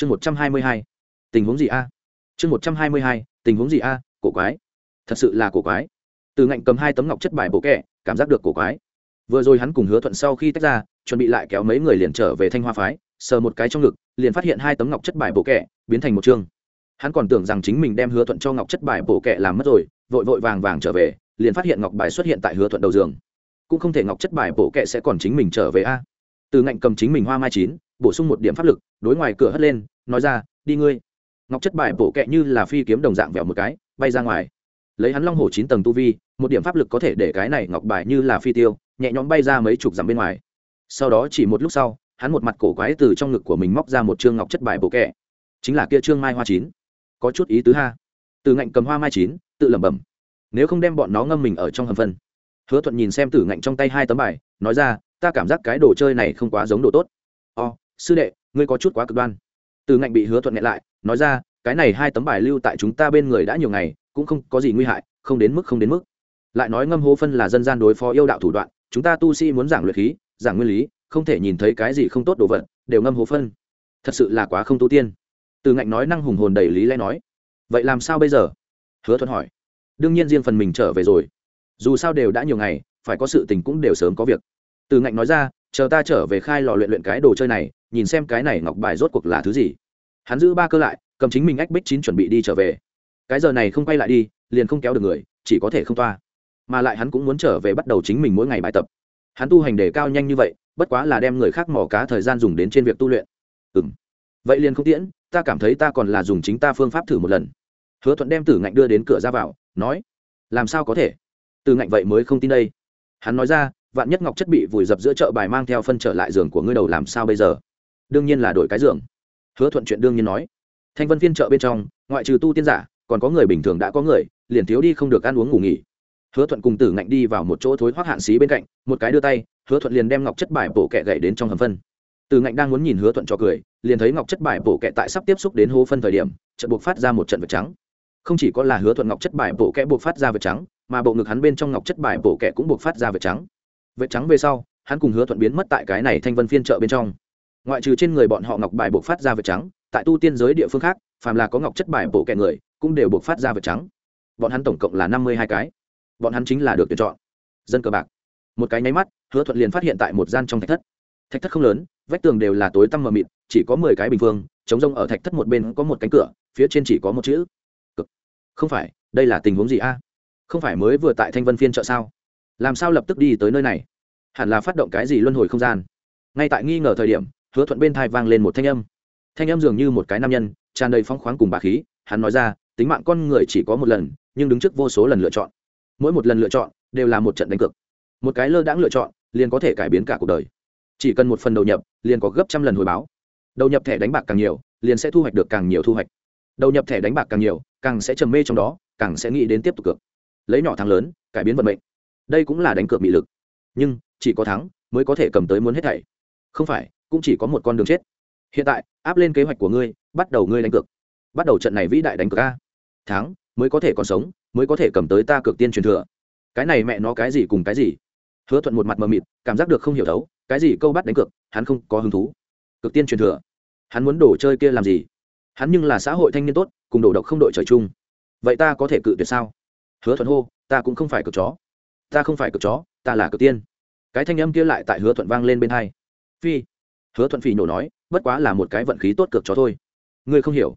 chương một trăm hai mươi hai, tình huống gì a? Chương một trăm hai mươi hai, tình huống gì a? Cổ quái. Thật sự là cổ quái. Từ ngạnh cầm hai tấm ngọc chất bài bộ kẹ, cảm giác được cổ quái. Vừa rồi hắn cùng hứa thuận sau khi tách ra, chuẩn bị lại kéo mấy người liền trở về thanh hoa phái, sờ một cái trong ngực, liền phát hiện hai tấm ngọc chất bài bộ kẹ biến thành một chương. Hắn còn tưởng rằng chính mình đem hứa thuận cho ngọc chất bài bộ kẹ làm mất rồi, vội vội vàng vàng trở về, liền phát hiện ngọc bài xuất hiện tại hứa thuận đầu giường. Cũng không thể ngọc chất bài bộ kẹ sẽ còn chính mình trở về a. Từ ngạnh cầm chính mình hoa mai chín bổ sung một điểm pháp lực, đối ngoài cửa hất lên, nói ra, đi ngươi. Ngọc chất bài bổ kẹ như là phi kiếm đồng dạng vẹo một cái, bay ra ngoài. Lấy hắn long hồ chín tầng tu vi, một điểm pháp lực có thể để cái này ngọc bài như là phi tiêu, nhẹ nhõm bay ra mấy chục dặm bên ngoài. Sau đó chỉ một lúc sau, hắn một mặt cổ quái từ trong ngực của mình móc ra một chương ngọc chất bài bổ kẹ. Chính là kia trương mai hoa chín. Có chút ý tứ ha. Từ ngạnh cầm hoa mai chín, tự lẩm bẩm. Nếu không đem bọn nó ngâm mình ở trong hầm phân. Hứa thuận nhìn xem tử ngạnh trong tay hai tấm bài, nói ra, ta cảm giác cái đồ chơi này không quá giống đồ tốt. Ồ sư đệ, ngươi có chút quá cực đoan. Từ ngạnh bị hứa thuận nghẹn lại, nói ra, cái này hai tấm bài lưu tại chúng ta bên người đã nhiều ngày, cũng không có gì nguy hại, không đến mức, không đến mức. Lại nói ngâm hố phân là dân gian đối phó yêu đạo thủ đoạn, chúng ta tu sĩ muốn giảng luyện khí, giảng nguyên lý, không thể nhìn thấy cái gì không tốt đồ vật, đều ngâm hố phân. Thật sự là quá không tu tiên. Từ ngạnh nói năng hùng hồn đầy lý lẽ nói, vậy làm sao bây giờ? Hứa thuận hỏi. Đương nhiên riêng phần mình trở về rồi. Dù sao đều đã nhiều ngày, phải có sự tình cũng đều sớm có việc. Từ ngạnh nói ra chờ ta trở về khai lò luyện luyện cái đồ chơi này, nhìn xem cái này ngọc bài rốt cuộc là thứ gì. Hắn giữ ba cơ lại, cầm chính mình ách bích chín chuẩn bị đi trở về. Cái giờ này không quay lại đi, liền không kéo được người, chỉ có thể không toa. Mà lại hắn cũng muốn trở về bắt đầu chính mình mỗi ngày bài tập. Hắn tu hành đề cao nhanh như vậy, bất quá là đem người khác mỏ cá thời gian dùng đến trên việc tu luyện. Ừ m vậy liền không tiễn, ta cảm thấy ta còn là dùng chính ta phương pháp thử một lần. Hứa thuận đem tử ngạnh đưa đến cửa ra vào, nói, làm sao có thể? Tử ngạnh vậy mới không tin đây. Hắn nói ra vạn nhất ngọc chất bị vùi dập giữa chợ bài mang theo phân trở lại giường của ngươi đầu làm sao bây giờ? Đương nhiên là đổi cái giường. Hứa thuận chuyện đương nhiên nói. Thanh vân phiên chợ bên trong, ngoại trừ tu tiên giả, còn có người bình thường đã có người, liền thiếu đi không được ăn uống ngủ nghỉ. Hứa thuận cùng tử ngạnh đi vào một chỗ thối hoác hạn xí bên cạnh, một cái đưa tay, hứa thuận liền đem ngọc chất bài bổ kẹ gậy đến trong hầm phân. Tử ngạnh đang muốn nhìn hứa thuận cho cười, liền thấy ngọc chất bài bổ kẹ tại sắp tiếp xúc đến hố phân thời điểm trận buộc phát ra một trận vật trắng. Không chỉ có là hứa thuận ngọc chất bài bổ kẹ buộc phát ra vật trắng, mà bộ ngực hắn bên trong ngọc chất bài bổ kẹ cũng buộc phát ra vật trắng vật trắng về sau, hắn cùng hứa thuận biến mất tại cái này thanh vân phiên chợ bên trong. Ngoại trừ trên người bọn họ ngọc bài buộc phát ra vật trắng, tại tu tiên giới địa phương khác, phàm là có ngọc chất bài bộ kẻ người, cũng đều buộc phát ra vật trắng. Bọn hắn tổng cộng là năm mươi hai cái. Bọn hắn chính là được tuyển chọn. Dân cờ bạc. Một cái nháy mắt, hứa thuận liền phát hiện tại một gian trong thạch thất. Thạch thất không lớn, vách tường đều là tối tăm mờ mịt, chỉ có mười cái bình phương chống rông ở thạch thất một bên có một cánh cửa, phía trên chỉ có một chữ. Cực. Không phải, đây là tình huống gì a? Không phải mới vừa tại thanh vân phiên chợ sao? Làm sao lập tức đi tới nơi này? Hẳn là phát động cái gì luân hồi không gian? Ngay tại nghi ngờ thời điểm, hứa thuận bên thai vang lên một thanh âm. Thanh âm dường như một cái nam nhân, tràn đầy phóng khoáng cùng bà khí, hắn nói ra, tính mạng con người chỉ có một lần, nhưng đứng trước vô số lần lựa chọn. Mỗi một lần lựa chọn đều là một trận đánh cược. Một cái lơ đãng lựa chọn, liền có thể cải biến cả cuộc đời. Chỉ cần một phần đầu nhập, liền có gấp trăm lần hồi báo. Đầu nhập thẻ đánh bạc càng nhiều, liền sẽ thu hoạch được càng nhiều thu hoạch. Đầu nhập thẻ đánh bạc càng nhiều, càng sẽ trầm mê trong đó, càng sẽ nghĩ đến tiếp tục cược. Lấy nhỏ thắng lớn, cải biến vận mệnh đây cũng là đánh cược bị lực. Nhưng, chỉ có thắng, mới có thể cầm tới muốn hết thảy. Không phải, cũng chỉ có một con đường chết. Hiện tại, áp lên kế hoạch của ngươi, bắt đầu ngươi đánh cược. Bắt đầu trận này vĩ đại đánh cược a. Thắng, mới có thể còn sống, mới có thể cầm tới ta cược tiên truyền thừa. Cái này mẹ nó cái gì cùng cái gì? Hứa thuận một mặt mờ mịt, cảm giác được không hiểu đấu cái gì câu bắt đánh cược, hắn không có hứng thú. Cực tiên truyền thừa. Hắn muốn đổ chơi kia làm gì? Hắn nhưng là xã hội thanh niên tốt, cùng đổ độc không đội trời chung. Vậy ta có thể cự tuyệt sao? Hứa thuận hô, ta cũng không phải cực chó ta không phải cực chó, ta là cực tiên. Cái thanh âm kia lại tại hứa thuận vang lên bên hai. Phi. Hứa thuận phì nhổ nói, bất quá là một cái vận khí tốt cực chó thôi. Ngươi không hiểu.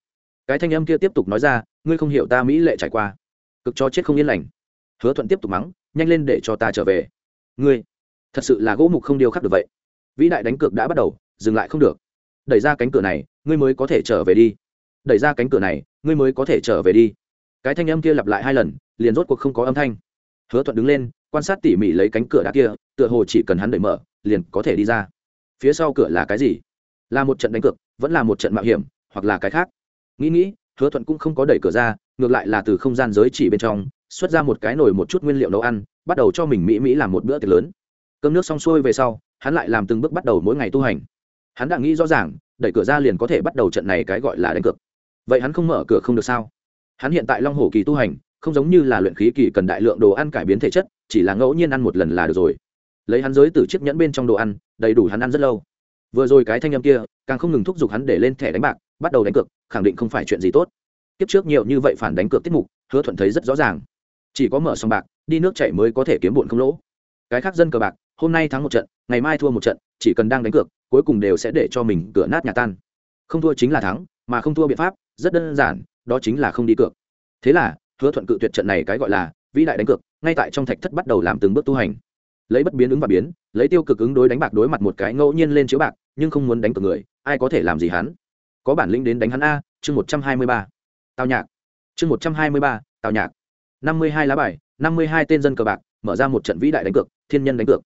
Cái thanh âm kia tiếp tục nói ra, ngươi không hiểu ta mỹ lệ trải qua. Cực chó chết không yên lành. Hứa thuận tiếp tục mắng, nhanh lên để cho ta trở về. Ngươi, thật sự là gỗ mục không điều khắc được vậy. Vĩ đại đánh cược đã bắt đầu, dừng lại không được. Đẩy ra cánh cửa này, ngươi mới có thể trở về đi. Đẩy ra cánh cửa này, ngươi mới có thể trở về đi. Cái thanh âm kia lặp lại hai lần, liền rốt cuộc không có âm thanh. Hứa thuận đứng lên quan sát tỉ mỉ lấy cánh cửa đá kia, tựa hồ chỉ cần hắn đẩy mở, liền có thể đi ra. Phía sau cửa là cái gì? Là một trận đánh cược, vẫn là một trận mạo hiểm, hoặc là cái khác? Nghĩ nghĩ, hứa thuận cũng không có đẩy cửa ra, ngược lại là từ không gian giới chỉ bên trong, xuất ra một cái nồi một chút nguyên liệu nấu ăn, bắt đầu cho mình mỹ mỹ làm một bữa tiệc lớn. Cơm nước xong xuôi về sau, hắn lại làm từng bước bắt đầu mỗi ngày tu hành. Hắn đã nghĩ rõ ràng, đẩy cửa ra liền có thể bắt đầu trận này cái gọi là đánh cược. Vậy hắn không mở cửa không được sao? Hắn hiện tại long hồ kỳ tu hành không giống như là luyện khí kỳ cần đại lượng đồ ăn cải biến thể chất, chỉ là ngẫu nhiên ăn một lần là được rồi. Lấy hắn giới từ chiếc nhẫn bên trong đồ ăn, đầy đủ hắn ăn rất lâu. Vừa rồi cái thanh âm kia, càng không ngừng thúc giục hắn để lên thẻ đánh bạc, bắt đầu đánh cược, khẳng định không phải chuyện gì tốt. Kiếp trước nhiều như vậy phản đánh cược tiết mục, hứa thuận thấy rất rõ ràng. Chỉ có mở sòng bạc, đi nước chảy mới có thể kiếm bụn không lỗ. Cái khác dân cờ bạc, hôm nay thắng một trận, ngày mai thua một trận, chỉ cần đang đánh cược, cuối cùng đều sẽ để cho mình cửa nát nhà tan. Không thua chính là thắng, mà không thua biện pháp, rất đơn giản, đó chính là không đi cược. Thế là hứa thuận cự tuyệt trận này cái gọi là vĩ đại đánh cược, ngay tại trong thạch thất bắt đầu làm từng bước tu hành. Lấy bất biến ứng và biến, lấy tiêu cực ứng đối đánh bạc đối mặt một cái ngẫu nhiên lên chiếu bạc, nhưng không muốn đánh cược người, ai có thể làm gì hắn? Có bản lĩnh đến đánh hắn a, chương một trăm hai mươi ba. Tào nhạc. Chương một trăm hai mươi ba, tào nhạc. năm mươi hai lá bài, năm mươi hai tên dân cờ bạc, mở ra một trận vĩ đại đánh cược, thiên nhân đánh cược.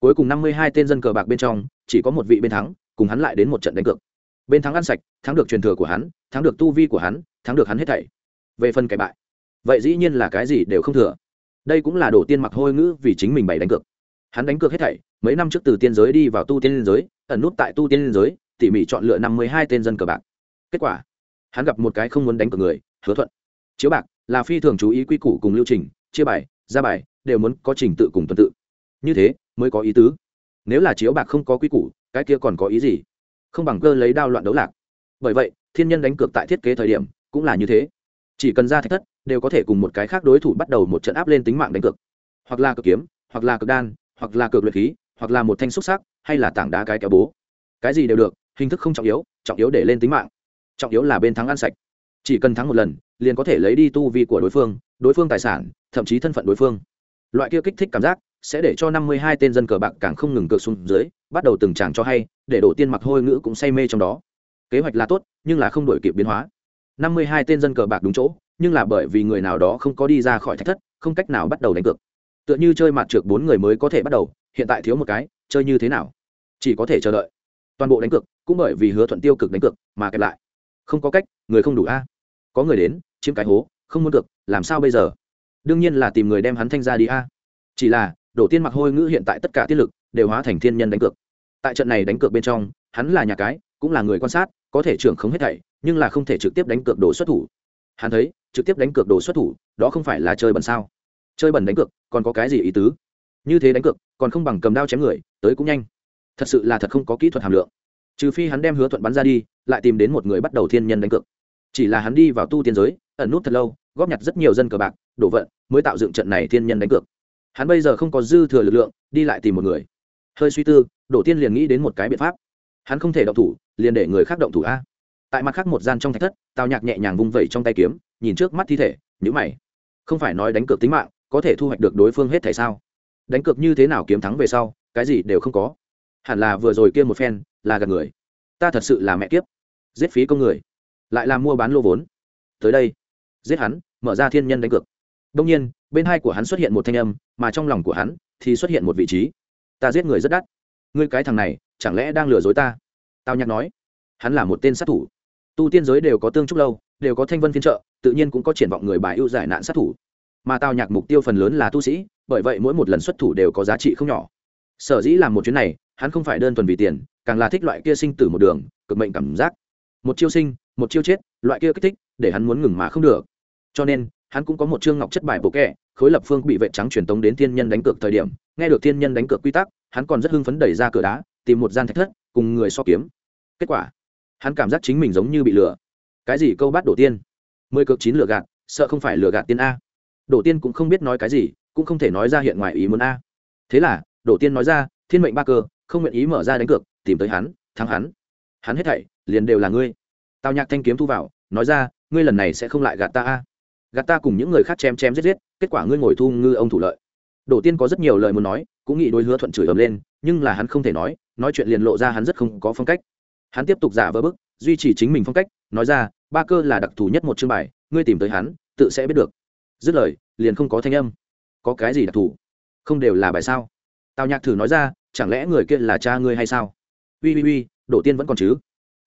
Cuối cùng năm mươi hai tên dân cờ bạc bên trong, chỉ có một vị bên thắng, cùng hắn lại đến một trận đánh cược. Bên thắng ăn sạch, thắng được truyền thừa của hắn, thắng được tu vi của hắn, thắng được hắn hết thảy. Về phần cái bại vậy dĩ nhiên là cái gì đều không thừa. Đây cũng là đổ tiên mặc hôi ngữ vì chính mình bày đánh cược. Hắn đánh cược hết thảy, mấy năm trước từ tiên giới đi vào tu tiên liên giới, ẩn nút tại tu tiên liên giới, tỉ mỉ chọn lựa năm mươi hai tên dân cờ bạc. Kết quả, hắn gặp một cái không muốn đánh cược người, hứa thuận. Chiếu bạc là phi thường chú ý quy củ cùng lưu trình, chia bài, ra bài, đều muốn có trình tự cùng tuần tự. Như thế mới có ý tứ. Nếu là chiếu bạc không có quy củ, cái kia còn có ý gì? Không bằng cơ lấy đao loạn đấu lạc. Bởi vậy, thiên nhân đánh cược tại thiết kế thời điểm cũng là như thế. Chỉ cần ra thách thất đều có thể cùng một cái khác đối thủ bắt đầu một trận áp lên tính mạng đánh cược. Hoặc là cực kiếm, hoặc là cực đan, hoặc là cực luyện khí, hoặc là một thanh xúc sắc, hay là tảng đá cái kéo bố. Cái gì đều được, hình thức không trọng yếu trọng yếu để lên tính mạng. Trọng yếu là bên thắng ăn sạch. Chỉ cần thắng một lần, liền có thể lấy đi tu vi của đối phương đối phương tài sản, thậm chí thân phận đối phương. Loại kia kích thích cảm giác, sẽ để cho năm mươi hai tên dân cờ bạc càng không ngừng cược xuống dưới, bắt đầu từng chàng cho hay, để đổ tiên mặc hôi ngữ cũng say mê trong đó. Kế hoạch là tốt, nhưng là không đổi kịp biến hóa. năm mươi hai tên dân cờ bạc đúng chỗ nhưng là bởi vì người nào đó không có đi ra khỏi thách thất, không cách nào bắt đầu đánh cược. Tựa như chơi mặt trượt bốn người mới có thể bắt đầu, hiện tại thiếu một cái, chơi như thế nào? Chỉ có thể chờ đợi. Toàn bộ đánh cược, cũng bởi vì hứa thuận tiêu cực đánh cược, mà kẹp lại. Không có cách, người không đủ a. Có người đến, chiếm cái hố, không muốn cược, làm sao bây giờ? Đương nhiên là tìm người đem hắn thanh ra đi a. Chỉ là, đổ tiên mặc hôi ngữ hiện tại tất cả tiết lực đều hóa thành thiên nhân đánh cược. Tại trận này đánh cược bên trong, hắn là nhà cái, cũng là người quan sát, có thể trưởng không hết thảy, nhưng là không thể trực tiếp đánh cược đổ xuất thủ. Hắn thấy trực tiếp đánh cược đồ xuất thủ, đó không phải là chơi bẩn sao? Chơi bẩn đánh cược, còn có cái gì ý tứ? Như thế đánh cược, còn không bằng cầm đao chém người, tới cũng nhanh. Thật sự là thật không có kỹ thuật hàm lượng. Trừ phi hắn đem hứa thuận bắn ra đi, lại tìm đến một người bắt đầu thiên nhân đánh cược. Chỉ là hắn đi vào tu tiên giới, ẩn nút thật lâu, góp nhặt rất nhiều dân cờ bạc, đổ vận, mới tạo dựng trận này thiên nhân đánh cược. Hắn bây giờ không có dư thừa lực lượng, đi lại tìm một người. Hơi suy tư, đổ tiên liền nghĩ đến một cái biện pháp. Hắn không thể động thủ, liền để người khác động thủ a tại mặt khác một gian trong thạch thất, tào nhạc nhẹ nhàng vung vẩy trong tay kiếm, nhìn trước mắt thi thể nhữ mày. Không phải nói đánh cược tính mạng, có thể thu hoạch được đối phương hết thể sao? Đánh cược như thế nào kiếm thắng về sau, cái gì đều không có. Hẳn là vừa rồi kia một phen, là gạt người. Ta thật sự là mẹ kiếp. Giết phí công người. Lại làm mua bán lô vốn. Tới đây. Giết hắn, mở ra thiên nhân đánh cược. Đông nhiên, bên hai của hắn xuất hiện một thanh âm, mà trong lòng của hắn thì xuất hiện một vị trí. Ta giết người rất đắt. Ngươi cái thằng này, chẳng lẽ đang lừa dối ta? Tao nhắc nói. Hắn là một tên sát thủ tu tiên giới đều có tương trúc lâu, đều có thanh vân phiên trợ, tự nhiên cũng có triển vọng người bài ưu giải nạn sát thủ. Mà tao nhạc mục tiêu phần lớn là tu sĩ, bởi vậy mỗi một lần xuất thủ đều có giá trị không nhỏ. Sở dĩ làm một chuyến này, hắn không phải đơn thuần vì tiền, càng là thích loại kia sinh tử một đường, cực mệnh cảm giác. Một chiêu sinh, một chiêu chết, loại kia kích thích, để hắn muốn ngừng mà không được. Cho nên, hắn cũng có một chương ngọc chất bài bộ kẹ, khối lập phương bị vệ trắng truyền tống đến thiên nhân đánh cược thời điểm, nghe được thiên nhân đánh cược quy tắc, hắn còn rất hưng phấn đẩy ra cửa đá, tìm một gian thạch thất, cùng người so kiếm. Kết quả hắn cảm giác chính mình giống như bị lừa. Cái gì câu bắt đổ tiên? Mười cực chín lừa gạt, sợ không phải lừa gạt tiên a. Đổ tiên cũng không biết nói cái gì, cũng không thể nói ra hiện ngoài ý muốn a. Thế là, đổ tiên nói ra, thiên mệnh ba cơ, không nguyện ý mở ra đánh cược, tìm tới hắn, thắng hắn. Hắn hết thảy, liền đều là ngươi. Tào nhạc thanh kiếm thu vào, nói ra, ngươi lần này sẽ không lại gạt ta a. Gạt ta cùng những người khác chém chém giết giết, kết quả ngươi ngồi thu ngư ông thủ lợi. Đổ tiên có rất nhiều lời muốn nói, cũng nghĩ đối hứa thuận chửi ầm lên, nhưng là hắn không thể nói nói chuyện liền lộ ra hắn rất không có phong cách hắn tiếp tục giả vỡ bức, duy trì chính mình phong cách, nói ra, ba cơ là đặc thù nhất một chương bài, ngươi tìm tới hắn, tự sẽ biết được. Dứt lời, liền không có thanh âm. Có cái gì đặc thù? Không đều là bài sao? Tào nhạc thử nói ra, chẳng lẽ người kia là cha ngươi hay sao? Ui ui ui đổ tiên vẫn còn chứ?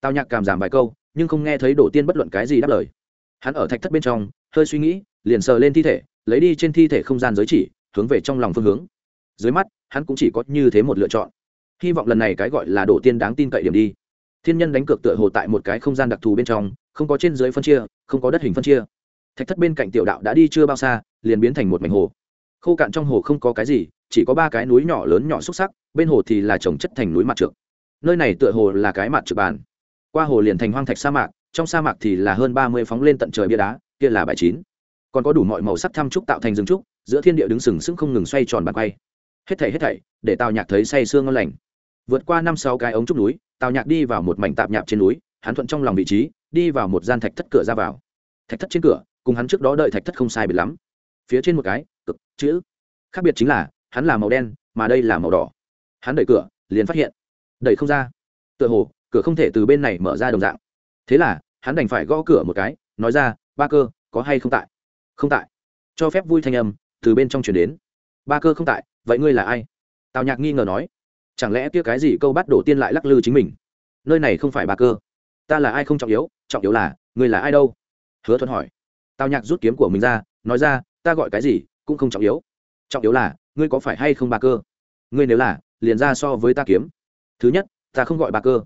Tào nhạc cảm giảm vài câu, nhưng không nghe thấy đổ tiên bất luận cái gì đáp lời. Hắn ở thạch thất bên trong, hơi suy nghĩ, liền sờ lên thi thể, lấy đi trên thi thể không gian giới chỉ, hướng về trong lòng phương hướng. Dưới mắt, hắn cũng chỉ có như thế một lựa chọn. Hy vọng lần này cái gọi là đổ tiên đáng tin cậy điểm đi thiên nhân đánh cược tựa hồ tại một cái không gian đặc thù bên trong, không có trên dưới phân chia, không có đất hình phân chia. Thạch thất bên cạnh tiểu đạo đã đi chưa bao xa, liền biến thành một mảnh hồ. Khô cạn trong hồ không có cái gì, chỉ có ba cái núi nhỏ lớn nhỏ xúc sắc, bên hồ thì là trồng chất thành núi mặt trượt nơi này tựa hồ là cái mặt trượt bàn. Qua hồ liền thành hoang thạch sa mạc, trong sa mạc thì là hơn ba mươi phóng lên tận trời bia đá, kia là bài chín. Còn có đủ mọi màu sắc thăm trúc tạo thành rừng trúc, giữa thiên địa đứng sừng sững không ngừng xoay tròn bàn quay. Hết thảy hết thảy, để tào nhạc thấy say sương ngon lành. Vượt qua năm sáu cái ống trúc núi tào nhạc đi vào một mảnh tạp nhạp trên núi, hắn thuận trong lòng vị trí, đi vào một gian thạch thất cửa ra vào. Thạch thất trên cửa, cùng hắn trước đó đợi thạch thất không sai biệt lắm. Phía trên một cái, cực, chữ. Khác biệt chính là, hắn là màu đen, mà đây là màu đỏ. Hắn đẩy cửa, liền phát hiện, đẩy không ra. Tựa hồ, cửa không thể từ bên này mở ra đồng dạng. Thế là, hắn đành phải gõ cửa một cái, nói ra, ba cơ, có hay không tại? Không tại. Cho phép vui thanh âm từ bên trong chuyển đến. Ba cơ không tại, vậy ngươi là ai? Tào nhạc nghi ngờ nói chẳng lẽ kia cái gì câu bắt đổ tiên lại lắc lư chính mình? Nơi này không phải bà cơ. Ta là ai không trọng yếu trọng yếu là, ngươi là ai đâu? Hứa thuận hỏi. Tào nhạc rút kiếm của mình ra, nói ra, ta gọi cái gì, cũng không trọng yếu. Trọng yếu là, ngươi có phải hay không bà cơ? Ngươi nếu là, liền ra so với ta kiếm. Thứ nhất, ta không gọi bà cơ.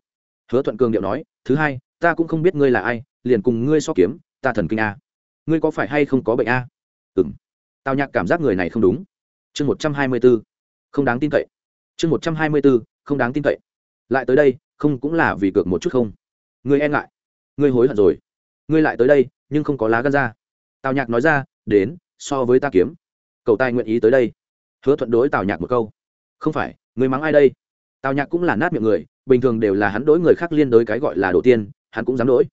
Hứa thuận cường điệu nói, thứ hai, ta cũng không biết ngươi là ai, liền cùng ngươi so kiếm, ta thần kinh a. Ngươi có phải hay không có bệnh a? Ừ m tao nhạc cảm giác người này không đúng. Chương một trăm hai mươi b ố không đáng tin cậy chương một trăm hai mươi bốn, không đáng tin cậy. Lại tới đây, không cũng là vì cược một chút không? Ngươi e ngại. Ngươi hối hận rồi. Ngươi lại tới đây, nhưng không có lá gan ra. Tào nhạc nói ra, đến, so với ta kiếm. Cậu tài nguyện ý tới đây. Hứa thuận đối tào nhạc một câu. Không phải, ngươi mắng ai đây? Tào nhạc cũng là nát miệng người, bình thường đều là hắn đối người khác liên đối cái gọi là đồ tiên, hắn cũng dám đối.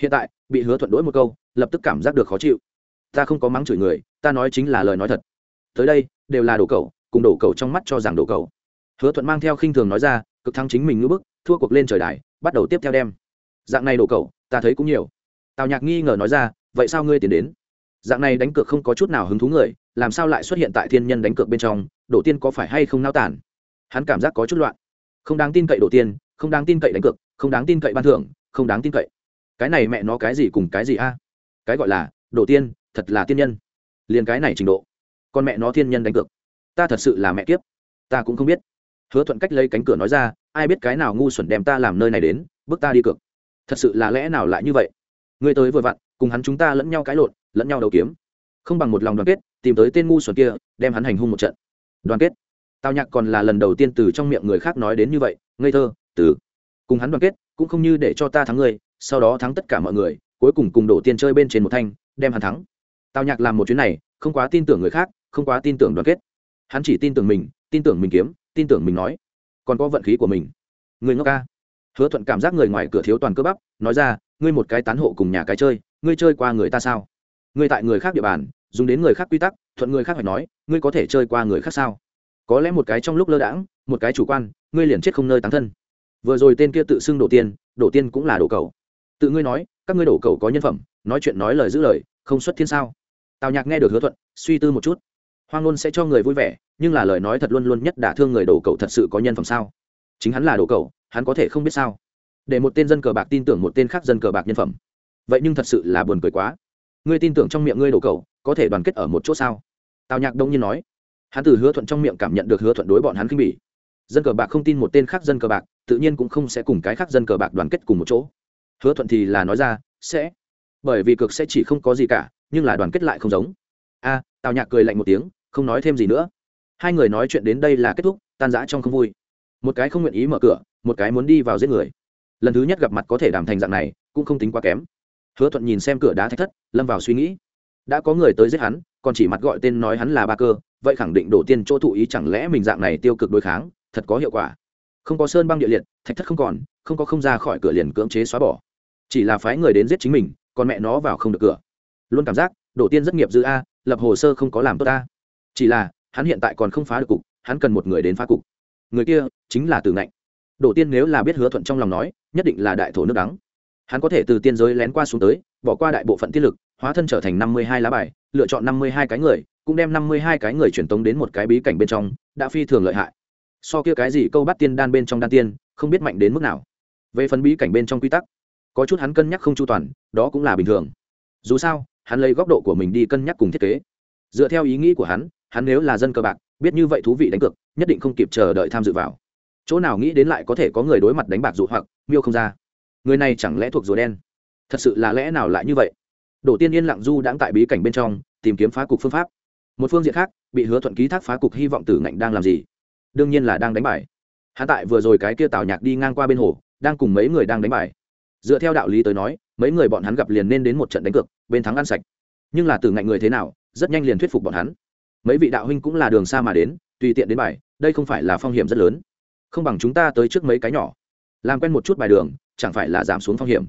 Hiện tại, bị hứa thuận đối một câu, lập tức cảm giác được khó chịu. Ta không có mắng chửi người, ta nói chính là lời nói thật. Tới đây, đều là đổ cầu cùng đổ cầu trong mắt cho rằng đổ cầu hứa thuận mang theo khinh thường nói ra, cực thắng chính mình ngữ bức, thua cuộc lên trời đài, bắt đầu tiếp theo đem. Dạng này đổ cậu, ta thấy cũng nhiều. Tào nhạc nghi ngờ nói ra, vậy sao ngươi tiến đến? Dạng này đánh cược không có chút nào hứng thú người, làm sao lại xuất hiện tại thiên nhân đánh cược bên trong, đổ tiên có phải hay không nao tản? Hắn cảm giác có chút loạn. Không đáng tin cậy đổ tiên, không đáng tin cậy đánh cược, không đáng tin cậy ban thưởng, không đáng tin cậy. Cái này mẹ nó cái gì cùng cái gì a? Cái gọi là, đổ tiên, thật là tiên nhân. Liền cái này trình độ. Con mẹ nó thiên nhân đánh cược. Ta thật sự là mẹ kiếp. Ta cũng không biết hứa thuận cách lấy cánh cửa nói ra, ai biết cái nào ngu xuẩn đem ta làm nơi này đến, bước ta đi cược. Thật sự là lẽ nào lại như vậy? Ngươi tới vừa vặn, cùng hắn chúng ta lẫn nhau cãi lộn, lẫn nhau đầu kiếm. Không bằng một lòng đoàn kết, tìm tới tên ngu xuẩn kia, đem hắn hành hung một trận. Đoàn kết. Tào nhạc còn là lần đầu tiên từ trong miệng người khác nói đến như vậy, ngây thơ, từ. Cùng hắn đoàn kết, cũng không như để cho ta thắng người, sau đó thắng tất cả mọi người, cuối cùng cùng đổ tiền chơi bên trên một thanh, đem hắn thắng. Tào nhạc làm một chuyến này, không quá tin tưởng người khác, không quá tin tưởng đoàn kết. Hắn chỉ tin tưởng mình, tin tưởng mình kiếm tin tưởng mình nói. Còn có vận khí của mình. Người ngốc ca. Hứa thuận cảm giác người ngoài cửa thiếu toàn cơ bắp, nói ra, ngươi một cái tán hộ cùng nhà cái chơi, ngươi chơi qua người ta sao? Ngươi tại người khác địa bàn, dùng đến người khác quy tắc, thuận người khác phải nói, ngươi có thể chơi qua người khác sao? Có lẽ một cái trong lúc lơ đãng, một cái chủ quan, ngươi liền chết không nơi tán thân. Vừa rồi tên kia tự xưng đổ tiên đổ tiên cũng là đổ cầu. Tự ngươi nói, các ngươi đổ cầu có nhân phẩm, nói chuyện nói lời giữ lời, không xuất thiên sao? Tào nhạc nghe được hứa thuận, suy tư một chút hoang ngôn sẽ cho người vui vẻ, nhưng là lời nói thật luôn luôn nhất đả thương người đổ cầu thật sự có nhân phẩm sao? Chính hắn là đổ cầu hắn có thể không biết sao? Để một tên dân cờ bạc tin tưởng một tên khác dân cờ bạc nhân phẩm. Vậy nhưng thật sự là buồn cười quá. Ngươi tin tưởng trong miệng ngươi đổ cầu có thể đoàn kết ở một chỗ sao? Tào nhạc đông nhiên nói. Hắn từ hứa thuận trong miệng cảm nhận được hứa thuận đối bọn hắn khinh bỉ. Dân cờ bạc không tin một tên khác dân cờ bạc, tự nhiên cũng không sẽ cùng cái khác dân cờ bạc đoàn kết cùng một chỗ. Hứa thuận thì là nói ra, sẽ. Bởi vì cực sẽ chỉ không có gì cả, nhưng là đoàn kết lại không giống tào nhạc cười lạnh một tiếng, không nói thêm gì nữa. Hai người nói chuyện đến đây là kết thúc, tan rã trong không vui. Một cái không nguyện ý mở cửa, một cái muốn đi vào giết người. Lần thứ nhất gặp mặt có thể đàm thành dạng này, cũng không tính quá kém. Hứa thuận nhìn xem cửa đá thách thất, lâm vào suy nghĩ. Đã có người tới giết hắn, còn chỉ mặt gọi tên nói hắn là ba cơ, vậy khẳng định đổ tiên chỗ thụ ý chẳng lẽ mình dạng này tiêu cực đối kháng, thật có hiệu quả. Không có sơn băng địa liệt, thạch thất không còn, không có không ra khỏi cửa liền cưỡng chế xóa bỏ. Chỉ là phái người đến giết chính mình, còn mẹ nó vào không được cửa. Luôn cảm giác, đổ tiên rất nghiệp dư a lập hồ sơ không có làm tốt ta. Chỉ là, hắn hiện tại còn không phá được cục, hắn cần một người đến phá cục. Người kia chính là từ ngạnh. Đổ tiên nếu là biết hứa thuận trong lòng nói, nhất định là đại thổ nước đắng. Hắn có thể từ tiên giới lén qua xuống tới, bỏ qua đại bộ phận tiết lực, hóa thân trở thành năm mươi hai lá bài, lựa chọn năm mươi hai cái người, cũng đem năm mươi hai cái người truyền tống đến một cái bí cảnh bên trong, đã phi thường lợi hại. So kia cái gì câu bắt tiên đan bên trong đan tiên, không biết mạnh đến mức nào. Về phần bí cảnh bên trong quy tắc, có chút hắn cân nhắc không chu toàn, đó cũng là bình thường. Dù sao hắn lấy góc độ của mình đi cân nhắc cùng thiết kế. Dựa theo ý nghĩ của hắn hắn nếu là dân cơ bạc, biết như vậy thú vị đánh cược, nhất định không kịp chờ đợi tham dự vào. Chỗ nào nghĩ đến lại có thể có người đối mặt đánh bạc dụ hoặc, miêu không ra. Người này chẳng lẽ thuộc rùa đen? Thật sự là lẽ nào lại như vậy? Đổ tiên yên lặng du đãng tại bí cảnh bên trong, tìm kiếm phá cục phương pháp. Một phương diện khác, bị hứa thuận ký thác phá cục hy vọng tử ngạnh đang làm gì? Đương nhiên là đang đánh bài. Hạ tại vừa rồi cái kia tào nhạc đi ngang qua bên hồ, đang cùng mấy người đang đánh bài. Dựa theo đạo lý tới nói mấy người bọn hắn gặp liền nên đến một trận đánh cược, bên thắng ăn sạch. Nhưng là từ ngạnh người thế nào, rất nhanh liền thuyết phục bọn hắn. Mấy vị đạo huynh cũng là đường xa mà đến, tùy tiện đến bài, đây không phải là phong hiểm rất lớn. Không bằng chúng ta tới trước mấy cái nhỏ. Làm quen một chút bài đường, chẳng phải là giảm xuống phong hiểm.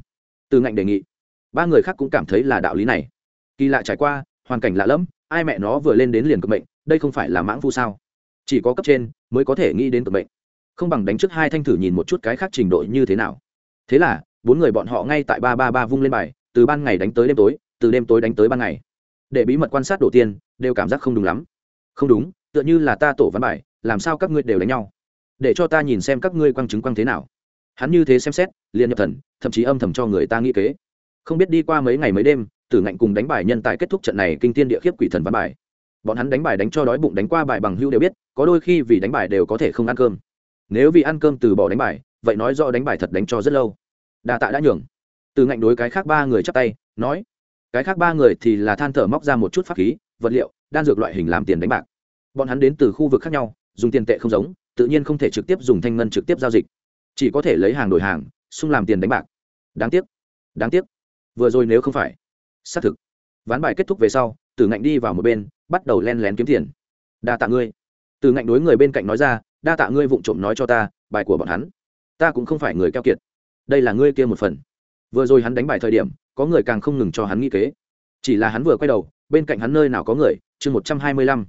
Từ ngạnh đề nghị. Ba người khác cũng cảm thấy là đạo lý này. Kỳ lạ trải qua, hoàn cảnh lạ lẫm, ai mẹ nó vừa lên đến liền cực mệnh, đây không phải là mãng phu sao? Chỉ có cấp trên mới có thể nghĩ đến cực mệnh. Không bằng đánh trước hai thanh thử nhìn một chút cái khác trình độ như thế nào. Thế là bốn người bọn họ ngay tại ba ba ba vung lên bài, từ ban ngày đánh tới đêm tối, từ đêm tối đánh tới ban ngày. Để bí mật quan sát đầu tiên đều cảm giác không đúng lắm. Không đúng, tựa như là ta tổ văn bài, làm sao các ngươi đều đánh nhau? Để cho ta nhìn xem các ngươi quăng chứng quăng thế nào. Hắn như thế xem xét, liền nhập thần, thậm chí âm thầm cho người ta nghĩ kế. Không biết đi qua mấy ngày mấy đêm, tử ngạnh cùng đánh bài nhân tài kết thúc trận này kinh tiên địa khiếp quỷ thần văn bài. Bọn hắn đánh bài đánh cho đói bụng đánh qua bài bằng hưu đều biết, có đôi khi vì đánh bài đều có thể không ăn cơm. Nếu vì ăn cơm từ bỏ đánh bài, vậy nói do đánh bài thật đánh cho rất lâu đà tạ đã nhường. Từ ngạnh đối cái khác ba người chắp tay, nói, cái khác ba người thì là than thở móc ra một chút pháp khí, vật liệu, đan dược loại hình làm tiền đánh bạc. Bọn hắn đến từ khu vực khác nhau, dùng tiền tệ không giống, tự nhiên không thể trực tiếp dùng thanh ngân trực tiếp giao dịch. Chỉ có thể lấy hàng đổi hàng, xung làm tiền đánh bạc. Đáng tiếc đáng tiếc. Vừa rồi nếu không phải, xác thực, ván bài kết thúc về sau tử ngạnh đi vào một bên, bắt đầu len lén kiếm tiền. Đa tạ ngươi. Tử ngạnh đối người bên cạnh nói ra, đa tạ ngươi vụng trộm nói cho ta, bài của bọn hắn. Ta cũng không phải người keo kiệt đây là ngươi kia một phần. Vừa rồi hắn đánh bại thời điểm, có người càng không ngừng cho hắn nghĩ kế. Chỉ là hắn vừa quay đầu, bên cạnh hắn nơi nào có người, chương một trăm hai mươi lăm.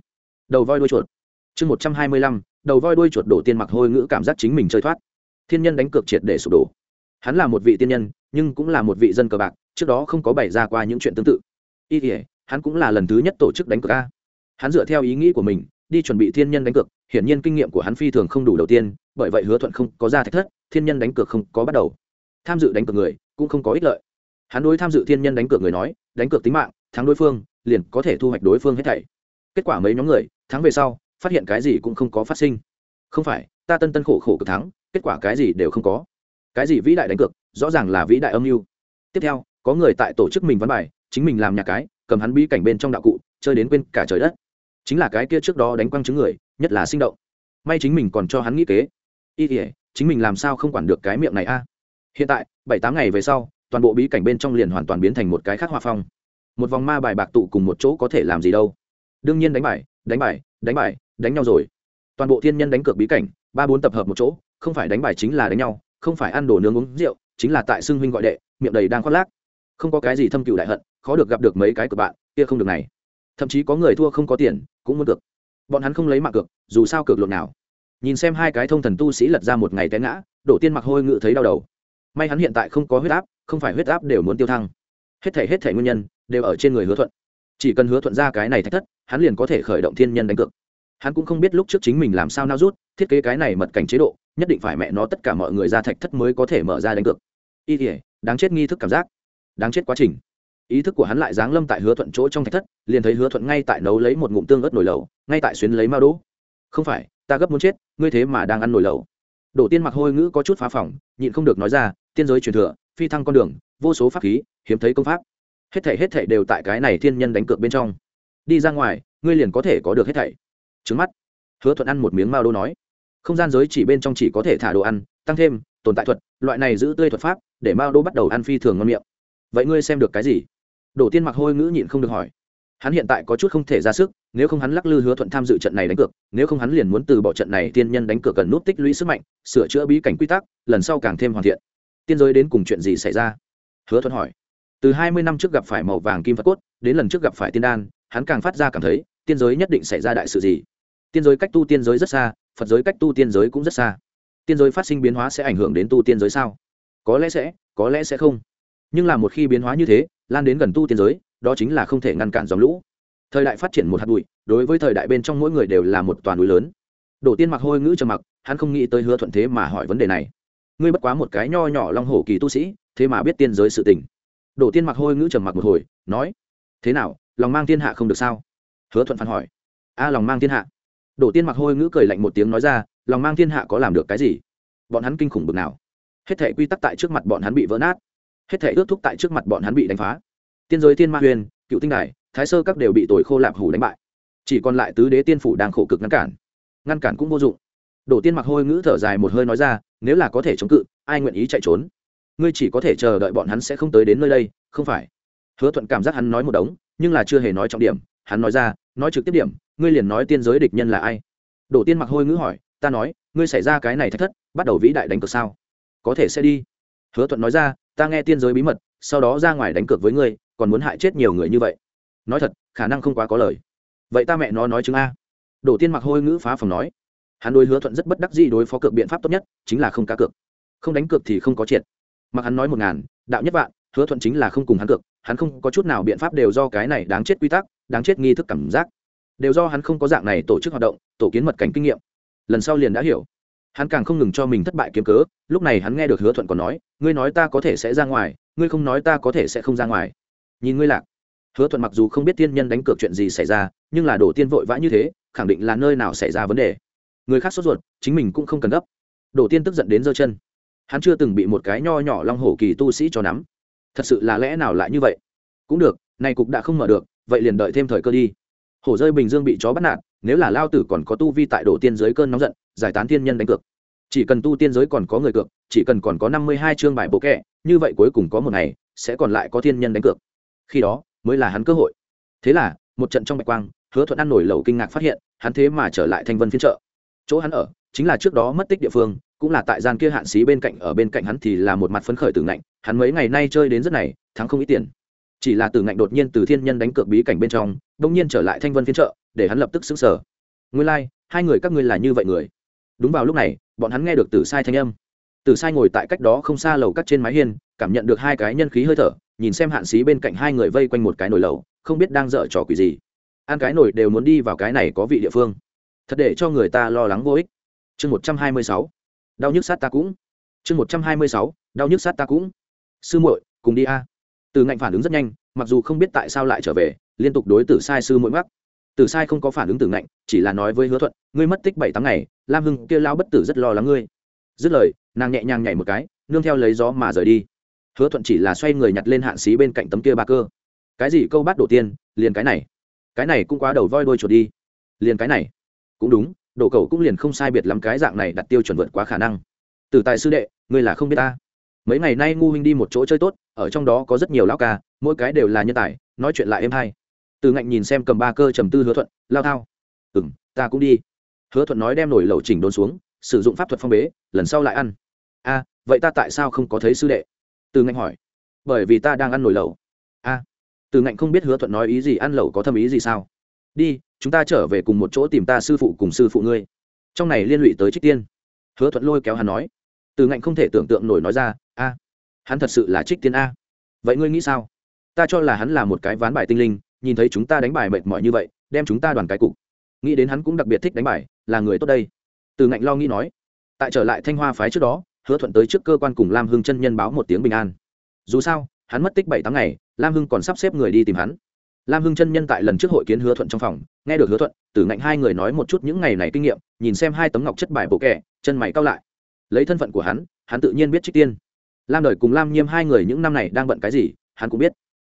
Đầu voi đuôi chuột. Chương một trăm hai mươi lăm, đầu voi đuôi chuột đổ tiên mặc hôi ngữ cảm giác chính mình chơi thoát. Thiên nhân đánh cược triệt để sụp đổ. Hắn là một vị tiên nhân, nhưng cũng là một vị dân cờ bạc, trước đó không có bày ra qua những chuyện tương tự. Y thể hắn cũng là lần thứ nhất tổ chức đánh cược a. Hắn dựa theo ý nghĩ của mình, đi chuẩn bị thiên nhân đánh cược, hiển nhiên kinh nghiệm của hắn phi thường không đủ đầu tiên, bởi vậy hứa thuận không có ra thách thất, thiên nhân đánh cược không có bắt đầu tham dự đánh cược người cũng không có ích lợi. Hắn đối tham dự thiên nhân đánh cược người nói, đánh cược tính mạng, thắng đối phương, liền có thể thu hoạch đối phương hết thảy. Kết quả mấy nhóm người, thắng về sau, phát hiện cái gì cũng không có phát sinh. Không phải, ta tân tân khổ khổ cực thắng, kết quả cái gì đều không có. Cái gì vĩ đại đánh cược, rõ ràng là vĩ đại âm mưu. Tiếp theo, có người tại tổ chức mình văn bài, chính mình làm nhà cái, cầm hắn bí cảnh bên trong đạo cụ, chơi đến quên cả trời đất. Chính là cái kia trước đó đánh quăng chứng người, nhất là sinh động. May chính mình còn cho hắn nghĩ kế. Y thể chính mình làm sao không quản được cái miệng này a? Hiện tại, bảy tám ngày về sau, toàn bộ bí cảnh bên trong liền hoàn toàn biến thành một cái khác hòa phong. Một vòng ma bài bạc tụ cùng một chỗ có thể làm gì đâu. Đương nhiên đánh bài đánh bài đánh bài đánh nhau rồi. Toàn bộ thiên nhân đánh cược bí cảnh, ba bốn tập hợp một chỗ, không phải đánh bài chính là đánh nhau, không phải ăn đồ nướng uống rượu, chính là tại xưng huynh gọi đệ, miệng đầy đang khoác lác. Không có cái gì thâm cựu đại hận, khó được gặp được mấy cái của bạn, kia không được này. Thậm chí có người thua không có tiền, cũng muốn cược. Bọn hắn không lấy mạng cược, dù sao cược lộn nào. Nhìn xem hai cái thông thần tu sĩ lật ra một ngày té ngã, đổ tiên mặc hôi ngự thấy đau đầu may hắn hiện tại không có huyết áp, không phải huyết áp đều muốn tiêu thăng. Hết thể hết thể nguyên nhân đều ở trên người hứa thuận. Chỉ cần hứa thuận ra cái này thách thất, hắn liền có thể khởi động thiên nhân đánh cược. Hắn cũng không biết lúc trước chính mình làm sao nao rút, thiết kế cái này mật cảnh chế độ, nhất định phải mẹ nó tất cả mọi người ra thạch thất mới có thể mở ra đánh cược. Y thể đáng chết nghi thức cảm giác. Đáng chết quá trình. Ý thức của hắn lại giáng lâm tại hứa thuận chỗ trong thạch thất, liền thấy hứa thuận ngay tại nấu lấy một ngụm tương ớt nồi lẩu, ngay tại xuyến lấy mao đỗ. Không phải, ta gấp muốn chết, ngươi thế mà đang ăn nồi lẩu đổ tiên mặc hôi ngữ có chút phá phỏng, nhịn không được nói ra, tiên giới truyền thừa, phi thăng con đường, vô số pháp khí, hiếm thấy công pháp. Hết thảy hết thảy đều tại cái này thiên nhân đánh cược bên trong. Đi ra ngoài, ngươi liền có thể có được hết thảy. Trứng mắt. Hứa thuận ăn một miếng mao đô nói, không gian giới chỉ bên trong chỉ có thể thả đồ ăn, tăng thêm, tồn tại thuật, loại này giữ tươi thuật pháp, để mao đô bắt đầu ăn phi thường ngon miệng. Vậy ngươi xem được cái gì? Đổ tiên mặc hôi ngữ nhịn không được hỏi hắn hiện tại có chút không thể ra sức, nếu không hắn lắc lư hứa thuận tham dự trận này đánh cược, nếu không hắn liền muốn từ bỏ trận này tiên nhân đánh cược cần nút tích lũy sức mạnh, sửa chữa bí cảnh quy tắc, lần sau càng thêm hoàn thiện. Tiên giới đến cùng chuyện gì xảy ra? Hứa thuận hỏi. Từ hai mươi năm trước gặp phải màu vàng kim phật cốt, đến lần trước gặp phải tiên đan, hắn càng phát ra cảm thấy, tiên giới nhất định xảy ra đại sự gì? Tiên giới cách tu tiên giới rất xa, phật giới cách tu tiên giới cũng rất xa. Tiên giới phát sinh biến hóa sẽ ảnh hưởng đến tu tiên giới sao? Có lẽ sẽ, có lẽ sẽ không. Nhưng là một khi biến hóa như thế, lan đến gần tu tiên giới đó chính là không thể ngăn cản dòng lũ. Thời đại phát triển một hạt bụi, đối với thời đại bên trong mỗi người đều là một toàn núi lớn. Đổ tiên mặc hôi ngữ trầm mặc, hắn không nghĩ tới hứa thuận thế mà hỏi vấn đề này. Ngươi bất quá một cái nho nhỏ long hổ kỳ tu sĩ, thế mà biết tiên giới sự tình. Đổ tiên mặc hôi ngữ trầm mặc một hồi, nói, thế nào, lòng mang thiên hạ không được sao? Hứa thuận phản hỏi, a, lòng mang thiên hạ. Đổ tiên mặc hôi ngữ cười lạnh một tiếng nói ra, lòng mang thiên hạ có làm được cái gì? Bọn hắn kinh khủng bực nào. Hết thể quy tắc tại trước mặt bọn hắn bị vỡ nát. Hết thể ước thúc tại trước mặt bọn hắn bị đánh phá tiên giới thiên ma huyền, cựu tinh đài, thái sơ các đều bị tội khô lạp hủ đánh bại. Chỉ còn lại tứ đế tiên phủ đang khổ cực ngăn cản. Ngăn cản cũng vô dụng. Đổ tiên mặc hôi ngữ thở dài một hơi nói ra, nếu là có thể chống cự, ai nguyện ý chạy trốn? Ngươi chỉ có thể chờ đợi bọn hắn sẽ không tới đến nơi đây, không phải? Hứa thuận cảm giác hắn nói một đống, nhưng là chưa hề nói trọng điểm. Hắn nói ra, nói trực tiếp điểm, ngươi liền nói tiên giới địch nhân là ai? Đổ tiên mặc hôi ngữ hỏi, ta nói, ngươi xảy ra cái này thách thất, bắt đầu vĩ đại đánh cược sao? Có thể sẽ đi. Hứa thuận nói ra, ta nghe tiên giới bí mật, sau đó ra ngoài đánh cược với ngươi còn muốn hại chết nhiều người như vậy. Nói thật, khả năng không quá có lời. Vậy ta mẹ nó nói chứng a. Đổ tiên mặc hôi ngữ phá phòng nói. Hắn đối hứa thuận rất bất đắc dĩ đối phó cược biện pháp tốt nhất, chính là không cá cược. Không đánh cược thì không có triệt. Mặc hắn nói một ngàn, đạo nhất vạn, hứa thuận chính là không cùng hắn cược, hắn không có chút nào biện pháp đều do cái này đáng chết quy tắc, đáng chết nghi thức cảm giác. Đều do hắn không có dạng này tổ chức hoạt động, tổ kiến mật cảnh kinh nghiệm. Lần sau liền đã hiểu. Hắn càng không ngừng cho mình thất bại kiếm cớ, lúc này hắn nghe được hứa thuận còn nói, ngươi nói ta có thể sẽ ra ngoài, ngươi không nói ta có thể sẽ không ra ngoài nhìn ngươi lạc. Hứa thuận mặc dù không biết tiên nhân đánh cược chuyện gì xảy ra, nhưng là đổ tiên vội vã như thế, khẳng định là nơi nào xảy ra vấn đề. Người khác sốt ruột, chính mình cũng không cần gấp. Đổ tiên tức giận đến giơ chân. Hắn chưa từng bị một cái nho nhỏ long hổ kỳ tu sĩ cho nắm. Thật sự là lẽ nào lại như vậy? Cũng được, nay cục đã không mở được, vậy liền đợi thêm thời cơ đi. Hổ rơi bình dương bị chó bắt nạt, nếu là lao tử còn có tu vi tại đổ tiên giới cơn nóng giận, giải tán tiên nhân đánh cược. Chỉ cần tu tiên giới còn có người cược, chỉ cần còn có năm mươi hai chương bài bộ kẹ, như vậy cuối cùng có một ngày, sẽ còn lại có thiên nhân đánh cược khi đó mới là hắn cơ hội. Thế là một trận trong bạch quang hứa thuận ăn nổi lầu kinh ngạc phát hiện hắn thế mà trở lại thanh vân phiên chợ. chỗ hắn ở chính là trước đó mất tích địa phương cũng là tại gian kia hạn xí bên cạnh ở bên cạnh hắn thì là một mặt phấn khởi từ ngạnh hắn mấy ngày nay chơi đến rất này thắng không ít tiền. Chỉ là từ ngạnh đột nhiên từ thiên nhân đánh cược bí cảnh bên trong đông nhiên trở lại thanh vân phiên chợ, để hắn lập tức xứng sở nguyên lai、like, hai người các ngươi là như vậy người. Đúng vào lúc này bọn hắn nghe được từ sai thanh âm. Từ sai ngồi tại cách đó không xa lầu cắt trên mái hiên cảm nhận được hai cái nhân khí hơi thở nhìn xem hạn xí bên cạnh hai người vây quanh một cái nồi lầu không biết đang dở trò quỷ gì. Ăn cái nồi đều muốn đi vào cái này có vị địa phương. Thật để cho người ta lo lắng vô ích. Chương một trăm hai mươi sáu. Đau nhức sát ta cũng. Chương một trăm hai mươi sáu. Đau nhức sát ta cũng. Sư muội, cùng đi a. Từ ngạnh phản ứng rất nhanh, mặc dù không biết tại sao lại trở về, liên tục đối tử sai sư muội mắc. Tử sai không có phản ứng từ ngạnh, chỉ là nói với hứa thuận, ngươi mất tích bảy tháng ngày, lam hưng kia lao bất tử rất lo lắng ngươi. Dứt lời, nàng nhẹ nhàng nhảy một cái, nương theo lấy gió mà rời đi hứa thuận chỉ là xoay người nhặt lên hạn xí bên cạnh tấm kia ba cơ. Cái gì câu bắt đổ tiên, liền cái này. Cái này cũng quá đầu voi đôi chuột đi. Liền cái này. Cũng đúng đổ cầu cũng liền không sai biệt lắm cái dạng này đặt tiêu chuẩn vượt quá khả năng. Từ tài sư đệ, ngươi là không biết ta. Mấy ngày nay ngu huynh đi một chỗ chơi tốt, ở trong đó có rất nhiều lao ca, mỗi cái đều là nhân tài, nói chuyện lại êm hay. Từ ngạnh nhìn xem cầm ba cơ trầm tư hứa thuận, lao thao. Ừ m ta cũng đi. Hứa thuận nói đem nổi lẩu chỉnh đốn xuống, sử dụng pháp thuật phong bế, lần sau lại ăn. A, vậy ta tại sao không có thấy sư đệ? Từ ngạnh hỏi, bởi vì ta đang ăn nổi lẩu. A. Từ ngạnh không biết hứa thuận nói ý gì, ăn lẩu có thâm ý gì sao? Đi, chúng ta trở về cùng một chỗ tìm ta sư phụ cùng sư phụ ngươi. Trong này liên lụy tới trích tiên. Hứa thuận lôi kéo hắn nói, từ ngạnh không thể tưởng tượng nổi nói ra, a, hắn thật sự là trích tiên a. Vậy ngươi nghĩ sao? Ta cho là hắn là một cái ván bài tinh linh, nhìn thấy chúng ta đánh bài mệt mỏi như vậy, đem chúng ta đoàn cái cục. Nghĩ đến hắn cũng đặc biệt thích đánh bài, là người tốt đây. Từ ngạnh lo nghĩ nói, tại trở lại thanh hoa phái trước đó hứa thuận tới trước cơ quan cùng lam hưng chân nhân báo một tiếng bình an. Dù sao, hắn mất tích bảy tháng ngày, lam hưng còn sắp xếp người đi tìm hắn. Lam hưng chân nhân tại lần trước hội kiến hứa thuận trong phòng, nghe được hứa thuận tử ngạnh hai người nói một chút những ngày này kinh nghiệm, nhìn xem hai tấm ngọc chất bài bộ kẻ, chân mày cao lại. Lấy thân phận của hắn hắn tự nhiên biết trích tiên. Lam đời cùng lam nhiêm hai người những năm này đang bận cái gì, hắn cũng biết.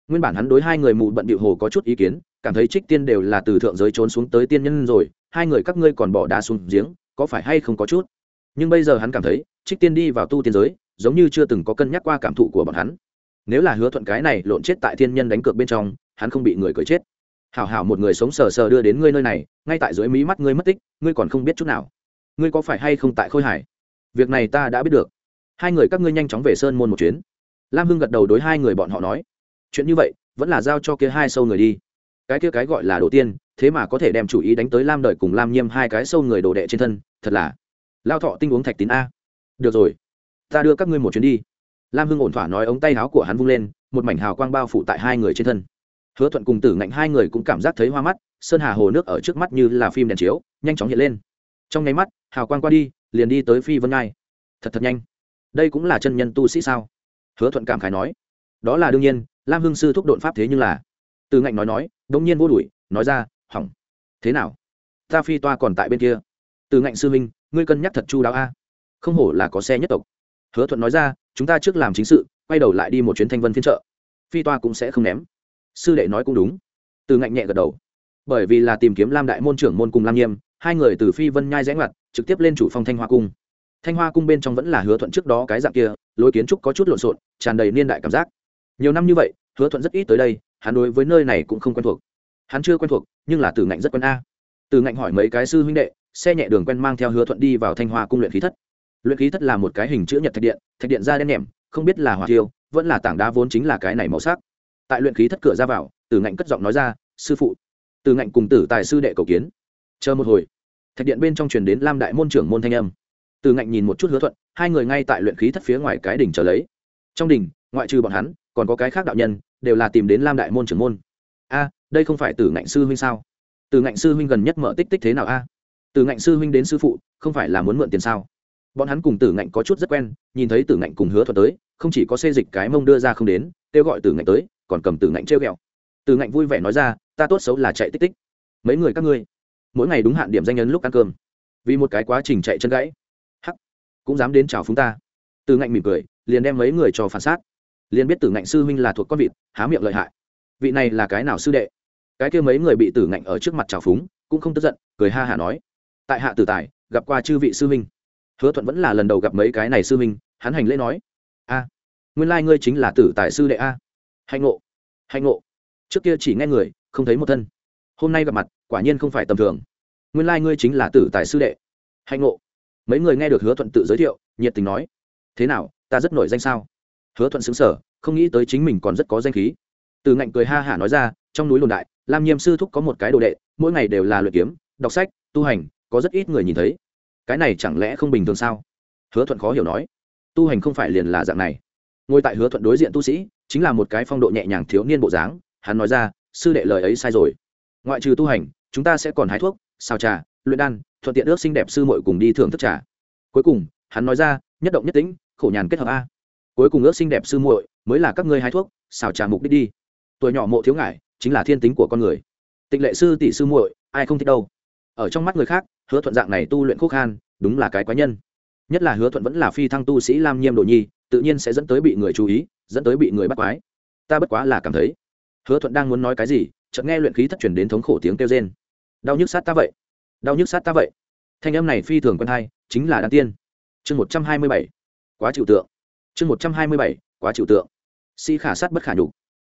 Nguyên bản hắn đối hai người mù bận điệu hồ có chút ý kiến, cảm thấy trích tiên đều là từ thượng giới trốn xuống tới tiên nhân rồi, hai người các ngươi còn bỏ đá xuống giếng, có phải hay không có chút? Nhưng bây giờ hắn cảm thấy trích tiên đi vào tu tiên giới, giống như chưa từng có cân nhắc qua cảm thụ của bọn hắn. Nếu là hứa thuận cái này lộn chết tại thiên nhân đánh cược bên trong, hắn không bị người cười chết. Hảo hảo một người sống sờ sờ đưa đến ngươi nơi này, ngay tại dưới mí mắt ngươi mất tích, ngươi còn không biết chút nào. Ngươi có phải hay không tại khôi hải việc này ta đã biết được. Hai người các ngươi nhanh chóng về sơn môn một chuyến. Lam hưng gật đầu đối hai người bọn họ nói. Chuyện như vậy, vẫn là giao cho kia hai sâu người đi. Cái kia cái gọi là đồ tiên, thế mà có thể đem chủ ý đánh tới lam đời cùng lam nhiêm hai cái sâu người đồ đệ trên thân, thật là. Lao thọ tinh uống thạch tín a được rồi. Ta đưa các ngươi một chuyến đi. Lam hưng ổn thỏa nói ống tay áo của hắn vung lên, một mảnh hào quang bao phủ tại hai người trên thân. Hứa thuận cùng tử ngạnh hai người cũng cảm giác thấy hoa mắt, sơn hà hồ nước ở trước mắt như là phim đèn chiếu, nhanh chóng hiện lên. Trong nháy mắt, hào quang qua đi, liền đi tới phi vân ngai. Thật thật nhanh. Đây cũng là chân nhân tu sĩ sao? Hứa thuận cảm khải nói. Đó là đương nhiên, lam hưng sư thúc đột pháp thế nhưng là. Từ ngạnh nói nói đông nhiên vô đuổi, nói ra, hỏng. Thế nào? Ta phi toa còn tại bên kia. Từ ngạnh sư minh ngươi cân nhắc thật chu đáo a không hổ là có xe nhất tộc. Hứa thuận nói ra, chúng ta trước làm chính sự, quay đầu lại đi một chuyến thanh vân phiên trợ phi toa cũng sẽ không ném. Sư đệ nói cũng đúng. Từ ngạnh nhẹ gật đầu. Bởi vì là tìm kiếm lam đại môn trưởng môn cùng lam nghiêm, hai người từ phi vân nhai rẽ ngoặt, trực tiếp lên chủ phong thanh hoa cung. Thanh hoa cung bên trong vẫn là hứa thuận trước đó cái dạng kia, lối kiến trúc có chút lộn xộn, tràn đầy niên đại cảm giác. Nhiều năm như vậy, hứa thuận rất ít tới đây, hắn đối với nơi này cũng không quen thuộc. Hắn chưa quen thuộc, nhưng là từ ngạnh rất quen a. Từ ngạnh hỏi mấy cái sư huynh đệ, xe nhẹ đường quen mang theo hứa thuận đi vào thanh hoa cung luyện khí thất luyện khí thất là một cái hình chữ nhật thạch điện thạch điện da đen nhẻm không biết là hỏa thiêu, vẫn là tảng đá vốn chính là cái này màu sắc. Tại luyện khí thất cửa ra vào, từ ngạnh cất giọng nói ra, sư phụ. Từ ngạnh cùng tử tài sư đệ cầu kiến. Chờ một hồi. Thạch điện bên trong truyền đến lam đại môn trưởng môn thanh âm. Từ ngạnh nhìn một chút hứa thuận, hai người ngay tại luyện khí thất phía ngoài cái đỉnh chờ lấy. Trong đỉnh, ngoại trừ bọn hắn, còn có cái khác đạo nhân, đều là tìm đến lam đại môn trưởng môn. A, đây không phải Tử ngạnh sư huynh sao? Tử ngạnh sư huynh gần nhất mở tích tích thế nào a? Từ ngạnh sư huynh đến sư phụ, không phải là muốn mượn tiền sao? Bọn hắn cùng tử ngạnh có chút rất quen, nhìn thấy tử ngạnh cùng hứa thuận tới, không chỉ có xê dịch cái mông đưa ra không đến, kêu gọi tử ngạnh tới, còn cầm tử ngạnh treo ghẹo. Tử ngạnh vui vẻ nói ra, ta tốt xấu là chạy tích tích. Mấy người các ngươi, mỗi ngày đúng hạn điểm danh nhân lúc ăn cơm. Vì một cái quá trình chạy chân gãy, hắc, cũng dám đến chào phúng ta. Tử ngạnh mỉm cười, liền đem mấy người cho phản xác. Liền biết tử ngạnh sư huynh là thuộc con vịt, há miệng lợi hại. Vị này là cái nào sư đệ? Cái kia mấy người bị tử ngạnh ở trước mặt trào phúng, cũng không tức giận, cười ha hả nói, tại hạ tử tài, gặp qua chư vị sư huynh hứa thuận vẫn là lần đầu gặp mấy cái này sư minh hắn hành lễ nói, a, nguyên lai ngươi chính là tử tài sư đệ a. Hạnh ngộ hạnh ngộ. Trước kia chỉ nghe người, không thấy một thân. Hôm nay gặp mặt, quả nhiên không phải tầm thường. Nguyên lai ngươi chính là tử tài sư đệ. Hạnh ngộ. Mấy người nghe được hứa thuận tự giới thiệu, nhiệt tình nói, thế nào, ta rất nổi danh sao? Hứa thuận xứng sở không nghĩ tới chính mình còn rất có danh khí. Từ ngạnh cười ha hả nói ra, trong núi đồn đại, lam nhiêm sư thúc có một cái đồ đệ, mỗi ngày đều là luyện kiếm, đọc sách, tu hành, có rất ít người nhìn thấy cái này chẳng lẽ không bình thường sao? Hứa thuận khó hiểu nói. Tu hành không phải liền là dạng này. Ngồi tại hứa thuận đối diện tu sĩ, chính là một cái phong độ nhẹ nhàng thiếu niên bộ dáng, hắn nói ra, sư đệ lời ấy sai rồi. Ngoại trừ tu hành, chúng ta sẽ còn hái thuốc, xào trà, luyện đan, thuận tiện ước xinh đẹp sư muội cùng đi thưởng thức trà. Cuối cùng, hắn nói ra, nhất động nhất tĩnh, khổ nhàn kết hợp a. Cuối cùng ước xinh đẹp sư muội mới là các ngươi hái thuốc, xào trà mục đích đi. Tuổi nhỏ mộ thiếu ngại chính là thiên tính của con người. Tịnh lệ sư tỷ sư muội, ai không thích đâu. Ở trong mắt người khác hứa thuận dạng này tu luyện khúc khan, đúng là cái quái nhân. Nhất là hứa thuận vẫn là phi thăng tu sĩ lam nhiêm đồ nhi, tự nhiên sẽ dẫn tới bị người chú ý, dẫn tới bị người bắt quái. Ta bất quá là cảm thấy, hứa thuận đang muốn nói cái gì, chợt nghe luyện khí thất truyền đến thống khổ tiếng kêu rên. Đau nhức sát ta vậy, đau nhức sát ta vậy. Thanh âm này phi thường quen hay, chính là đan tiên. Chương một trăm hai mươi bảy, quá chịu tượng. Chương một trăm hai mươi bảy, quá chịu tượng. Si khả sát bất khả nhục.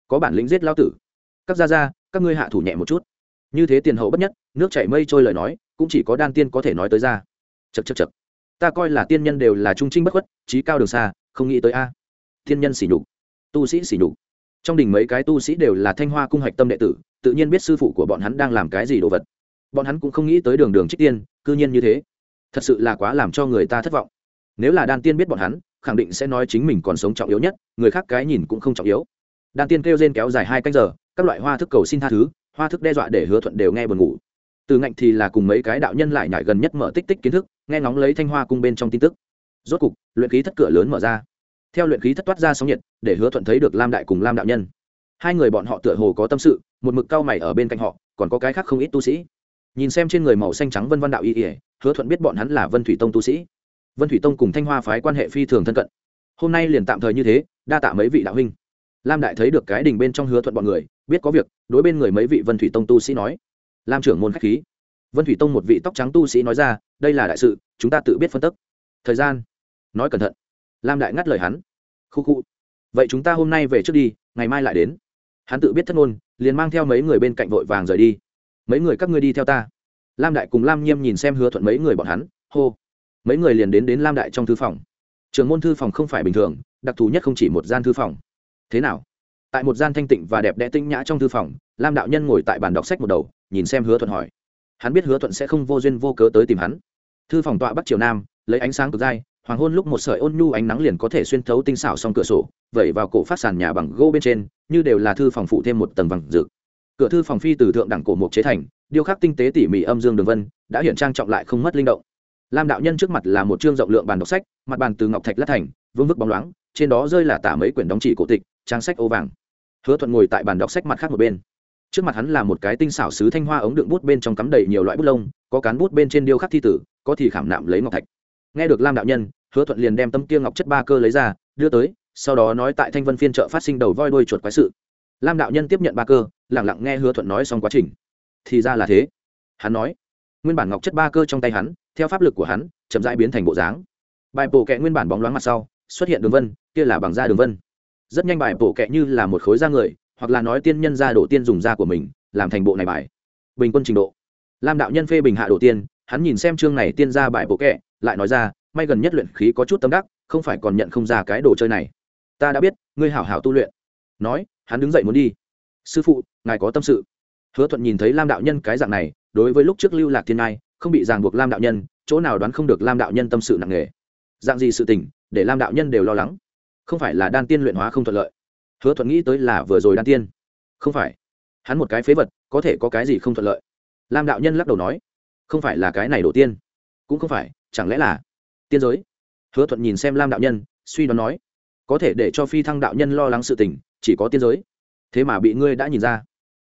Có bản lĩnh giết lao tử. Các gia gia, các ngươi hạ thủ nhẹ một chút như thế tiền hậu bất nhất, nước chảy mây trôi lời nói, cũng chỉ có đan tiên có thể nói tới ra. Chật chật chật ta coi là tiên nhân đều là trung trinh bất khuất, trí cao đường xa, không nghĩ tới a. Tiên nhân xỉ nhục. Tu sĩ xỉ nhục. Trong đình mấy cái tu sĩ đều là thanh hoa cung hạch tâm đệ tử, tự nhiên biết sư phụ của bọn hắn đang làm cái gì đồ vật. Bọn hắn cũng không nghĩ tới đường đường trích tiên, cư nhiên như thế. Thật sự là quá làm cho người ta thất vọng. Nếu là đan tiên biết bọn hắn, khẳng định sẽ nói chính mình còn sống trọng yếu nhất, người khác cái nhìn cũng không trọng yếu. Đan tiên kêu rên kéo dài hai canh giờ, các loại hoa thức cầu xin tha thứ hoa thức đe dọa để hứa thuận đều nghe buồn ngủ. Từ ngạnh thì là cùng mấy cái đạo nhân lại nhảy gần nhất mở tích tích kiến thức, nghe ngóng lấy thanh hoa cung bên trong tin tức. Rốt cục, luyện khí thất cửa lớn mở ra. Theo luyện khí thất toát ra sóng nhiệt, để hứa thuận thấy được lam đại cùng lam đạo nhân. Hai người bọn họ tựa hồ có tâm sự, một mực cao mày ở bên cạnh họ, còn có cái khác không ít tu sĩ. Nhìn xem trên người màu xanh trắng vân văn đạo y ỉa hứa thuận biết bọn hắn là vân thủy tông tu sĩ. Vân thủy tông cùng thanh hoa phái quan hệ phi thường thân cận. Hôm nay liền tạm thời như thế, đa tạ mấy vị đạo huynh lam đại thấy được cái đình bên trong hứa thuận bọn người, biết có việc, đối bên người mấy vị vân thủy tông tu sĩ nói, lam trưởng môn khách khí. Vân thủy tông một vị tóc trắng tu sĩ nói ra, đây là đại sự, chúng ta tự biết phân tức. Thời gian? Nói cẩn thận. Lam đại ngắt lời hắn, khu khu, vậy chúng ta hôm nay về trước đi, ngày mai lại đến. Hắn tự biết thất ngôn, liền mang theo mấy người bên cạnh vội vàng rời đi. Mấy người các ngươi đi theo ta. Lam đại cùng lam nhiêm nhìn xem hứa thuận mấy người bọn hắn, hô. Mấy người liền đến đến lam đại trong thư phòng. Trường môn thư phòng không phải bình thường, đặc thù nhất không chỉ một gian thư phòng thế nào? Tại một gian thanh tịnh và đẹp đẽ tinh nhã trong thư phòng, lam đạo nhân ngồi tại bàn đọc sách một đầu, nhìn xem hứa thuận hỏi. Hắn biết hứa thuận sẽ không vô duyên vô cớ tới tìm hắn. Thư phòng tọa bắc triều nam, lấy ánh sáng cực dai, hoàng hôn lúc một sợi ôn nhu ánh nắng liền có thể xuyên thấu tinh xảo xong cửa sổ, vẩy vào cổ phát sàn nhà bằng gỗ bên trên, như đều là thư phòng phụ thêm một tầng vàng rực. Cửa thư phòng phi từ thượng đẳng cổ mục chế thành, điêu khắc tinh tế tỉ mỉ âm dương đường vân, đã hiện trang trọng lại không mất linh động. Lam đạo nhân trước mặt là một chương rộng lượng bàn đọc sách, mặt bàn từ ngọc thạch lát thành, vương vức bóng loáng, trên đó rơi là tả mấy quyển đóng chỉ cổ tịch trang sách ô vàng. Hứa thuận ngồi tại bàn đọc sách mặt khác một bên. Trước mặt hắn là một cái tinh xảo sứ thanh hoa ống đựng bút bên trong cắm đầy nhiều loại bút lông, có cán bút bên trên điêu khắc thi tử, có thì khảm nạm lấy ngọc thạch. Nghe được lam đạo nhân, hứa thuận liền đem tâm kia ngọc chất ba cơ lấy ra, đưa tới, sau đó nói tại thanh vân phiên chợ phát sinh đầu voi đuôi chuột quái sự. Lam đạo nhân tiếp nhận ba cơ lẳng lặng nghe hứa thuận nói xong quá trình. Thì ra là thế. Hắn nói, nguyên bản ngọc chất ba cơ trong tay hắn, theo pháp lực của hắn, chậm rãi biến thành bộ dáng. Bài bổ kẹ nguyên bản bóng loáng mặt sau, xuất hiện đường vân, kia là bằng da đường vân rất nhanh bài bổ kẹ như là một khối da người hoặc là nói tiên nhân ra đổ tiên dùng da của mình làm thành bộ này bài. Bình quân trình độ. Lam đạo nhân phê bình hạ đổ tiên hắn nhìn xem chương này tiên ra bài bộ kệ, lại nói ra may gần nhất luyện khí có chút tâm đắc không phải còn nhận không ra cái đồ chơi này. Ta đã biết ngươi hảo hảo tu luyện. Nói hắn đứng dậy muốn đi. Sư phụ ngài có tâm sự. Hứa thuận nhìn thấy lam đạo nhân cái dạng này đối với lúc trước lưu lạc thiên nai không bị ràng buộc lam đạo nhân chỗ nào đoán không được lam đạo nhân tâm sự nặng nề. Dạng gì sự tình để lam đạo nhân đều lo lắng không phải là đan tiên luyện hóa không thuận lợi. Hứa thuận nghĩ tới là vừa rồi đan tiên. Không phải. Hắn một cái phế vật, có thể có cái gì không thuận lợi? Lam đạo nhân lắc đầu nói, không phải là cái này đổ tiên. Cũng không phải, chẳng lẽ là tiên giới? Hứa thuận nhìn xem lam đạo nhân, suy đoán nói, có thể để cho phi thăng đạo nhân lo lắng sự tình, chỉ có tiên giới. Thế mà bị ngươi đã nhìn ra.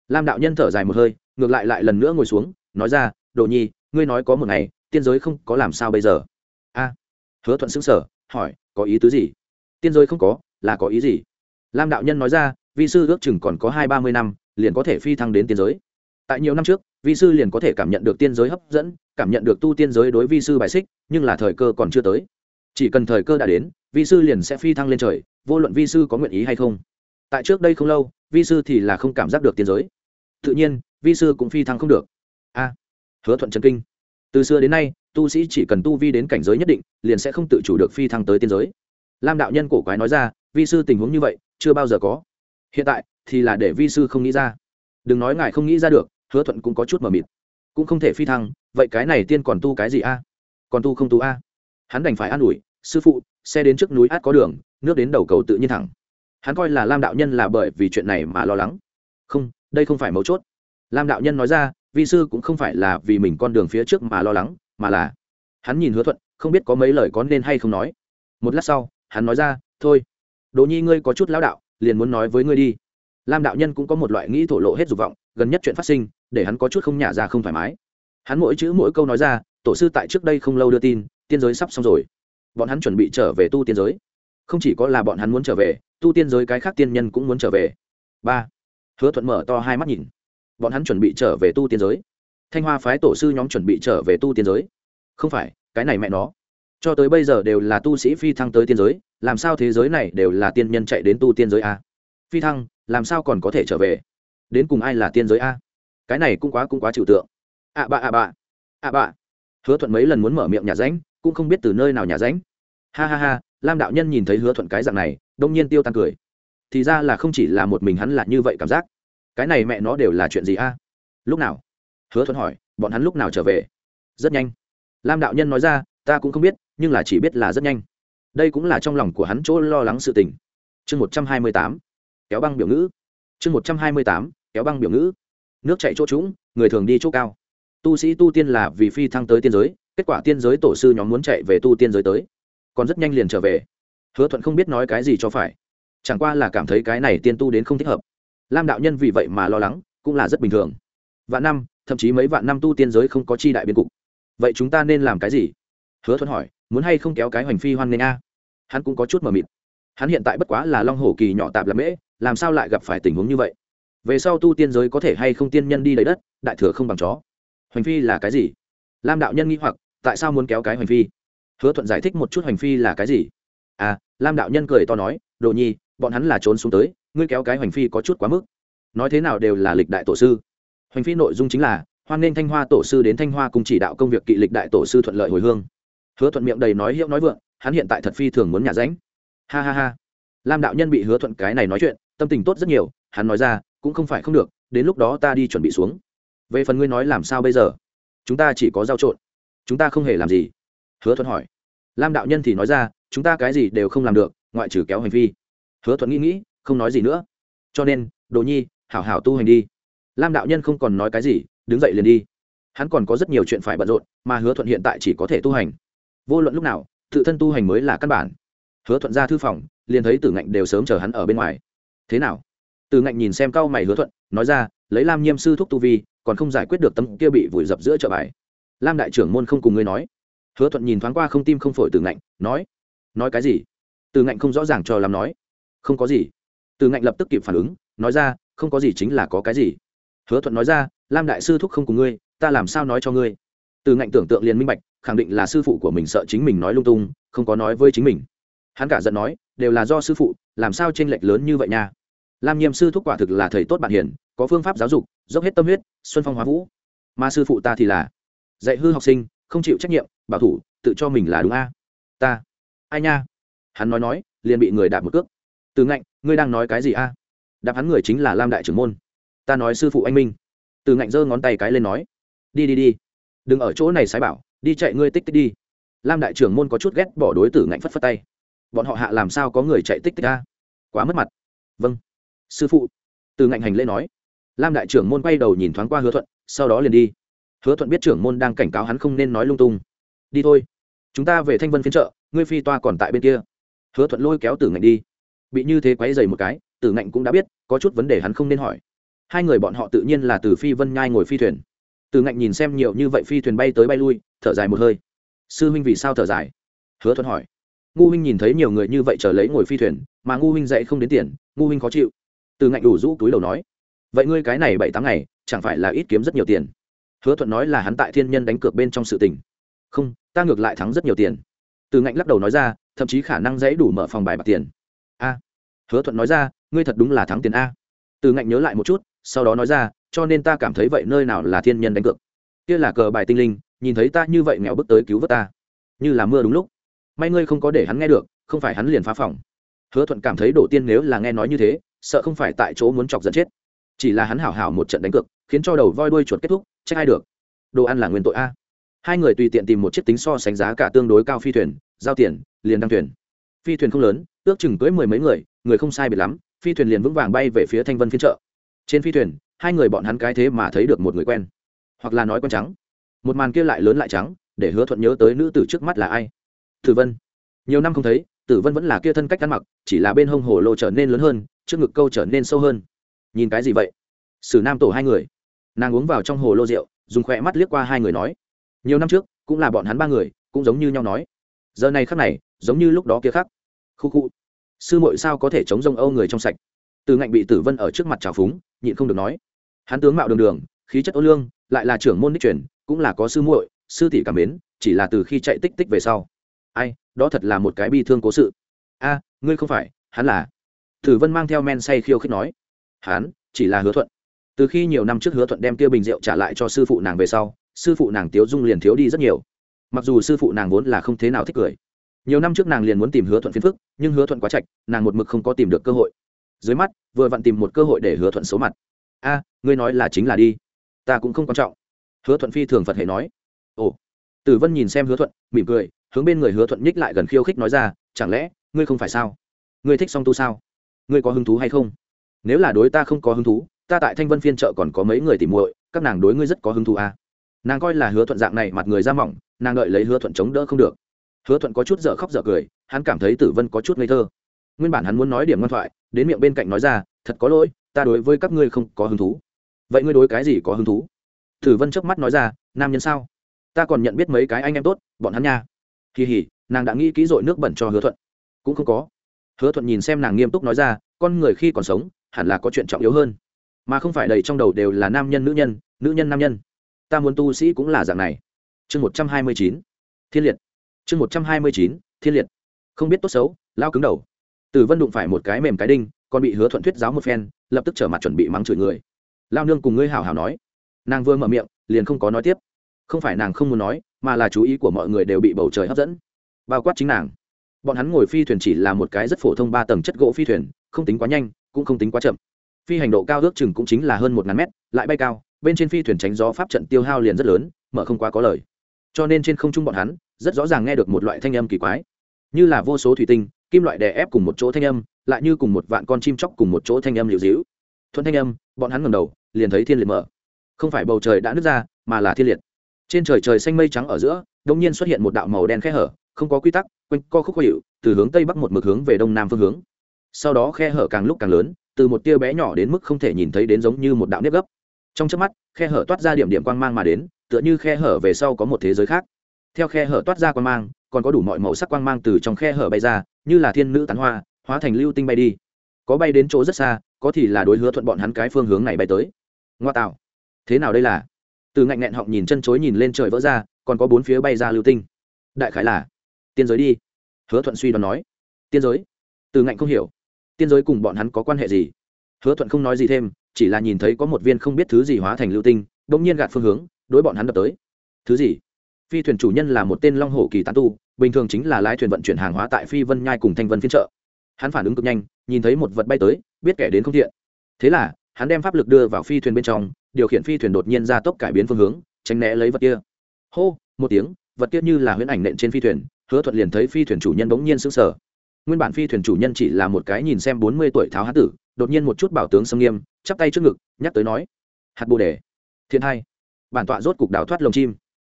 Lam đạo nhân thở dài một hơi, ngược lại lại lần nữa ngồi xuống, nói ra, đồ nhi, ngươi nói có một ngày, tiên giới không có làm sao bây giờ? A. Hứa thuận xứng sở hỏi, có ý tứ gì? Tiên giới không có, là có ý gì? Lam đạo nhân nói ra, vi sư ước chừng còn có hai ba mươi năm, liền có thể phi thăng đến tiên giới. Tại nhiều năm trước, vi sư liền có thể cảm nhận được tiên giới hấp dẫn, cảm nhận được tu tiên giới đối vi sư bài xích, nhưng là thời cơ còn chưa tới. Chỉ cần thời cơ đã đến, vi sư liền sẽ phi thăng lên trời, vô luận vi sư có nguyện ý hay không. Tại trước đây không lâu, vi sư thì là không cảm giác được tiên giới. Tự nhiên, vi sư cũng phi thăng không được. A, hứa thuận trần kinh. Từ xưa đến nay, tu sĩ chỉ cần tu vi đến cảnh giới nhất định, liền sẽ không tự chủ được phi thăng tới tiên giới lam đạo nhân cổ quái nói ra, vi sư tình huống như vậy, chưa bao giờ có. Hiện tại thì là để vi sư không nghĩ ra. Đừng nói ngài không nghĩ ra được, hứa thuận cũng có chút mờ mịt. Cũng không thể phi thăng, vậy cái này tiên còn tu cái gì a? Còn tu không tu a? Hắn đành phải an ủi, sư phụ, xe đến trước núi át có đường, nước đến đầu cầu tự nhiên thẳng. Hắn coi là lam đạo nhân là bởi vì chuyện này mà lo lắng. Không, đây không phải mấu chốt. Lam đạo nhân nói ra, vi sư cũng không phải là vì mình con đường phía trước mà lo lắng, mà là hắn nhìn hứa thuận, không biết có mấy lời có nên hay không nói. Một lát sau hắn nói ra, thôi, đỗ nhi ngươi có chút lão đạo, liền muốn nói với ngươi đi. Lam đạo nhân cũng có một loại nghĩ thổ lộ hết dục vọng, gần nhất chuyện phát sinh, để hắn có chút không nhả ra không thoải mái. Hắn mỗi chữ mỗi câu nói ra, tổ sư tại trước đây không lâu đưa tin, tiên giới sắp xong rồi. Bọn hắn chuẩn bị trở về tu tiên giới. Không chỉ có là bọn hắn muốn trở về, tu tiên giới cái khác tiên nhân cũng muốn trở về. Ba, hứa thuận mở to hai mắt nhìn. Bọn hắn chuẩn bị trở về tu tiên giới. Thanh hoa phái tổ sư nhóm chuẩn bị trở về tu tiên giới. Không phải, cái này mẹ nó. Cho tới bây giờ đều là tu sĩ phi thăng tới tiên giới làm sao thế giới này đều là tiên nhân chạy đến tu tiên giới a? Phi thăng, làm sao còn có thể trở về? Đến cùng ai là tiên giới a? Cái này cũng quá cũng quá chịu tượng. Ạ à bạ ạ à bạ ạ bạ hứa thuận mấy lần muốn mở miệng nhà ránh, cũng không biết từ nơi nào nhà ránh. Ha ha ha, lam đạo nhân nhìn thấy hứa thuận cái dạng này, đông nhiên tiêu tan cười. Thì ra là không chỉ là một mình hắn là như vậy cảm giác. Cái này mẹ nó đều là chuyện gì a? Lúc nào? Hứa thuận hỏi, bọn hắn lúc nào trở về? Rất nhanh. Lam đạo nhân nói ra, ta cũng không biết, nhưng là chỉ biết là rất nhanh đây cũng là trong lòng của hắn chỗ lo lắng sự tình. Chương một trăm hai mươi tám, kéo băng biểu ngữ. Chương một trăm hai mươi tám, kéo băng biểu ngữ. Nước chạy chỗ trũng, người thường đi chỗ cao. Tu sĩ tu tiên là vì phi thăng tới tiên giới, kết quả tiên giới tổ sư nhóm muốn chạy về tu tiên giới tới. Còn rất nhanh liền trở về. Hứa thuận không biết nói cái gì cho phải. Chẳng qua là cảm thấy cái này tiên tu đến không thích hợp. Lam đạo nhân vì vậy mà lo lắng, cũng là rất bình thường. Vạn năm, thậm chí mấy vạn năm tu tiên giới không có chi đại biên cục. Vậy chúng ta nên làm cái gì? Hứa thuận hỏi, muốn hay không kéo cái hoành phi hoan nghênh a? Hắn cũng có chút mờ mịt. Hắn hiện tại bất quá là long hổ kỳ nhỏ tạp làm mễ, làm sao lại gặp phải tình huống như vậy? Về sau tu tiên giới có thể hay không tiên nhân đi lấy đất, đại thừa không bằng chó. Hoành phi là cái gì? Lam đạo nhân nghĩ hoặc, tại sao muốn kéo cái hoành phi? Hứa thuận giải thích một chút hoành phi là cái gì? À lam đạo nhân cười to nói, đồ nhi, bọn hắn là trốn xuống tới, ngươi kéo cái hoành phi có chút quá mức. Nói thế nào đều là lịch đại tổ sư. Hoành phi nội dung chính là, hoan nghênh thanh hoa tổ sư đến thanh hoa cùng chỉ đạo công việc kỵ lịch đại tổ sư thuận lợi hồi hương. Hứa thuận miệng đầy nói hiệu nói vượng hắn hiện tại thật phi thường muốn nhà ránh. Ha ha ha. Lam đạo nhân bị hứa thuận cái này nói chuyện, tâm tình tốt rất nhiều, hắn nói ra, cũng không phải không được, đến lúc đó ta đi chuẩn bị xuống. Về phần ngươi nói làm sao bây giờ? Chúng ta chỉ có giao trộn. Chúng ta không hề làm gì. Hứa thuận hỏi. Lam đạo nhân thì nói ra, chúng ta cái gì đều không làm được, ngoại trừ kéo hành vi. Hứa thuận nghĩ nghĩ, không nói gì nữa. Cho nên, đồ nhi, hảo hảo tu hành đi. Lam đạo nhân không còn nói cái gì, đứng dậy liền đi. Hắn còn có rất nhiều chuyện phải bận rộn, mà hứa thuận hiện tại chỉ có thể tu hành. Vô luận lúc nào tự thân tu hành mới là căn bản. Hứa thuận ra thư phòng, liền thấy tử ngạnh đều sớm chờ hắn ở bên ngoài. Thế nào? Tử ngạnh nhìn xem cao mày hứa thuận, nói ra, lấy lam nhiêm sư thúc tu vi, còn không giải quyết được tấm kia bị vùi dập giữa chợ bài. Lam đại trưởng môn không cùng ngươi nói. Hứa thuận nhìn thoáng qua không tim không phổi tử ngạnh, nói nói cái gì? Tử ngạnh không rõ ràng cho làm nói. Không có gì. Tử ngạnh lập tức kịp phản ứng, nói ra, không có gì chính là có cái gì. Hứa thuận nói ra, lam đại sư thúc không cùng ngươi, ta làm sao nói cho ngươi? Từ ngạnh tưởng tượng liền minh bạch khẳng định là sư phụ của mình sợ chính mình nói lung tung, không có nói với chính mình. Hắn cả giận nói, đều là do sư phụ, làm sao t r ê n lệch lớn như vậy nha? Lam nhiệm sư thúc quả thực là thầy tốt bạn hiền, có phương pháp giáo dục, dốc hết tâm huyết, xuân phong hóa vũ. Mà sư phụ ta thì là dạy hư học sinh, không chịu trách nhiệm, bảo thủ, tự cho mình là đúng a. Ta, ai nha? Hắn nói nói, liền bị người đạp một cước. Từ ngạnh, ngươi đang nói cái gì a? Đạp hắn người chính là lam đại trưởng môn. Ta nói sư phụ anh minh. Từ ngạnh giơ ngón tay cái lên nói, đi đi đi. Đừng ở chỗ này sái bảo đi chạy ngươi tích tích đi. Lam đại trưởng môn có chút ghét bỏ đối tử ngạnh phất phất tay. Bọn họ hạ làm sao có người chạy tích tích ra quá mất mặt. Vâng. Sư phụ. Từ ngạnh hành lễ nói. Lam đại trưởng môn quay đầu nhìn thoáng qua hứa thuận, sau đó liền đi. Hứa thuận biết trưởng môn đang cảnh cáo hắn không nên nói lung tung. Đi thôi. Chúng ta về thanh vân phiên chợ, ngươi phi toa còn tại bên kia. Hứa thuận lôi kéo tử ngạnh đi. Bị như thế quáy dày một cái tử ngạnh cũng đã biết, có chút vấn đề hắn không nên hỏi. Hai người bọn họ tự nhiên là từ phi vân nhai ngồi phi thuyền. Từ ngạnh nhìn xem nhiều như vậy phi thuyền bay tới bay lui thở dài một hơi. Sư huynh vì sao thở dài? Hứa thuận hỏi. Ngu huynh nhìn thấy nhiều người như vậy chờ lấy ngồi phi thuyền, mà ngu huynh dạy không đến tiền, ngu huynh khó chịu. Từ ngạnh đủ rũ túi đầu nói. Vậy ngươi cái này bảy tháng ngày, chẳng phải là ít kiếm rất nhiều tiền? Hứa thuận nói là hắn tại thiên nhân đánh cược bên trong sự tình. Không, ta ngược lại thắng rất nhiều tiền. Từ ngạnh lắc đầu nói ra, thậm chí khả năng dễ đủ mở phòng bài bạc tiền. A. Hứa thuận nói ra, ngươi thật đúng là thắng tiền a. Từ ngạnh nhớ lại một chút, sau đó nói ra, cho nên ta cảm thấy vậy nơi nào là thiên nhân đánh cược? Kia là cờ bài tinh linh nhìn thấy ta như vậy nghèo bước tới cứu vớt ta. Như là mưa đúng lúc. May ngươi không có để hắn nghe được, không phải hắn liền phá phòng. Hứa thuận cảm thấy đổ tiên nếu là nghe nói như thế, sợ không phải tại chỗ muốn chọc giận chết. Chỉ là hắn hảo hảo một trận đánh cược, khiến cho đầu voi đuôi chuột kết thúc, trách ai được. Đồ ăn là nguyên tội a. Hai người tùy tiện tìm một chiếc tính so sánh giá cả tương đối cao phi thuyền, giao tiền, liền đăng thuyền. Phi thuyền không lớn, ước chừng cưới mười mấy người người không sai biệt lắm, phi thuyền liền vững vàng bay về phía thanh vân phiên chợ. Trên phi thuyền, hai người bọn hắn cái thế mà thấy được một người quen. Hoặc là nói con trắng một màn kia lại lớn lại trắng, để hứa thuận nhớ tới nữ tử trước mắt là ai. Tử vân. Nhiều năm không thấy, tử vân vẫn là kia thân cách ăn mặc, chỉ là bên hông hồ lô trở nên lớn hơn, trước ngực câu trở nên sâu hơn. Nhìn cái gì vậy? Sử nam tổ hai người. Nàng uống vào trong hồ lô rượu, dùng khỏe mắt liếc qua hai người nói. Nhiều năm trước, cũng là bọn hắn ba người, cũng giống như nhau nói. Giờ này khắc này, giống như lúc đó kia khắc. Khu khu. Sư muội sao có thể chống rông âu người trong sạch? Từ ngạnh bị tử vân ở trước mặt trào phúng, nhịn không được nói. Hắn tướng mạo đường đường, khí chất ô lương, lại là trưởng môn đích truyền cũng là có sư muội, sư tỷ cảm mến, chỉ là từ khi chạy tích tích về sau. Ai, đó thật là một cái bi thương cố sự. A, ngươi không phải, hắn là. Tử vân mang theo men say khiêu khích nói. Hắn, chỉ là hứa thuận. Từ khi nhiều năm trước hứa thuận đem kia bình rượu trả lại cho sư phụ nàng về sau, sư phụ nàng tiếu dung liền thiếu đi rất nhiều. Mặc dù sư phụ nàng vốn là không thế nào thích cười. Nhiều năm trước nàng liền muốn tìm hứa thuận phiền phức, nhưng hứa thuận quá chạch nàng một mực không có tìm được cơ hội. Dưới mắt, vừa vặn tìm một cơ hội để hứa thuận xấu mặt. A, ngươi nói là chính là đi. Ta cũng không quan trọng hứa thuận phi thường phật hệ nói. Ồ. Tử vân nhìn xem hứa thuận, mỉm cười, hướng bên người hứa thuận nhích lại gần khiêu khích nói ra, chẳng lẽ ngươi không phải sao? Ngươi thích song tu sao? Ngươi có hứng thú hay không? Nếu là đối ta không có hứng thú, ta tại thanh vân phiên chợ còn có mấy người tìm muội, các nàng đối ngươi rất có hứng thú à. nàng coi là hứa thuận dạng này mặt người ra mỏng, nàng đợi lấy hứa thuận chống đỡ không được. Hứa thuận có chút dở khóc dở cười, hắn cảm thấy tử vân có chút ngây thơ. Nguyên bản hắn muốn nói điểm ngoan thoại, đến miệng bên cạnh nói ra, thật có lỗi, ta đối với các ngươi không có hứng thú. Vậy ngươi đối cái gì có hứng thú? Tử vân trước mắt nói ra, nam nhân sao? Ta còn nhận biết mấy cái anh em tốt, bọn hắn nha. Kỳ hỉ, nàng đã nghĩ kỹ dội nước bẩn cho hứa thuận. Cũng không có. Hứa thuận nhìn xem nàng nghiêm túc nói ra, con người khi còn sống, hẳn là có chuyện trọng yếu hơn. Mà không phải đầy trong đầu đều là nam nhân, nữ nhân nữ nhân, nam nhân. Ta muốn tu sĩ cũng là dạng này. Chương một trăm hai mươi chín, thiên liệt. Chương một trăm hai mươi chín, thiên liệt. Không biết tốt xấu, lao cứng đầu. Tử vân đụng phải một cái mềm cái đinh, còn bị hứa thuận thuyết giáo một phen, lập tức trở mặt chuẩn bị mắng chửi người. Lao nương cùng ngươi hảo hảo nói nàng vừa mở miệng, liền không có nói tiếp. Không phải nàng không muốn nói, mà là chú ý của mọi người đều bị bầu trời hấp dẫn. Bao quát chính nàng. Bọn hắn ngồi phi thuyền chỉ là một cái rất phổ thông ba tầng chất gỗ phi thuyền, không tính quá nhanh, cũng không tính quá chậm. Phi hành độ cao ước chừng cũng chính là hơn một ngàn mét, lại bay cao, bên trên phi thuyền tránh gió pháp trận tiêu hao liền rất lớn, mở không quá có lời. Cho nên trên không trung bọn hắn, rất rõ ràng nghe được một loại thanh âm kỳ quái. Như là vô số thủy tinh, kim loại đè ép cùng một chỗ thanh âm, lại như cùng một vạn con chim chóc cùng một chỗ thanh âm liều dĩu thuận thanh âm, bọn hắn ngầm đầu, liền thấy thiên liệt mở không phải bầu trời đã nứt ra, mà là thiên liệt. Trên trời trời xanh mây trắng ở giữa đông nhiên xuất hiện một đạo màu đen khe hở, không có quy tắc, quanh co khúc khó hiệu từ hướng tây bắc một mực hướng về đông nam phương hướng. Sau đó khe hở càng lúc càng lớn, từ một tia bé nhỏ đến mức không thể nhìn thấy đến giống như một đạo nếp gấp. Trong chớp mắt, khe hở toát ra điểm điểm quang mang mà đến, tựa như khe hở về sau có một thế giới khác. Theo khe hở toát ra quang mang, còn có đủ mọi màu sắc quang mang từ trong khe hở bay ra, như là thiên nữ tán hoa, hóa thành lưu tinh bay đi. Có bay đến chỗ rất xa, có thì là đối hứa thuận bọn hắn cái phương hướng này bay tới. Ngoa tạo thế nào đây là? Từ ngạnh nghẹn họng nhìn chân chối nhìn lên trời vỡ ra, còn có bốn phía bay ra lưu tinh. Đại khái là, tiên giới đi. Hứa thuận suy đoán nói. Tiên giới? Từ ngạnh không hiểu. Tiên giới cùng bọn hắn có quan hệ gì? Hứa thuận không nói gì thêm, chỉ là nhìn thấy có một viên không biết thứ gì hóa thành lưu tinh đ ỗ n g nhiên gạt phương hướng, đối bọn hắn đập tới. Thứ gì? Phi thuyền chủ nhân là một tên long hổ kỳ tán tu, bình thường chính là lái thuyền vận chuyển hàng hóa tại phi vân nhai cùng thanh vân phiên trợ hắn phản ứng cực nhanh, nhìn thấy một vật bay tới, biết kẻ đến không thiện. Thế là hắn đem pháp lực đưa vào phi thuyền bên trong, điều khiển phi thuyền đột nhiên ra tốc cải biến phương hướng, tránh né lấy vật kia. Hô, một tiếng, vật kia như là huyễn ảnh nện trên phi thuyền, hứa thuận liền thấy phi thuyền chủ nhân bỗng nhiên sững sờ. Nguyên bản phi thuyền chủ nhân chỉ là một cái nhìn xem bốn mươi tuổi tháo hán tử, đột nhiên một chút bảo tướng xâm nghiêm, chắp tay trước ngực, nhắc tới nói, hạt bồ đề thiên hai. Bản tọa rốt cục đào thoát lồng chim.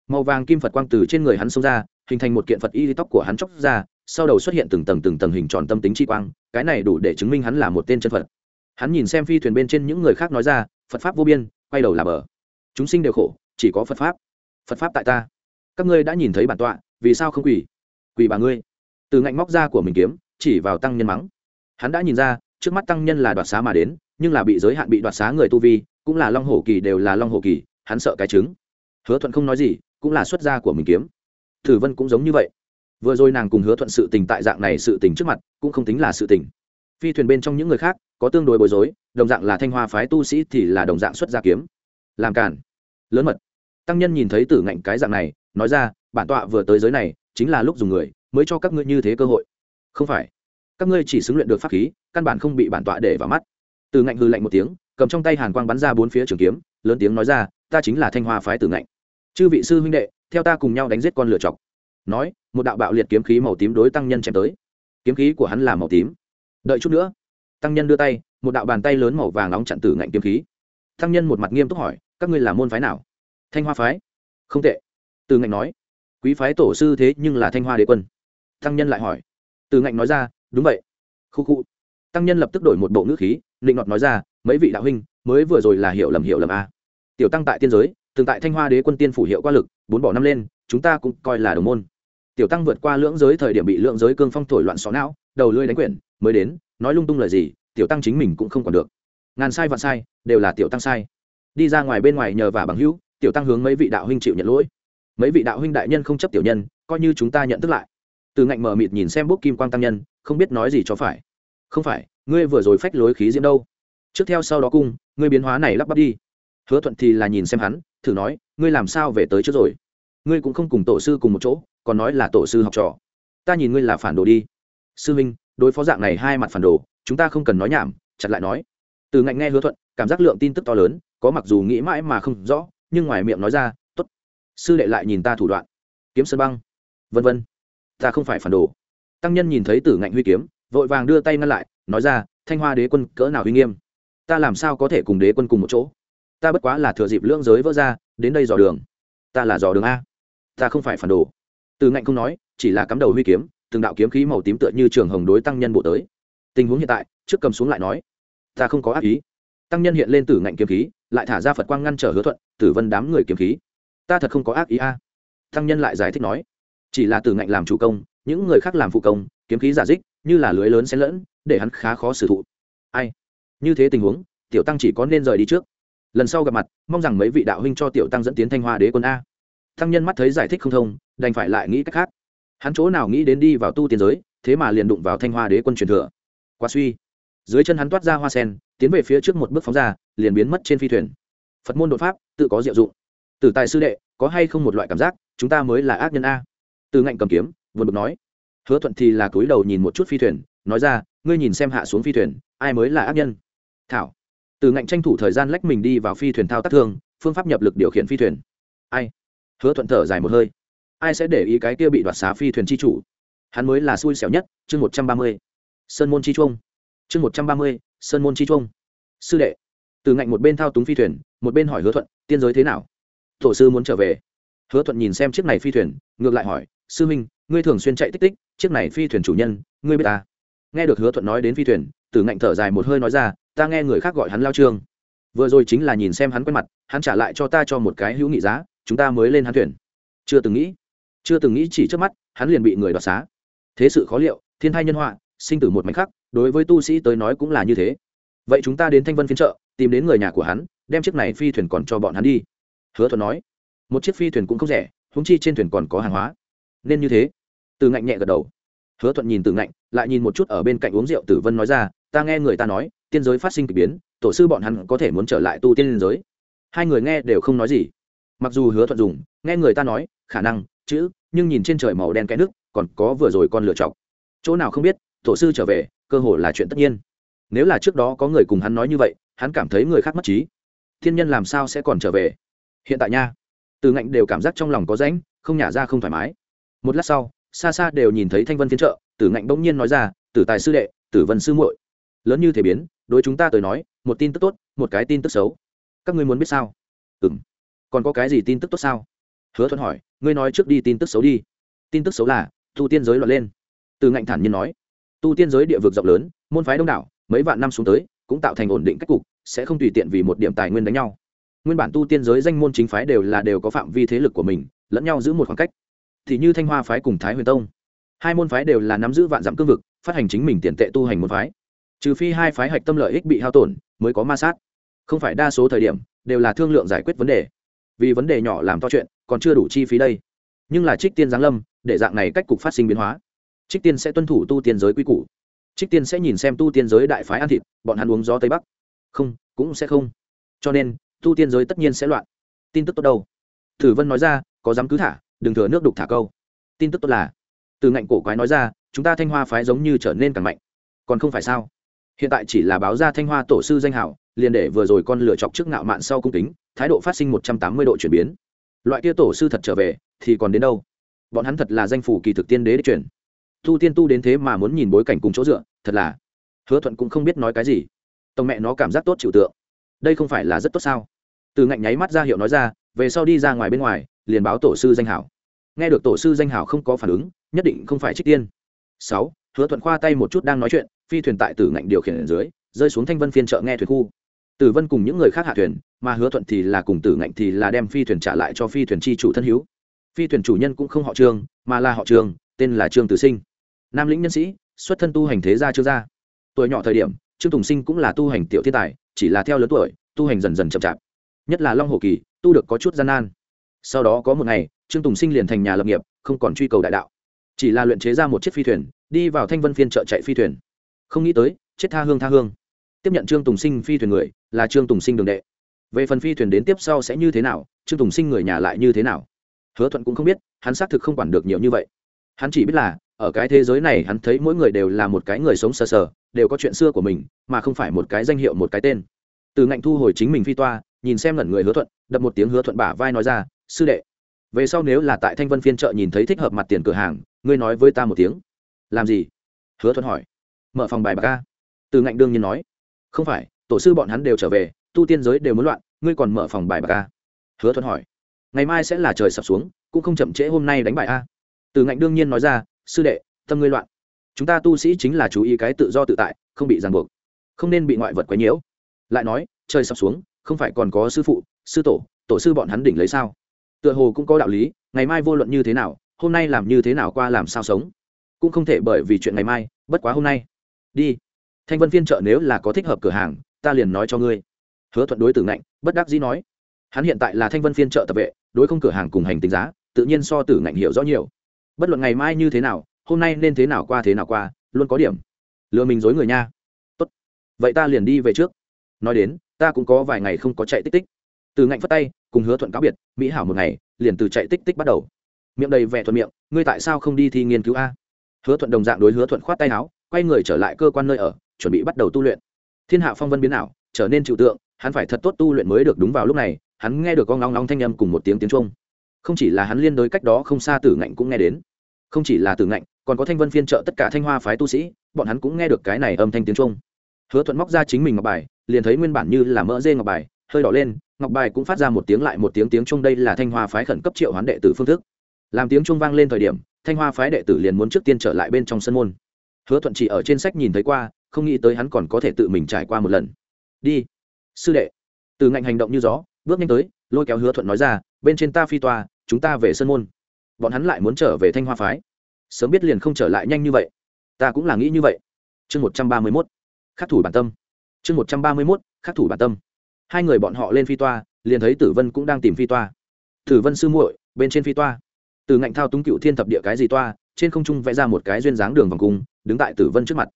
Màu vàng kim phật quang từ trên người hắn xông ra, hình thành một kiện phật y tóc của hắn chóc ra, sau đầu xuất hiện từng tầng từng tầng hình tròn tâm tính chi quang, cái này đủ để chứng minh hắn là một tên chân phật hắn nhìn xem phi thuyền bên trên những người khác nói ra phật pháp vô biên quay đầu là bờ. Chúng sinh đều khổ chỉ có phật pháp. Phật pháp tại ta. Các ngươi đã nhìn thấy bản tọa vì sao không quỳ? Quỳ bà ngươi. Từ ngạnh móc ra của mình kiếm chỉ vào tăng nhân mắng. Hắn đã nhìn ra trước mắt tăng nhân là đoạt xá mà đến nhưng là bị giới hạn bị đoạt xá người tu vi cũng là long hổ kỳ đều là long hổ kỳ hắn sợ cái chứng, hứa thuận không nói gì cũng là xuất gia của mình kiếm. Thử vân cũng giống như vậy. Vừa rồi nàng cùng hứa thuận sự tình tại dạng này sự tình trước mặt cũng không tính là sự tình. Phi thuyền bên trong những người khác có tương đối bối rối, đồng dạng là thanh hoa phái tu sĩ thì là đồng dạng xuất gia kiếm. Làm cản lớn mật. Tăng nhân nhìn thấy tử ngạnh cái dạng này, nói ra, bản tọa vừa tới giới này, chính là lúc dùng người, mới cho các ngươi như thế cơ hội. Không phải. Các ngươi chỉ xứng luyện được pháp khí, căn bản không bị bản tọa để vào mắt. Tử ngạnh hư lạnh một tiếng, cầm trong tay hàn quang bắn ra bốn phía trường kiếm, lớn tiếng nói ra, ta chính là thanh hoa phái tử ngạnh. Chư vị sư huynh đệ, theo ta cùng nhau đánh giết con lửa chọc. Nói, một đạo bạo liệt kiếm khí màu tím đối tăng nhân chém tới. Kiếm khí của hắn là màu tím. Đợi chút nữa tăng nhân đưa tay, một đạo bàn tay lớn màu vàng nóng chặn tử ngạnh kiếm khí. Tăng nhân một mặt nghiêm túc hỏi, các ngươi là môn phái nào? Thanh hoa phái. Không tệ. Từ ngạnh nói, quý phái tổ sư thế nhưng là thanh hoa đế quân. Tăng nhân lại hỏi, từ ngạnh nói ra, đúng vậy. Khu khu. Tăng nhân lập tức đổi một bộ ngữ khí định ngọt nói ra, mấy vị đạo huynh, mới vừa rồi là hiểu lầm hiểu lầm a tiểu tăng tại tiên giới, từng tại thanh hoa đế quân tiên phủ hiệu qua lực, bốn bỏ năm lên, chúng ta cũng coi là đồng môn. Tiểu tăng vượt qua lưỡng giới thời điểm bị lưỡng giới cương phong thổi loạn xó não, đầu lưỡi đánh quyển, mới đến nói lung tung lời gì, tiểu tăng chính mình cũng không còn được. Ngàn sai vạn sai, đều là tiểu tăng sai. Đi ra ngoài bên ngoài nhờ và bằng hữu, tiểu tăng hướng mấy vị đạo huynh chịu nhận lỗi. Mấy vị đạo huynh đại nhân không chấp tiểu nhân, coi như chúng ta nhận thức lại. Từ ngạnh mờ mịt nhìn xem bốc kim quang tăng nhân, không biết nói gì cho phải. Không phải, ngươi vừa rồi phách lối khí diễm đâu? Trước theo sau đó cung ngươi biến hóa này lắp bắp đi. Hứa thuận thì là nhìn xem hắn, thử nói, ngươi làm sao về tới trước rồi? Ngươi cũng không cùng tổ sư cùng một chỗ, còn nói là tổ sư học trò. Ta nhìn ngươi là phản đồ đi. Sư minh đối phó dạng này hai mặt phản đồ, chúng ta không cần nói nhảm, chặt lại nói. Từ ngạnh nghe hứa thuận, cảm giác lượng tin tức to lớn, có mặc dù nghĩ mãi mà không rõ, nhưng ngoài miệng nói ra t ố t sư đệ lại nhìn ta thủ đoạn. Kiếm sơn băng. Vân vân, ta không phải phản đồ. Tăng nhân nhìn thấy tử ngạnh huy kiếm, vội vàng đưa tay ngăn lại, nói ra, thanh hoa đế quân cỡ nào huy nghiêm? Ta làm sao có thể cùng đế quân cùng một chỗ? Ta bất quá là thừa dịp lưỡng giới vỡ ra, đến đây dò đường. Ta là dò đường a. Ta không phải phản đồ. Từ ngạnh không nói, chỉ là cắm đầu huy kiếm từng đạo kiếm khí màu tím tựa như trường hồng đối tăng nhân bộ tới. Tình huống hiện tại, trước cầm xuống lại nói, ta không có ác ý. Tăng nhân hiện lên tử ngạnh kiếm khí, lại thả ra phật quang ngăn trở hứa thuận, tử vân đám người kiếm khí, ta thật không có ác ý a. Tăng nhân lại giải thích nói, chỉ là tử ngạnh làm chủ công, những người khác làm phụ công, kiếm khí giả dích, như là lưới lớn xen lẫn, để hắn khá khó xử thụ. Ai? Như thế tình huống, tiểu tăng chỉ có nên rời đi trước. Lần sau gặp mặt, mong rằng mấy vị đạo huynh cho tiểu tăng dẫn tiến thanh hoa đế quân a. Tăng nhân mắt thấy giải thích không thông, đành phải lại nghĩ cách khác hắn chỗ nào nghĩ đến đi vào tu tiên giới, thế mà liền đụng vào thanh hoa đế quân truyền thừa. Quá suy. Dưới chân hắn toát ra hoa sen, tiến về phía trước một bước phóng ra, liền biến mất trên phi thuyền. Phật môn đột pháp, tự có diệu dụng. Từ tài sư đệ, có hay không một loại cảm giác, chúng ta mới là ác nhân a? Từ ngạnh cầm kiếm vừa bực nói. Hứa thuận thì là cúi đầu nhìn một chút phi thuyền, nói ra, ngươi nhìn xem hạ xuống phi thuyền, ai mới là ác nhân? Thảo. Từ ngạnh tranh thủ thời gian lách mình đi vào phi thuyền thao tác thương, phương pháp nhập lực điều khiển phi thuyền. Ai? Hứa thuận thở dài một hơi ai sẽ để ý cái kia bị đoạt xá phi thuyền chi chủ? Hắn mới là xui xẻo nhất, chương một trăm ba mươi. Sơn môn chi trung chương một trăm ba mươi, sơn môn chi trung sư đệ, từ ngạnh một bên thao túng phi thuyền, một bên hỏi hứa thuận, tiên giới thế nào? Tổ sư muốn trở về. Hứa thuận nhìn xem chiếc này phi thuyền, ngược lại hỏi, sư minh ngươi thường xuyên chạy tích tích, chiếc này phi thuyền chủ nhân, ngươi biết ta? Nghe được hứa thuận nói đến phi thuyền, từ ngạnh thở dài một hơi nói ra, ta nghe người khác gọi hắn lao trương. Vừa rồi chính là nhìn xem hắn quen mặt, hắn trả lại cho ta cho một cái hữu nghị giá, chúng ta mới lên hắn thuyền. Chưa từng nghĩ chưa từng nghĩ chỉ trước mắt, hắn liền bị người đoạt xá. Thế sự khó liệu, thiên thai nhân họa, sinh tử một mảnh khắc, đối với tu sĩ tới nói cũng là như thế. Vậy chúng ta đến thanh vân phiên trợ tìm đến người nhà của hắn, đem chiếc này phi thuyền còn cho bọn hắn đi. Hứa thuận nói, một chiếc phi thuyền cũng không rẻ húng chi trên thuyền còn có hàng hóa. Nên như thế. Từ ngạnh nhẹ gật đầu. Hứa thuận nhìn từ ngạnh, lại nhìn một chút ở bên cạnh uống rượu tử vân nói ra, ta nghe người ta nói, tiên giới phát sinh k ỳ biến, tổ sư bọn hắn có thể muốn trở lại tu tiên liên giới. Hai người nghe đều không nói gì. Mặc dù hứa thuận dùng, nghe người ta nói, khả năng, chữ nhưng nhìn trên trời màu đen cái nước, còn có vừa rồi con lựa chọc. Chỗ nào không biết, tổ sư trở về, cơ hồ là chuyện tất nhiên. Nếu là trước đó có người cùng hắn nói như vậy, hắn cảm thấy người khác mất trí. Thiên nhân làm sao sẽ còn trở về? Hiện tại nha. Từ ngạnh đều cảm giác trong lòng có rãnh, không nhả ra không thoải mái. Một lát sau, xa xa đều nhìn thấy thanh vân phiên trợ tử ngạnh bỗng nhiên nói ra, tử tài sư đệ, tử vân sư muội. Lớn như thể biến, đối chúng ta tới nói, một tin tức tốt, một cái tin tức xấu. Các ngươi muốn biết sao? Ừ m còn có cái gì tin tức tốt sao? Hứa thuận hỏi, ngươi nói trước đi tin tức xấu đi. Tin tức xấu là? Tu tiên giới loạn lên. Từ ngạnh thản nhiên nói, tu tiên giới địa vực rộng lớn, môn phái đông đảo, mấy vạn năm xuống tới, cũng tạo thành ổn định cách cục, sẽ không tùy tiện vì một điểm tài nguyên đánh nhau. Nguyên bản tu tiên giới danh môn chính phái đều là đều có phạm vi thế lực của mình, lẫn nhau giữ một khoảng cách. Thì như thanh hoa phái cùng thái huyền tông, hai môn phái đều là nắm giữ vạn dặm cương vực, phát hành chính mình tiền tệ tu hành môn phái. Trừ phi hai phái hạch tâm lợi ích bị hao tổn, mới có ma sát. Không phải đa số thời điểm, đều là thương lượng giải quyết vấn đề. Vì vấn đề nhỏ làm to chuyện còn chưa đủ chi phí đây. Nhưng là trích tiên giáng lâm, để dạng này cách cục phát sinh biến hóa. Trích tiên sẽ tuân thủ tu tiên giới quy củ. Trích tiên sẽ nhìn xem tu tiên giới đại phái ăn thịt, bọn hắn uống gió tây bắc. Không, cũng sẽ không. Cho nên, tu tiên giới tất nhiên sẽ loạn. Tin tức tốt đâu? Thử vân nói ra, có dám cứ thả, đừng thừa nước đục thả câu. Tin tức tốt là, từ ngạnh cổ quái nói ra, chúng ta thanh hoa phái giống như trở nên càng mạnh. Còn không phải sao? Hiện tại chỉ là báo ra thanh hoa tổ sư danh hảo, liền để vừa rồi con lựa chọc trước ngạo mạn sau cung kính, thái độ phát sinh một trăm tám mươi độ chuyển biến loại kia tổ sư thật trở về, thì còn đến đâu? Bọn hắn thật là danh phủ kỳ thực tiên đế để chuyển tu tiên tu đến thế mà muốn nhìn bối cảnh cùng chỗ dựa, thật là. Hứa thuận cũng không biết nói cái gì. Tổng mẹ nó cảm giác tốt chịu tượng. Đây không phải là rất tốt sao? Từ ngạnh nháy mắt ra hiệu nói ra, về sau đi ra ngoài bên ngoài, liền báo tổ sư danh hảo. Nghe được tổ sư danh hảo không có phản ứng, nhất định không phải trích tiên. Sáu, hứa thuận khoa tay một chút đang nói chuyện, phi thuyền tại tử ngạnh điều khiển ở dưới, rơi xuống thanh vân phiên chợ nghe thuyền khu tử vân cùng những người khác hạ thuyền, mà hứa thuận thì là cùng tử ngạnh thì là đem phi thuyền trả lại cho phi thuyền chi chủ thân hữu. Phi thuyền chủ nhân cũng không họ trương, mà là họ trường tên là trương tử sinh. Nam lĩnh nhân sĩ, xuất thân tu hành thế gia chưa ra. Tuổi nhỏ thời điểm, trương tùng sinh cũng là tu hành tiểu thiên tài, chỉ là theo lớn tuổi, tu hành dần dần chậm chạp. Nhất là long hồ kỳ, tu được có chút gian nan. Sau đó có một ngày, trương tùng sinh liền thành nhà lập nghiệp, không còn truy cầu đại đạo. Chỉ là luyện chế ra một chiếc phi thuyền, đi vào thanh vân phiên chợ chạy phi thuyền. Không nghĩ tới, chết tha hương tha hương tiếp nhận trương tùng sinh phi thuyền người, là trương tùng sinh đường đệ. Về phần phi thuyền đến tiếp sau sẽ như thế nào, trương tùng sinh người nhà lại như thế nào? Hứa thuận cũng không biết, hắn xác thực không quản được nhiều như vậy. Hắn chỉ biết là, ở cái thế giới này hắn thấy mỗi người đều là một cái người sống sờ sờ, đều có chuyện xưa của mình, mà không phải một cái danh hiệu một cái tên. Từ ngạnh thu hồi chính mình phi toa, nhìn xem ngẩn người hứa thuận, đập một tiếng hứa thuận bả vai nói ra, sư đệ, về sau nếu là tại thanh vân phiên chợ nhìn thấy thích hợp mặt tiền cửa hàng, ngươi nói với ta một tiếng. Làm gì? Hứa thuận hỏi. Mở phòng bài bạc ca từ ngạnh đương nhiên nói không phải, tổ sư bọn hắn đều trở về, tu tiên giới đều muốn loạn, ngươi còn mở phòng bài bạc a hứa thuận hỏi. Ngày mai sẽ là trời sập xuống, cũng không chậm trễ hôm nay đánh bại a. Từ ngạnh đương nhiên nói ra, sư đệ, tâm ngươi loạn. Chúng ta tu sĩ chính là chú ý cái tự do tự tại, không bị ràng buộc. Không nên bị ngoại vật quấy nhiễu. Lại nói, trời sập xuống, không phải còn có sư phụ, sư tổ tổ sư bọn hắn đỉnh lấy sao? Tựa hồ cũng có đạo lý, ngày mai vô luận như thế nào, hôm nay làm như thế nào qua làm sao sống? Cũng không thể bởi vì chuyện ngày mai, bất quá hôm nay. Đi thanh vân phiên chợ nếu là có thích hợp cửa hàng, ta liền nói cho ngươi. Hứa thuận đối tử ngạnh, bất đắc dĩ nói. Hắn hiện tại là thanh vân phiên chợ tập vệ, đối không cửa hàng cùng hành tính giá, tự nhiên so tử ngạnh hiểu rõ nhiều. Bất luận ngày mai như thế nào, hôm nay nên thế nào qua thế nào qua, luôn có điểm. Lừa mình dối người nha. Tốt. Vậy ta liền đi về trước. Nói đến, ta cũng có vài ngày không có chạy tích tích. Từ ngạnh phất tay, cùng hứa thuận cáo biệt, mỹ hảo một ngày, liền từ chạy tích tích bắt đầu. Miệng đầy vẻ thuận miệng, ngươi tại sao không đi thi nghiên cứu a? Hứa thuận đồng dạng đối hứa thuận khoát tay áo quay người trở lại cơ quan nơi ở, chuẩn bị bắt đầu tu luyện. Thiên hạ phong vân biến ảo, trở nên trừu tượng, hắn phải thật tốt tu luyện mới được đúng vào lúc này, hắn nghe được con ngóng ngóng thanh âm cùng một tiếng tiếng trung không chỉ là hắn liên đối cách đó không xa tử ngạnh cũng nghe đến. Không chỉ là tử ngạnh, còn có thanh vân phiên trợ tất cả thanh hoa phái tu sĩ, bọn hắn cũng nghe được cái này âm thanh tiếng trung hứa thuận móc ra chính mình ngọc bài, liền thấy nguyên bản như là mỡ dê ngọc bài, hơi đỏ lên, ngọc bài cũng phát ra một tiếng lại một tiếng tiếng trung đây là thanh hoa phái khẩn cấp triệu hoán đệ tử phương thức. Làm tiếng trung vang lên thời điểm, thanh hoa phái đệ tử liền muốn trước tiên trở lại bên trong sân môn hứa thuận chỉ ở trên sách nhìn thấy qua, không nghĩ tới hắn còn có thể tự mình trải qua một lần. Đi. Sư đệ. Từ ngạnh hành động như gió, bước nhanh tới, lôi kéo hứa thuận nói ra, bên trên ta phi toa, chúng ta về sân môn. Bọn hắn lại muốn trở về thanh hoa phái. Sớm biết liền không trở lại nhanh như vậy. Ta cũng là nghĩ như vậy. Chương một trăm ba mươi mốt. Khắc thủ bản tâm. Chương một trăm ba mươi mốt. Khắc thủ bản tâm. Hai người bọn họ lên phi toa, liền thấy tử vân cũng đang tìm phi toa. Tử vân sư muội, bên trên phi toa. Từ ngạnh thao túng cựu thiên thập địa cái gì toa, trên không trung vẽ ra một cái duyên dáng đường vòng cung đứng tại tử vân trước mặt.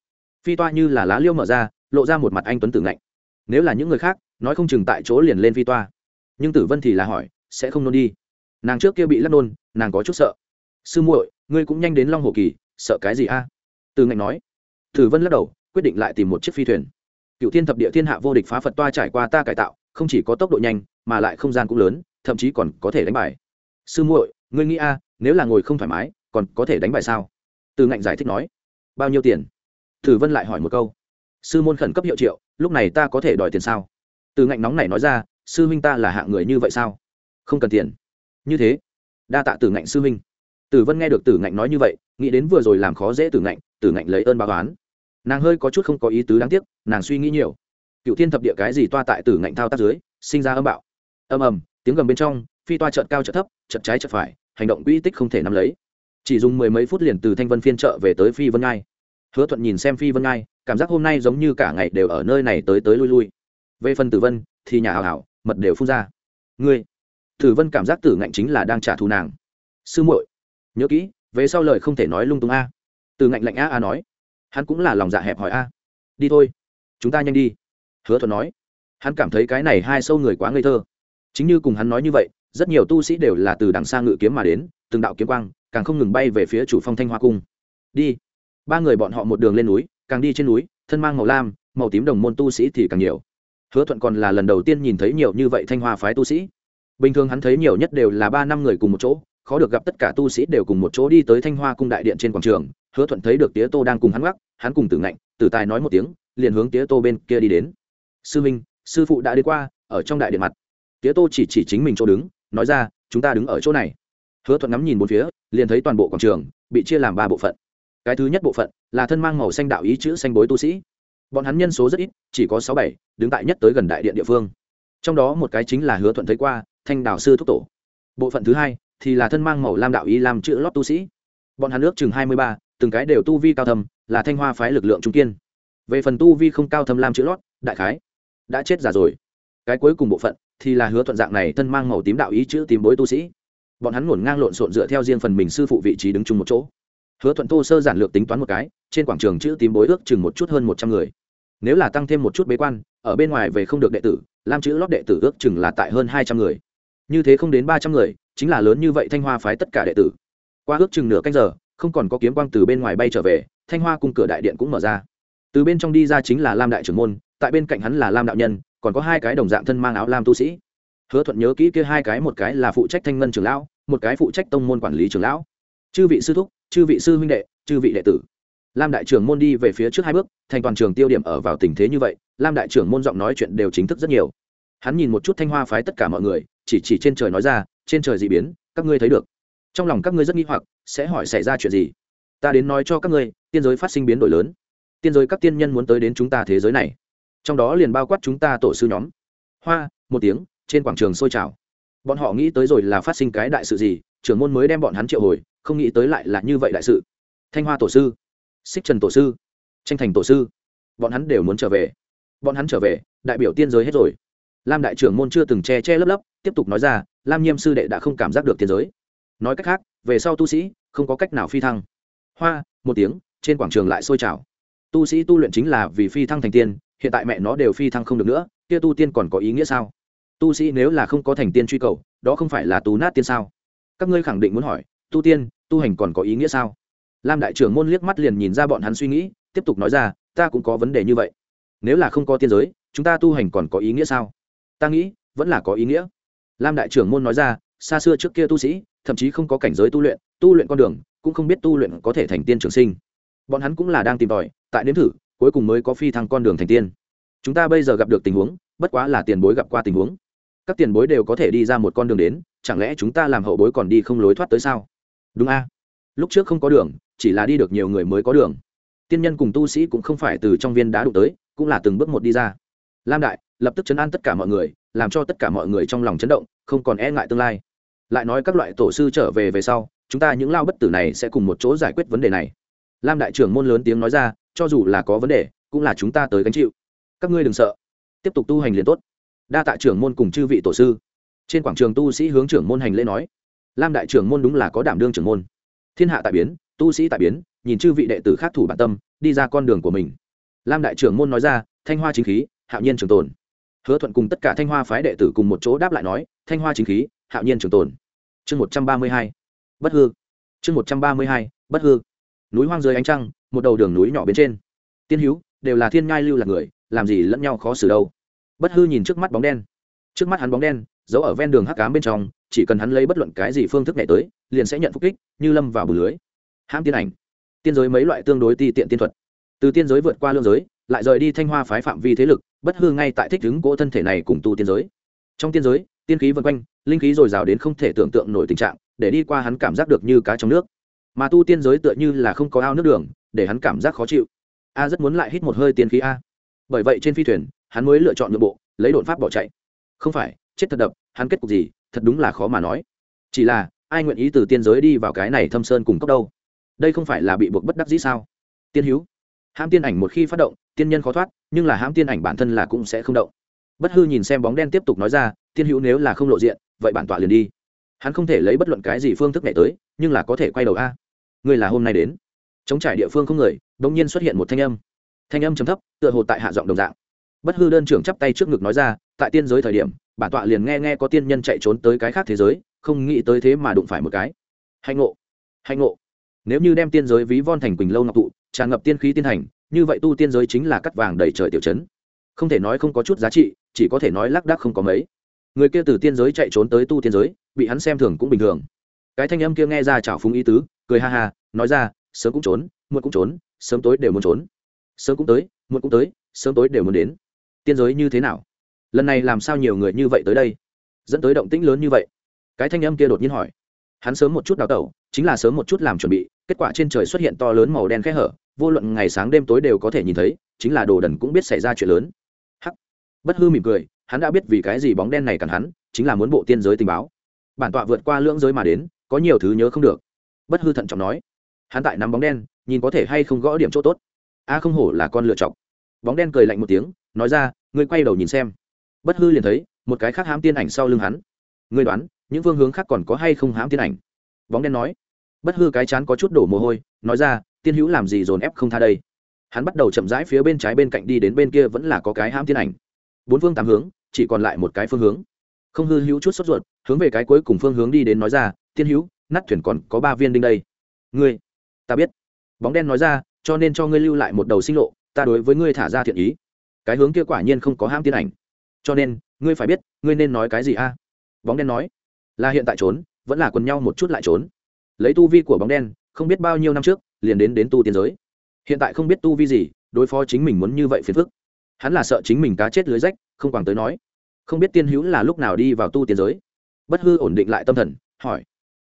Phi toa như là lá liêu mở ra, lộ ra một mặt anh tuấn tử ngạnh. Nếu là những người khác, nói không chừng tại chỗ liền lên phi toa. Nhưng tử vân thì là hỏi, sẽ không nôn đi? Nàng trước kia bị lắc nôn, nàng có chút sợ. Sư muội, ngươi cũng nhanh đến long hồ kỳ, sợ cái gì a? Từ ngạnh nói. Tử vân lắc đầu, quyết định lại tìm một chiếc phi thuyền. Cựu thiên thập địa thiên hạ vô địch phá phật toa trải qua ta cải tạo, không chỉ có tốc độ nhanh, mà lại không gian cũng lớn, thậm chí còn có thể đánh bài. Sư muội, ngươi nghĩ a, nếu là ngồi không thoải mái, còn có thể đánh bài sao? Từ ngạnh giải thích nói bao nhiêu tiền? Tử vân lại hỏi một câu. Sư môn khẩn cấp hiệu triệu, lúc này ta có thể đòi tiền sao? Từ ngạnh nóng này nói ra, sư huynh ta là hạng người như vậy sao? Không cần tiền. Như thế. Đa tạ từ ngạnh sư huynh. Tử vân nghe được tử ngạnh nói như vậy, nghĩ đến vừa rồi làm khó dễ tử ngạnh tử ngạnh lấy ơn báo oán. Nàng hơi có chút không có ý tứ đáng tiếc, nàng suy nghĩ nhiều. Cựu thiên thập địa cái gì toa tại tử ngạnh thao tác dưới, sinh ra âm bạo. Âm ầm, tiếng gầm bên trong, phi toa trợt cao trợt thấp trợt trái trợt phải, hành động quỹ tích không thể nắm lấy chỉ dùng mười mấy phút liền từ thanh vân phiên trợ về tới phi vân ngai. Hứa thuận nhìn xem phi vân ngai, cảm giác hôm nay giống như cả ngày đều ở nơi này tới tới lui lui. Về phần tử vân, thì nhà hào hảo, mật đều phun ra. Ngươi, tử vân cảm giác tử ngạnh chính là đang trả thù nàng. Sư muội, nhớ kỹ, về sau lời không thể nói lung tung a. Từ ngạnh lạnh a a nói. Hắn cũng là lòng dạ hẹp hỏi a. Đi thôi, chúng ta nhanh đi. Hứa thuận nói. Hắn cảm thấy cái này hai sâu người quá ngây thơ. Chính như cùng hắn nói như vậy, rất nhiều tu sĩ đều là từ đằng xa ngự kiếm mà đến, từng đạo kiếm quang càng không ngừng bay về phía chủ phong thanh hoa cung. Đi. Ba người bọn họ một đường lên núi, càng đi trên núi, thân mang màu lam, màu tím đồng môn tu sĩ thì càng nhiều. Hứa thuận còn là lần đầu tiên nhìn thấy nhiều như vậy thanh hoa phái tu sĩ. Bình thường hắn thấy nhiều nhất đều là ba năm người cùng một chỗ, khó được gặp tất cả tu sĩ đều cùng một chỗ đi tới thanh hoa cung đại điện trên quảng trường. Hứa thuận thấy được tía tô đang cùng hắn gác hắn cùng tử ngạnh, tử tài nói một tiếng, liền hướng tía tô bên kia đi đến. Sư minh, sư phụ đã đi qua, ở trong đại điện mặt. Tía tô chỉ chỉ chính mình chỗ đứng, nói ra, chúng ta đứng ở chỗ này hứa thuận ngắm nhìn bốn phía, liền thấy toàn bộ quảng trường bị chia làm ba bộ phận. Cái thứ nhất bộ phận là thân mang màu xanh đạo ý chữ xanh bối tu sĩ. Bọn hắn nhân số rất ít, chỉ có sáu bảy, đứng tại nhất tới gần đại điện địa phương. Trong đó một cái chính là hứa thuận thấy qua, thanh đạo sư thúc tổ. Bộ phận thứ hai thì là thân mang màu lam đạo ý làm chữ lót tu sĩ. Bọn hắn ước chừng hai mươi ba, từng cái đều tu vi cao thầm là thanh hoa phái lực lượng trung kiên. Về phần tu vi không cao thâm lam chữ lót, đại khái đã chết già rồi. Cái cuối cùng bộ phận thì là hứa thuận dạng này thân mang màu tím đạo ý chữ tím bối tu sĩ bọn hắn ngổn ngang lộn xộn dựa theo riêng phần mình sư phụ vị trí đứng chung một chỗ. Hứa thuận thô sơ giản lược tính toán một cái, trên quảng trường chữ tím bối ước chừng một chút hơn một trăm người. Nếu là tăng thêm một chút bế quan, ở bên ngoài về không được đệ tử, lam chữ lót đệ tử ước chừng là tại hơn hai trăm người. Như thế không đến ba trăm người, chính là lớn như vậy thanh hoa phái tất cả đệ tử. Qua ước chừng nửa canh giờ, không còn có kiếm quang từ bên ngoài bay trở về, thanh hoa cung cửa đại điện cũng mở ra. Từ bên trong đi ra chính là lam đại trưởng môn, tại bên cạnh hắn là lam đạo nhân, còn có hai cái đồng dạng thân mang áo lam tu sĩ hứa thuận nhớ kỹ kia hai cái, một cái là phụ trách thanh ngân trưởng lão, một cái phụ trách tông môn quản lý trưởng lão. Chư vị sư thúc, chư vị sư huynh đệ, chư vị đệ tử. Lam đại trưởng môn đi về phía trước hai bước, thành toàn trường tiêu điểm ở vào tình thế như vậy, lam đại trưởng môn giọng nói chuyện đều chính thức rất nhiều. Hắn nhìn một chút thanh hoa phái tất cả mọi người, chỉ chỉ trên trời nói ra, trên trời d ị biến, các ngươi thấy được. Trong lòng các ngươi rất nghi hoặc, sẽ hỏi xảy ra chuyện gì? Ta đến nói cho các ngươi, tiên giới phát sinh biến đổi lớn. Tiên giới các tiên nhân muốn tới đến chúng ta thế giới này. Trong đó liền bao quát chúng ta tổ sư nhóm. Hoa, một tiếng trên quảng trường sôi trào. Bọn họ nghĩ tới rồi là phát sinh cái đại sự gì, trưởng môn mới đem bọn hắn triệu hồi, không nghĩ tới lại là như vậy đại sự. Thanh hoa tổ sư, xích trần tổ sư, tranh thành tổ sư, bọn hắn đều muốn trở về. Bọn hắn trở về, đại biểu tiên giới hết rồi. Lam đại trưởng môn chưa từng che che lấp lấp, tiếp tục nói ra, lam nhiêm sư đệ đã không cảm giác được tiên giới. Nói cách khác, về sau tu sĩ, không có cách nào phi thăng. Hoa, một tiếng, trên quảng trường lại sôi trào. Tu sĩ tu luyện chính là vì phi thăng thành tiên, hiện tại mẹ nó đều phi thăng không được nữa, kia tu tiên còn có ý nghĩa sao? Tu sĩ nếu là không có thành tiên truy cầu, đó không phải là tú nát tiên sao? Các ngươi khẳng định muốn hỏi, tu tiên, tu hành còn có ý nghĩa sao? Lam đại trưởng môn liếc mắt liền nhìn ra bọn hắn suy nghĩ, tiếp tục nói ra, ta cũng có vấn đề như vậy. Nếu là không có tiên giới, chúng ta tu hành còn có ý nghĩa sao? Ta nghĩ, vẫn là có ý nghĩa. Lam đại trưởng môn nói ra, xa xưa trước kia tu sĩ, thậm chí không có cảnh giới tu luyện tu luyện con đường, cũng không biết tu luyện có thể thành tiên trường sinh. Bọn hắn cũng là đang tìm tòi, tại nếm thử, cuối cùng mới có phi thăng con đường thành tiên. Chúng ta bây giờ gặp được tình huống, bất quá là tiền bối gặp qua tình huống các tiền bối đều có thể đi ra một con đường đến, chẳng lẽ chúng ta làm hậu bối còn đi không lối thoát tới sao? Đúng a. Lúc trước không có đường, chỉ là đi được nhiều người mới có đường. Tiên nhân cùng tu sĩ cũng không phải từ trong viên đá đụng tới, cũng là từng bước một đi ra. Lam đại, lập tức chấn an tất cả mọi người, làm cho tất cả mọi người trong lòng chấn động, không còn e ngại tương lai. Lại nói các loại tổ sư trở về về sau, chúng ta những lao bất tử này sẽ cùng một chỗ giải quyết vấn đề này. Lam đại trưởng môn lớn tiếng nói ra, cho dù là có vấn đề, cũng là chúng ta tới gánh chịu. Các ngươi đừng sợ. Tiếp tục tu hành liền tốt đa tạ trưởng môn cùng chư vị tổ sư. Trên quảng trường tu sĩ hướng trưởng môn hành lễ nói, lam đại trưởng môn đúng là có đảm đương trưởng môn. Thiên hạ tại biến, tu sĩ tại biến, nhìn chư vị đệ tử khác thủ bản tâm, đi ra con đường của mình. Lam đại trưởng môn nói ra, thanh hoa chính khí, hạo nhiên trường tồn. Hứa thuận cùng tất cả thanh hoa phái đệ tử cùng một chỗ đáp lại nói, thanh hoa chính khí, hạo nhiên trường tồn. Chương một trăm ba mươi hai, bất hư. Chương một trăm ba mươi hai, bất hư. Núi hoang dưới ánh trăng, một đầu đường núi nhỏ bên trên. Tiên hữu đều là thiên ngai lưu là người, làm gì lẫn nhau khó xử đâu? Bất hư nhìn trước mắt bóng đen. Trước mắt hắn bóng đen, giấu ở ven đường hắc cám bên trong, chỉ cần hắn lấy bất luận cái gì phương thức nhảy tới, liền sẽ nhận phúc kích, như lâm vào bù lưới. Hãm tiên ảnh. Tiên giới mấy loại tương đối ti tiện tiên thuật. Từ tiên giới vượt qua lương giới, lại rời đi thanh hoa phái phạm vi thế lực, bất hư ngay tại thích đứng cỗ thân thể này cùng tu tiên giới. Trong tiên giới, tiên khí vân quanh, linh khí dồi dào đến không thể tưởng tượng nổi tình trạng, để đi qua hắn cảm giác được như cá trong nước. Mà tu tiên giới tựa như là không có ao nước đường, để hắn cảm giác khó chịu. A rất muốn lại hít một hơi tiên khí a. Bởi vậy trên phi thuyền hắn mới lựa chọn nội bộ, lấy đột pháp bỏ chạy. Không phải, chết thật đập, hắn kết cục gì, thật đúng là khó mà nói. Chỉ là, ai nguyện ý từ tiên giới đi vào cái này thâm sơn cùng cốc đâu? Đây không phải là bị buộc bất đắc dĩ sao? Tiên hữu. Hãm tiên ảnh một khi phát động, tiên nhân khó thoát, nhưng là hãm tiên ảnh bản thân là cũng sẽ không động. Bất hư nhìn xem bóng đen tiếp tục nói ra, tiên hữu nếu là không lộ diện, vậy bản tọa liền đi. Hắn không thể lấy bất luận cái gì phương thức này tới, nhưng là có thể quay đầu a. Người là hôm nay đến. Chống trải địa phương không người đ ỗ n g nhiên xuất hiện một thanh âm. Thanh âm chấm thấp, tựa hồ tại hạ giọng đồng dạng bất hư đơn trưởng chắp tay trước ngực nói ra, tại tiên giới thời điểm, bản tọa liền nghe nghe có tiên nhân chạy trốn tới cái khác thế giới, không nghĩ tới thế mà đụng phải một cái. Hạnh ngộ hạnh ngộ. Nếu như đem tiên giới ví von thành quỳnh lâu ngọc tụ, tràn ngập tiên khí tiên thành như vậy tu tiên giới chính là cắt vàng đầy trời tiểu chấn. Không thể nói không có chút giá trị, chỉ có thể nói lác đác không có mấy. Người kia từ tiên giới chạy trốn tới tu tiên giới, bị hắn xem thường cũng bình thường. Cái thanh âm kia nghe ra chảo phúng ý tứ, cười ha ha, nói ra, sớm cũng trốn, muộn cũng trốn, sớm tối đều muốn trốn. Sớm cũng tới, muộn cũng tới, sớm tối đều muốn đến tiên giới như thế nào? Lần này làm sao nhiều người như vậy tới đây? Dẫn tới động tĩnh lớn như vậy? Cái thanh âm kia đột nhiên hỏi. Hắn sớm một chút đào tẩu, chính là sớm một chút làm chuẩn bị, kết quả trên trời xuất hiện to lớn màu đen khẽ hở, vô luận ngày sáng đêm tối đều có thể nhìn thấy, chính là đồ đần cũng biết xảy ra chuyện lớn. Hắc. Bất hư mỉm cười, hắn đã biết vì cái gì bóng đen này cản hắn, chính là muốn bộ tiên giới tình báo. Bản tọa vượt qua lưỡng giới mà đến, có nhiều thứ nhớ không được. Bất hư thận trọng nói. Hắn tại nắm bóng đen, nhìn có thể hay không gõ điểm chỗ tốt. A không hổ là con lựa chọc bóng đen cười lạnh một tiếng nói ra, ngươi quay đầu nhìn xem. Bất hư liền thấy, một cái khác hãm tiên ảnh sau lưng hắn. Ngươi đoán, những phương hướng khác còn có hay không hãm tiên ảnh? Bóng đen nói. Bất hư cái chán có chút đổ mồ hôi, nói ra, tiên hữu làm gì dồn ép không tha đây? Hắn bắt đầu chậm rãi phía bên trái bên cạnh đi đến bên kia vẫn là có cái hãm tiên ảnh. Bốn phương tám hướng, chỉ còn lại một cái phương hướng. Không hư hữu chút sốt ruột, hướng về cái cuối cùng phương hướng đi đến nói ra, tiên hữu, nát thuyền còn có ba viên đinh đây. Ngươi, ta biết. Bóng đen nói ra, cho nên cho ngươi lưu lại một đầu sinh lộ, ta đối với ngươi thả ra thiện ý cái hướng kia quả nhiên không có ham tiên ảnh. Cho nên, ngươi phải biết, ngươi nên nói cái gì a? Bóng đen nói, là hiện tại trốn, vẫn là quần nhau một chút lại trốn. Lấy tu vi của bóng đen, không biết bao nhiêu năm trước, liền đến đến tu tiên giới. Hiện tại không biết tu vi gì, đối phó chính mình muốn như vậy phiền phức. Hắn là sợ chính mình cá chết lưới rách, không quàng tới nói. Không biết tiên hữu là lúc nào đi vào tu tiên giới. Bất hư ổn định lại tâm thần, hỏi.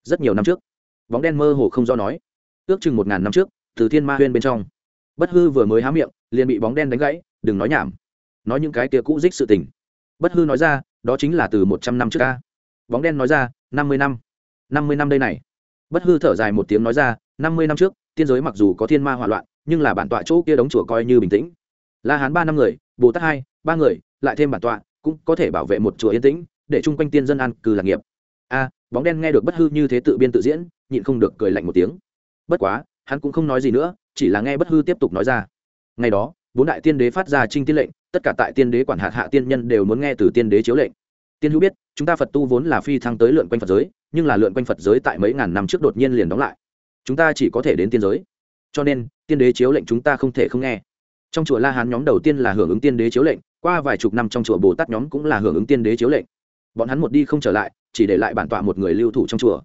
Rất nhiều năm trước, bóng đen mơ hồ không do nói. Ước chừng một ngàn năm trước, từ thiên ma huyên bên trong. Bất hư vừa mới há miệng, liền bị bóng đen đánh gãy đừng nói nhảm. Nói những cái kia cũ dích sự tình. Bất hư nói ra, đó chính là từ một trăm năm trước ca bóng đen nói ra, năm mươi năm. Năm mươi năm đây này. Bất hư thở dài một tiếng nói ra, năm mươi năm trước, tiên giới mặc dù có thiên ma hỏa loạn, nhưng là bản tọa chỗ kia đóng chùa coi như bình tĩnh. La hán ba năm người, bồ tát hai, ba người, lại thêm bản tọa, cũng có thể bảo vệ một chùa yên tĩnh, để chung quanh tiên dân an cư lạc nghiệp. A, bóng đen nghe được bất hư như thế tự biên tự diễn, nhịn không được cười lạnh một tiếng. Bất quá, hắn cũng không nói gì nữa, chỉ là nghe bất hư tiếp tục nói ra. Ngày đó bốn đại tiên đế phát ra trinh tiên lệnh, tất cả tại tiên đế quản hạt hạ tiên nhân đều muốn nghe từ tiên đế chiếu lệnh. Tiên hữu biết, chúng ta phật tu vốn là phi thăng tới lượn quanh phật giới, nhưng là lượn quanh phật giới tại mấy ngàn năm trước đột nhiên liền đóng lại. Chúng ta chỉ có thể đến tiên giới. Cho nên, tiên đế chiếu lệnh chúng ta không thể không nghe. Trong chùa la hán nhóm đầu tiên là hưởng ứng tiên đế chiếu lệnh, qua vài chục năm trong chùa bồ tát nhóm cũng là hưởng ứng tiên đế chiếu lệnh. Bọn hắn một đi không trở lại, chỉ để lại bản tọa một người lưu thủ trong chùa.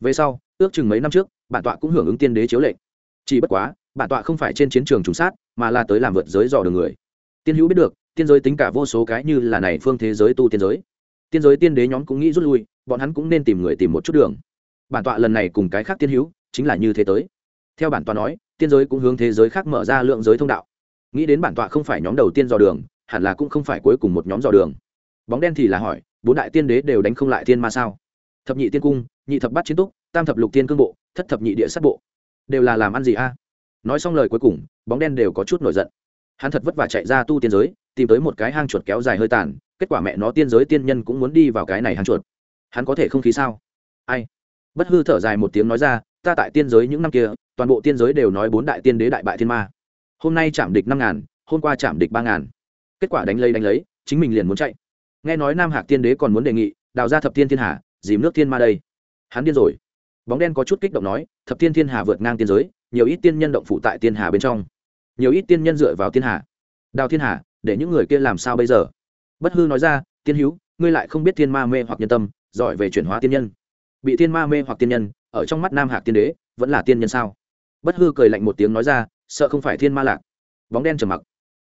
Về sau, ước chừng mấy năm trước, bản tọa cũng hưởng ứng tiên đế chiếu lệnh. Chỉ bất quá, bản tọa không phải trên chiến trường trùng sát mà là tới làm vượt giới dò đường người. Tiên hữu biết được, tiên giới tính cả vô số cái như là này phương thế giới tu tiên giới. Tiên giới tiên đế nhóm cũng nghĩ rút lui, bọn hắn cũng nên tìm người tìm một chút đường. Bản tọa lần này cùng cái khác tiên hữu, chính là như thế tới. Theo bản tọa nói, tiên giới cũng hướng thế giới khác mở ra lượng giới thông đạo. Nghĩ đến bản tọa không phải nhóm đầu tiên dò đường, hẳn là cũng không phải cuối cùng một nhóm dò đường. Bóng đen thì là hỏi, bốn đại tiên đế đều đánh không lại tiên ma sao? Thập nhị tiên cung, nhị thập bát chiến túc, tam thập lục tiên cương bộ, thất thập nhị địa sát bộ. Đều là làm ăn gì a? Nói xong lời cuối cùng, bóng đen đều có chút nổi giận. Hắn thật vất vả chạy ra tu tiên giới, tìm tới một cái hang chuột kéo dài hơi tàn, kết quả mẹ nó tiên giới tiên nhân cũng muốn đi vào cái này hang chuột. Hắn có thể không khí sao? Ai? Bất hư thở dài một tiếng nói ra, ta tại tiên giới những năm kia, toàn bộ tiên giới đều nói bốn đại tiên đế đại bại thiên ma. Hôm nay chạm địch năm ngàn, hôm qua chạm địch ba ngàn. Kết quả đánh lấy đánh lấy, chính mình liền muốn chạy. Nghe nói nam hạc tiên đế còn muốn đề nghị, đào ra thập tiên thiên hà, dìm nước thiên ma đây. Hắn điên rồi. Bóng đen có chút kích động nói, thập tiên thiên hà vượt ngang tiên giới nhiều ít tiên nhân động phụ tại tiên hà bên trong. Nhiều ít tiên nhân dựa vào tiên hà. Đào thiên hà, để những người kia làm sao bây giờ? Bất hư nói ra, tiên hữu, ngươi lại không biết thiên ma mê hoặc nhân tâm, giỏi về chuyển hóa tiên nhân. Bị thiên ma mê hoặc tiên nhân, ở trong mắt nam hạc tiên đế, vẫn là tiên nhân sao? Bất hư cười lạnh một tiếng nói ra, sợ không phải thiên ma lạc. Bóng đen trầm mặc.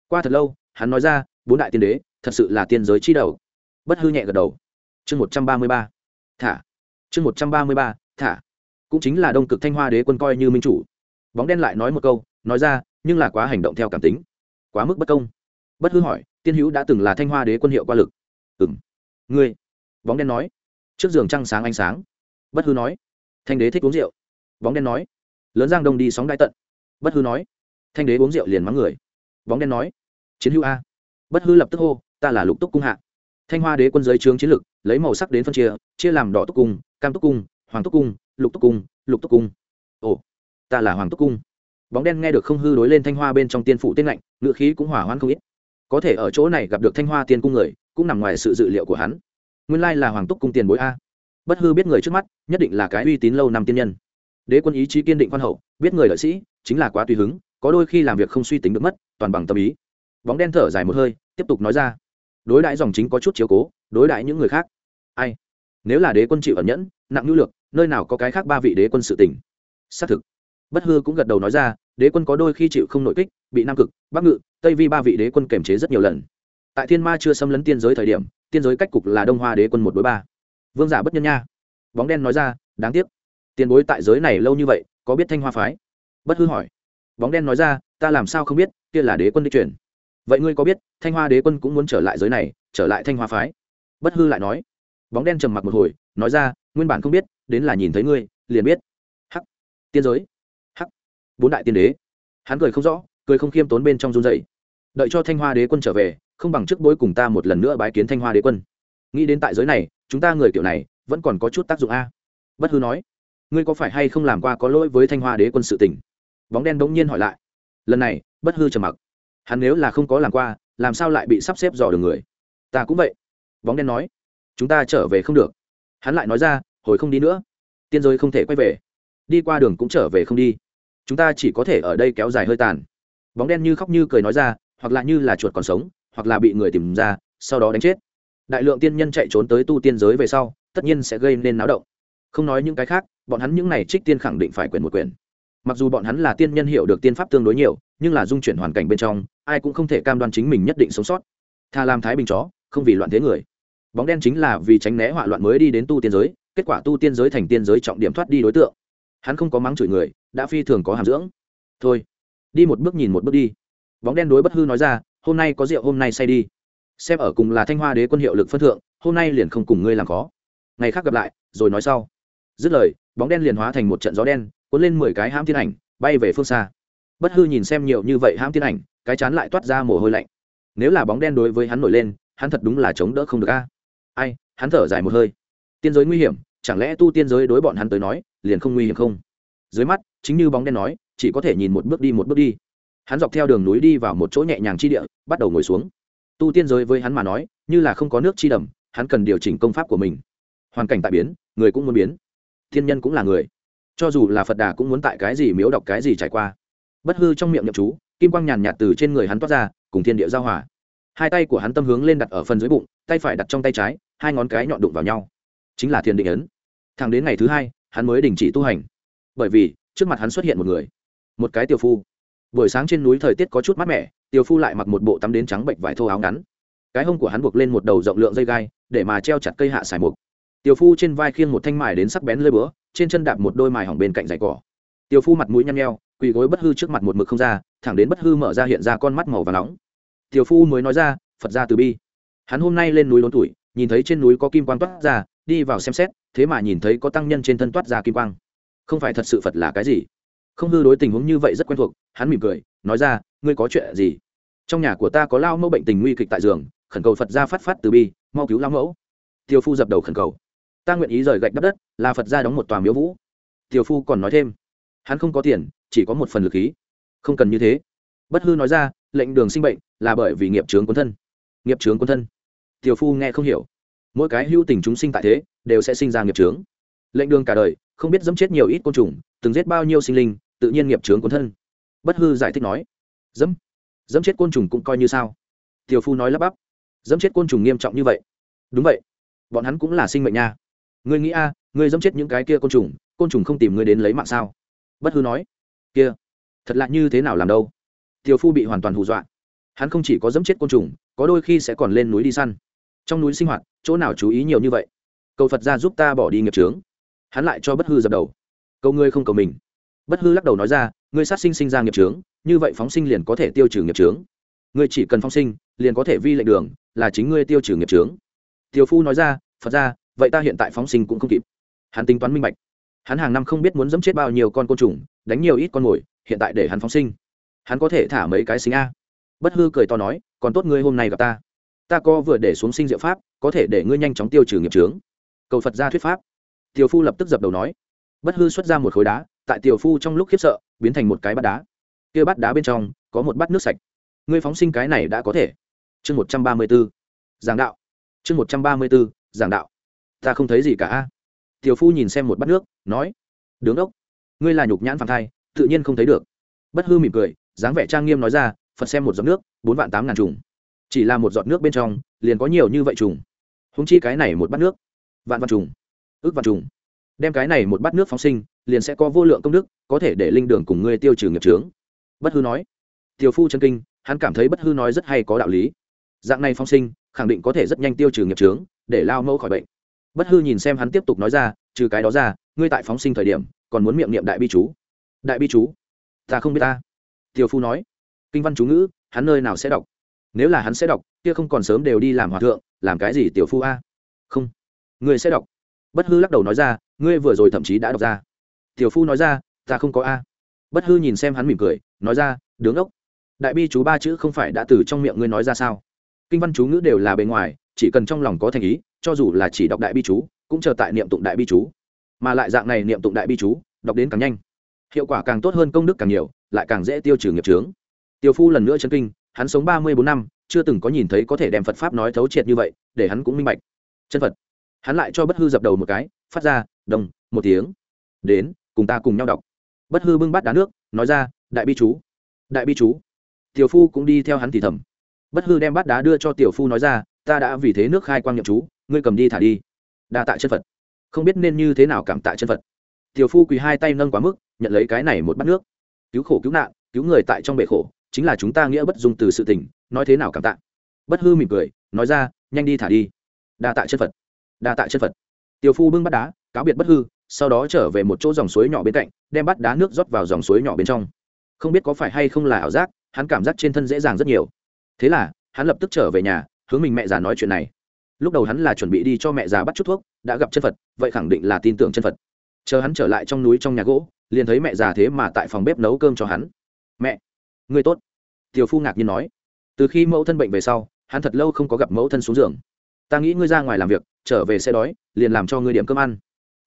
Qua thật lâu, hắn nói ra, bốn đại tiên đế, thật sự là tiên giới chi đầu. Bất hư nhẹ gật đầu. Chương một trăm ba mươi ba. Thả. Chương một trăm ba mươi ba, thả. Cũng chính là đông cực thanh hoa đế quân coi như minh chủ bóng đen lại nói một câu, nói ra, nhưng là quá hành động theo cảm tính. Quá mức bất công. Bất hư hỏi, tiên hữu đã từng là thanh hoa đế quân hiệu qua lực? Ừ m ngươi. Bóng đen nói. Trước giường trăng sáng ánh sáng. Bất hư nói. Thanh đế thích uống rượu. Bóng đen nói. Lớn giang đông đi sóng đại tận. Bất hư nói. Thanh đế uống rượu liền mắng người. Bóng đen nói. Chiến hữu a. Bất hư lập tức hô, ta là lục túc cung hạ. Thanh hoa đế quân giới trướng chiến lực, lấy màu sắc đến phân chia chia làm đỏ túc cung, cam túc cung, hoàng túc cung, lục túc cung, lục túc cung. Ồ ta là hoàng túc cung bóng đen nghe được không hư đối lên thanh hoa bên trong tiên phụ tiên lạnh ngự khí cũng hỏa hoãn không ít có thể ở chỗ này gặp được thanh hoa tiên cung người cũng nằm ngoài sự dự liệu của hắn nguyên lai là hoàng túc cung tiền bối a bất hư biết người trước mắt nhất định là cái uy tín lâu năm tiên nhân đế quân ý chí kiên định quan hậu biết người lợi sĩ chính là quá tùy hứng có đôi khi làm việc không suy tính được mất toàn bằng tâm ý bóng đen thở dài một hơi tiếp tục nói ra đối đãi dòng chính có chút chiếu cố đối đãi những người khác ai nếu là đế quân chịu ẩn nhẫn nặng nhu lược nơi nào có cái khác ba vị đế quân sự tỉnh xác thực bất hư cũng gật đầu nói ra, đế quân có đôi khi chịu không nội kích, bị nam cực, bắc ngự, tây vi ba vị đế quân kềm chế rất nhiều lần. Tại thiên ma chưa xâm lấn tiên giới thời điểm, tiên giới cách cục là đông hoa đế quân một đối ba. Vương giả bất nhân nha. Bóng đen nói ra, đáng tiếc. Tiền bối tại giới này lâu như vậy, có biết thanh hoa phái? Bất hư hỏi. Bóng đen nói ra, ta làm sao không biết, kia là đế quân đi chuyển vậy ngươi có biết, thanh hoa đế quân cũng muốn trở lại giới này, trở lại thanh hoa phái? Bất hư lại nói. Bóng đen trầm mặc một hồi, nói ra, nguyên bản không biết, đến là nhìn thấy ngươi, liền biết. Hắc. Tiên giới bốn đại tiên đế. Hắn cười không rõ, cười không khiêm tốn bên trong run dậy đợi cho thanh hoa đế quân trở về, không bằng trước bối cùng ta một lần nữa bái kiến thanh hoa đế quân. Nghĩ đến tại giới này, chúng ta người kiểu này, vẫn còn có chút tác dụng a. Bất hư nói, ngươi có phải hay không làm qua có lỗi với thanh hoa đế quân sự tỉnh bóng đen bỗng nhiên hỏi lại. Lần này, bất hư trầm mặc. Hắn nếu là không có làm qua, làm sao lại bị sắp xếp dò đường người? Ta cũng vậy. Bóng đen nói, chúng ta trở về không được. Hắn lại nói ra, hồi không đi nữa. Tiên giới không thể quay về. Đi qua đường cũng trở về không đi chúng ta chỉ có thể ở đây kéo dài hơi tàn. Bóng đen như khóc như cười nói ra, hoặc là như là chuột còn sống, hoặc là bị người tìm ra, sau đó đánh chết. Đại lượng tiên nhân chạy trốn tới tu tiên giới về sau, tất nhiên sẽ gây nên náo động. Không nói những cái khác, bọn hắn những này trích tiên khẳng định phải quyền một quyền. Mặc dù bọn hắn là tiên nhân hiểu được tiên pháp tương đối nhiều, nhưng là dung chuyển hoàn cảnh bên trong, ai cũng không thể cam đoan chính mình nhất định sống sót. Tha làm thái bình chó, không vì loạn thế người. Bóng đen chính là vì tránh né hỏa loạn mới đi đến tu tiên giới, kết quả tu tiên giới thành tiên giới trọng điểm thoát đi đối tượng hắn không có mắng chửi người, đã phi thường có hàm dưỡng. Thôi, đi một bước nhìn một bước đi. Bóng đen đối bất hư nói ra, hôm nay có rượu, hôm nay say đi. Xem ở cùng là thanh hoa đế quân hiệu lực phân thượng, hôm nay liền không cùng ngươi làm khó. Ngày khác gặp lại, rồi nói sau. Dứt lời, bóng đen liền hóa thành một trận gió đen, cuốn lên mười cái hãm thiên ảnh, bay về phương xa. Bất hư nhìn xem nhiều như vậy hãm thiên ảnh, cái chán lại toát ra mồ hôi lạnh. Nếu là bóng đen đối với hắn nổi lên, hắn thật đúng là chống đỡ không được a. Ai, hắn thở dài một hơi. Tiên giới nguy hiểm, chẳng lẽ tu tiên giới đối bọn hắn tới nói liền không nguy hiểm không? Dưới mắt, chính như bóng đen nói, chỉ có thể nhìn một bước đi một bước đi. Hắn dọc theo đường núi đi vào một chỗ nhẹ nhàng chi địa, bắt đầu ngồi xuống. Tu tiên giới với hắn mà nói, như là không có nước chi đầm, hắn cần điều chỉnh công pháp của mình. Hoàn cảnh tại biến, người cũng muốn biến. Thiên nhân cũng là người. Cho dù là phật đà cũng muốn tại cái gì miếu đọc cái gì trải qua. Bất hư trong miệng nhậm chú, kim quang nhàn nhạt từ trên người hắn toát ra, cùng thiên địa giao hòa. Hai tay của hắn tâm hướng lên đặt ở phần dưới bụng, tay phải đặt trong tay trái, hai ngón cái nhọn đụng vào nhau. Chính là thiền định ấn. Thẳng đến ngày thứ hai hắn mới đình chỉ tu hành. Bởi vì, trước mặt hắn xuất hiện một người, một cái tiểu phu. Buổi sáng trên núi thời tiết có chút mát mẻ, tiểu phu lại mặc một bộ tắm đến trắng bệnh vải thô áo ngắn. Cái hông của hắn buộc lên một đầu rộng lượng dây gai, để mà treo chặt cây hạ xài mục. Tiểu phu trên vai khiêng một thanh mài đến sắc bén lơi bữa trên chân đạp một đôi mài hỏng bên cạnh dải cỏ. Tiểu phu mặt mũi nhăn nheo, quỳ gối bất hư trước mặt một mực không ra, thẳng đến bất hư mở ra hiện ra con mắt màu và nóng. Tiểu phu mới nói ra, phật ra từ bi. Hắn hôm nay lên núi lớn tuổi, nhìn thấy trên núi có kim quan toát ra đi vào xem xét, thế mà nhìn thấy có tăng nhân trên thân toát ra kim quang. Không phải thật sự phật là cái gì? Không hư đối tình huống như vậy rất quen thuộc, hắn mỉm cười, nói ra, ngươi có chuyện gì? Trong nhà của ta có lao mẫu bệnh tình nguy kịch tại giường, khẩn cầu phật gia phát phát từ bi, mau cứu lao mẫu. Tiêu phu dập đầu khẩn cầu. Ta nguyện ý rời gạch đắp đất, là phật gia đóng một tòa miếu vũ. Tiêu phu còn nói thêm. Hắn không có tiền, chỉ có một phần lực khí. Không cần như thế. Bất hư nói ra, lệnh đường sinh bệnh là bởi vì nghiệp trướng quân thân. Nghiệp trướng quân thân. Tiêu phu nghe không hiểu mỗi cái hữu tình chúng sinh tại thế, đều sẽ sinh ra nghiệp trướng lệnh đường cả đời, không biết dẫm chết nhiều ít côn trùng, từng giết bao nhiêu sinh linh, tự nhiên nghiệp trướng quân thân. Bất hư giải thích nói, dẫm dẫm chết côn trùng cũng coi như sao? Tiểu phu nói lắp bắp, dẫm chết côn trùng nghiêm trọng như vậy. Đúng vậy, bọn hắn cũng là sinh mệnh nha. Ngươi nghĩ a, ngươi dẫm chết những cái kia côn trùng côn trùng không tìm ngươi đến lấy mạng sao? Bất hư nói, kia, thật lạ như thế nào làm đâu? Tiểu phu bị hoàn toàn hù dọa. Hắn không chỉ có dẫm chết côn trùng, có đôi khi sẽ còn lên núi đi săn trong núi sinh hoạt, chỗ nào chú ý nhiều như vậy? Cầu phật ra giúp ta bỏ đi nghiệp trướng hắn lại cho bất hư dập đầu. Cầu ngươi không cầu mình. Bất hư lắc đầu nói ra, ngươi sát sinh sinh ra nghiệp trướng như vậy phóng sinh liền có thể tiêu trừ nghiệp trướng ngươi chỉ cần phóng sinh, liền có thể vi lệnh đường, là chính ngươi tiêu trừ nghiệp trướng tiều phu nói ra, phật ra, vậy ta hiện tại phóng sinh cũng không kịp. Hắn tính toán minh bạch. Hắn hàng năm không biết muốn dẫm chết bao nhiêu con côn trùng, đánh nhiều ít con mồi, hiện tại để hắn phóng sinh. Hắn có thể thả mấy cái sinh a. Bất hư cười to nói, còn tốt ngươi hôm nay gặp ta ta co vừa để xuống sinh diệu pháp, có thể để ngươi nhanh chóng tiêu trừ nghiệp trướng cầu phật ra thuyết pháp. Tiều phu lập tức dập đầu nói. Bất hư xuất ra một khối đá, tại tiều phu trong lúc khiếp sợ, biến thành một cái bát đá. Kia bát đá bên trong, có một bát nước sạch. Ngươi phóng sinh cái này đã có thể. Chương một trăm ba mươi b ố giảng đạo. Chương một trăm ba mươi b ố giảng đạo. Ta không thấy gì cả a. Tiều phu nhìn xem một bát nước, nói. Đứng ốc. Ngươi là nhục nhãn phản thai, tự nhiên không thấy được. Bất hư mỉm cười, dáng vẻ trang nghiêm nói ra, phật xem một giọt nước, bốn vạn tám ngàn trùng chỉ là một giọt nước bên trong, liền có nhiều như vậy trùng. Húng chi cái này một bát nước. Vạn vạn trùng. Ước vạn trùng. Đem cái này một bát nước phóng sinh, liền sẽ có vô lượng công đức, có thể để linh đường cùng ngươi tiêu trừ nghiệp trướng bất hư nói. Tiều phu chân kinh, hắn cảm thấy bất hư nói rất hay có đạo lý. Dạng này phóng sinh, khẳng định có thể rất nhanh tiêu trừ nghiệp trướng để lao mẫu khỏi bệnh. Bất hư nhìn xem hắn tiếp tục nói ra, trừ cái đó ra, ngươi tại phóng sinh thời điểm, còn muốn miệng niệm đại bi chú. Đại bi chú? Ta không biết ta. Tiều phu nói. Kinh văn chú ngữ, hắn nơi nào sẽ đọc? Nếu là hắn sẽ đọc, kia không còn sớm đều đi làm hòa thượng, làm cái gì tiểu phu a? Không. Ngươi sẽ đọc. Bất hư lắc đầu nói ra, ngươi vừa rồi thậm chí đã đọc ra. Tiểu phu nói ra, ta không có a. Bất hư nhìn xem hắn mỉm cười, nói ra, đứng ốc. Đại bi chú ba chữ không phải đã từ trong miệng ngươi nói ra sao? Kinh văn chú ngữ đều là bề ngoài, chỉ cần trong lòng có thành ý, cho dù là chỉ đọc đại bi chú, cũng chờ tại niệm tụng đại bi chú. Mà lại dạng này niệm tụng đại bi chú, đọc đến càng nhanh. Hiệu quả càng tốt hơn công đức càng nhiều, lại càng dễ tiêu trừ nghiệp trướng tiểu phu lần nữa chân kinh hắn sống ba mươi bốn năm, chưa từng có nhìn thấy có thể đem phật pháp nói thấu triệt như vậy, để hắn cũng minh bạch. Chân phật. Hắn lại cho bất hư dập đầu một cái, phát ra, đồng, một tiếng. Đến, cùng ta cùng nhau đọc. Bất hư bưng bát đá nước, nói ra, đại bi chú, đại bi chú. Tiểu phu cũng đi theo hắn thì thầm. Bất hư đem bát đá đưa cho tiểu phu nói ra, ta đã vì thế nước khai quang nhậm chú, ngươi cầm đi thả đi. Đa tạ chân phật. Không biết nên như thế nào cảm tạ chân phật. Tiểu phu quỳ hai tay nâng quá mức, nhận lấy cái này một bát nước. Cứu khổ cứu nạn, cứu người tại trong bể khổ chính là chúng ta nghĩa bất dung từ sự tình, nói thế nào cảm tạ? Bất hư mỉm cười, nói ra, nhanh đi thả đi. Đa tạ chân phật. Đa tạ chân phật. Tiểu phu bưng bát đá, cáo biệt bất hư, sau đó trở về một chỗ dòng suối nhỏ bên cạnh, đem bắt đá nước rót vào dòng suối nhỏ bên trong. Không biết có phải hay không là ảo giác, hắn cảm giác trên thân dễ dàng rất nhiều. Thế là, hắn lập tức trở về nhà, hướng mình mẹ già nói chuyện này. Lúc đầu hắn là chuẩn bị đi cho mẹ già bắt chút thuốc, đã gặp chân phật, vậy khẳng định là tin tưởng chân phật. Chờ hắn trở lại trong núi trong nhà gỗ, liền thấy mẹ già thế mà tại phòng bếp nấu cơm cho hắn. Mẹ người tốt. Tiểu phu ngạc nhiên nói. Từ khi mẫu thân bệnh về sau, hắn thật lâu không có gặp mẫu thân xuống giường. Ta nghĩ ngươi ra ngoài làm việc, trở về sẽ đói, liền làm cho ngươi điểm cơm ăn.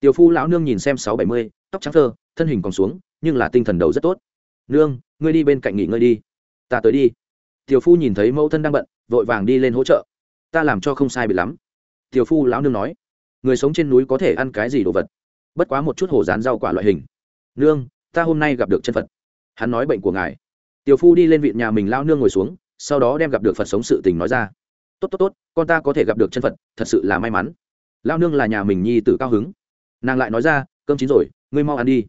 Tiểu phu lão nương nhìn xem sáu bảy mươi, tóc trắng thơ, thân hình còn xuống, nhưng là tinh thần đầu rất tốt. Nương, ngươi đi bên cạnh nghỉ ngơi đi. Ta tới đi. Tiểu phu nhìn thấy mẫu thân đang bận, vội vàng đi lên hỗ trợ. Ta làm cho không sai bị lắm. Tiểu phu lão nương nói. Người sống trên núi có thể ăn cái gì đồ vật? Bất quá một chút hổ rán rau quả loại hình. Nương, ta hôm nay gặp được chân phật. Hắn nói bệnh của ngài tiểu phu đi lên viện nhà mình lao nương ngồi xuống, sau đó đem gặp được phật sống sự tình nói ra. Tốt tốt tốt, con ta có thể gặp được chân phật, thật sự là may mắn. Lao nương là nhà mình nhi tử cao hứng. Nàng lại nói ra, cơm chín rồi, ngươi mau ăn đi.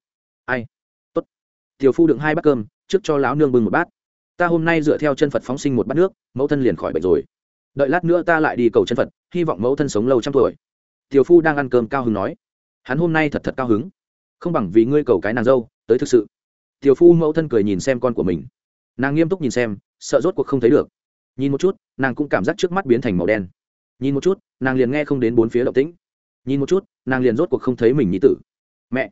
Ai? Tốt. Tiểu phu đựng hai bát cơm, trước cho lão nương bưng một bát. Ta hôm nay dựa theo chân phật phóng sinh một bát nước, mẫu thân liền khỏi bệnh rồi. Đợi lát nữa ta lại đi cầu chân phật, hy vọng mẫu thân sống lâu trăm tuổi. Tiểu phu đang ăn cơm cao hứng nói. Hắn hôm nay thật thật cao hứng. Không bằng vì ngươi cầu cái nàng dâu, tới thực sự. Tiểu phu mẫu thân cười nhìn xem con của mình nàng nghiêm túc nhìn xem, sợ rốt cuộc không thấy được. Nhìn một chút, nàng cũng cảm giác trước mắt biến thành màu đen. Nhìn một chút, nàng liền nghe không đến bốn phía động tĩnh. Nhìn một chút, nàng liền rốt cuộc không thấy mình nhi tử. Mẹ,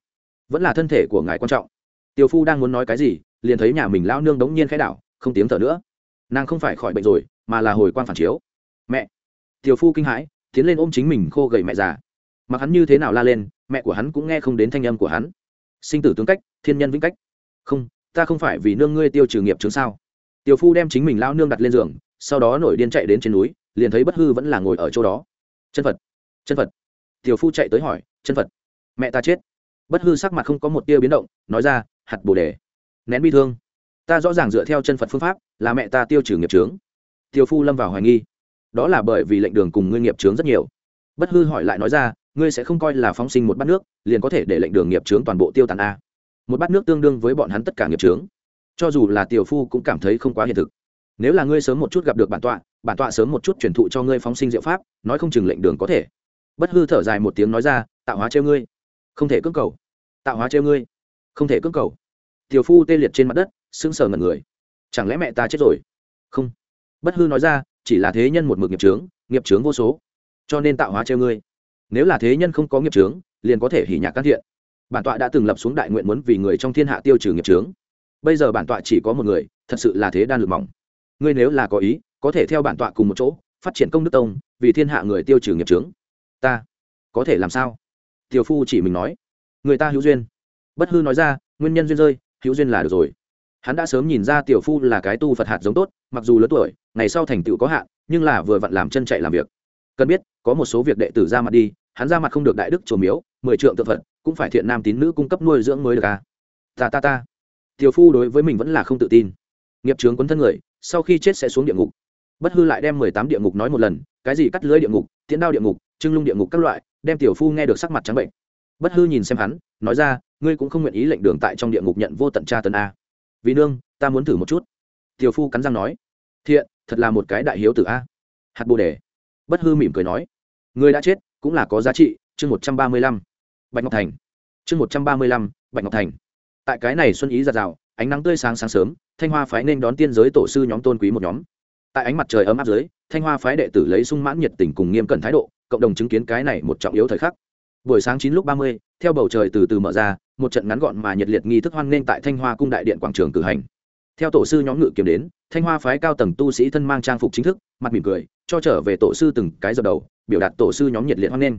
vẫn là thân thể của ngài quan trọng. Tiểu phu đang muốn nói cái gì, liền thấy nhà mình lao nương đống nhiên khai đảo, không tiếng thở nữa. Nàng không phải khỏi bệnh rồi, mà là hồi quan phản chiếu. Mẹ, tiểu phu kinh hãi, tiến lên ôm chính mình khô gầy mẹ già. Mặc hắn như thế nào la lên, mẹ của hắn cũng nghe không đến thanh âm của hắn. Sinh tử tướng cách, thiên nhân vĩnh cách. Không ta không phải vì nương ngươi tiêu trừ nghiệp chứng sao? Tiểu phu đem chính mình lao nương đặt lên giường, sau đó nổi điên chạy đến trên núi, liền thấy bất hư vẫn là ngồi ở chỗ đó. Chân phật chân phật. Tiểu phu chạy tới hỏi, chân phật, mẹ ta chết. Bất hư sắc mặt không có một tia biến động, nói ra, hạt bồ đề, nén bi thương. Ta rõ ràng dựa theo chân phật phương pháp, là mẹ ta tiêu trừ nghiệp trướng tiểu phu lâm vào hoài nghi. Đó là bởi vì lệnh đường cùng ngươi nghiệp trướng rất nhiều. Bất hư hỏi lại nói ra, ngươi sẽ không coi là phóng sinh một bát nước, liền có thể để lệnh đường nghiệp trướng toàn bộ tiêu tàn a? Một bát nước tương đương với bọn hắn tất cả nghiệp trướng cho dù là tiểu phu cũng cảm thấy không quá hiện thực. Nếu là ngươi sớm một chút gặp được bản tọa bản tọa sớm một chút truyền thụ cho ngươi phóng sinh diệu pháp, nói không chừng lệnh đường có thể. Bất hư thở dài một tiếng nói ra, tạo hóa treo ngươi. Không thể cưỡng cầu. Tạo hóa treo ngươi. Không thể cưỡng cầu. Tiểu phu tê liệt trên mặt đất, sững sờ ngẩn người. Chẳng lẽ mẹ ta chết rồi? Không. Bất hư nói ra, chỉ là thế nhân một mực nghiệp trướng nghiệp trướng vô số. Cho nên tạo hóa treo ngươi. Nếu là thế nhân không có nghiệp trướng liền có thể hỉ nhạc can thiện bản tọa đã từng lập xuống đại nguyện muốn vì người trong thiên hạ tiêu trừ nghiệp trướng bây giờ bản tọa chỉ có một người, thật sự là thế đan lực mỏng. Ngươi nếu là có ý, có thể theo bản tọa cùng một chỗ, phát triển công đức tông, vì thiên hạ người tiêu trừ nghiệp trướng ta có thể làm sao? Tiểu phu chỉ mình nói. Người ta hữu duyên. Bất hư nói ra, nguyên nhân duyên rơi, hữu duyên là được rồi. Hắn đã sớm nhìn ra tiểu phu là cái tu phật hạt giống tốt, mặc dù lớn tuổi, ngày sau thành tựu có hạn, nhưng là vừa vặn làm chân chạy làm việc. Cần biết, có một số việc đệ tử ra mặt đi hắn ra mặt không được đại đức trổ miếu, mười trượng tự phật, cũng phải thiện nam tín nữ cung cấp nuôi dưỡng mới được à? Ta ta ta. Tiểu phu đối với mình vẫn là không tự tin. Nghiệp trướng quấn thân người, sau khi chết sẽ xuống địa ngục. Bất hư lại đem mười tám địa ngục nói một lần, cái gì cắt lưới địa ngục, tiễn đao địa ngục, trưng lung địa ngục các loại, đem tiểu phu nghe được sắc mặt trắng bệnh. Bất hư nhìn xem hắn, nói ra, ngươi cũng không nguyện ý lệnh đường tại trong địa ngục nhận vô tận tra tấn a vì nương, ta muốn thử một chút. Tiểu phu cắn răng nói, thiện, thật là một cái đại hiếu tử a. Hạt bồ đề. Bất hư mỉm cười nói, ngươi đã chết cũng là có giá trị, chương một trăm ba mươi lăm, bạch ngọc thành. Chương một trăm ba mươi lăm, bạch ngọc thành. Tại cái này xuân ý giạt rào, ánh nắng tươi sáng sáng sớm, thanh hoa phái nên đón tiên giới tổ sư nhóm tôn quý một nhóm. Tại ánh mặt trời ấm áp dưới, thanh hoa phái đệ tử lấy sung mãn nhiệt tình cùng nghiêm cẩn thái độ, cộng đồng chứng kiến cái này một trọng yếu thời khắc. Buổi sáng chín lúc ba mươi, theo bầu trời từ từ mở ra, một trận ngắn gọn mà nhiệt liệt nghi thức hoan nghênh tại thanh hoa cung đại điện quảng trường cử hành. Theo tổ sư nhóm ngự kiếm đến, thanh hoa phái cao tầng tu sĩ thân mang trang phục chính thức, mặt mỉm cười, cho trở về tổ sư từng cái dập đầu biểu đạt tổ sư nhóm nhiệt liệt hoan nghênh.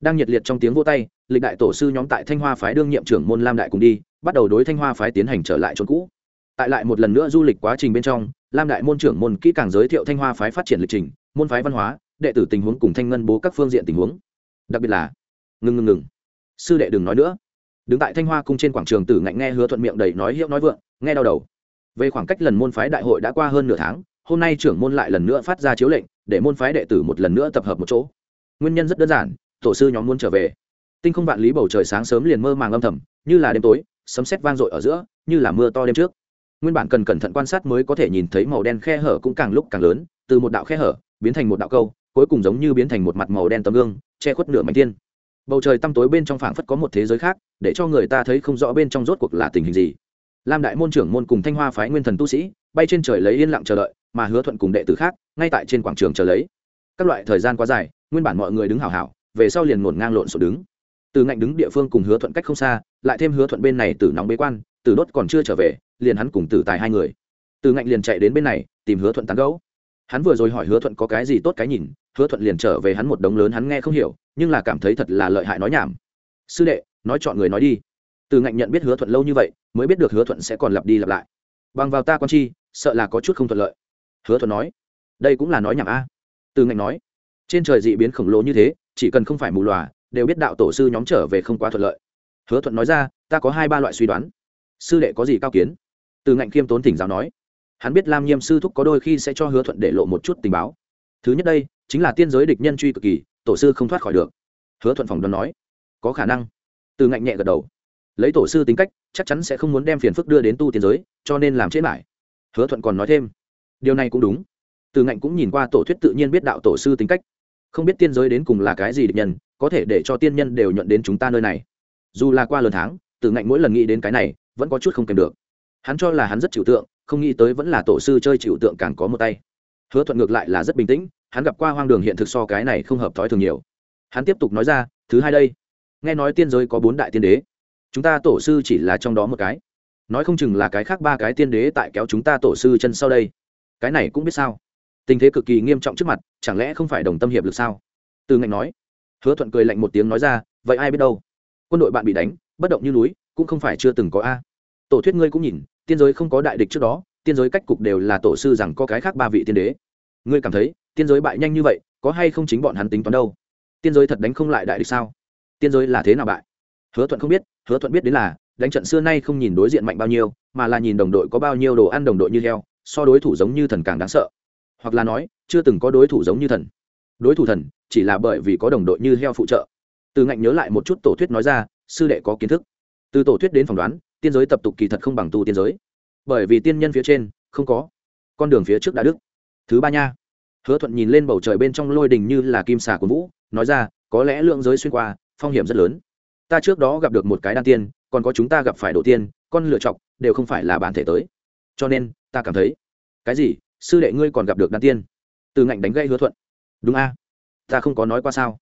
Đang nhiệt liệt trong tiếng vô tay, lịch đại tổ sư nhóm tại thanh hoa phái đương nhiệm trưởng môn lam đại cùng đi, bắt đầu đối thanh hoa phái tiến hành trở lại chốn cũ. Tại lại một lần nữa du lịch quá trình bên trong, lam đại môn trưởng môn kỹ càng giới thiệu thanh hoa phái phát triển lịch trình, môn phái văn hóa, đệ tử tình huống cùng thanh ngân bố các phương diện tình huống. Đặc biệt là, ngừng ngừng ngừng. Sư đệ đừng nói nữa. Đứng tại thanh hoa cung trên quảng trường tử ngạnh nghe hứa thuận miệng đầy nói hiệu nói vượng, nghe đau đầu. Về khoảng cách lần môn phái đại hội đã qua hơn nửa tháng hôm nay trưởng môn lại lần nữa phát ra chiếu lệnh, để môn phái đệ tử một lần nữa tập hợp một chỗ. Nguyên nhân rất đơn giản, tổ sư nhóm muốn trở về. Tinh không vạn lý bầu trời sáng sớm liền mơ màng âm thầm, như là đêm tối, sấm sét vang dội ở giữa, như là mưa to đêm trước. Nguyên bản cần cẩn thận quan sát mới có thể nhìn thấy màu đen khe hở cũng càng lúc càng lớn, từ một đạo khe hở, biến thành một đạo câu, cuối cùng giống như biến thành một mặt màu đen tấm gương, che khuất nửa mảnh tiên bầu trời tăm tối bên trong phảng phất có một thế giới khác, để cho người ta thấy không rõ bên trong rốt cuộc là tình hình gì. Lam đại môn trưởng môn cùng thanh hoa phái nguyên thần tu sĩ, bay trên trời lấy yên lặng chờ đợi mà hứa thuận cùng đệ tử khác, ngay tại trên quảng trường chờ lấy. Các loại thời gian quá dài, nguyên bản mọi người đứng hào hảo, về sau liền ngổn ngang lộn xộn đứng. Từ ngạnh đứng địa phương cùng hứa thuận cách không xa, lại thêm hứa thuận bên này từ nóng bế quan từ đốt còn chưa trở về, liền hắn cùng tử tài hai người. Từ ngạnh liền chạy đến bên này, tìm hứa thuận tán gấu hắn vừa rồi hỏi hứa thuận có cái gì tốt cái nhìn, hứa thuận liền trở về hắn một đống lớn hắn nghe không hiểu, nhưng là cảm thấy thật là lợi hại nói nhảm. Sư đệ, nói chọn người nói đi. Từ ngạnh nhận biết hứa thuận lâu như vậy, mới biết được hứa thuận sẽ còn lặp đi lặp lại. Bằng vào ta con chi, sợ là có chút không thuận lợi hứa thuận nói, đây cũng là nói nhảm a. Từ ngạnh nói, trên trời dị biến khổng lồ như thế, chỉ cần không phải mù lòa, đều biết đạo tổ sư nhóm trở về không quá thuận lợi. Hứa thuận nói ra, ta có hai ba loại suy đoán. Sư đệ có gì cao kiến? Từ ngạnh khiêm tốn thỉnh giáo nói, hắn biết lam nhiêm sư thúc có đôi khi sẽ cho hứa thuận để lộ một chút tình báo. Thứ nhất đây, chính là tiên giới địch nhân truy cực kỳ, tổ sư không thoát khỏi được. Hứa thuận phòng đoán nói, có khả năng. Từ ngạnh nhẹ gật đầu, lấy tổ sư tính cách, chắc chắn sẽ không muốn đem phiền phức đưa đến tu tiên giới, cho nên làm chết lại hứa thuận còn nói thêm điều này cũng đúng. Từ ngạnh cũng nhìn qua tổ thuyết tự nhiên biết đạo tổ sư tính cách. Không biết tiên giới đến cùng là cái gì địch nhân, có thể để cho tiên nhân đều nhuận đến chúng ta nơi này. Dù là qua lần tháng, từ ngạnh mỗi lần nghĩ đến cái này, vẫn có chút không kèm được. Hắn cho là hắn rất chịu tượng, không nghĩ tới vẫn là tổ sư chơi chịu tượng càng có một tay. Hứa thuận ngược lại là rất bình tĩnh, hắn gặp qua hoang đường hiện thực so cái này không hợp thói thường nhiều. Hắn tiếp tục nói ra, thứ hai đây, nghe nói tiên giới có bốn đại tiên đế. Chúng ta tổ sư chỉ là trong đó một cái. Nói không chừng là cái khác ba cái tiên đế tại kéo chúng ta tổ sư chân sau đây cái này cũng biết sao? Tình thế cực kỳ nghiêm trọng trước mặt, chẳng lẽ không phải đồng tâm hiệp lực sao? Từ ngạnh nói. Hứa thuận cười lạnh một tiếng nói ra, vậy ai biết đâu? Quân đội bạn bị đánh, bất động như núi, cũng không phải chưa từng có a. Tổ thuyết ngươi cũng nhìn, tiên giới không có đại địch trước đó, tiên giới cách cục đều là tổ sư rằng có cái khác ba vị tiên đế. Ngươi cảm thấy, tiên giới bại nhanh như vậy, có hay không chính bọn hắn tính toán đâu? Tiên giới thật đánh không lại đại địch sao? Tiên giới là thế nào bại? Hứa thuận không biết, hứa thuận biết đến là, đánh trận xưa nay không nhìn đối diện mạnh bao nhiêu, mà là nhìn đồng đội có bao nhiêu đồ ăn đồng đội như heo so đối thủ giống như thần càng đáng sợ. Hoặc là nói, chưa từng có đối thủ giống như thần. Đối thủ thần, chỉ là bởi vì có đồng đội như heo phụ trợ. Từ ngạnh nhớ lại một chút tổ thuyết nói ra, sư đệ có kiến thức. Từ tổ thuyết đến phỏng đoán, tiên giới tập tục kỳ thật không bằng tu tiên giới. Bởi vì tiên nhân phía trên, không có. Con đường phía trước đã đức. Thứ ba nha. Hứa thuận nhìn lên bầu trời bên trong lôi đình như là kim xà của vũ, nói ra, có lẽ lượng giới xuyên qua, phong hiểm rất lớn. Ta trước đó gặp được một cái đan tiên, còn có chúng ta gặp phải độ tiên, con lựa chọc, đều không phải là bản thể tới cho nên, ta cảm thấy, cái gì, sư đệ ngươi còn gặp được đan tiên? Từ ngạnh đánh gây hứa thuận. Đúng a. Ta không có nói qua sao?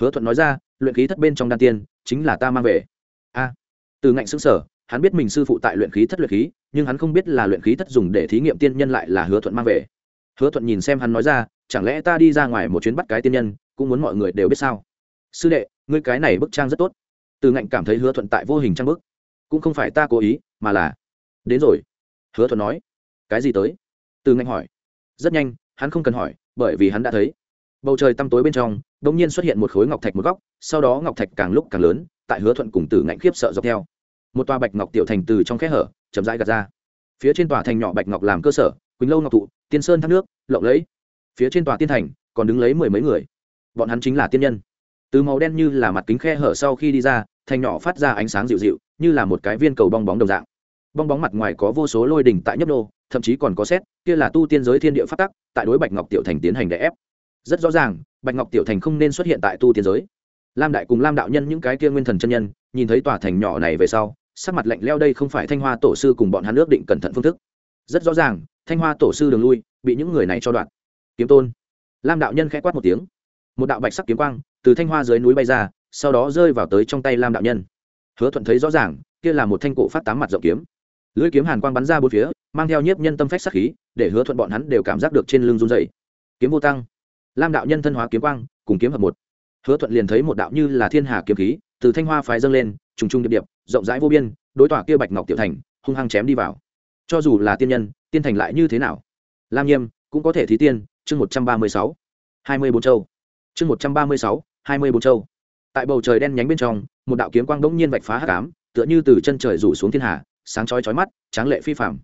Hứa thuận nói ra, luyện khí thất bên trong đan tiên, chính là ta mang về. A. Từ ngạnh xứng sở hắn biết mình sư phụ tại luyện khí thất luyện khí, nhưng hắn không biết là luyện khí thất dùng để thí nghiệm tiên nhân lại là hứa thuận mang về. Hứa thuận nhìn xem hắn nói ra, chẳng lẽ ta đi ra ngoài một chuyến bắt cái tiên nhân, cũng muốn mọi người đều biết sao? Sư đệ, ngươi cái này bức trang rất tốt. Từ ngạnh cảm thấy hứa thuận tại vô hình trang bức. Cũng không phải ta cố ý, mà là, đến rồi hứa thuận nói, cái gì tới? Từ ngạnh hỏi. Rất nhanh, hắn không cần hỏi, bởi vì hắn đã thấy. Bầu trời tăm tối bên trong đ ỗ n g nhiên xuất hiện một khối ngọc thạch một góc, sau đó ngọc thạch càng lúc càng lớn, tại hứa thuận cùng từ ngạnh khiếp sợ dọc theo. Một tòa bạch ngọc tiểu thành từ trong kẽ hở, chậm rãi gạt ra. Phía trên tòa thành nhỏ bạch ngọc làm cơ sở, quỳnh lâu ngọc thụ, tiên sơn thác nước, lộng lẫy. Phía trên tòa tiên thành, còn đứng lấy mười mấy người. Bọn hắn chính là tiên nhân. Từ màu đen như là mặt kính khe hở sau khi đi ra, thành nhỏ phát ra ánh sáng dịu dịu, như là một cái viên cầu bong bóng đồng dạng bong bóng mặt ngoài có vô số lôi đỉnh tại nhấp nô, thậm chí còn có xét, kia là tu tiên giới thiên địa phát tắc, tại đối bạch ngọc tiểu thành tiến hành đè ép. Rất rõ ràng, bạch ngọc tiểu thành không nên xuất hiện tại tu tiên giới. Lam đại cùng lam đạo nhân những cái kia nguyên thần chân nhân, nhìn thấy tòa thành nhỏ này về sau, sắc mặt lạnh leo đây không phải thanh hoa tổ sư cùng bọn hắn ước định cẩn thận phương thức. Rất rõ ràng, thanh hoa tổ sư đường lui, bị những người này cho đoạn. Kiếm tôn. Lam đạo nhân khẽ quát một tiếng. Một đạo bạch sắc kiếm quang từ thanh hoa dưới núi bay ra, sau đó rơi vào tới trong tay lam đạo nhân. Hứa thuận thấy rõ ràng, kia là một thanh cổ phát tám mặt rộng kiếm lưỡi kiếm hàn quang bắn ra bốn phía, mang theo nhiếp nhân tâm phách sắc khí, để hứa thuận bọn hắn đều cảm giác được trên lưng run dày kiếm vô tăng. Lam đạo nhân thân hóa kiếm quang, cùng kiếm hợp một. Hứa thuận liền thấy một đạo như là thiên hà kiếm khí, từ thanh hoa phái dâng lên, trùng trùng điệp điệp, rộng rãi vô biên, đối tỏa kia bạch ngọc tiểu thành, hung hăng chém đi vào. Cho dù là tiên nhân, tiên thành lại như thế nào? Lam nhiêm cũng có thể thí tiên, chương một trăm ba mươi sáu, hai mươi bốn châu. Chương một trăm ba mươi sáu, hai mươi bốn châu. Tại bầu trời đen nhánh bên trong, một đạo kiếm quang bỗng nhiên vạch phá hắc ám, tựa như từ chân trời rủ xuống thiên hà sáng chói chói mắt, tráng lệ phi phạm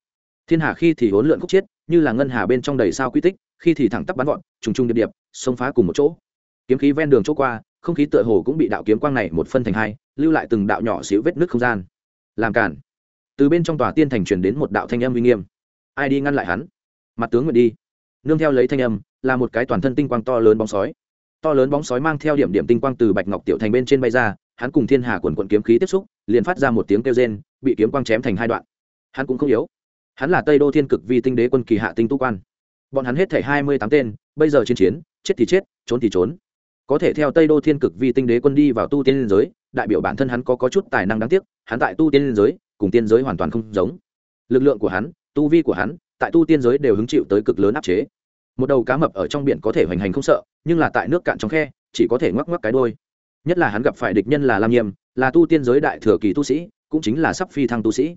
thiên hà khi thì hỗn lượn khúc chiết, như là ngân hà bên trong đầy sao quy tích, khi thì thẳng tắp bắn gọn trùng trùng điệp điệp, xông phá cùng một chỗ. Kiếm khí ven đường chỗ qua, không khí tựa hồ cũng bị đạo kiếm quang này một phân thành hai, lưu lại từng đạo nhỏ xíu vết nước không gian. Làm cản từ bên trong tòa tiên thành truyền đến một đạo thanh âm uy nghiêm. Ai đi ngăn lại hắn? Mặt tướng nguyện đi. Nương theo lấy thanh âm, là một cái toàn thân tinh quang to lớn bóng sói. To lớn bóng sói mang theo điểm điểm tinh quang từ bạch ngọc tiểu thành bên trên bay ra hắn cùng thiên hà quần quận kiếm khí tiếp xúc liền phát ra một tiếng kêu rên bị kiếm quang chém thành hai đoạn. Hắn cũng không yếu. Hắn là tây đô thiên cực vi tinh đế quân kỳ hạ tinh tu quan. Bọn hắn hết thể hai mươi tám tên bây giờ chiến chiến chết thì chết trốn thì trốn. Có thể theo tây đô thiên cực vi tinh đế quân đi vào tu tiên liên giới đại biểu bản thân hắn có, có chút tài năng đáng tiếc hắn tại tu tiên liên giới cùng tiên giới hoàn toàn không giống. Lực lượng của hắn tu vi của hắn tại tu tiên giới đều hứng chịu tới cực lớn áp chế. Một đầu cá mập ở trong biển có thể hoành hành không sợ nhưng là tại nước cạn trong khe chỉ có thể ngoắc ngoắc cái đôi nhất là hắn gặp phải địch nhân là lam nhiêm là tu tiên giới đại thừa kỳ tu sĩ, cũng chính là sắp phi thăng tu sĩ.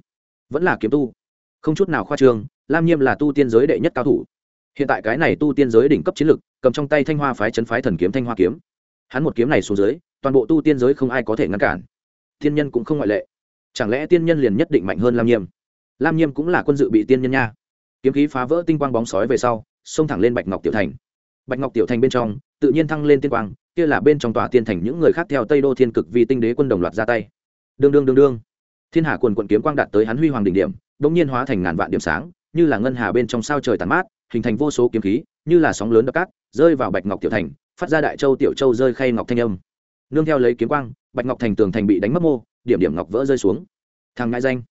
Vẫn là kiếm tu. Không chút nào khoa trương, lam nhiêm là tu tiên giới đệ nhất cao thủ. Hiện tại cái này tu tiên giới đỉnh cấp chiến lực, cầm trong tay thanh hoa phái chấn phái thần kiếm thanh hoa kiếm. Hắn một kiếm này xuống dưới, toàn bộ tu tiên giới không ai có thể ngăn cản. Thiên nhân cũng không ngoại lệ. Chẳng lẽ tiên nhân liền nhất định mạnh hơn lam nhiêm lam nhiêm cũng là quân dự bị tiên nhân nha. Kiếm khí phá vỡ tinh quang bóng sói về sau, xông thẳng lên bạch ngọc tiểu thành bạch ngọc tiểu thành bên trong, tự nhiên thăng lên tiên quang, kia là bên trong tòa tiên thành những người khác theo tây đô thiên cực vì tinh đế quân đồng loạt ra tay. Đương đương đương đương. Thiên hà quần quận kiếm quang đạt tới hắn huy hoàng đỉnh điểm đ ỗ n g nhiên hóa thành ngàn vạn điểm sáng, như là ngân hà bên trong sao trời tàn mát, hình thành vô số kiếm khí, như là sóng lớn đập cát, rơi vào bạch ngọc tiểu thành, phát ra đại châu tiểu châu rơi khay ngọc thanh âm. Nương theo lấy kiếm quang, bạch ngọc thành tường thành bị đánh mất mô, điểm điểm ngọc vỡ rơi xuống. Thằng ngại danh,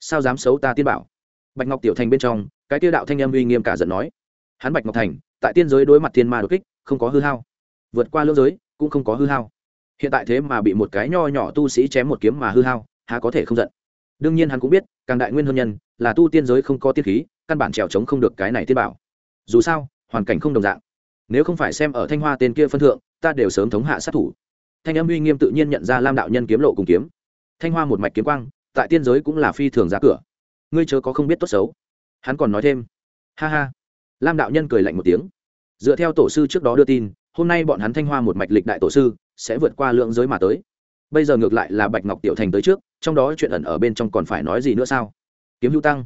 sao dám xấu ta tiên bảo? Bạch ngọc tiểu thành bên trong, cái tiêu đạo thanh âm uy nghiêm cả giận nói. Hắn bạch ngọc thành tại tiên giới đối mặt thiên ma đột kích, không có hư hao. Vượt qua lưỡng giới, cũng không có hư hao. Hiện tại thế mà bị một cái nho nhỏ tu sĩ chém một kiếm mà hư hao, há có thể không giận? Đương nhiên hắn cũng biết, càng đại nguyên hơn nhân, là tu tiên giới không có tiên khí, căn bản trèo trống không được cái này tiên bảo. Dù sao, hoàn cảnh không đồng dạng. Nếu không phải xem ở thanh hoa tên kia phân thượng, ta đều sớm thống hạ sát thủ. Thanh âm uy nghiêm tự nhiên nhận ra lam đạo nhân kiếm lộ cùng kiếm. Thanh hoa một mạch kiếm quang, tại tiên giới cũng là phi thường ra cửa. Ngươi chớ có không biết tốt xấu. Hắn còn nói thêm. Ha ha lam đạo nhân cười lạnh một tiếng. Dựa theo tổ sư trước đó đưa tin, hôm nay bọn hắn thanh hoa một mạch lịch đại tổ sư sẽ vượt qua lượng giới mà tới. Bây giờ ngược lại là bạch ngọc tiểu thành tới trước, trong đó chuyện ẩn ở bên trong còn phải nói gì nữa sao? Kiếm hữu tăng.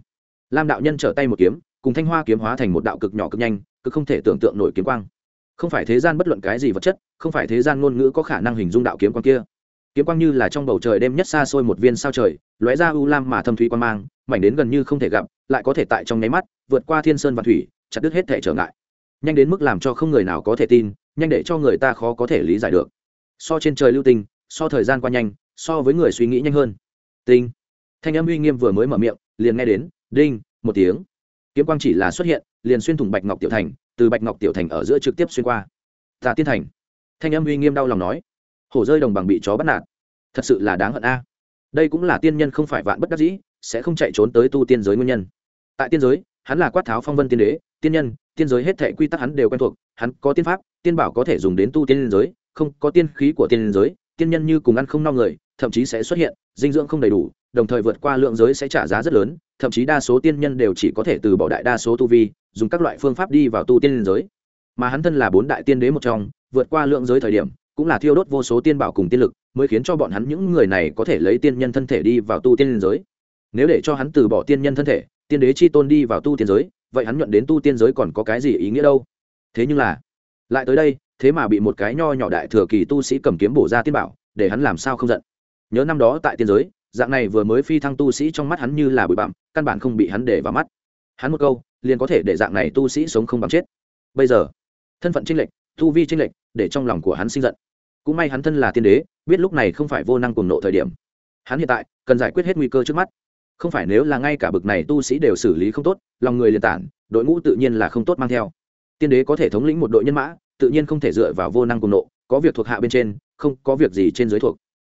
Lam đạo nhân trở tay một kiếm, cùng thanh hoa kiếm hóa thành một đạo cực nhỏ cực nhanh cực không thể tưởng tượng nổi kiếm quang. Không phải thế gian bất luận cái gì vật chất, không phải thế gian ngôn ngữ có khả năng hình dung đạo kiếm quang kia. Kiếm quang như là trong bầu trời đêm nhất xa xôi một viên sao trời, lóe ra u lam mà thâm thúy quan mang, mảnh đến gần như không thể gặp, lại có thể tại trong nháy mắt vượt qua thiên sơn và thủy chặt đứt hết thể trở ngại. Nhanh đến mức làm cho không người nào có thể tin, nhanh để cho người ta khó có thể lý giải được. So trên trời lưu tinh, so thời gian qua nhanh, so với người suy nghĩ nhanh hơn. Tinh. Thanh âm uy nghiêm vừa mới mở miệng, liền nghe đến, đinh, một tiếng. Kiếm quang chỉ là xuất hiện, liền xuyên thủng bạch ngọc tiểu thành, từ bạch ngọc tiểu thành ở giữa trực tiếp xuyên qua. Ta tiên thành. Thanh âm uy nghiêm đau lòng nói. Hổ rơi đồng bằng bị chó bắt nạt. Thật sự là đáng hận a. Đây cũng là tiên nhân không phải vạn bất đắc dĩ, sẽ không chạy trốn tới tu tiên giới nguyên nhân. Tại tiên giới hắn là quát tháo phong vân tiên đế, tiên nhân, tiên giới hết thệ quy tắc hắn đều quen thuộc, hắn có tiên pháp, tiên bảo có thể dùng đến tu tiên giới, không có tiên khí của tiên giới, tiên nhân như cùng ăn không no người, thậm chí sẽ xuất hiện, dinh dưỡng không đầy đủ, đồng thời vượt qua lượng giới sẽ trả giá rất lớn, thậm chí đa số tiên nhân đều chỉ có thể từ bỏ đại đa số tu vi, dùng các loại phương pháp đi vào tu tiên giới. Mà hắn thân là bốn đại tiên đế một trong, vượt qua lượng giới thời điểm, cũng là thiêu đốt vô số tiên bảo cùng tiên lực, mới khiến cho bọn hắn những người này có thể lấy tiên nhân thân thể đi vào tu tiên giới. Nếu để cho hắn từ bỏ tiên nhân thân thể tiên đế chi tôn đi vào tu tiên giới, vậy hắn nhuận đến tu tiên giới còn có cái gì ý nghĩa đâu? Thế nhưng là, lại tới đây, thế mà bị một cái nho nhỏ đại thừa kỳ tu sĩ cầm kiếm bổ ra tiên bảo, để hắn làm sao không giận? Nhớ năm đó tại tiên giới, dạng này vừa mới phi thăng tu sĩ trong mắt hắn như là bụi bặm, căn bản không bị hắn để vào mắt. Hắn một câu, liền có thể để dạng này tu sĩ sống không bằng chết. Bây giờ, thân phận trinh lệch, tu vi trinh lệch, để trong lòng của hắn sinh giận. Cũng may hắn thân là tiên đế, biết lúc này không phải vô năng cùng nộ thời điểm. Hắn hiện tại cần giải quyết hết nguy cơ trước mắt không phải nếu là ngay cả bực này tu sĩ đều xử lý không tốt, lòng người liền tản, đội ngũ tự nhiên là không tốt mang theo. Tiên đế có thể thống lĩnh một đội nhân mã, tự nhiên không thể dựa vào vô năng cùng nộ, có việc thuộc hạ bên trên, không có việc gì trên dưới thuộc.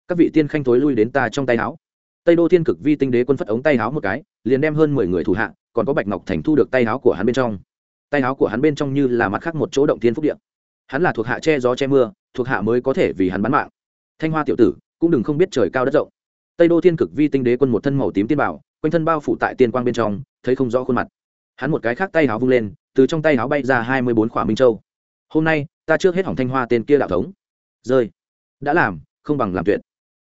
Các vị tiên khanh thối lui đến ta trong tay áo. Tây đô thiên cực vi tinh đế quân phất ống tay áo một cái, liền đem hơn mười người thủ hạ, còn có bạch ngọc thành thu được tay áo của hắn bên trong. Tay áo của hắn bên trong như là mặt khác một chỗ động thiên phúc điện hắn là thuộc hạ che gió che mưa, thuộc hạ mới có thể vì hắn bán mạng. Thanh hoa tiểu tử, cũng đừng không biết trời cao đất rộng tây đô thiên cực vi tinh đế quân một thân màu tím tiên bảo, quanh thân bao phủ tại tiên quang bên trong, thấy không rõ khuôn mặt. Hắn một cái khác tay áo vung lên, từ trong tay áo bay ra hai mươi bốn khỏa minh châu. Hôm nay, ta trước hết hỏng thanh hoa tên kia đạo thống. Rơi đã làm, không bằng làm tuyệt.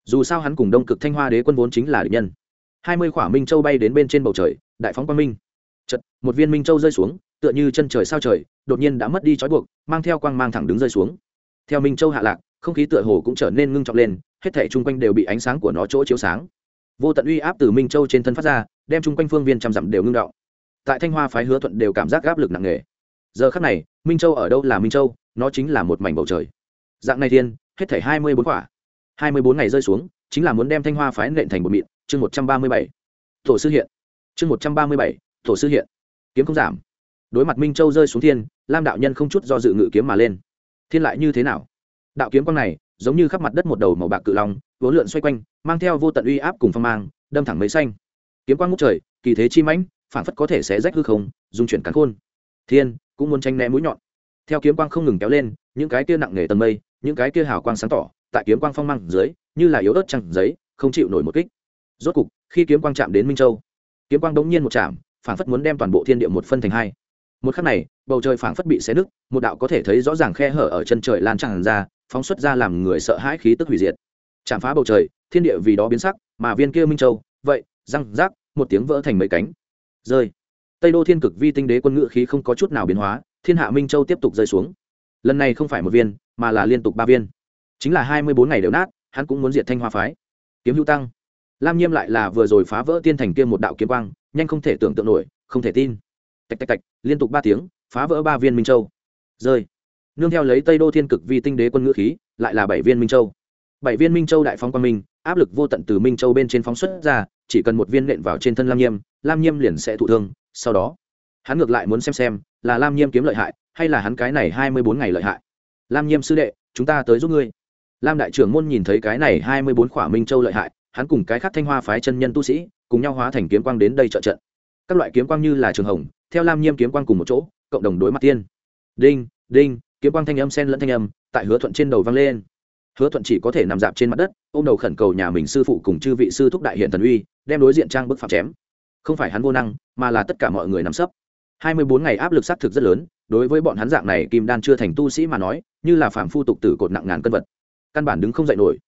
Dù sao hắn cùng đông cực thanh hoa đế quân vốn chính là địch nhân. Hai mươi khỏa minh châu bay đến bên trên bầu trời, đại phóng quang minh. Chật một viên minh châu rơi xuống, tựa như chân trời sao trời, đột nhiên đã mất đi trói buộc, mang theo quang mang thẳng đứng rơi xuống. Theo minh châu hạ lạc, không khí tựa hồ cũng trở nên ngưng trọng lên hết thảy chung quanh đều bị ánh sáng của nó chỗ chiếu sáng. Vô tận uy áp từ minh châu trên thân phát ra, đem chung quanh phương viên trăm dặm đều ngưng động. Tại thanh hoa phái hứa thuận đều cảm giác áp lực nặng nề. Giờ khắc này, minh châu ở đâu là minh châu, nó chính là một mảnh bầu trời. Dạng này thiên, hết thảy hai mươi bốn quả. hai mươi bốn ngày rơi xuống, chính là muốn đem thanh hoa phái nện thành một mịn. Chương một trăm ba mươi bảy. Tổ sư hiện. Chương một trăm ba mươi bảy. Tổ sư hiện. Kiếm không giảm. Đối mặt minh châu rơi xuống thiên, lam đạo nhân không chút do dự ngự kiếm mà lên. Thiên lại như thế nào? Đạo kiếm quang này giống như khắp mặt đất một đầu màu bạc cự long, vốn lượn xoay quanh, mang theo vô tận uy áp cùng phong mang, đâm thẳng mấy xanh. Kiếm quang ngút trời, kỳ thế chi mãnh phản phất có thể sẽ rách hư không, dung chuyển cắn khôn. Thiên, cũng muốn tranh né mũi nhọn. Theo kiếm quang không ngừng kéo lên, những cái kia nặng nề tầng mây, những cái kia hào quang sáng tỏ, tại kiếm quang phong mang dưới, như là yếu ớt chẳng giấy, không chịu nổi một kích. Rốt cục, khi kiếm quang chạm đến minh châu, kiếm quang đống nhiên một chạm phản phất muốn đem toàn bộ thiên địa một phân thành hai. Một khắc này, bầu trời phảng phất bị xé nứt, một đạo có thể thấy rõ ràng khe hở ở chân trời lan tràn ra phóng xuất ra làm người sợ hãi khí tức hủy diệt. Chạm phá bầu trời, thiên địa vì đó biến sắc, mà viên kia minh châu, vậy, răng rác, một tiếng vỡ thành mấy cánh. Rơi. Tây đô thiên cực vi tinh đế quân ngự khí không có chút nào biến hóa, thiên hạ minh châu tiếp tục rơi xuống. Lần này không phải một viên, mà là liên tục ba viên. Chính là hai mươi bốn ngày đều nát, hắn cũng muốn diệt thanh hoa phái. Kiếm hữu tăng. Lam nhiêm lại là vừa rồi phá vỡ tiên thành kia một đạo kiếm quang, nhanh không thể tưởng tượng nổi, không thể tin. Tạch tạch tạch, liên tục ba tiếng, phá vỡ ba viên minh châu. Rơi nương theo lấy tây đô thiên cực vi tinh đế quân ngữ khí, lại là bảy viên minh châu. Bảy viên minh châu đại phong quang minh, áp lực vô tận từ minh châu bên trên phóng xuất ra, chỉ cần một viên nện vào trên thân lam nhiêm lam nhiêm liền sẽ thụ thương, sau đó, hắn ngược lại muốn xem xem là lam nhiêm kiếm lợi hại, hay là hắn cái này hai mươi bốn ngày lợi hại. Lam nhiêm sư đệ, chúng ta tới giúp ngươi. Lam đại trưởng môn nhìn thấy cái này hai mươi bốn khỏa minh châu lợi hại, hắn cùng cái khác thanh hoa phái chân nhân tu sĩ, cùng nhau hóa thành kiếm quang đến đây trợ trận. Các loại kiếm quang như là trường hồng, theo lam nhiêm kiếm quang cùng một chỗ, cộng đồng đối mặt tiên. Đinh đinh kiếm quang thanh âm sen lẫn thanh âm, tại hứa thuận trên đầu vang lên. Hứa thuận chỉ có thể nằm dạp trên mặt đất, ôm đầu khẩn cầu nhà mình sư phụ cùng chư vị sư thúc đại hiện thần uy, đem đối diện trang bức phạm chém. Không phải hắn vô năng, mà là tất cả mọi người nằm sấp. Hai mươi bốn ngày áp lực xác thực rất lớn, đối với bọn hắn dạng này kim đan chưa thành tu sĩ mà nói, như là phàm phu tục tử cột nặng ngàn cân vật. Căn bản đứng không dậy nổi.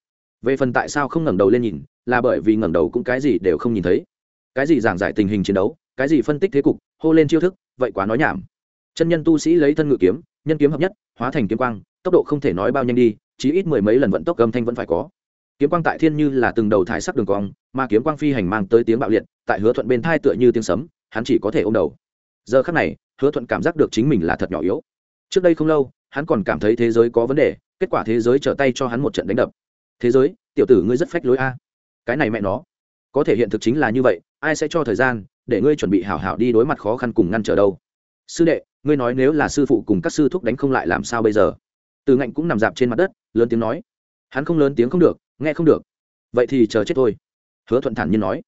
Về phần tại sao không ngẩng đầu lên nhìn, là bởi vì ngẩng đầu cũng cái gì đều không nhìn thấy. Cái gì giảng giải tình hình chiến đấu, cái gì phân tích thế cục, hô lên chiêu thức, vậy quá nói nhảm. Chân nhân tu sĩ lấy thân ngự kiếm nhân kiếm hợp nhất, hóa thành kiếm quang, tốc độ không thể nói bao nhanh đi, chí ít mười mấy lần vận tốc âm thanh vẫn phải có. Kiếm quang tại thiên như là từng đầu thải sắc đường cong, mà kiếm quang phi hành mang tới tiếng bạo liệt, tại hứa thuận bên thai tựa như tiếng sấm, hắn chỉ có thể ôm đầu. Giờ khắc này, hứa thuận cảm giác được chính mình là thật nhỏ yếu. Trước đây không lâu, hắn còn cảm thấy thế giới có vấn đề, kết quả thế giới trở tay cho hắn một trận đánh đập. Thế giới, tiểu tử ngươi rất phách lối a. Cái này mẹ nó. Có thể hiện thực chính là như vậy, ai sẽ cho thời gian để ngươi chuẩn bị hảo hảo đi đối mặt khó khăn cùng ngăn trở đâu? Sư đệ ngươi nói nếu là sư phụ cùng các sư thúc đánh không lại làm sao bây giờ? Từ ngạnh cũng nằm dạp trên mặt đất, lớn tiếng nói. Hắn không lớn tiếng không được, nghe không được. Vậy thì chờ chết thôi. Hứa thuận thản nhiên nói.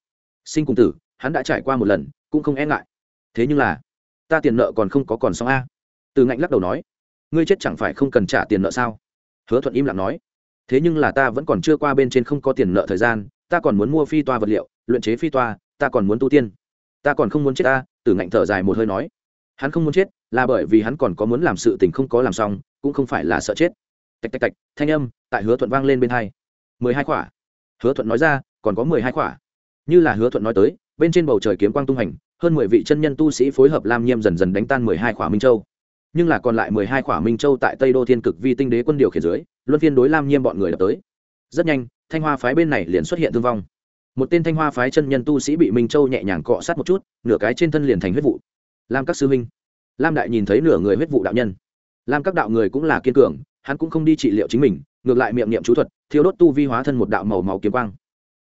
Sinh cùng tử, hắn đã trải qua một lần, cũng không e ngại. Thế nhưng là, ta tiền nợ còn không có còn xong a. Từ ngạnh lắc đầu nói. Ngươi chết chẳng phải không cần trả tiền nợ sao? Hứa thuận im lặng nói. Thế nhưng là ta vẫn còn chưa qua bên trên không có tiền nợ thời gian, ta còn muốn mua phi toa vật liệu, luyện chế phi toa, ta còn muốn tu tiên. Ta còn không muốn chết ta từ ngạnh thở dài một hơi nói hắn không muốn chết, là bởi vì hắn còn có muốn làm sự tình không có làm xong, cũng không phải là sợ chết. Tạch tạch tạch, thanh âm tại hứa thuận vang lên bên hai. Mười hai khỏa. Hứa thuận nói ra, còn có mười hai khỏa. Như là hứa thuận nói tới, bên trên bầu trời kiếm quang tung hành, hơn mười vị chân nhân tu sĩ phối hợp lam nhiêm dần dần đánh tan mười hai khỏa minh châu. Nhưng là còn lại mười hai khỏa minh châu tại tây đô thiên cực vi tinh đế quân điều khiển dưới, luân phiên đối lam nhiêm bọn người đập tới. Rất nhanh, thanh hoa phái bên này liền xuất hiện thương vong. Một tên thanh hoa phái chân nhân tu sĩ bị minh châu nhẹ nhàng cọ sát một chút, nửa cái trên thân liền thành huyết vụ lam các sư minh lam đại nhìn thấy nửa người huyết vụ đạo nhân. Lam các đạo người cũng là kiên cường, hắn cũng không đi trị liệu chính mình, ngược lại miệng niệm chú thuật thiếu đốt tu vi hóa thân một đạo màu màu kiếm quang.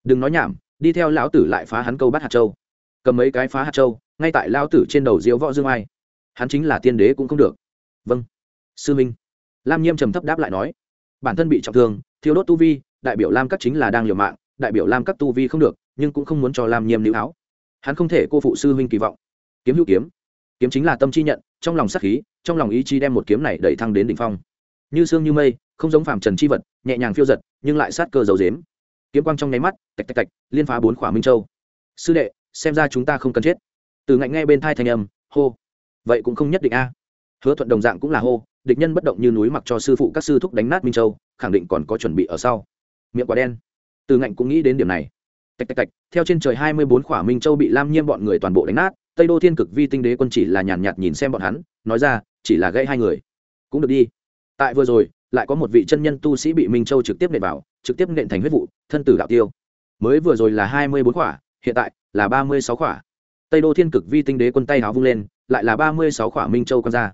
Đừng nói nhảm, đi theo lão tử lại phá hắn câu bắt hạt châu. Cầm mấy cái phá hạt châu, ngay tại lão tử trên đầu diễu võ dương ai. Hắn chính là tiên đế cũng không được. Vâng. Sư minh lam nhiêm trầm thấp đáp lại nói. Bản thân bị trọng thương thiếu đốt tu vi, đại biểu lam các chính là đang liều mạng, đại biểu lam các tu vi không được, nhưng cũng không muốn cho lam nhiêm nữ áo. Hắn không thể cô phụ sư huynh kỳ vọng. Kiếm hữu kiếm kiếm chính là tâm chi nhận, trong lòng sắc khí, trong lòng ý chí đem một kiếm này đẩy thăng đến đỉnh phong. Như sương như mây, không giống phàm trần chi vật, nhẹ nhàng phiêu giật, nhưng lại sát cơ dầu dếm. Kiếm quang trong nháy mắt, tạch tạch tạch, liên phá bốn khỏa minh châu. Sư đệ, xem ra chúng ta không cần chết. Từ ngạnh nghe bên thai thanh âm, hô. Vậy cũng không nhất định a. Hứa thuận đồng dạng cũng là hô, địch nhân bất động như núi mặc cho sư phụ các sư thúc đánh nát minh châu, khẳng định còn có chuẩn bị ở sau. Miệng quả đen. Từ ngạnh cũng nghĩ đến điểm này. Tạch tạch tạch, theo trên trời hai mươi bốn khỏa minh châu bị lam nhiêm bọn người toàn bộ đánh nát tây đô thiên cực vi tinh đế quân chỉ là nhàn nhạt nhìn xem bọn hắn, nói ra, chỉ là gãy hai người. Cũng được đi. Tại vừa rồi, lại có một vị chân nhân tu sĩ bị minh châu trực tiếp nện vào, trực tiếp nện thành huyết vụ, thân tử đạo tiêu. Mới vừa rồi là hai mươi bốn khỏa, hiện tại là ba mươi sáu khỏa. Tây đô thiên cực vi tinh đế quân tay háo vung lên, lại là ba mươi sáu khỏa minh châu con ra.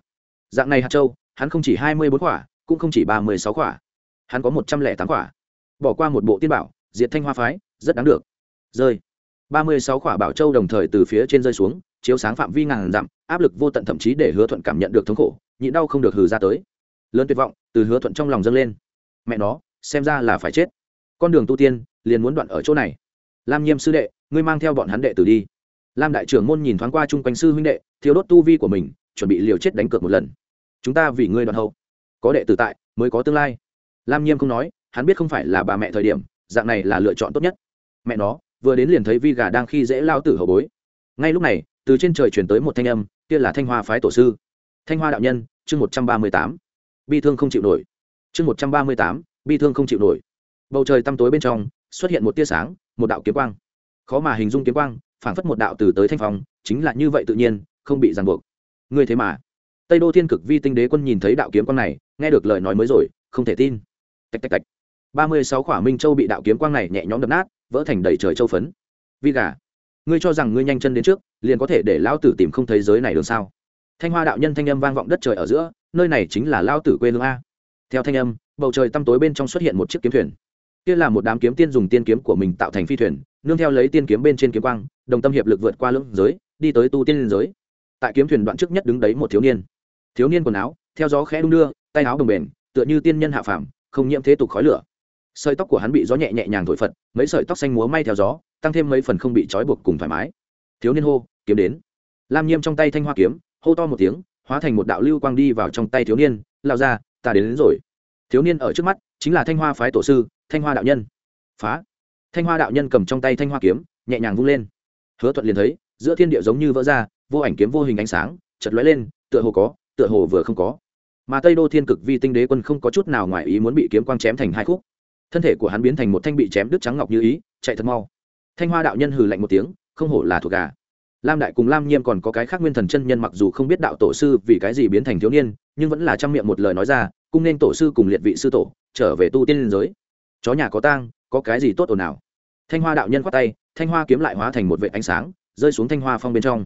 Dạng này hạt châu, hắn không chỉ hai mươi bốn khỏa, cũng không chỉ ba mươi sáu khỏa. Hắn có một trăm lẻ tám khỏa. Bỏ qua một bộ tiên bảo, diệt thanh hoa phái, rất đáng được. Rơi. ba mươi sáu khỏa bảo châu đồng thời từ phía trên rơi xuống chiếu sáng phạm vi ngàn dặm, áp lực vô tận thậm chí để hứa thuận cảm nhận được thống khổ nhịn đau không được hừ ra tới. Lớn tuyệt vọng, từ hứa thuận trong lòng dâng lên. Mẹ nó, xem ra là phải chết. Con đường tu tiên, liền muốn đoạn ở chỗ này. Lam nhiêm sư đệ, ngươi mang theo bọn hắn đệ tử đi. Lam đại trưởng môn nhìn thoáng qua chung quanh sư huynh đệ, thiếu đốt tu vi của mình, chuẩn bị liều chết đánh cược một lần. Chúng ta vì ngươi đoạn hậu. Có đệ tử tại, mới có tương lai. Lam nhiêm không nói, hắn biết không phải là bà mẹ thời điểm, dạng này là lựa chọn tốt nhất. Mẹ nó, vừa đến liền thấy vi gà đang khi dễ lao tử hậu bối. Ngay lúc này từ trên trời chuyển tới một thanh âm, kia là thanh hoa phái tổ sư. Thanh hoa đạo nhân, chương một trăm ba mươi tám. Bi thương không chịu nổi. Chương một trăm ba mươi tám, bi thương không chịu nổi. Bầu trời tăm tối bên trong, xuất hiện một tia sáng, một đạo kiếm quang. Khó mà hình dung kiếm quang, phảng phất một đạo từ tới thanh phong, chính là như vậy tự nhiên, không bị ràng buộc. Ngươi thế mà. Tây đô thiên cực vi tinh đế quân nhìn thấy đạo kiếm quang này, nghe được lời nói mới rồi, không thể tin. Tạch tạch tạch. ba mươi sáu khỏa minh châu bị đạo kiếm quang này nhẹ nhõm đập nát, vỡ thành đầy trời châu phấn. Vi gà ngươi cho rằng ngươi nhanh chân đến trước, liền có thể để lão tử tìm không thấy giới này được sao? Thanh hoa đạo nhân thanh âm vang vọng đất trời ở giữa, nơi này chính là lao tử quê hương a. Theo thanh âm, bầu trời tăm tối bên trong xuất hiện một chiếc kiếm thuyền. Kia là một đám kiếm tiên dùng tiên kiếm của mình tạo thành phi thuyền, nương theo lấy tiên kiếm bên trên kiếm quang, đồng tâm hiệp lực vượt qua lưỡng giới, đi tới tu tiên liên giới. Tại kiếm thuyền đoạn trước nhất đứng đấy một thiếu niên. Thiếu niên quần áo, theo gió khẽ đung đưa, tay áo đồng bền tựa như tiên nhân hạ phàm, không nhiễm thế tục khói lửa. Sợi tóc của hắn bị gió nhẹ nhẹ nhàng thổi phật, mấy sợi tóc xanh múa may theo gió tăng thêm mấy phần không bị trói buộc cùng thoải mái. Thiếu niên hô kiếm đến. Lam nhiêm trong tay thanh hoa kiếm hô to một tiếng hóa thành một đạo lưu quang đi vào trong tay thiếu niên lao ra ta đến, đến rồi. Thiếu niên ở trước mắt chính là thanh hoa phái tổ sư thanh hoa đạo nhân. Phá. Thanh hoa đạo nhân cầm trong tay thanh hoa kiếm nhẹ nhàng vung lên. Hứa thuận liền thấy giữa thiên địa giống như vỡ ra vô ảnh kiếm vô hình ánh sáng chật lóe lên tựa hồ có tựa hồ vừa không có. Mà tây đô thiên cực vi tinh đế quân không có chút nào ngoài ý muốn bị kiếm quang chém thành hai khúc. Thân thể của hắn biến thành một thanh bị chém đứt trắng ngọc như ý chạy thật mau thanh hoa đạo nhân hừ lạnh một tiếng, không hổ là thuộc gà. Lam đại cùng lam nhiêm còn có cái khác nguyên thần chân nhân mặc dù không biết đạo tổ sư vì cái gì biến thành thiếu niên, nhưng vẫn là trang miệng một lời nói ra, cung nên tổ sư cùng liệt vị sư tổ, trở về tu tiên liên giới. Chó nhà có tang, có cái gì tốt ồn nào thanh hoa đạo nhân khoát tay, thanh hoa kiếm lại hóa thành một vệ ánh sáng, rơi xuống thanh hoa phong bên trong.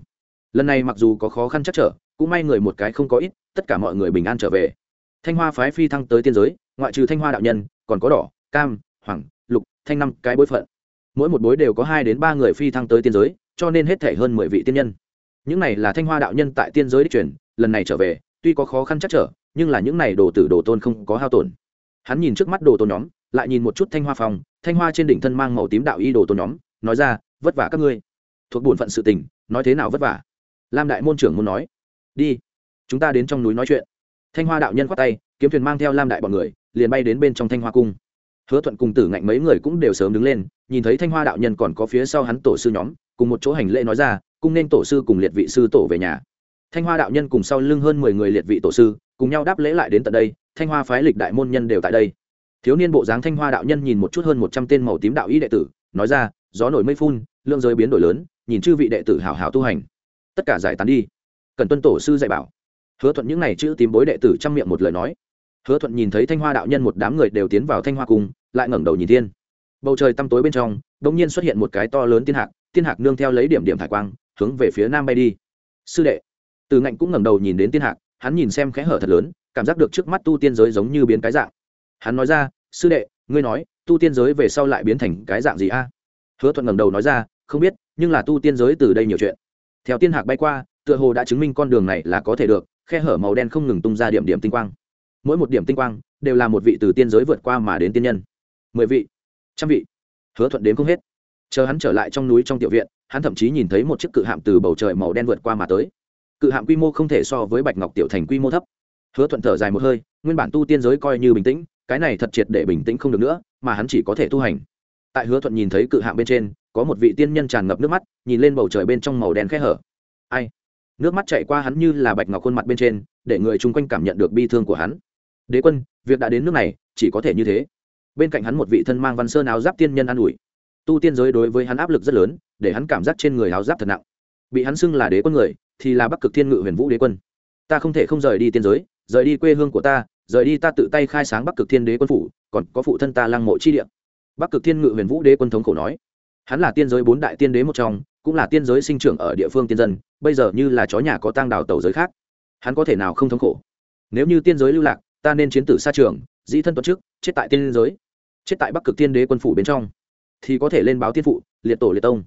Lần này mặc dù có khó khăn chắc trở, cũng may người một cái không có ít, tất cả mọi người bình an trở về. Thanh hoa phái phi thăng tới tiên giới, ngoại trừ thanh hoa đạo nhân, còn có đỏ, cam, hoàng, lục, thanh năm cái bối phận mỗi một bối đều có hai đến ba người phi thăng tới tiên giới, cho nên hết thể hơn mười vị tiên nhân. Những này là thanh hoa đạo nhân tại tiên giới đích truyền, lần này trở về, tuy có khó khăn chắc trở, nhưng là những này đồ tử đồ tôn không có hao tổn. Hắn nhìn trước mắt đồ tôn nhóm, lại nhìn một chút thanh hoa phòng, thanh hoa trên đỉnh thân mang màu tím đạo y đồ tôn nhóm, nói ra, vất vả các ngươi. Thuộc bổn phận sự tình, nói thế nào vất vả? Lam đại môn trưởng muốn nói, đi, chúng ta đến trong núi nói chuyện. Thanh hoa đạo nhân khoát tay, kiếm thuyền mang theo lam đại bọn người, liền bay đến bên trong thanh hoa cung hứa thuận cùng tử ngạnh mấy người cũng đều sớm đứng lên, nhìn thấy thanh hoa đạo nhân còn có phía sau hắn tổ sư nhóm, cùng một chỗ hành lễ nói ra, cung nên tổ sư cùng liệt vị sư tổ về nhà. Thanh hoa đạo nhân cùng sau lưng hơn mười người liệt vị tổ sư, cùng nhau đáp lễ lại đến tận đây, thanh hoa phái lịch đại môn nhân đều tại đây. Thiếu niên bộ dáng thanh hoa đạo nhân nhìn một chút hơn một trăm tên màu tím đạo ý đệ tử, nói ra, gió nổi mây phun, lượng giới biến đổi lớn, nhìn chư vị đệ tử hào hào tu hành. Tất cả giải tán đi. Cần tuân tổ sư dạy bảo. Hứa thuận những n à y chữ tím bối đệ tử trong miệng một lời nói hứa thuận nhìn thấy thanh hoa đạo nhân một đám người đều tiến vào thanh hoa cung, lại ngẩng đầu nhìn thiên. Bầu trời tăm tối bên trong đ ỗ n g nhiên xuất hiện một cái to lớn tiên hạc tiên hạc nương theo lấy điểm điểm thải quang, hướng về phía nam bay đi. Sư đệ. Từ ngạnh cũng ngẩng đầu nhìn đến tiên hạc, hắn nhìn xem khẽ hở thật lớn, cảm giác được trước mắt tu tiên giới giống như biến cái dạng. Hắn nói ra, sư đệ, ngươi nói, tu tiên giới về sau lại biến thành cái dạng gì a? Hứa thuận ngẩng đầu nói ra, không biết, nhưng là tu tiên giới từ đây nhiều chuyện. Theo tiên hạc bay qua, tựa hồ đã chứng minh con đường này là có thể được, khe hở màu đen không ngừng tung ra điểm điểm tinh quang mỗi một điểm tinh quang đều là một vị từ tiên giới vượt qua mà đến tiên nhân. Mười vị, trăm vị, hứa thuận đến không hết. Chờ hắn trở lại trong núi trong tiểu viện, hắn thậm chí nhìn thấy một chiếc cự hạm từ bầu trời màu đen vượt qua mà tới. Cự hạm quy mô không thể so với bạch ngọc tiểu thành quy mô thấp. Hứa thuận thở dài một hơi, nguyên bản tu tiên giới coi như bình tĩnh, cái này thật triệt để bình tĩnh không được nữa, mà hắn chỉ có thể tu hành. Tại hứa thuận nhìn thấy cự hạm bên trên, có một vị tiên nhân tràn ngập nước mắt, nhìn lên bầu trời bên trong màu đen khẽ hở. Ai? Nước mắt chạy qua hắn như là bạch ngọc khuôn mặt bên trên, để người chung quanh cảm nhận được bi thương của hắn đế quân, việc đã đến nước này, chỉ có thể như thế. Bên cạnh hắn một vị thân mang văn sơn áo giáp tiên nhân an ủi. Tu tiên giới đối với hắn áp lực rất lớn, để hắn cảm giác trên người áo giáp thật nặng. Bị hắn xưng là đế quân người, thì là bắc cực thiên ngự huyền vũ đế quân. Ta không thể không rời đi tiên giới, rời đi quê hương của ta, rời đi ta tự tay khai sáng bắc cực thiên đế quân phủ, còn có phụ thân ta lăng mộ chi địa. Bắc cực thiên ngự huyền vũ đế quân thống khổ nói. Hắn là tiên giới bốn đại tiên đế một trong, cũng là tiên giới sinh trưởng ở địa phương tiên dân, bây giờ như là chó nhà có tang đào tàu giới khác. Hắn có thể nào không thống khổ? Nếu như tiên giới lưu lạc ta nên chiến tử xa trường, dĩ thân tuất trước, chết tại tiên giới. Chết tại bắc cực tiên đế quân phủ bên trong, thì có thể lên báo tiên phụ, liệt tổ liệt tông.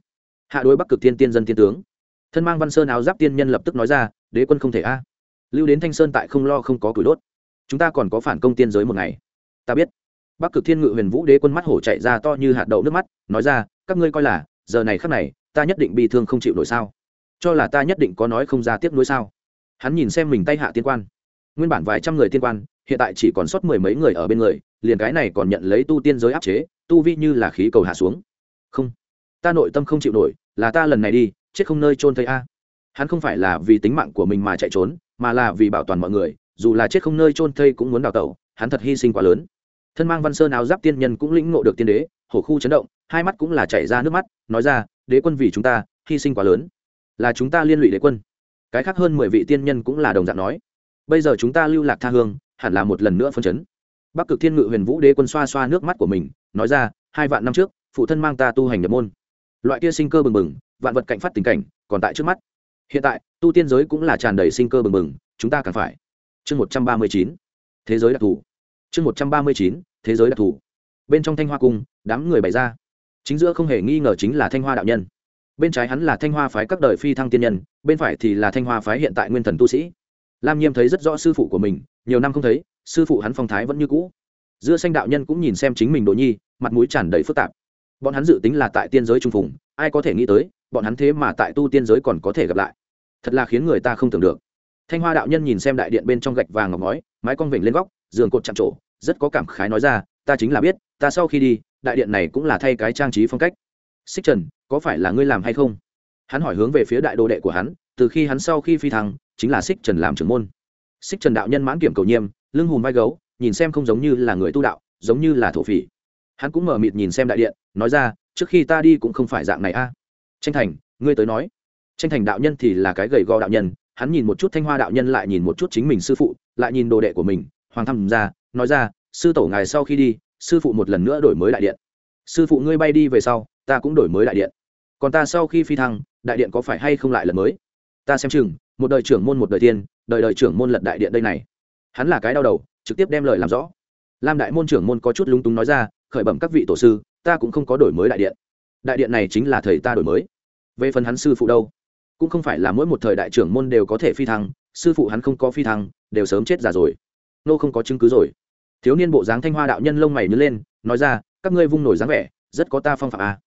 Hạ đối bắc cực tiên tiên dân tiên tướng. Thân mang văn sơn áo giáp tiên nhân lập tức nói ra, đế quân không thể a. Lưu đến thanh sơn tại không lo không có củi đốt. Chúng ta còn có phản công tiên giới một ngày. Ta biết. Bắc cực thiên ngự huyền vũ đế quân mắt hổ chạy ra to như hạt đậu nước mắt, nói ra, các ngươi coi là, giờ này khắc này, ta nhất định bị thương không chịu nổi sao? Cho là ta nhất định có nói không ra tiếp nối sao? Hắn nhìn xem mình tay hạ tiên quan. Nguyên bản vài trăm người tiên quan hiện tại chỉ còn sót mười mấy người ở bên người, liền cái này còn nhận lấy tu tiên giới áp chế, tu vi như là khí cầu hạ xuống. Không, ta nội tâm không chịu nổi, là ta lần này đi, chết không nơi trôn thấy a. Hắn không phải là vì tính mạng của mình mà chạy trốn, mà là vì bảo toàn mọi người, dù là chết không nơi trôn thây cũng muốn đào tẩu, hắn thật hy sinh quá lớn. Thân mang văn sơn áo giáp tiên nhân cũng lĩnh ngộ được tiên đế, hổ khu chấn động, hai mắt cũng là chảy ra nước mắt, nói ra, đế quân vì chúng ta, hy sinh quá lớn. Là chúng ta liên lụy đế quân. Cái khác hơn mười vị tiên nhân cũng là đồng dạng nói. Bây giờ chúng ta lưu lạc tha hương hẳn là một lần nữa phân chấn. Bắc cực thiên ngự huyền vũ đế quân xoa xoa nước mắt của mình, nói ra, hai vạn năm trước, phụ thân mang ta tu hành nhập môn. Loại kia sinh cơ bừng bừng, vạn vật cạnh phát tình cảnh, còn tại trước mắt. Hiện tại, tu tiên giới cũng là tràn đầy sinh cơ bừng bừng, chúng ta càng phải. Chương một trăm ba mươi chín, thế giới đặc thù. Chương một trăm ba mươi chín, thế giới đặc thù. Bên trong thanh hoa cung, đám người bày ra. Chính giữa không hề nghi ngờ chính là thanh hoa đạo nhân. Bên trái hắn là thanh hoa phái các đời phi thăng tiên nhân, bên phải thì là thanh hoa phái hiện tại nguyên thần tu sĩ. Lam nhiêm thấy rất rõ sư phụ của mình nhiều năm không thấy, sư phụ hắn phong thái vẫn như cũ. Dưa xanh đạo nhân cũng nhìn xem chính mình đồ nhi, mặt mũi tràn đầy phức tạp. Bọn hắn dự tính là tại tiên giới trung phùng, ai có thể nghĩ tới, bọn hắn thế mà tại tu tiên giới còn có thể gặp lại. Thật là khiến người ta không tưởng được. Thanh hoa đạo nhân nhìn xem đại điện bên trong gạch vàng ngọc ngói, mái con vịnh lên góc, giường cột chạm trổ, rất có cảm khái nói ra, ta chính là biết, ta sau khi đi, đại điện này cũng là thay cái trang trí phong cách. Xích trần, có phải là ngươi làm hay không? Hắn hỏi hướng về phía đại đồ đệ của hắn, từ khi hắn sau khi phi thăng, chính là xích trần làm trưởng môn xích trần đạo nhân mãn kiểm cầu nhiêm lưng hùm vai gấu, nhìn xem không giống như là người tu đạo, giống như là thổ phỉ. Hắn cũng mở mịt nhìn xem đại điện, nói ra, trước khi ta đi cũng không phải dạng này a. Tranh thành, ngươi tới nói. Tranh thành đạo nhân thì là cái gầy gò đạo nhân, hắn nhìn một chút thanh hoa đạo nhân lại nhìn một chút chính mình sư phụ, lại nhìn đồ đệ của mình, hoàng thăm ra, nói ra, sư tổ ngài sau khi đi, sư phụ một lần nữa đổi mới đại điện. Sư phụ ngươi bay đi về sau, ta cũng đổi mới đại điện. Còn ta sau khi phi thăng, đại điện có phải hay không lại lần mới? Ta xem chừng, một đời trưởng môn một đời tiên đời đời trưởng môn lật đại điện đây này. Hắn là cái đau đầu, trực tiếp đem lời làm rõ. Lam đại môn trưởng môn có chút lúng túng nói ra, khởi bẩm các vị tổ sư, ta cũng không có đổi mới đại điện. Đại điện này chính là thầy ta đổi mới. Về phần hắn sư phụ đâu? Cũng không phải là mỗi một thời đại trưởng môn đều có thể phi thăng, sư phụ hắn không có phi thăng, đều sớm chết già rồi. Nô không có chứng cứ rồi. Thiếu niên bộ dáng thanh hoa đạo nhân lông mày nhớ lên, nói ra, các ngươi vung nổi dáng vẻ, rất có ta phong phạm à.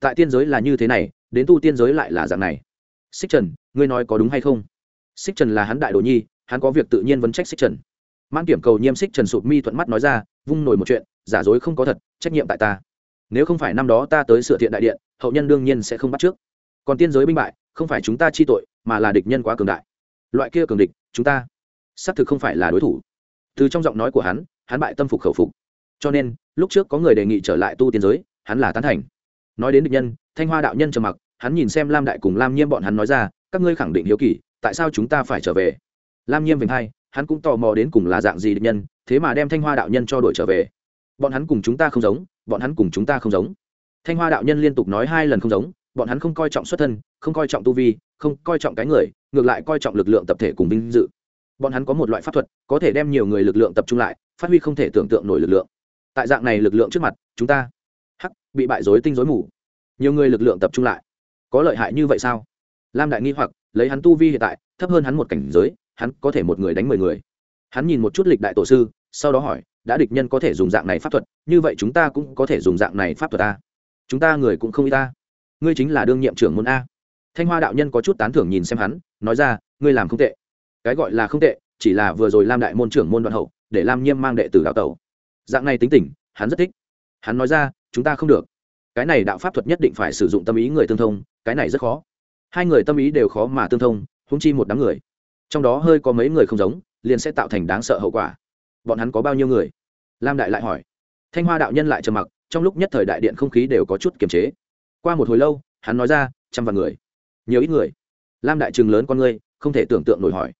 tại tiên giới là như thế này, đến tu tiên giới lại là dạng này. Xích trần, ngươi nói có đúng hay không? Xích trần là hắn đại đồ nhi, hắn có việc tự nhiên vấn trách xích trần. Mãn kiểm cầu nhiêm xích trần sụp mi thuận mắt nói ra, vung nổi một chuyện, giả dối không có thật, trách nhiệm tại ta. Nếu không phải năm đó ta tới sửa thiện đại điện, hậu nhân đương nhiên sẽ không bắt trước. Còn tiên giới binh bại, không phải chúng ta chi tội, mà là địch nhân quá cường đại. Loại kia cường địch, chúng ta xác thực không phải là đối thủ. Từ trong giọng nói của hắn hắn bại tâm phục khẩu phục. Cho nên, lúc trước có người đề nghị trở lại tu tiên giới, hắn là tán thành. Nói đến địch nhân, thanh hoa đạo nhân trầm mặc, hắn nhìn xem lam đại cùng lam nhiêm bọn hắn nói ra, các ngươi khẳng định hiếu kỳ tại sao chúng ta phải trở về? Lam nhiêm vĩnh hai, hắn cũng tò mò đến cùng là dạng gì địch nhân, thế mà đem thanh hoa đạo nhân cho đổi trở về. Bọn hắn cùng chúng ta không giống, bọn hắn cùng chúng ta không giống. Thanh hoa đạo nhân liên tục nói hai lần không giống, bọn hắn không coi trọng xuất thân, không coi trọng tu vi, không coi trọng cái người, ngược lại coi trọng lực lượng tập thể cùng vinh dự. Bọn hắn có một loại pháp thuật, có thể đem nhiều người lực lượng tập trung lại, phát huy không thể tưởng tượng nổi lực lượng. Tại dạng này lực lượng trước mặt, chúng ta, hắc, bị bại dối tinh dối mù. Nhiều người lực lượng tập trung lại. Có lợi hại như vậy sao? Lam đại nghi hoặc lấy hắn tu vi hiện tại, thấp hơn hắn một cảnh giới, hắn có thể một người đánh mười người. Hắn nhìn một chút lịch đại tổ sư, sau đó hỏi, đã địch nhân có thể dùng dạng này pháp thuật, như vậy chúng ta cũng có thể dùng dạng này pháp thuật ta chúng ta người cũng không y ta. Ngươi chính là đương nhiệm trưởng môn a. Thanh hoa đạo nhân có chút tán thưởng nhìn xem hắn, nói ra, ngươi làm không tệ. Cái gọi là không tệ, chỉ là vừa rồi lam đại môn trưởng môn đoạn hậu, để lam nhiêm mang đệ tử đạo tẩu. Dạng này tính tình, hắn rất thích. Hắn nói ra, chúng ta không được. Cái này đạo pháp thuật nhất định phải sử dụng tâm ý người tương thông, cái này rất khó hai người tâm ý đều khó mà tương thông húng chi một đám người. Trong đó hơi có mấy người không giống, liền sẽ tạo thành đáng sợ hậu quả. Bọn hắn có bao nhiêu người? Lam đại lại hỏi. Thanh hoa đạo nhân lại trầm mặc, trong lúc nhất thời đại điện không khí đều có chút kiềm chế. Qua một hồi lâu, hắn nói ra, trăm vạn người. Nhiều ít người. Lam đại trường lớn con ngươi, không thể tưởng tượng nổi hỏi.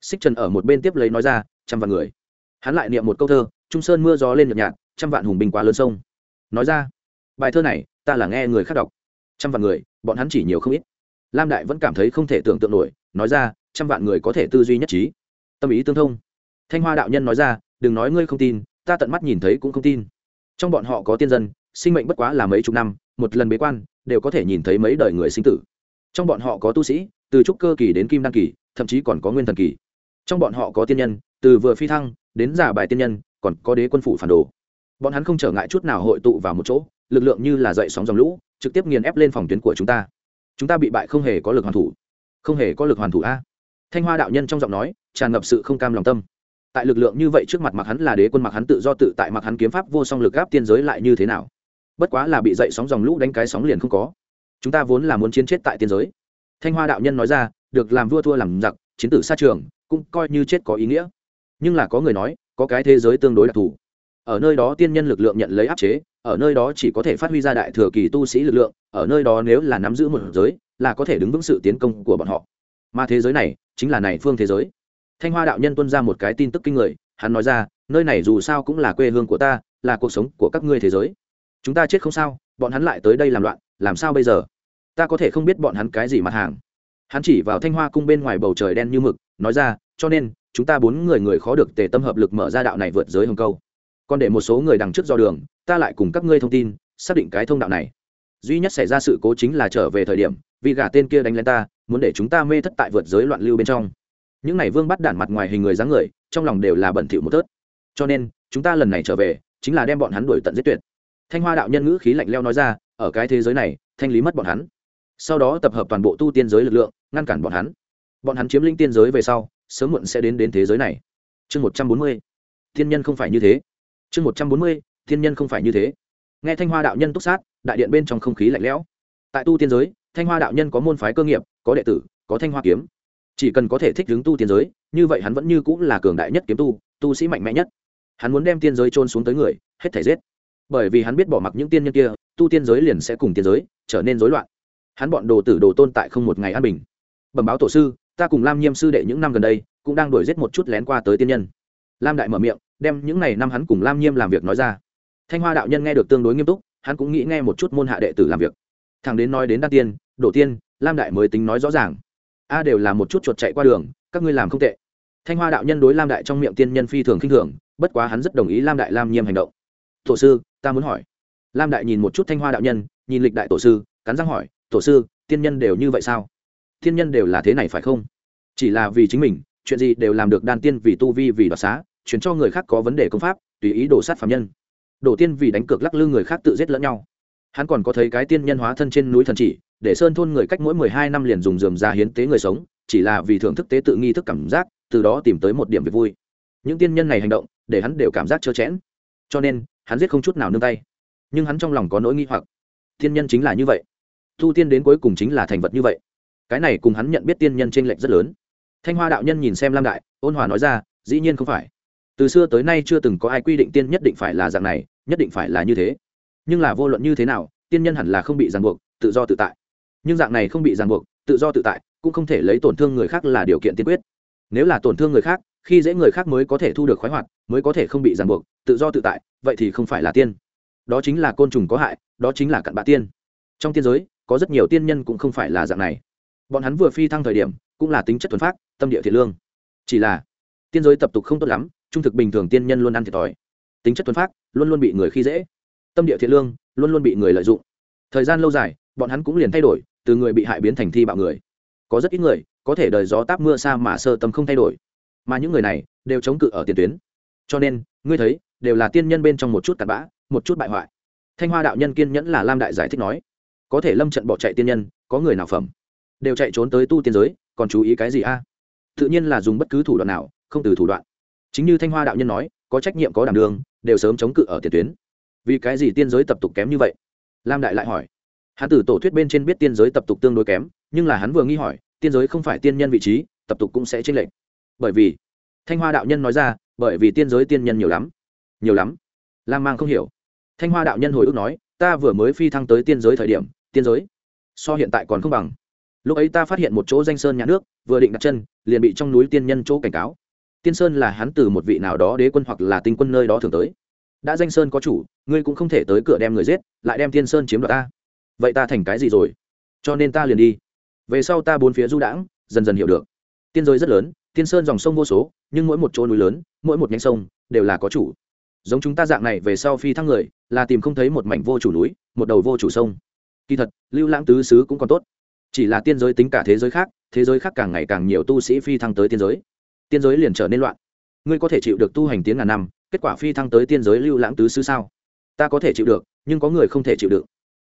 Xích trần ở một bên tiếp lấy nói ra, trăm vạn người. Hắn lại niệm một câu thơ, trung sơn mưa gió lên nhợt nhạt, trăm vạn hùng binh quá lớn sông. Nói ra, bài thơ này, ta là nghe người khác đọc. Trăm vạn người, bọn hắn chỉ nhiều không ít lam đại vẫn cảm thấy không thể tưởng tượng nổi, nói ra, trăm vạn người có thể tư duy nhất trí. Tâm ý tương thông. Thanh hoa đạo nhân nói ra, đừng nói ngươi không tin, ta tận mắt nhìn thấy cũng không tin. Trong bọn họ có tiên dân, sinh mệnh bất quá là mấy chục năm, một lần bế quan, đều có thể nhìn thấy mấy đời người sinh tử. Trong bọn họ có tu sĩ, từ trúc cơ kỳ đến kim đăng kỳ, thậm chí còn có nguyên thần kỳ. Trong bọn họ có tiên nhân, từ vừa phi thăng, đến giả bài tiên nhân, còn có đế quân phủ phản đồ. Bọn hắn không trở ngại chút nào hội tụ vào một chỗ, lực lượng như là dậy sóng dòng lũ, trực tiếp nghiền ép lên phòng tuyến của chúng ta chúng ta bị bại không hề có lực hoàn thủ. Không hề có lực hoàn thủ a. Thanh hoa đạo nhân trong giọng nói, tràn ngập sự không cam lòng tâm. Tại lực lượng như vậy trước mặt mặc hắn là đế quân mặc hắn tự do tự tại mặc hắn kiếm pháp vô song lực gáp tiên giới lại như thế nào? Bất quá là bị dậy sóng dòng lũ đánh cái sóng liền không có. Chúng ta vốn là muốn chiến chết tại tiên giới. Thanh hoa đạo nhân nói ra, được làm vua thua làm giặc, chiến tử xa trường, cũng coi như chết có ý nghĩa. Nhưng là có người nói, có cái thế giới tương đối đặc thù ở nơi đó tiên nhân lực lượng nhận lấy áp chế, ở nơi đó chỉ có thể phát huy ra đại thừa kỳ tu sĩ lực lượng, ở nơi đó nếu là nắm giữ một giới, là có thể đứng vững sự tiến công của bọn họ. Mà thế giới này, chính là này phương thế giới. Thanh hoa đạo nhân tuân ra một cái tin tức kinh người, hắn nói ra, nơi này dù sao cũng là quê hương của ta, là cuộc sống của các ngươi thế giới. Chúng ta chết không sao, bọn hắn lại tới đây làm loạn, làm sao bây giờ? Ta có thể không biết bọn hắn cái gì mặt hàng. Hắn chỉ vào thanh hoa cung bên ngoài bầu trời đen như mực, nói ra, cho nên, chúng ta bốn người người khó được tề tâm hợp lực mở ra đạo này vượt giới hồng câu còn để một số người đằng trước do đường, ta lại cùng các ngươi thông tin, xác định cái thông đạo này. Duy nhất xảy ra sự cố chính là trở về thời điểm, vì gà tên kia đánh lên ta, muốn để chúng ta mê thất tại vượt giới loạn lưu bên trong. Những này vương bắt đản mặt ngoài hình người dáng người, trong lòng đều là bẩn thỉu một tớt. Cho nên, chúng ta lần này trở về, chính là đem bọn hắn đuổi tận giết tuyệt. Thanh hoa đạo nhân ngữ khí lạnh leo nói ra, ở cái thế giới này, thanh lý mất bọn hắn. Sau đó tập hợp toàn bộ tu tiên giới lực lượng, ngăn cản bọn hắn. Bọn hắn chiếm linh tiên giới về sau, sớm muộn sẽ đến đến thế giới này. Chương một trăm bốn mươi. Thiên nhân không phải như thế chương một trăm bốn mươi, thiên nhân không phải như thế. Nghe thanh hoa đạo nhân túc sát, đại điện bên trong không khí lạnh lẽo. Tại tu tiên giới, thanh hoa đạo nhân có môn phái cơ nghiệp, có đệ tử, có thanh hoa kiếm. Chỉ cần có thể thích đứng tu tiên giới, như vậy hắn vẫn như cũng là cường đại nhất kiếm tu tu sĩ mạnh mẽ nhất. Hắn muốn đem tiên giới trôn xuống tới người, hết thể giết. Bởi vì hắn biết bỏ mặc những tiên nhân kia, tu tiên giới liền sẽ cùng tiên giới trở nên rối loạn. Hắn bọn đồ tử đồ tôn tại không một ngày an bình. Bẩm báo tổ sư, ta cùng lam nhiêm sư đệ những năm gần đây, cũng đang đuổi giết một chút lén qua tới tiên nhân. Lam đại mở miệng đem những ngày năm hắn cùng lam nhiêm làm việc nói ra. Thanh hoa đạo nhân nghe được tương đối nghiêm túc, hắn cũng nghĩ nghe một chút môn hạ đệ tử làm việc. Thằng đến nói đến đan tiên, đổ tiên, lam đại mới tính nói rõ ràng. A đều là một chút chuột chạy qua đường, các ngươi làm không tệ. Thanh hoa đạo nhân đối lam đại trong miệng tiên nhân phi thường khinh thường, bất quá hắn rất đồng ý lam đại lam nhiêm hành động. Tổ sư, ta muốn hỏi. Lam đại nhìn một chút thanh hoa đạo nhân, nhìn lịch đại tổ sư, cắn răng hỏi, tổ sư, tiên nhân đều như vậy sao? Tiên nhân đều là thế này phải không? Chỉ là vì chính mình, chuyện gì đều làm được đan tiên vì tu vi vì đoạt xá chuyển cho người khác có vấn đề công pháp, tùy ý đổ sát phạm nhân. Đổ tiên vì đánh cược lắc lư người khác tự giết lẫn nhau. Hắn còn có thấy cái tiên nhân hóa thân trên núi thần chỉ, để sơn thôn người cách mỗi mười hai năm liền dùng dườm ra hiến tế người sống, chỉ là vì thưởng thức tế tự nghi thức cảm giác, từ đó tìm tới một điểm việc vui. Những tiên nhân này hành động, để hắn đều cảm giác trơ chẽn. Cho nên, hắn giết không chút nào nương tay. Nhưng hắn trong lòng có nỗi nghi hoặc. Tiên nhân chính là như vậy. Thu tiên đến cuối cùng chính là thành vật như vậy. Cái này cùng hắn nhận biết tiên nhân t r ê n lệch rất lớn. Thanh hoa đạo nhân nhìn xem lam đại, ôn hòa nói ra, dĩ nhiên không phải từ xưa tới nay chưa từng có ai quy định tiên nhất định phải là dạng này, nhất định phải là như thế. Nhưng là vô luận như thế nào, tiên nhân hẳn là không bị ràng buộc, tự do tự tại. Nhưng dạng này không bị ràng buộc, tự do tự tại, cũng không thể lấy tổn thương người khác là điều kiện tiên quyết. Nếu là tổn thương người khác, khi dễ người khác mới có thể thu được khoái hoạt, mới có thể không bị ràng buộc, tự do tự tại, vậy thì không phải là tiên. Đó chính là côn trùng có hại, đó chính là cặn bạ tiên. Trong tiên giới, có rất nhiều tiên nhân cũng không phải là dạng này. Bọn hắn vừa phi thăng thời điểm, cũng là tính chất thuần phát tâm địa thiện lương. Chỉ là, tiên giới tập tục không tốt lắm trung thực bình thường tiên nhân luôn ăn thiệt thòi. Tính chất thuần phát luôn luôn bị người khi dễ. Tâm địa thiện lương, luôn luôn bị người lợi dụng. Thời gian lâu dài, bọn hắn cũng liền thay đổi, từ người bị hại biến thành thi bạo người. Có rất ít người, có thể đời gió táp mưa xa mà sơ tâm không thay đổi. Mà những người này, đều chống cự ở tiền tuyến. Cho nên, ngươi thấy, đều là tiên nhân bên trong một chút cặn bã, một chút bại hoại. Thanh hoa đạo nhân kiên nhẫn là lam đại giải thích nói. Có thể lâm trận bỏ chạy tiên nhân, có người nào phẩm? Đều chạy trốn tới tu tiên giới, còn chú ý cái gì a? Tự nhiên là dùng bất cứ thủ đoạn nào, không từ thủ đoạn chính như thanh hoa đạo nhân nói, có trách nhiệm có đảm đường, đều sớm chống cự ở tiền tuyến. Vì cái gì tiên giới tập tục kém như vậy? Lam đại lại hỏi. Hắn tử tổ thuyết bên trên biết tiên giới tập tục tương đối kém, nhưng là hắn vừa nghi hỏi, tiên giới không phải tiên nhân vị trí, tập tục cũng sẽ chênh lệch. Bởi vì, thanh hoa đạo nhân nói ra, bởi vì tiên giới tiên nhân nhiều lắm. Nhiều lắm. Lam mang không hiểu. Thanh hoa đạo nhân hồi ức nói, ta vừa mới phi thăng tới tiên giới thời điểm, tiên giới so hiện tại còn không bằng. Lúc ấy ta phát hiện một chỗ danh sơn nhà nước, vừa định đặt chân, liền bị trong núi tiên nhân chỗ cảnh cáo tiên sơn là hắn từ một vị nào đó đế quân hoặc là tinh quân nơi đó thường tới. Đã danh sơn có chủ, ngươi cũng không thể tới cửa đem người giết, lại đem tiên sơn chiếm đoạt ta. Vậy ta thành cái gì rồi? Cho nên ta liền đi. Về sau ta bốn phía du đãng, dần dần hiểu được. Tiên giới rất lớn, tiên sơn dòng sông vô số, nhưng mỗi một chỗ núi lớn, mỗi một nhánh sông, đều là có chủ. Giống chúng ta dạng này về sau phi thăng người, là tìm không thấy một mảnh vô chủ núi, một đầu vô chủ sông. Kỳ thật, lưu lãng tứ xứ cũng còn tốt. Chỉ là tiên giới tính cả thế giới khác, thế giới khác càng ngày càng nhiều tu sĩ phi thăng tới tiên giới tiên giới liền trở nên loạn. Ngươi có thể chịu được tu hành tiếng ngàn năm, kết quả phi thăng tới tiên giới lưu lãng tứ xứ sao? Ta có thể chịu được, nhưng có người không thể chịu được.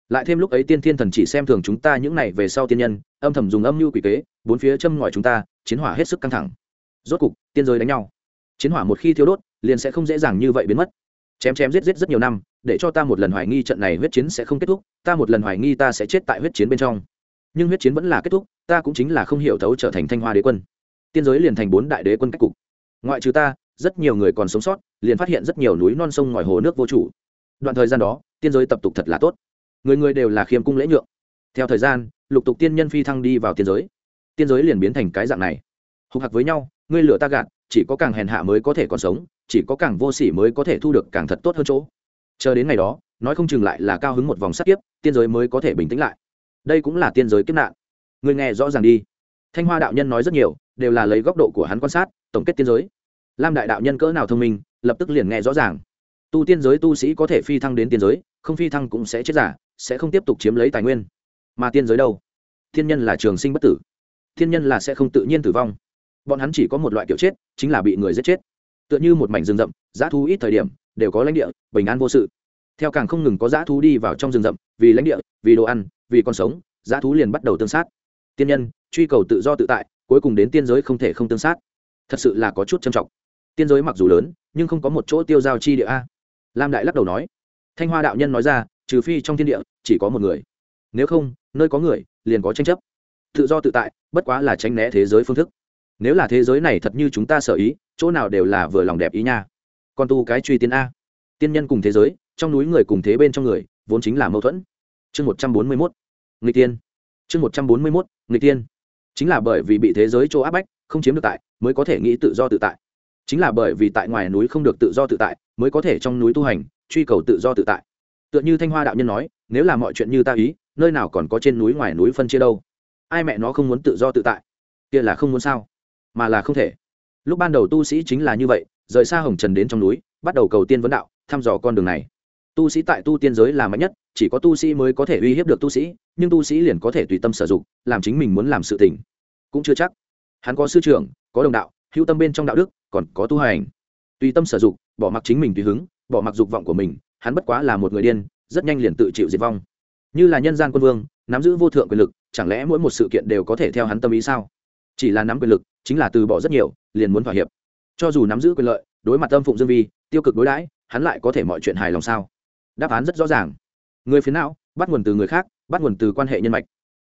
Lại thêm lúc ấy tiên thiên thần chỉ xem thường chúng ta những này về sau tiên nhân, âm thầm dùng âm mưu quỷ kế, bốn phía châm ngòi chúng ta, chiến hỏa hết sức căng thẳng. Rốt cục, tiên giới đánh nhau. Chiến hỏa một khi thiêu đốt, liền sẽ không dễ dàng như vậy biến mất. Chém chém giết giết rất nhiều năm, để cho ta một lần hoài nghi trận này huyết chiến sẽ không kết thúc, ta một lần hoài nghi ta sẽ chết tại huyết chiến bên trong. Nhưng huyết chiến vẫn là kết thúc, ta cũng chính là không hiểu thấu trở thành thanh hoa đế quân tiên giới liền thành bốn đại đế quân cách cục. Ngoại trừ ta, rất nhiều người còn sống sót, liền phát hiện rất nhiều núi non sông ngòi hồ nước vô chủ. Đoạn thời gian đó, tiên giới tập tục thật là tốt. Người người đều là khiêm cung lễ nhượng. Theo thời gian, lục tục tiên nhân phi thăng đi vào tiên giới. Tiên giới liền biến thành cái dạng này. Hục hạc với nhau, ngươi lửa ta gạt, chỉ có càng hèn hạ mới có thể còn sống, chỉ có càng vô sỉ mới có thể thu được càng thật tốt hơn chỗ. Chờ đến ngày đó, nói không chừng lại là cao hứng một vòng sát kiếp tiên giới mới có thể bình tĩnh lại. Đây cũng là tiên giới kiếp nạn. Ngươi nghe rõ ràng đi. Thanh hoa đạo nhân nói rất nhiều đều là lấy góc độ của hắn quan sát, tổng kết tiên giới. Lam đại đạo nhân cỡ nào thông minh, lập tức liền nghe rõ ràng. Tu tiên giới tu sĩ có thể phi thăng đến tiên giới, không phi thăng cũng sẽ chết giả, sẽ không tiếp tục chiếm lấy tài nguyên. Mà tiên giới đâu? Thiên nhân là trường sinh bất tử. Thiên nhân là sẽ không tự nhiên tử vong. Bọn hắn chỉ có một loại kiểu chết, chính là bị người giết chết. Tựa như một mảnh rừng rậm, giá thú ít thời điểm, đều có lãnh địa, bình an vô sự. Theo càng không ngừng có giá thú đi vào trong rừng rậm, vì lãnh địa, vì đồ ăn, vì con sống, giá thú liền bắt đầu tương sát. Tiên nhân, truy cầu tự do tự tại cuối cùng đến tiên giới không thể không tương sát. Thật sự là có chút trầm trọng. Tiên giới mặc dù lớn, nhưng không có một chỗ tiêu giao chi địa a. Lam đại lắc đầu nói. Thanh hoa đạo nhân nói ra, trừ phi trong thiên địa, chỉ có một người. Nếu không, nơi có người, liền có tranh chấp. Tự do tự tại, bất quá là tránh né thế giới phương thức. Nếu là thế giới này thật như chúng ta sở ý, chỗ nào đều là vừa lòng đẹp ý nha. Còn tu cái truy tiên a. Tiên nhân cùng thế giới, trong núi người cùng thế bên trong người, vốn chính là mâu thuẫn. Chương một trăm bốn mươi mốt. Nghịch tiên. Chương một trăm bốn mươi mốt, nghịch tiên chính là bởi vì bị thế giới chỗ áp bách, không chiếm được tại, mới có thể nghĩ tự do tự tại. Chính là bởi vì tại ngoài núi không được tự do tự tại, mới có thể trong núi tu hành, truy cầu tự do tự tại. Tựa như thanh hoa đạo nhân nói, nếu là mọi chuyện như ta ý, nơi nào còn có trên núi ngoài núi phân chia đâu? Ai mẹ nó không muốn tự do tự tại? Kia là không muốn sao? Mà là không thể. Lúc ban đầu tu sĩ chính là như vậy, rời xa hồng trần đến trong núi, bắt đầu cầu tiên vấn đạo, thăm dò con đường này tu sĩ tại tu tiên giới là mạnh nhất, chỉ có tu sĩ mới có thể uy hiếp được tu sĩ, nhưng tu sĩ liền có thể tùy tâm sử dụng, làm chính mình muốn làm sự tình. Cũng chưa chắc. Hắn có sư trưởng, có đồng đạo, hữu tâm bên trong đạo đức, còn có tu hành. Tùy tâm sử dụng, bỏ mặc chính mình tùy hứng, bỏ mặc dục vọng của mình, hắn bất quá là một người điên, rất nhanh liền tự chịu diệt vong. Như là nhân gian quân vương, nắm giữ vô thượng quyền lực, chẳng lẽ mỗi một sự kiện đều có thể theo hắn tâm ý sao? Chỉ là nắm quyền lực, chính là từ bỏ rất nhiều, liền muốn thỏa hiệp. Cho dù nắm giữ quyền lợi, đối mặt tâm phụng dương vi, tiêu cực đối đãi, hắn lại có thể mọi chuyện hài lòng sao? Đáp án rất rõ ràng. Người phía não, bắt nguồn từ người khác, bắt nguồn từ quan hệ nhân mạch.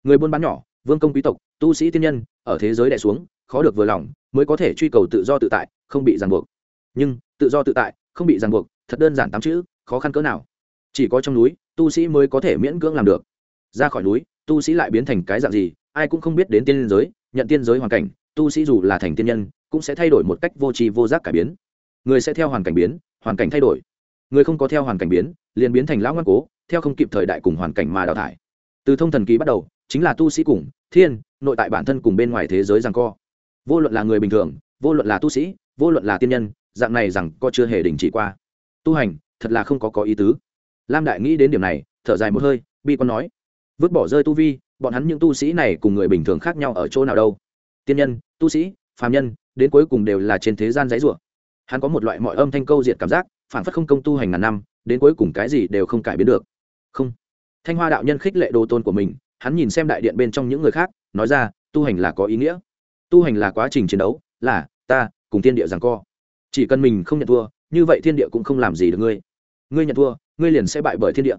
Người buôn bán nhỏ, vương công quý tộc, tu sĩ tiên nhân, ở thế giới đẻ xuống, khó được vừa lòng, mới có thể truy cầu tự do tự tại, không bị ràng buộc. Nhưng, tự do tự tại, không bị ràng buộc, thật đơn giản tám chữ, khó khăn cỡ nào. Chỉ có trong núi, tu sĩ mới có thể miễn cưỡng làm được. Ra khỏi núi, tu sĩ lại biến thành cái dạng gì, ai cũng không biết đến tiên giới, nhận tiên giới hoàn cảnh, tu sĩ dù là thành tiên nhân, cũng sẽ thay đổi một cách vô tri vô giác cải biến. Người sẽ theo hoàn cảnh biến, hoàn cảnh thay đổi. Người không có theo hoàn cảnh biến liền biến thành lão ngoan cố, theo không kịp thời đại cùng hoàn cảnh mà đào thải. Từ thông thần ký bắt đầu, chính là tu sĩ cùng thiên, nội tại bản thân cùng bên ngoài thế giới rằng co. Vô luận là người bình thường, vô luận là tu sĩ, vô luận là tiên nhân, dạng này rằng co chưa hề đình chỉ qua. Tu hành, thật là không có có ý tứ. Lam đại nghĩ đến điểm này, thở dài một hơi, bi con nói, vứt bỏ rơi tu vi, bọn hắn những tu sĩ này cùng người bình thường khác nhau ở chỗ nào đâu? Tiên nhân, tu sĩ, phàm nhân, đến cuối cùng đều là trên thế gian giấy rủa. Hắn có một loại mọi âm thanh câu diệt cảm giác phản phất không công tu hành ngàn năm, đến cuối cùng cái gì đều không cải biến được. Không. Thanh hoa đạo nhân khích lệ đồ tôn của mình, hắn nhìn xem đại điện bên trong những người khác, nói ra, tu hành là có ý nghĩa. Tu hành là quá trình chiến đấu, là, ta, cùng thiên địa rằng co. Chỉ cần mình không nhận thua, như vậy thiên địa cũng không làm gì được ngươi. Ngươi nhận thua, ngươi liền sẽ bại bởi thiên địa.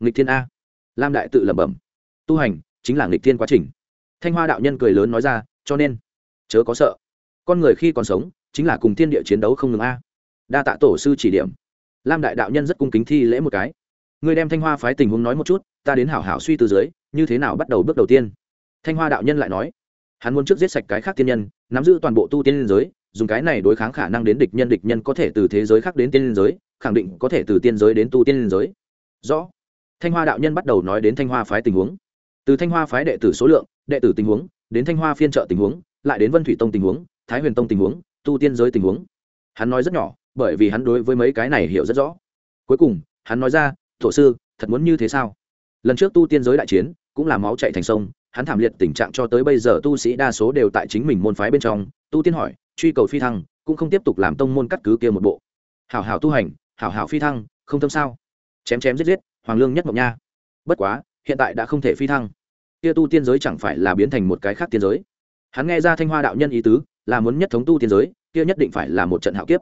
Nghịch thiên a. Lam đại tự lẩm bẩm, tu hành chính là nghịch thiên quá trình. Thanh hoa đạo nhân cười lớn nói ra, cho nên, chớ có sợ. Con người khi còn sống, chính là cùng thiên địa chiến đấu không ngừng a đa tạ tổ sư chỉ điểm. Lam đại đạo nhân rất cung kính thi lễ một cái. Người đem thanh hoa phái tình huống nói một chút, ta đến hảo hảo suy từ dưới, như thế nào bắt đầu bước đầu tiên? Thanh hoa đạo nhân lại nói, hắn muốn trước giết sạch cái khác tiên nhân, nắm giữ toàn bộ tu tiên liên giới, dùng cái này đối kháng khả năng đến địch nhân địch nhân có thể từ thế giới khác đến tiên liên giới, khẳng định có thể từ tiên giới đến tu tiên liên giới. Rõ. Thanh hoa đạo nhân bắt đầu nói đến thanh hoa phái tình huống. Từ thanh hoa phái đệ tử số lượng, đệ tử tình huống, đến thanh hoa phiên trợ tình huống, lại đến vân thủy tông tình huống, thái huyền tông tình huống, tu tiên giới tình huống. Hắn nói rất nhỏ bởi vì hắn đối với mấy cái này hiểu rất rõ. Cuối cùng, hắn nói ra, thổ sư, thật muốn như thế sao? Lần trước tu tiên giới đại chiến, cũng là máu chạy thành sông, hắn thảm liệt tình trạng cho tới bây giờ tu sĩ đa số đều tại chính mình môn phái bên trong. Tu tiên hỏi, truy cầu phi thăng, cũng không tiếp tục làm tông môn cắt cứ kia một bộ. Hảo hảo tu hành, hảo hảo phi thăng, không tâm sao? Chém chém giết giết, hoàng lương nhất mộng nha. Bất quá, hiện tại đã không thể phi thăng. Kia tu tiên giới chẳng phải là biến thành một cái khác tiên giới? Hắn nghe ra thanh hoa đạo nhân ý tứ, là muốn nhất thống tu tiên giới, kia nhất định phải là một trận hạo kiếp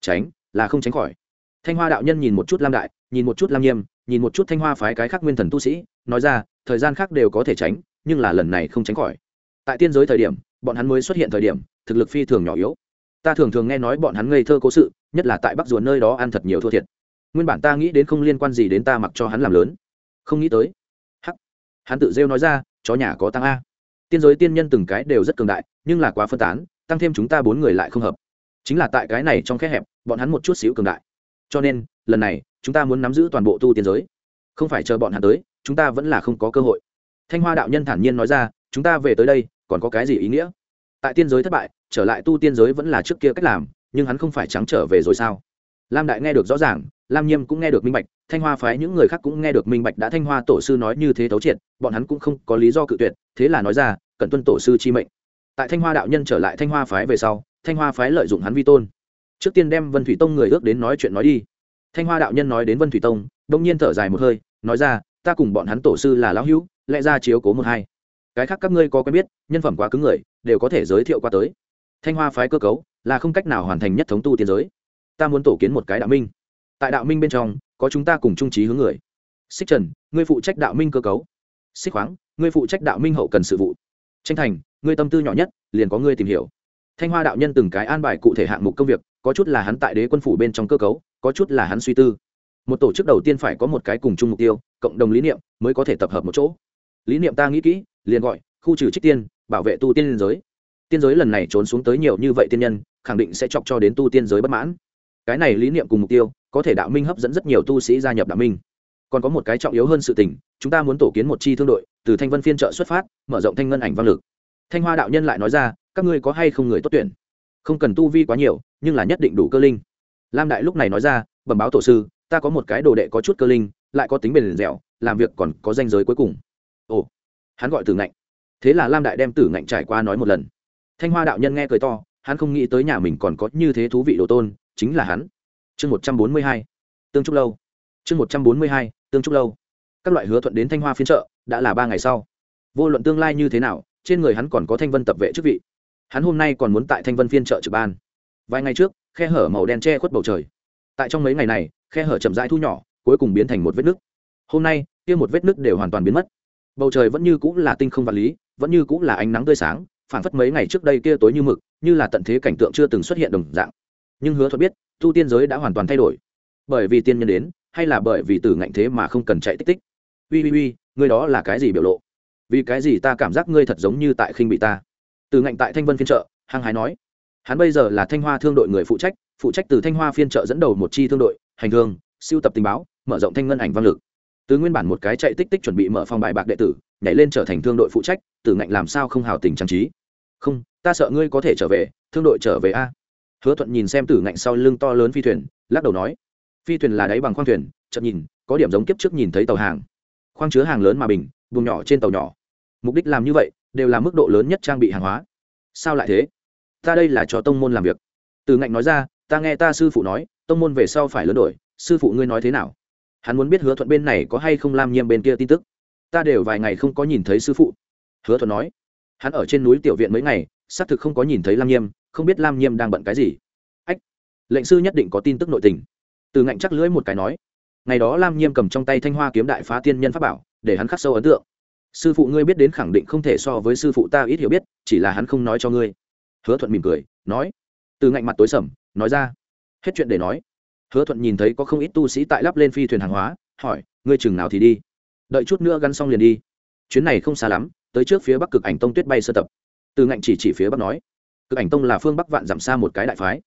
tránh, là không tránh khỏi. Thanh hoa đạo nhân nhìn một chút lam đại, nhìn một chút lam nhiêm nhìn một chút thanh hoa phái cái khác nguyên thần tu sĩ, nói ra, thời gian khác đều có thể tránh, nhưng là lần này không tránh khỏi. Tại tiên giới thời điểm, bọn hắn mới xuất hiện thời điểm, thực lực phi thường nhỏ yếu. Ta thường thường nghe nói bọn hắn ngây thơ cố sự, nhất là tại bắc ruột nơi đó ăn thật nhiều thua thiệt. Nguyên bản ta nghĩ đến không liên quan gì đến ta mặc cho hắn làm lớn. Không nghĩ tới. Hắc. Hắn tự rêu nói ra, chó nhà có tăng a. Tiên giới tiên nhân từng cái đều rất cường đại, nhưng là quá phân tán, tăng thêm chúng ta bốn người lại không hợp chính là tại cái này trong khe hẹp, bọn hắn một chút xíu cường đại. Cho nên, lần này, chúng ta muốn nắm giữ toàn bộ tu tiên giới. Không phải chờ bọn hắn tới, chúng ta vẫn là không có cơ hội. Thanh hoa đạo nhân thản nhiên nói ra, chúng ta về tới đây, còn có cái gì ý nghĩa? Tại tiên giới thất bại, trở lại tu tiên giới vẫn là trước kia cách làm, nhưng hắn không phải trắng trở về rồi sao? Lam đại nghe được rõ ràng, lam nhiêm cũng nghe được minh bạch, thanh hoa phái những người khác cũng nghe được minh bạch đã thanh hoa tổ sư nói như thế thấu triệt, bọn hắn cũng không có lý do cự tuyệt, thế là nói ra cần tuân tổ sư chi mệnh. Tại thanh hoa đạo nhân trở lại thanh hoa phái về sau thanh hoa phái lợi dụng hắn vi tôn. Trước tiên đem vân thủy tông người ước đến nói chuyện nói đi. Thanh hoa đạo nhân nói đến vân thủy tông đông nhiên thở dài một hơi, nói ra, ta cùng bọn hắn tổ sư là lão hữu, lẽ ra chiếu cố một hai. Cái khác các ngươi có quen biết, nhân phẩm quá cứng người, đều có thể giới thiệu qua tới. Thanh hoa phái cơ cấu là không cách nào hoàn thành nhất thống tu tiên giới. Ta muốn tổ kiến một cái đạo minh. Tại đạo minh bên trong, có chúng ta cùng trung trí hướng người. Xích trần, ngươi phụ trách đạo minh cơ cấu. Xích khoáng, ngươi phụ trách đạo minh hậu cần sự vụ. Tranh thành, ngươi tâm tư nhỏ nhất, liền có ngươi tìm hiểu thanh hoa đạo nhân từng cái an bài cụ thể hạng mục công việc, có chút là hắn tại đế quân phủ bên trong cơ cấu, có chút là hắn suy tư. Một tổ chức đầu tiên phải có một cái cùng chung mục tiêu, cộng đồng lý niệm, mới có thể tập hợp một chỗ. Lý niệm ta nghĩ kỹ, liền gọi, khu trừ trích tiên, bảo vệ tu tiên liên giới. Tiên giới lần này trốn xuống tới nhiều như vậy tiên nhân, khẳng định sẽ chọc cho đến tu tiên giới bất mãn. Cái này lý niệm cùng mục tiêu, có thể đạo minh hấp dẫn rất nhiều tu sĩ gia nhập đạo minh. Còn có một cái trọng yếu hơn sự tình, chúng ta muốn tổ kiến một chi thương đội, từ thanh vân phiên trợ xuất phát, mở rộng thanh ngân ảnh văn lực. Thanh hoa đạo nhân lại nói ra các ngươi có hay không người tốt tuyển? Không cần tu vi quá nhiều, nhưng là nhất định đủ cơ linh. Lam đại lúc này nói ra, bẩm báo tổ sư, ta có một cái đồ đệ có chút cơ linh, lại có tính bền dẻo, làm việc còn có danh giới cuối cùng. Ồ, hắn gọi tử ngạnh. Thế là lam đại đem tử ngạnh trải qua nói một lần. Thanh hoa đạo nhân nghe cười to, hắn không nghĩ tới nhà mình còn có như thế thú vị đồ tôn, chính là hắn. Chương một trăm bốn mươi hai, tương trúc lâu. Chương một trăm bốn mươi hai, tương trúc lâu. Các loại hứa thuận đến thanh hoa phiên trợ đã là ba ngày sau. Vô luận tương lai như thế nào, trên người hắn còn có thanh vân tập vệ chức vị hắn hôm nay còn muốn tại thanh vân phiên chợ trực ban. Vài ngày trước, khe hở màu đen che khuất bầu trời. Tại trong mấy ngày này, khe hở chậm rãi thu nhỏ, cuối cùng biến thành một vết nứt. Hôm nay, kia một vết nứt đều hoàn toàn biến mất. Bầu trời vẫn như cũng là tinh không vật lý, vẫn như cũng là ánh nắng tươi sáng phản phất mấy ngày trước đây kia tối như mực, như là tận thế cảnh tượng chưa từng xuất hiện đồng dạng. Nhưng hứa thuật biết, tu tiên giới đã hoàn toàn thay đổi. Bởi vì tiên nhân đến, hay là bởi vì từ ngạnh thế mà không cần chạy tích tích. Ui ui ui, ngươi đó là cái gì biểu lộ? Vì cái gì ta cảm giác ngươi thật giống như tại khinh bị ta? Từ ngạnh tại thanh vân phiên trợ hăng hái nói, hắn bây giờ là thanh hoa thương đội người phụ trách phụ trách từ thanh hoa phiên trợ dẫn đầu một chi thương đội, hành thương siêu tập tình báo, mở rộng thanh ngân ảnh văn lực. Từ nguyên bản một cái chạy tích tích chuẩn bị mở phòng bài bạc đệ tử, nhảy lên trở thành thương đội phụ trách, từ ngạnh làm sao không hào tình trang trí? Không, ta sợ ngươi có thể trở về, thương đội trở về a. Hứa thuận nhìn xem Từ ngạnh sau lưng to lớn phi thuyền, lắc đầu nói, phi thuyền là đáy bằng khoang thuyền chậm nhìn, có điểm giống kiếp trước nhìn thấy tàu hàng. Khoang chứa hàng lớn mà bình vùng nhỏ trên tàu nhỏ. Mục đích làm như vậy đều là mức độ lớn nhất trang bị hàng hóa. Sao lại thế? Ta đây là cho tông môn làm việc. Từ ngạnh nói ra, ta nghe ta sư phụ nói, tông môn về sau phải lớn đổi, sư phụ ngươi nói thế nào? Hắn muốn biết hứa thuận bên này có hay không lam nhiêm bên kia tin tức. Ta đều vài ngày không có nhìn thấy sư phụ. Hứa thuận nói, hắn ở trên núi tiểu viện mấy ngày, xác thực không có nhìn thấy lam nhiêm không biết lam nhiêm đang bận cái gì. Ách, lệnh sư nhất định có tin tức nội tình. Từ ngạnh chắc lưỡi một cái nói, ngày đó lam nhiêm cầm trong tay thanh hoa kiếm đại phá tiên nhân pháp bảo, để hắn khắc sâu ấn tượng sư phụ ngươi biết đến khẳng định không thể so với sư phụ ta ít hiểu biết, chỉ là hắn không nói cho ngươi. Hứa thuận mỉm cười, nói. Từ ngạnh mặt tối sầm, nói ra. Hết chuyện để nói. Hứa thuận nhìn thấy có không ít tu sĩ tại lắp lên phi thuyền hàng hóa, hỏi, ngươi chừng nào thì đi? Đợi chút nữa gắn xong liền đi. Chuyến này không xa lắm, tới trước phía bắc cực ảnh tông tuyết bay sơ tập. Từ ngạnh chỉ chỉ phía bắc nói, cực ảnh tông là phương bắc vạn giảm xa một cái đại phái.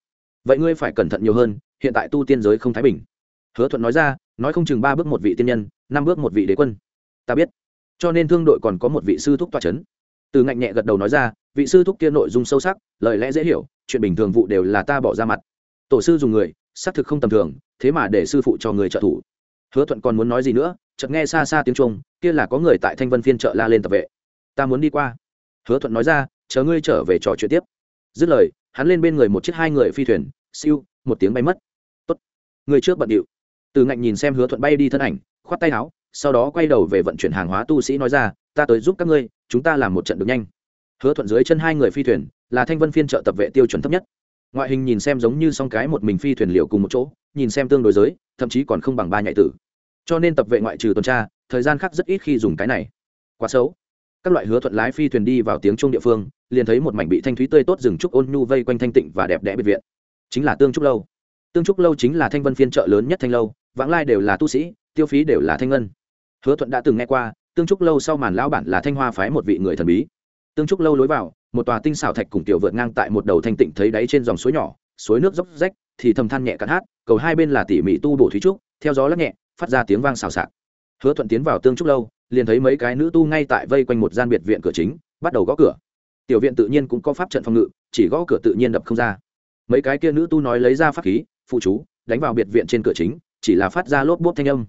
Vậy ngươi phải cẩn thận nhiều hơn, hiện tại tu tiên giới không thái bình. Hứa thuận nói ra, nói không chừng ba bước một vị tiên nhân, năm bước một vị đế quân. Ta biết cho nên thương đội còn có một vị sư thúc toa c h ấ n từ ngạnh nhẹ gật đầu nói ra, vị sư thúc kia nội dung sâu sắc, lời lẽ dễ hiểu, chuyện bình thường vụ đều là ta bỏ ra mặt. Tổ sư dùng người, xác thực không tầm thường, thế mà để sư phụ cho người trợ thủ. Hứa thuận còn muốn nói gì nữa, chợt nghe xa xa tiếng trung kia là có người tại thanh vân phiên chợ la lên tập vệ. Ta muốn đi qua. Hứa thuận nói ra, chờ ngươi trở về trò chuyện tiếp. Dứt lời, hắn lên bên người một chiếc hai người phi thuyền, siêu, một tiếng bay mất. Tốt. Người trước bận điệu. Từ ngạnh nhìn xem hứa thuận bay đi thân ảnh, khoát tay áo sau đó quay đầu về vận chuyển hàng hóa tu sĩ nói ra, ta tới giúp các ngươi, chúng ta làm một trận được nhanh. Hứa thuận dưới chân hai người phi thuyền, là thanh vân phiên trợ tập vệ tiêu chuẩn thấp nhất. Ngoại hình nhìn xem giống như song cái một mình phi thuyền liều cùng một chỗ, nhìn xem tương đối giới, thậm chí còn không bằng ba nhạy tử. Cho nên tập vệ ngoại trừ tuần tra, thời gian khác rất ít khi dùng cái này. Quá xấu. Các loại hứa thuận lái phi thuyền đi vào tiếng trung địa phương, liền thấy một mảnh bị thanh thúy tươi tốt rừng trúc ôn nhu vây quanh thanh tịnh và đẹp đẽ biệt viện. Chính là tương trúc lâu. Tương trúc lâu chính là thanh vân phiên trợ lớn nhất thanh lâu, vãng lai đều là tu sĩ, tiêu phí đều là thanh ngân hứa thuận đã từng nghe qua, tương trúc lâu sau màn lão bản là thanh hoa phái một vị người thần bí. Tương trúc lâu lối vào, một tòa tinh xảo thạch cùng tiểu vượt ngang tại một đầu thanh tịnh thấy đáy trên dòng suối nhỏ, suối nước dốc rách, thì thầm than nhẹ cạn hát, cầu hai bên là tỉ mỉ tu bổ thúy trúc, theo gió lắc nhẹ, phát ra tiếng vang xào xạc. Hứa thuận tiến vào tương trúc lâu, liền thấy mấy cái nữ tu ngay tại vây quanh một gian biệt viện cửa chính, bắt đầu gõ cửa. Tiểu viện tự nhiên cũng có pháp trận phòng ngự, chỉ gõ cửa tự nhiên đập không ra. Mấy cái kia nữ tu nói lấy ra pháp khí, phụ chú, đánh vào biệt viện trên cửa chính, chỉ là phát ra lốp bốp thanh âm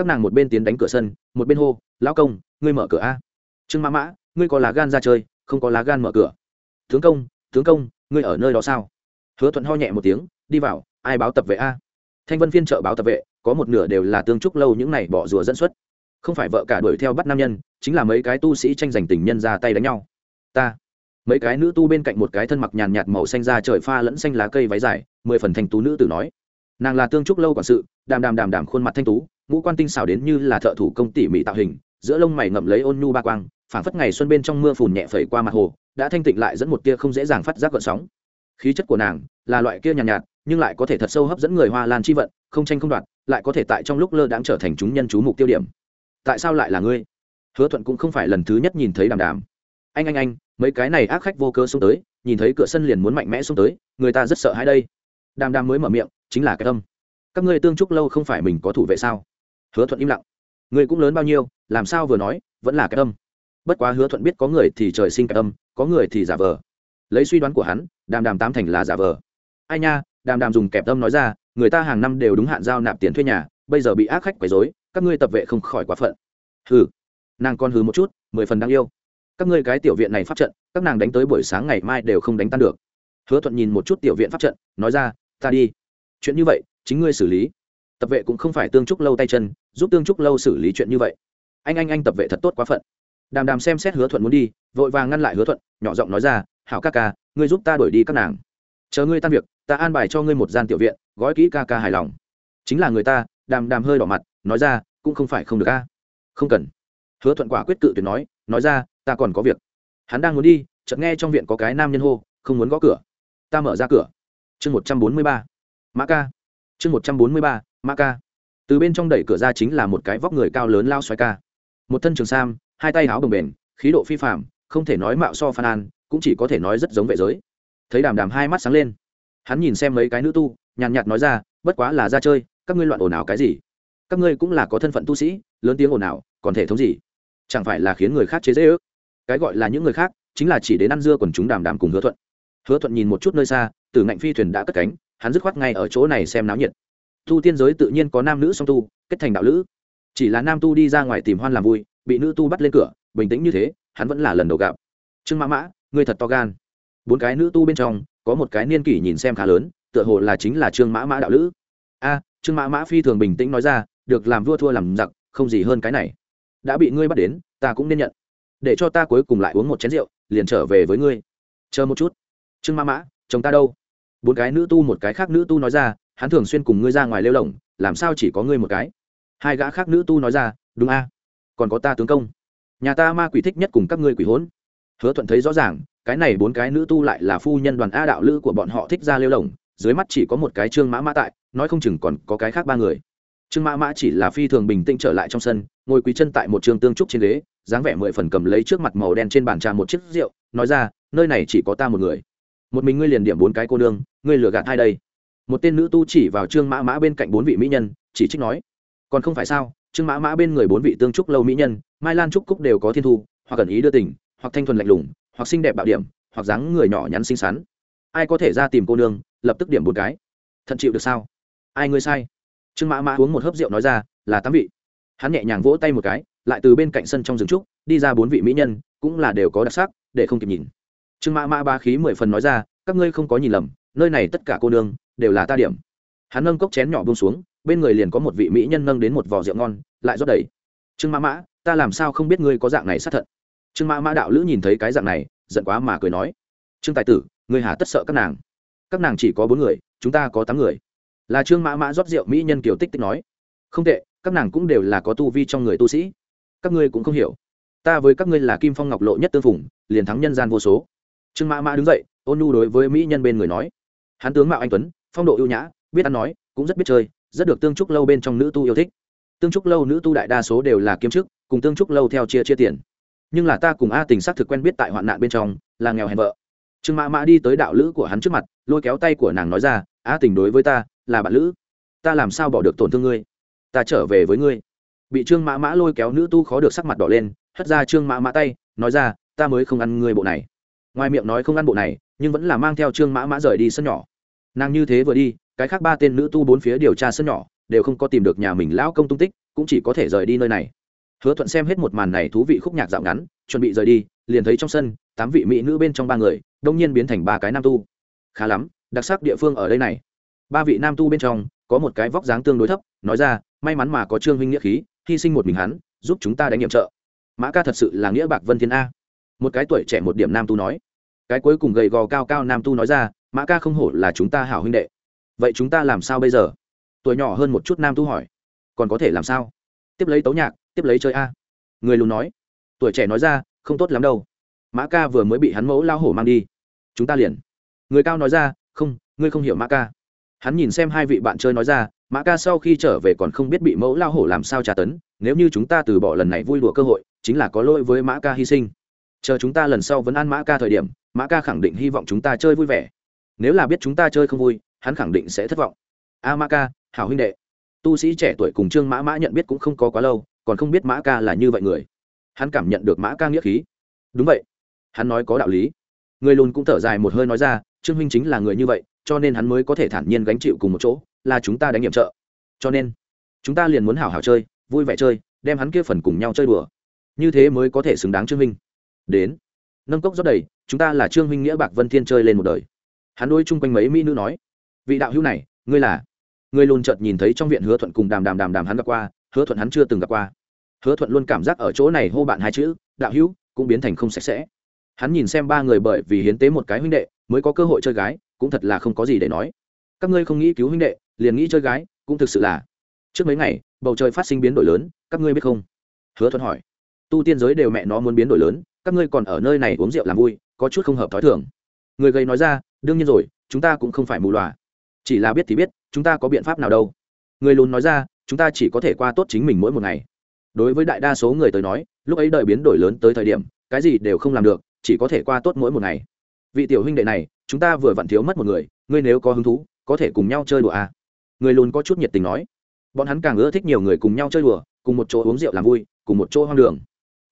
các nàng một bên tiến đánh cửa sân, một bên hô, lão công, ngươi mở cửa a. Trương mã mã, ngươi có lá gan ra chơi, không có lá gan mở cửa. Tướng công tướng công, ngươi ở nơi đó sao? Hứa thuận ho nhẹ một tiếng, đi vào, ai báo tập vệ a? Thanh vân phiên trợ báo tập vệ, có một nửa đều là tương trúc lâu những này bỏ rùa dẫn xuất. Không phải vợ cả đuổi theo bắt nam nhân, chính là mấy cái tu sĩ tranh giành tình nhân ra tay đánh nhau. Ta. Mấy cái nữ tu bên cạnh một cái thân mặc nhàn nhạt màu xanh ra trời pha lẫn xanh lá cây váy dài, mười phần thành tú nữ tử nói. Nàng là tương trúc lâu quản sự, đàm đàm đàm đàm khuôn mặt thanh tú ngũ quan tinh xảo đến như là thợ thủ công tỉ mỉ tạo hình giữa lông mày ngậm lấy ôn nhu ba quang phảng phất ngày xuân bên trong mưa phùn nhẹ phẩy qua mặt hồ đã thanh tịnh lại dẫn một tia không dễ dàng phát giác gợn sóng. Khí chất của nàng là loại kia nhàn nhạt, nhạt nhưng lại có thể thật sâu hấp dẫn người hoa lan chi vận không tranh không đoạt lại có thể tại trong lúc lơ đãng trở thành chúng nhân chú mục tiêu điểm. Tại sao lại là ngươi? Hứa thuận cũng không phải lần thứ nhất nhìn thấy đàm đàm. Anh anh anh mấy cái này ác khách vô cơ xông tới nhìn thấy cửa sân liền muốn mạnh mẽ xông tới người ta rất sợ hãi đây. Đàm đàm mới mở miệng chính là cái tâm. Các ngươi tương trúc lâu không phải mình có thủ vệ sao? Hứa thuận im lặng. Người cũng lớn bao nhiêu làm sao vừa nói vẫn là cái âm? bất quá hứa thuận biết có người thì trời sinh cái âm, có người thì giả vờ. Lấy suy đoán của hắn đàm đàm tám thành là giả vờ. Ai nha đàm đàm dùng kẹp tâm nói ra người ta hàng năm đều đúng hạn giao nạp tiền thuê nhà bây giờ bị ác khách quấy dối các ngươi tập vệ không khỏi quá phận. Hừ nàng con hừ một chút mười phần đáng yêu. Các ngươi cái tiểu viện này pháp trận các nàng đánh tới buổi sáng ngày mai đều không đánh tan được. Hứa thuận nhìn một chút tiểu viện pháp trận nói ra ta đi. Chuyện như vậy chính ngươi xử lý tập vệ cũng không phải tương trúc lâu tay chân, giúp tương trúc lâu xử lý chuyện như vậy. Anh anh anh tập vệ thật tốt quá phận. Đàm đàm xem xét hứa thuận muốn đi, vội vàng ngăn lại hứa thuận, nhỏ giọng nói ra, hảo ca ca, ngươi giúp ta đuổi đi các nàng. Chờ ngươi tan việc, ta an bài cho ngươi một gian tiểu viện, gói kỹ ca ca hài lòng. Chính là người ta, đàm đàm hơi đỏ mặt, nói ra, cũng không phải không được ca không cần. Hứa thuận quả quyết cự tuyệt nói nói ra, ta còn có việc. Hắn đang muốn đi, chợt nghe trong viện có cái nam nhân hô, không muốn gõ cửa. Ta mở ra cửa. Chương một trăm bốn mươi ba. Mã ca. Chương một trăm bốn mươi ba ma ca. Từ bên trong đẩy cửa ra chính là một cái vóc người cao lớn lao xoay ca. Một thân trường sam, hai tay áo bồng bềnh, khí độ phi phạm không thể nói mạo so phan an cũng chỉ có thể nói rất giống vệ giới. Thấy đàm đàm hai mắt sáng lên, hắn nhìn xem mấy cái nữ tu, nhàn nhạt nói ra, bất quá là ra chơi, các ngươi loạn ồn ào cái gì? Các ngươi cũng là có thân phận tu sĩ, lớn tiếng ồn ào, còn thể thống gì? Chẳng phải là khiến người khác chế dễ ước? Cái gọi là những người khác, chính là chỉ đến ăn dưa còn chúng đàm đàm cùng hứa thuận. Hứa thuận nhìn một chút nơi xa, từ ngạnh phi thuyền đã cất cánh, hắn dứt khoát ngay ở chỗ này xem náo nhiệt tu tiên giới tự nhiên có nam nữ song tu, kết thành đạo lữ. Chỉ là nam tu đi ra ngoài tìm hoan làm vui, bị nữ tu bắt lên cửa, bình tĩnh như thế, hắn vẫn là lần đầu gặp. Trương mã mã, ngươi thật to gan. Bốn cái nữ tu bên trong, có một cái niên kỷ nhìn xem khá lớn, tựa hồ là chính là trương mã mã đạo lữ. A, trương mã mã phi thường bình tĩnh nói ra, được làm vua thua làm giặc, không gì hơn cái này. Đã bị ngươi bắt đến, ta cũng nên nhận. Để cho ta cuối cùng lại uống một chén rượu, liền trở về với ngươi. Chờ một chút. Trương mã mã, chồng ta đâu? Bốn cái nữ tu, một cái khác nữ tu nói ra hắn thường xuyên cùng ngươi ra ngoài lêu lồng làm sao chỉ có ngươi một cái? Hai gã khác nữ tu nói ra, đúng a. Còn có ta tướng công. Nhà ta ma quỷ thích nhất cùng các ngươi quỷ hỗn. Hứa thuận thấy rõ ràng, cái này bốn cái nữ tu lại là phu nhân đoàn a đạo lữ của bọn họ thích ra lêu lồng dưới mắt chỉ có một cái trương mã mã tại, nói không chừng còn có cái khác ba người. Trương mã mã chỉ là phi thường bình tĩnh trở lại trong sân, ngồi quý chân tại một trường tương trúc trên ghế, dáng vẻ mười phần cầm lấy trước mặt màu đen trên bàn trà một chiếc rượu, nói ra, nơi này chỉ có ta một người. Một mình ngươi liền điểm bốn cái cô nương, ngươi lừa gạt hai đây? Một tên nữ tu chỉ vào trương mã mã bên cạnh bốn vị mỹ nhân, chỉ trích nói, còn không phải sao? Trương mã mã bên người bốn vị tương trúc lâu mỹ nhân, mai lan trúc cúc đều có thiên thu, hoặc cần ý đưa tình, hoặc thanh thuần lạnh lùng, hoặc xinh đẹp bạo điểm, hoặc dáng người nhỏ nhắn xinh xắn. Ai có thể ra tìm cô nương, lập tức điểm một cái. Thận chịu được sao? Ai ngươi sai? Trương mã mã uống một hớp rượu nói ra, là tám vị. Hắn nhẹ nhàng vỗ tay một cái, lại từ bên cạnh sân trong rừng trúc, đi ra bốn vị mỹ nhân, cũng là đều có đặc sắc, để không kịp nhìn. Trương mã mã ba khí mười phần nói ra, các ngươi không có nhìn lầm, nơi này tất cả cô nương đều là ta điểm. Hắn nâng cốc chén nhỏ bông xuống, bên người liền có một vị mỹ nhân nâng đến một vò rượu ngon, lại rót đầy. Trương mã mã, ta làm sao không biết ngươi có dạng này sát thận trương mã mã đạo lữ nhìn thấy cái dạng này, giận quá mà cười nói. Trương tài tử, ngươi hà tất sợ các nàng. Các nàng chỉ có bốn người, chúng ta có tám người. Là trương mã mã rót rượu mỹ nhân kiều tích tích nói. Không tệ, các nàng cũng đều là có tu vi trong người tu sĩ. Các ngươi cũng không hiểu. Ta với các ngươi là kim phong ngọc lộ nhất tương phùng, liền thắng nhân gian vô số. Trương mã mã đứng dậy, ôn nhu đối với mỹ nhân bên người nói. Hắn tướng mạo anh tuấn phong độ ưu nhã, biết ăn nói, cũng rất biết chơi, rất được tương trúc lâu bên trong nữ tu yêu thích. Tương trúc lâu nữ tu đại đa số đều là kiếm chức, cùng tương trúc lâu theo chia chia tiền. Nhưng là ta cùng a tình xác thực quen biết tại hoạn nạn bên trong, là nghèo hèn vợ. Trương mã mã đi tới đạo lữ của hắn trước mặt, lôi kéo tay của nàng nói ra, a tình đối với ta, là bạn lữ. Ta làm sao bỏ được tổn thương ngươi? Ta trở về với ngươi. Bị trương mã mã lôi kéo nữ tu khó được sắc mặt đỏ lên, hất ra trương mã mã tay, nói ra, ta mới không ăn ngươi bộ này. Ngoài miệng nói không ăn bộ này, nhưng vẫn là mang theo trương mã mã rời đi sân nhỏ nàng như thế vừa đi, cái khác ba tên nữ tu bốn phía điều tra sân nhỏ, đều không có tìm được nhà mình lão công tung tích, cũng chỉ có thể rời đi nơi này. Hứa thuận xem hết một màn này thú vị khúc nhạc dạo ngắn, chuẩn bị rời đi, liền thấy trong sân, tám vị mỹ nữ bên trong ba người, đông nhiên biến thành ba cái nam tu. Khá lắm, đặc sắc địa phương ở đây này. Ba vị nam tu bên trong, có một cái vóc dáng tương đối thấp, nói ra, may mắn mà có trương huynh nghĩa khí, hy sinh một mình hắn, giúp chúng ta đánh nhiệm trợ. Mã ca thật sự là nghĩa bạc vân thiên a. Một cái tuổi trẻ một điểm nam tu nói. Cái cuối cùng gầy gò cao cao nam tu nói ra mã ca không hổ là chúng ta hảo huynh đệ. Vậy chúng ta làm sao bây giờ? Tuổi nhỏ hơn một chút nam tu hỏi. Còn có thể làm sao? Tiếp lấy tấu nhạc, tiếp lấy chơi a. Người lùn nói. Tuổi trẻ nói ra, không tốt lắm đâu. Mã ca vừa mới bị hắn mẫu lao hổ mang đi. Chúng ta liền. Người cao nói ra, không, ngươi không hiểu mã ca. Hắn nhìn xem hai vị bạn chơi nói ra, mã ca sau khi trở về còn không biết bị mẫu lao hổ làm sao tra tấn, nếu như chúng ta từ bỏ lần này vui đùa cơ hội, chính là có lỗi với mã ca hy sinh. Chờ chúng ta lần sau vẫn ăn mã ca thời điểm, mã ca khẳng định hy vọng chúng ta chơi vui vẻ nếu là biết chúng ta chơi không vui, hắn khẳng định sẽ thất vọng. A mã ca hảo huynh đệ. Tu sĩ trẻ tuổi cùng trương mã mã nhận biết cũng không có quá lâu, còn không biết mã ca là như vậy người. Hắn cảm nhận được mã ca nghĩa khí. Đúng vậy. Hắn nói có đạo lý. Người lùn cũng thở dài một hơi nói ra, trương huynh chính là người như vậy, cho nên hắn mới có thể thản nhiên gánh chịu cùng một chỗ, là chúng ta đánh nhiệm trợ. Cho nên, chúng ta liền muốn hảo hảo chơi, vui vẻ chơi, đem hắn kia phần cùng nhau chơi đùa. Như thế mới có thể xứng đáng trương huynh. Đến. Nâng cốc rất đầy, chúng ta là trương huynh nghĩa bạc vân thiên chơi lên một đời hắn đôi chung quanh mấy mỹ nữ nói, vị đạo hữu này, ngươi là? Ngươi lùn chợt nhìn thấy trong viện hứa thuận cùng đàm đàm đàm đàm hắn gặp qua, hứa thuận hắn chưa từng gặp qua. Hứa thuận luôn cảm giác ở chỗ này hô bạn hai chữ, đạo hữu, cũng biến thành không sạch sẽ. Hắn nhìn xem ba người bởi vì hiến tế một cái huynh đệ mới có cơ hội chơi gái, cũng thật là không có gì để nói. Các ngươi không nghĩ cứu huynh đệ, liền nghĩ chơi gái, cũng thực sự là. Trước mấy ngày, bầu trời phát sinh biến đổi lớn, các ngươi biết không? Hứa thuận hỏi. Tu tiên giới đều mẹ nó muốn biến đổi lớn, các ngươi còn ở nơi này uống rượu làm vui, có chút không hợp t h ó i thường người gầy nói ra, đương nhiên rồi, chúng ta cũng không phải mù loà chỉ là biết thì biết, chúng ta có biện pháp nào đâu. Người lùn nói ra, chúng ta chỉ có thể qua tốt chính mình mỗi một ngày. Đối với đại đa số người tới nói, lúc ấy đợi biến đổi lớn tới thời điểm, cái gì đều không làm được, chỉ có thể qua tốt mỗi một ngày. Vị tiểu huynh đệ này, chúng ta vừa vặn thiếu mất một người, ngươi nếu có hứng thú, có thể cùng nhau chơi đùa à. người lùn có chút nhiệt tình nói. Bọn hắn càng ưa thích nhiều người cùng nhau chơi đùa, cùng một chỗ uống rượu làm vui, cùng một chỗ hoang đường.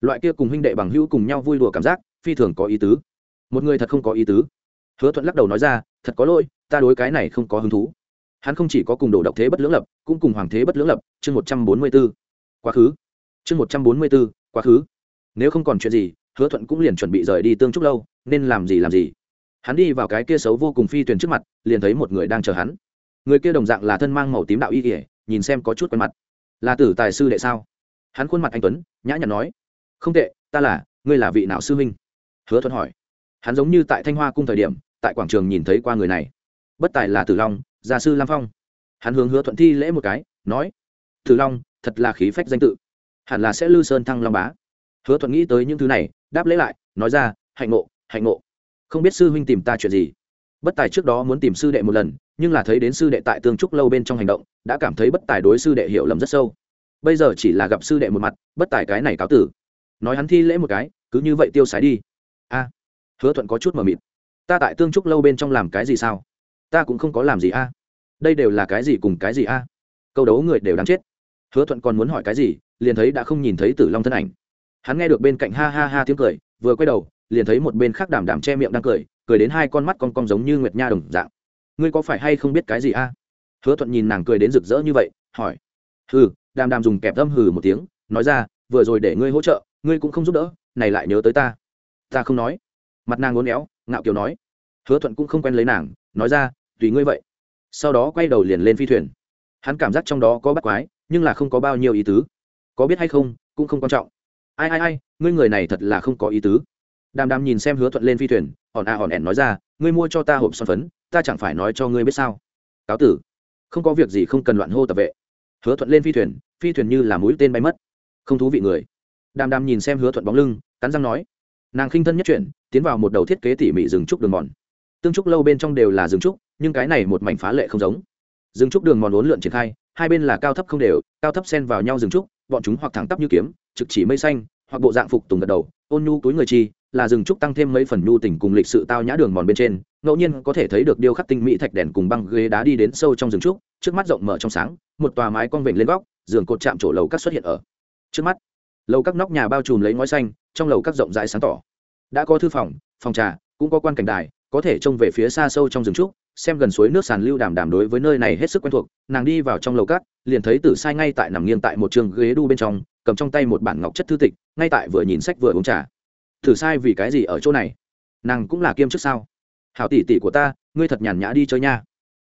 Loại kia cùng huynh đệ bằng hữu cùng nhau vui đùa cảm giác, phi thường có ý tứ. Một người thật không có ý tứ hứa thuận lắc đầu nói ra, thật có lỗi, ta đối cái này không có hứng thú. Hắn không chỉ có cùng đồ độc thế bất lưỡng lập, cũng cùng hoàng thế bất lưỡng lập, chương một trăm bốn mươi b ố quá khứ. Chương một trăm bốn mươi b ố quá khứ. Nếu không còn chuyện gì, hứa thuận cũng liền chuẩn bị rời đi tương trúc lâu, nên làm gì làm gì. Hắn đi vào cái kia xấu vô cùng phi thuyền trước mặt, liền thấy một người đang chờ hắn. Người kia đồng dạng là thân mang màu tím đạo y kỉa nhìn xem có chút quen mặt. Là tử tài sư đệ sao? Hắn khuôn mặt anh tuấn, nhã nhặn nói. Không tệ, ta là, ngươi là vị nào sư huynh? Hứa thuận hỏi. Hắn giống như tại thanh hoa cung thời điểm tại quảng trường nhìn thấy qua người này. Bất tài là tử long, gia sư lam phong. Hắn hướng hứa thuận thi lễ một cái, nói, tử long, thật là khí phách danh tự. Hẳn là sẽ lư sơn thăng long bá. Hứa thuận nghĩ tới những thứ này, đáp lễ lại, nói ra, hạnh ngộ hạnh ngộ. Không biết sư huynh tìm ta chuyện gì. Bất tài trước đó muốn tìm sư đệ một lần, nhưng là thấy đến sư đệ tại tương trúc lâu bên trong hành động, đã cảm thấy bất tài đối sư đệ hiểu lầm rất sâu. Bây giờ chỉ là gặp sư đệ một mặt, bất tài cái này cáo tử. Nói hắn thi lễ một cái, cứ như vậy tiêu sái đi. A. Hứa thuận có chút mờ mịt ta tại tương trúc lâu bên trong làm cái gì sao? Ta cũng không có làm gì a. Đây đều là cái gì cùng cái gì a? Câu đấu người đều đáng chết. Hứa thuận còn muốn hỏi cái gì, liền thấy đã không nhìn thấy tử long thân ảnh. Hắn nghe được bên cạnh ha ha ha tiếng cười, vừa quay đầu, liền thấy một bên khác đảm đảm che miệng đang cười cười đến hai con mắt con cong giống như nguyệt nha đồng dạng. Ngươi có phải hay không biết cái gì a? Hứa thuận nhìn nàng cười đến rực rỡ như vậy, hỏi. Hừ, đàm đàm dùng kẹp âm hừ một tiếng, nói ra, vừa rồi để ngươi hỗ trợ, ngươi cũng không giúp đỡ, này lại nhớ tới ta. Ta không nói mặt nàng ngốn éo, ngạo kiều nói. Hứa thuận cũng không quen lấy nàng, nói ra, tùy ngươi vậy. Sau đó quay đầu liền lên phi thuyền. Hắn cảm giác trong đó có bắt quái, nhưng là không có bao nhiêu ý tứ. Có biết hay không, cũng không quan trọng. Ai ai ai, ngươi người này thật là không có ý tứ. Đàm đàm nhìn xem hứa thuận lên phi thuyền, hòn a hòn ẻn nói ra, ngươi mua cho ta hộp son phấn, ta chẳng phải nói cho ngươi biết sao? Cáo tử. Không có việc gì không cần loạn hô tập vệ. Hứa thuận lên phi thuyền phi thuyền như là mũi tên bay mất. Không thú vị người. Đàm đàm nhìn xem hứa thuận bóng lưng, cắn răng nói. Nàng khinh thân nhất chuyển tiến vào một đầu thiết kế tỉ mỉ rừng trúc đường mòn. Tương trúc lâu bên trong đều là rừng trúc, nhưng cái này một mảnh phá lệ không giống. Rừng trúc đường mòn uốn lượn triển khai, hai bên là cao thấp không đều, cao thấp xen vào nhau rừng trúc, bọn chúng hoặc thẳng tắp như kiếm, trực chỉ mây xanh, hoặc bộ dạng phục tùng gật đầu, ôn nhu túi người chi, là rừng trúc tăng thêm mấy phần nhu tình cùng lịch sự tao nhã đường mòn bên trên, ngẫu nhiên có thể thấy được điêu khắc tinh mỹ thạch đèn cùng băng ghế đá đi đến sâu trong rừng trúc, trước mắt rộng mở trong sáng, một tòa mái cong vịnh lên góc, giường cột chạm chỗ lầu các xuất hiện ở trước mắt. Lầu các nóc nhà bao trùm lấy ngói xanh, trong lầu các rộng rãi sáng tỏ đã có thư phòng phòng trà cũng có quan cảnh đài có thể trông về phía xa sâu trong rừng trúc xem gần suối nước sàn lưu đàm đàm đối với nơi này hết sức quen thuộc nàng đi vào trong lầu cát, liền thấy tử sai ngay tại nằm nghiêng tại một trường ghế đu bên trong cầm trong tay một bản ngọc chất thư tịch ngay tại vừa nhìn sách vừa uống trà. Thử sai vì cái gì ở chỗ này? Nàng cũng là kiêm chức sao? Hảo tỷ tỷ của ta ngươi thật nhàn nhã đi chơi nha.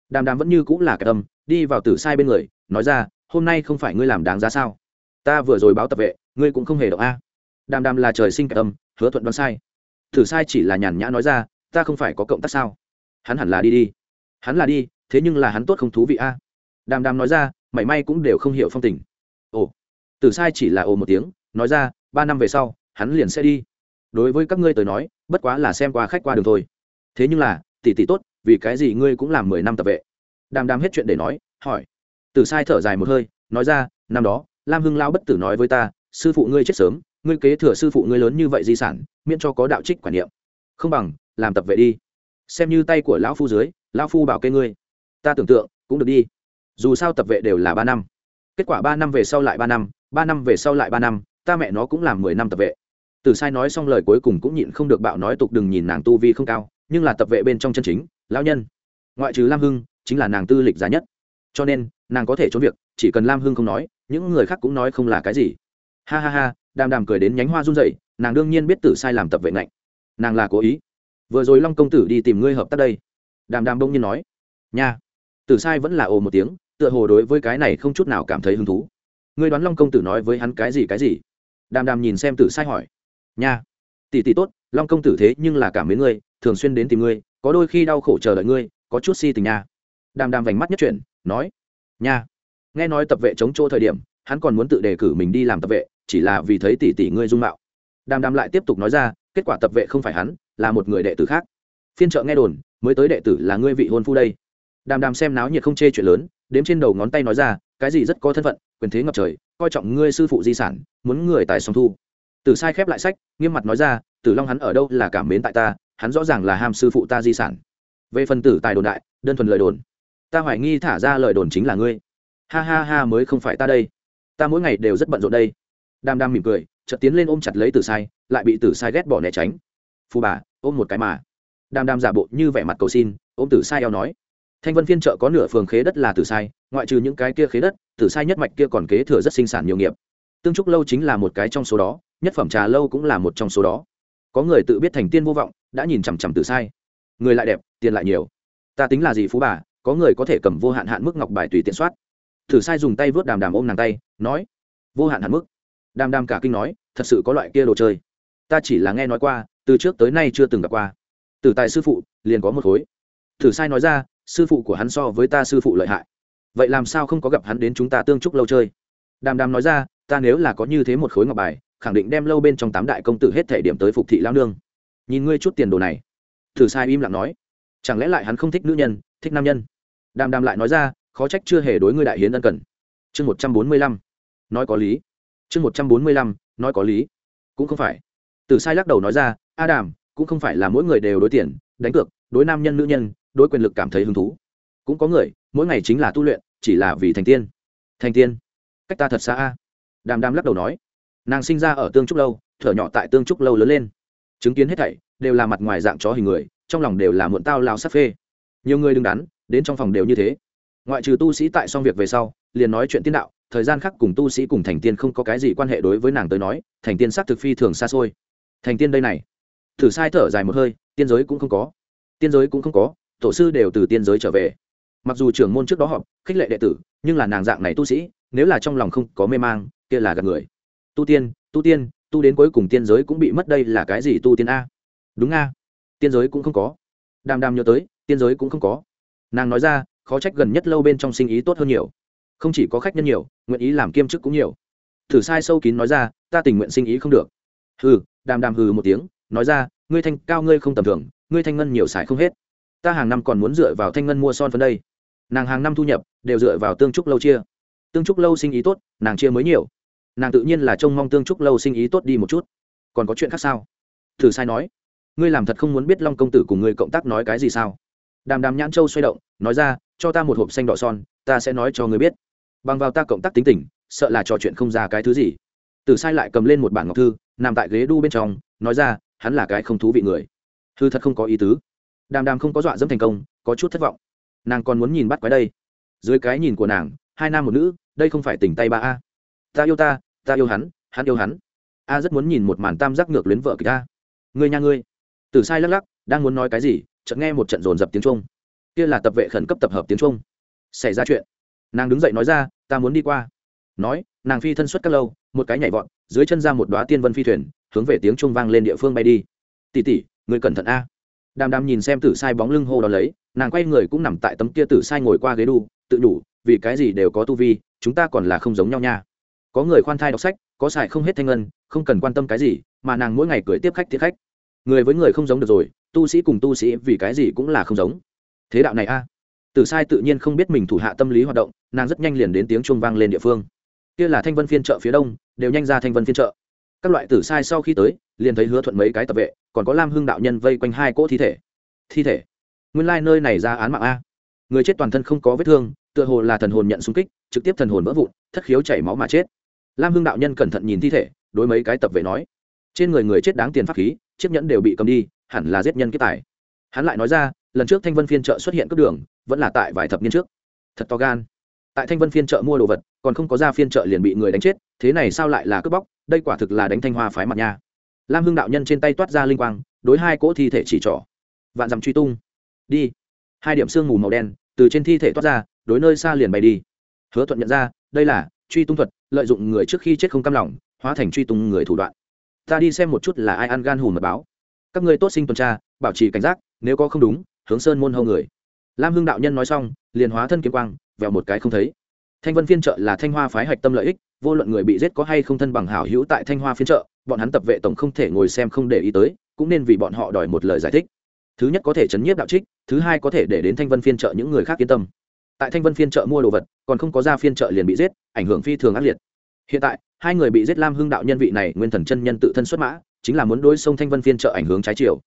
Đàm đàm vẫn như cũng là cái tâm đi vào tử sai bên người nói ra hôm nay không phải ngươi làm đáng giá sao? Ta vừa rồi báo tập vệ ngươi cũng không hề động a. Đàm đàm là trời sinh cái tâm hứa thuận đoán sai thử sai chỉ là nhàn nhã nói ra, ta không phải có cộng tác sao? Hắn hẳn là đi đi. Hắn là đi, thế nhưng là hắn tốt không thú vị a. Đàm đàm nói ra, mảy may cũng đều không hiểu phong tình. Ồ. Tử sai chỉ là ồ một tiếng, nói ra, ba năm về sau, hắn liền sẽ đi. Đối với các ngươi tới nói, bất quá là xem qua khách qua đường thôi. Thế nhưng là, tỷ tỷ tốt, vì cái gì ngươi cũng làm mười năm tập vệ? Đàm đàm hết chuyện để nói, hỏi. Tử sai thở dài một hơi, nói ra, năm đó, lam hưng lao bất tử nói với ta, sư phụ ngươi chết sớm ngươi kế thừa sư phụ ngươi lớn như vậy di sản, miễn cho có đạo trích quản niệm. Không bằng, làm tập vệ đi. Xem như tay của lão phu dưới, lão phu bảo kê ngươi. Ta tưởng tượng, cũng được đi. Dù sao tập vệ đều là ba năm. Kết quả ba năm về sau lại ba năm ba năm về sau lại ba năm, ta mẹ nó cũng làm mười năm tập vệ. Từ sai nói xong lời cuối cùng cũng nhịn không được bạo nói tục đừng nhìn nàng tu vi không cao, nhưng là tập vệ bên trong chân chính, lão nhân. Ngoại trừ lam hưng, chính là nàng tư lịch giá nhất. Cho nên, nàng có thể trốn việc, chỉ cần lam hưng không nói, những người khác cũng nói không là cái gì. Ha ha ha đàm đàm cười đến nhánh hoa run rẩy, nàng đương nhiên biết tử sai làm tập vệ ngạnh. Nàng là cố ý. Vừa rồi long công tử đi tìm ngươi hợp tác đây. Đàm đàm bỗng nhiên nói. Nha. Tử sai vẫn là ồ một tiếng tựa hồ đối với cái này không chút nào cảm thấy hứng thú. Ngươi đoán long công tử nói với hắn cái gì cái gì? Đàm đàm nhìn xem tử sai hỏi. Nha. Tỷ tỷ tốt long công tử thế nhưng là cảm mến ngươi thường xuyên đến tìm ngươi có đôi khi đau khổ chờ đợi ngươi có chút si tình nha. Đàm đàm vành mắt nhất chuyển nói. Nha. Nghe nói tập vệ chống chỗ thời điểm hắn còn muốn tự đề cử mình đi làm tập vệ chỉ là vì thấy tỷ tỷ ngươi dung mạo. Đàm đàm lại tiếp tục nói ra, kết quả tập vệ không phải hắn, là một người đệ tử khác. Phiên trợ nghe đồn, mới tới đệ tử là ngươi vị hôn phu đây. Đàm đàm xem náo nhiệt không chê chuyện lớn, đếm trên đầu ngón tay nói ra, cái gì rất có thân phận, quyền thế ngập trời, coi trọng ngươi sư phụ di sản, muốn người tài song thu. Tử sai khép lại sách, nghiêm mặt nói ra, tử long hắn ở đâu là cảm mến tại ta, hắn rõ ràng là ham sư phụ ta di sản. Về phần tử tài đồn đại, đơn thuần lời đồn. Ta hoài nghi thả ra lời đồn chính là ngươi. Ha ha ha, mới không phải ta đây. Ta mỗi ngày đều rất bận rộn đây đam đam mỉm cười, chợt tiến lên ôm chặt lấy tử sai, lại bị tử sai ghét bỏ né tránh. Phù bà, ôm một cái mà. Đam đam giả bộ như vẻ mặt cầu xin, ôm tử sai eo nói. Thanh vân phiên chợ có nửa phường khế đất là tử sai, ngoại trừ những cái kia khế đất, tử sai nhất mạch kia còn kế thừa rất sinh sản nhiều nghiệp. Tương trúc lâu chính là một cái trong số đó, nhất phẩm trà lâu cũng là một trong số đó. Có người tự biết thành tiên vô vọng, đã nhìn chằm chằm tử sai. Người lại đẹp, tiền lại nhiều. Ta tính là gì phú bà, có người có thể cầm vô hạn hạn mức ngọc bài tùy tiện soát. Thử sai dùng tay vớt đàm đàm ôm nàng tay, nói. Vô hạn hạn mức. Đam đam cả kinh nói, thật sự có loại kia đồ chơi. Ta chỉ là nghe nói qua, từ trước tới nay chưa từng gặp qua. Từ tài sư phụ, liền có một khối. Thử sai nói ra, sư phụ của hắn so với ta sư phụ lợi hại. Vậy làm sao không có gặp hắn đến chúng ta tương trúc lâu chơi? Đàm đàm nói ra, ta nếu là có như thế một khối ngọc bài, khẳng định đem lâu bên trong tám đại công tử hết thể điểm tới phục thị lao nương. Nhìn ngươi chút tiền đồ này. Thử sai im lặng nói, chẳng lẽ lại hắn không thích nữ nhân, thích nam nhân? Đàm đàm lại nói ra, khó trách chưa hề đối ngươi đại hiến ân cần. Chương một trăm bốn mươi lăm, nói có lý chương một trăm bốn mươi lăm, nói có lý. Cũng không phải. Từ sai lắc đầu nói ra a đàm cũng không phải là mỗi người đều đối tiền, đánh cược, đối nam nhân, nữ nhân, đối quyền lực cảm thấy hứng thú. Cũng có người, mỗi ngày chính là tu luyện, chỉ là vì thành tiên. Thành tiên? Cách ta thật xa a. Đàm đàm lắc đầu nói. Nàng sinh ra ở tương trúc lâu, thở nhỏ tại tương trúc lâu lớn lên. Chứng kiến hết thảy, đều là mặt ngoài dạng chó hình người, trong lòng đều là muộn tao lao sắc phê. Nhiều người đứng đắn, đến trong phòng đều như thế. Ngoại trừ tu sĩ tại xong việc về sau, liền nói chuyện tiên đạo thời gian khác cùng tu sĩ cùng thành tiên không có cái gì quan hệ đối với nàng tới nói, thành tiên sắc thực phi thường xa xôi. Thành tiên đây này, thử sai thở dài một hơi, tiên giới cũng không có. Tiên giới cũng không có, tổ sư đều từ tiên giới trở về. Mặc dù trưởng môn trước đó họp, khích lệ đệ tử, nhưng là nàng dạng này tu sĩ, nếu là trong lòng không có mê mang, kia là gặp người. Tu tiên tu tiên, tu đến cuối cùng tiên giới cũng bị mất đây là cái gì tu tiên a? Đúng a. Tiên giới cũng không có. Đàm đàm nhớ tới, tiên giới cũng không có. Nàng nói ra, khó trách gần nhất lâu bên trong sinh ý tốt hơn nhiều không chỉ có khách nhân nhiều, nguyện ý làm kiêm chức cũng nhiều. Thử sai sâu kín nói ra, ta tình nguyện sinh ý không được. Hừ, đàm đàm hừ một tiếng, nói ra, ngươi thanh cao ngươi không tầm thường, ngươi thanh ngân nhiều xài không hết. Ta hàng năm còn muốn dựa vào thanh ngân mua son phấn đây. Nàng hàng năm thu nhập, đều dựa vào tương trúc lâu chia. Tương trúc lâu sinh ý tốt, nàng chia mới nhiều. Nàng tự nhiên là trông mong tương trúc lâu sinh ý tốt đi một chút. Còn có chuyện khác sao? Thử sai nói. Ngươi làm thật không muốn biết long công tử cùng ngươi cộng tác nói cái gì sao? Đàm đàm nhãn châu xoay động, nói ra, cho ta một hộp xanh đỏ son, ta sẽ nói cho ngươi biết bằng vào ta cộng tác tính tình, sợ là trò chuyện không ra cái thứ gì. Tử sai lại cầm lên một bản ngọc thư, nằm tại ghế đu bên trong, nói ra, hắn là cái không thú vị người. Thư thật không có ý tứ. Đàm đàm không có dọa dẫm thành công, có chút thất vọng. Nàng còn muốn nhìn bắt quái đây. Dưới cái nhìn của nàng, hai nam một nữ, đây không phải tình tay ba a. Ta yêu ta ta yêu hắn hắn yêu hắn. A rất muốn nhìn một màn tam giác ngược luyến vợ kịch ta người nha ngươi. Từ sai lắc lắc, đang muốn nói cái gì, chợt nghe một trận dồn dập tiếng trung kia là tập vệ khẩn cấp tập hợp tiếng trung xảy ra chuyện nàng đứng dậy nói ra, ta muốn đi qua. Nói, nàng phi thân xuất các lâu, một cái nhảy vọt, dưới chân ra một đoá tiên vân phi thuyền, hướng về tiếng trung vang lên địa phương bay đi. Tỉ tỉ người cẩn thận a. Đàm đàm nhìn xem tử sai bóng lưng hô đó lấy, nàng quay người cũng nằm tại tấm kia tử sai ngồi qua ghế đu, tự đủ, vì cái gì đều có tu vi, chúng ta còn là không giống nhau nha. Có người khoan thai đọc sách, có xài không hết thanh ngân, không cần quan tâm cái gì, mà nàng mỗi ngày cười tiếp khách tiếp khách. Người với người không giống được rồi, tu sĩ cùng tu sĩ vì cái gì cũng là không giống. Thế đạo này a tử sai tự nhiên không biết mình thủ hạ tâm lý hoạt động, nàng rất nhanh liền đến tiếng chuông vang lên địa phương. Kia là thanh vân phiên chợ phía đông, đều nhanh ra thanh vân phiên chợ. Các loại tử sai sau khi tới, liền thấy hứa thuận mấy cái tập vệ, còn có lam hưng đạo nhân vây quanh hai cỗ thi thể. Thi thể? Nguyên lai nơi này ra án mạng a. Người chết toàn thân không có vết thương, tựa hồ là thần hồn nhận xung kích, trực tiếp thần hồn vỡ vụn, thất khiếu chảy máu mà chết. Lam hưng đạo nhân cẩn thận nhìn thi thể, đối mấy cái tập vệ nói. Trên người người chết đáng tiền pháp khí, chiếc nhẫn đều bị cầm đi, hẳn là giết nhân kiếp tài. Hắn lại nói ra lần trước thanh vân phiên chợ xuất hiện cướp đường, vẫn là tại vài thập niên trước. Thật to gan. Tại thanh vân phiên chợ mua đồ vật, còn không có ra phiên chợ liền bị người đánh chết, thế này sao lại là cướp bóc, đây quả thực là đánh thanh hoa phái mặt nha. Lam hưng đạo nhân trên tay toát ra linh quang, đối hai cỗ thi thể chỉ trỏ. Vạn dặm truy tung. Đi. Hai điểm sương mù màu đen, từ trên thi thể toát ra, đối nơi xa liền bay đi. Hứa thuận nhận ra, đây là truy tung thuật, lợi dụng người trước khi chết không cam lòng, hóa thành truy tung người thủ đoạn. Ta đi xem một chút là ai ăn gan hùn mật báo. Các ngươi tốt sinh tuần tra, bảo trì cảnh giác, nếu có không đúng hướng sơn môn hâu người. Lam hưng đạo nhân nói xong, liền hóa thân kiếm quang vèo một cái không thấy. Thanh vân phiên trợ là thanh hoa phái hạch tâm lợi ích, vô luận người bị giết có hay không thân bằng hảo hữu tại thanh hoa phiên trợ bọn hắn tập vệ tổng không thể ngồi xem không để ý tới, cũng nên vì bọn họ đòi một lời giải thích. Thứ nhất có thể chấn nhiếp đạo trích, thứ hai có thể để đến thanh vân phiên trợ những người khác yên tâm. Tại thanh vân phiên trợ mua đồ vật, còn không có ra phiên trợ liền bị giết, ảnh hưởng phi thường ác liệt. Hiện tại, hai người bị giết lam hưng đạo nhân vị này nguyên thần chân nhân tự thân xuất mã, chính là muốn đối sông thanh vân phiên trợ ảnh hưởng trái chiều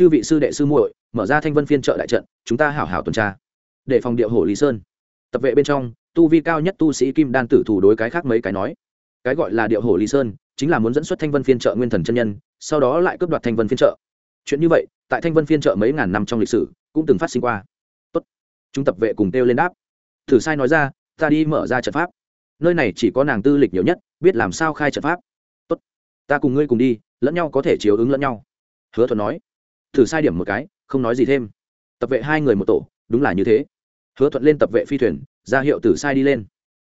chư vị sư đệ sư muội, mở ra thanh vân phiên trợ đại trận, chúng ta hảo hảo tuần tra. Để phòng điệu hổ lý sơn. Tập vệ bên trong, tu vi cao nhất tu sĩ kim đan tử thủ đối cái khác mấy cái nói. Cái gọi là điệu hổ lý sơn, chính là muốn dẫn xuất thanh vân phiên trợ nguyên thần chân nhân, sau đó lại cướp đoạt thanh vân phiên trợ chuyện như vậy, tại thanh vân phiên trợ mấy ngàn năm trong lịch sử, cũng từng phát sinh qua. Tốt. Chúng tập vệ cùng kêu lên đáp. Thử sai nói ra, ta đi mở ra trận pháp. Nơi này chỉ có nàng tư lịch nhiều nhất, biết làm sao khai trận pháp. Tốt. Ta cùng ngươi cùng đi, lẫn nhau có thể chiếu ứng lẫn nhau. Hứa thuận nói thử sai điểm một cái, không nói gì thêm. Tập vệ hai người một tổ, đúng là như thế. Hứa thuận lên tập vệ phi thuyền, ra hiệu tử sai đi lên.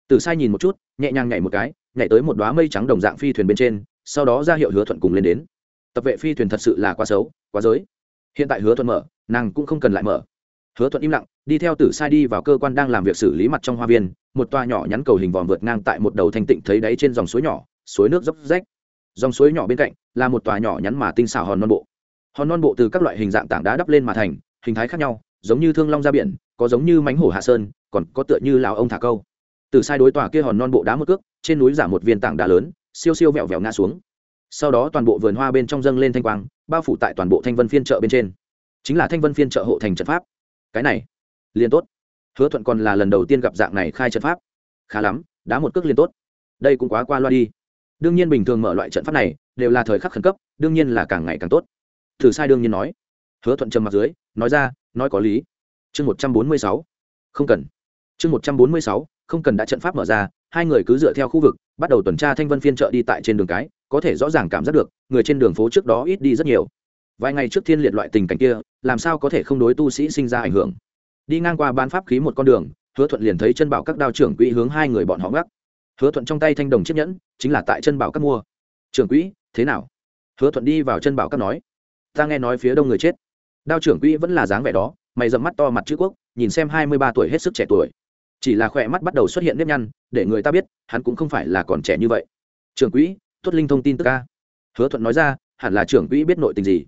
Tử sai nhìn một chút, nhẹ nhàng nhảy một cái, nhảy tới một đoá mây trắng đồng dạng phi thuyền bên trên, sau đó ra hiệu hứa thuận cùng lên đến. Tập vệ phi thuyền thật sự là quá xấu, quá giới. Hiện tại hứa thuận mở, nàng cũng không cần lại mở. Hứa thuận im lặng, đi theo tử sai đi vào cơ quan đang làm việc xử lý mặt trong hoa viên, một toa nhỏ nhắn cầu hình vòm vượt ngang tại một đầu thanh tịnh thấy đáy trên dòng suối nhỏ, suối nước dốc rách. Dòng suối nhỏ bên cạnh là một tòa nhỏ nhắn mà tinh xảo hòn non bộ hòn non bộ từ các loại hình dạng tảng đá đắp lên mà thành, hình thái khác nhau, giống như thương long ra biển, có giống như mánh hổ hạ sơn, còn có tựa như lào ông thả câu. Từ sai đối tòa kia hòn non bộ đá một cước, trên núi giả một viên tảng đá lớn, siêu siêu vẹo vẹo ngã xuống. Sau đó toàn bộ vườn hoa bên trong dâng lên thanh quang, bao phủ tại toàn bộ thanh vân phiên chợ bên trên. Chính là thanh vân phiên chợ hộ thành trận pháp. Cái này, liền tốt. Hứa thuận còn là lần đầu tiên gặp dạng này khai trận pháp. Khá lắm, đá một cước liền tốt. Đây cũng quá qua loa đi. Đương nhiên bình thường mở loại trận pháp này, đều là thời khắc khẩn cấp, đương nhiên là càng ngày càng tốt thử sai đương nhiên nói. Hứa thuận trầm mặt dưới, nói ra, nói có lý. Chương một trăm bốn mươi sáu, không cần. Chương một trăm bốn mươi sáu, không cần đã trận pháp mở ra, hai người cứ dựa theo khu vực, bắt đầu tuần tra thanh vân phiên chợ đi tại trên đường cái, có thể rõ ràng cảm giác được, người trên đường phố trước đó ít đi rất nhiều. Vài ngày trước thiên liệt loại tình cảnh kia, làm sao có thể không đối tu sĩ sinh ra ảnh hưởng? Đi ngang qua ban pháp khí một con đường, hứa thuận liền thấy chân bảo các đao trưởng quỹ hướng hai người bọn họ ngắc. Hứa thuận trong tay thanh đồng chiếc nhẫn, chính là tại chân bảo các mua. Trưởng quỹ, thế nào? Hứa thuận đi vào chân bảo các nói ta nghe nói phía đông người chết. Đao trưởng quỹ vẫn là dáng vẻ đó, mày dầm mắt to mặt chữ quốc, nhìn xem hai mươi ba tuổi hết sức trẻ tuổi. Chỉ là khỏe mắt bắt đầu xuất hiện nếp nhăn, để người ta biết, hắn cũng không phải là còn trẻ như vậy. Trưởng quỹ, tuất linh thông tin tức ca hứa thuận nói ra, hẳn là trưởng quỹ biết nội tình gì?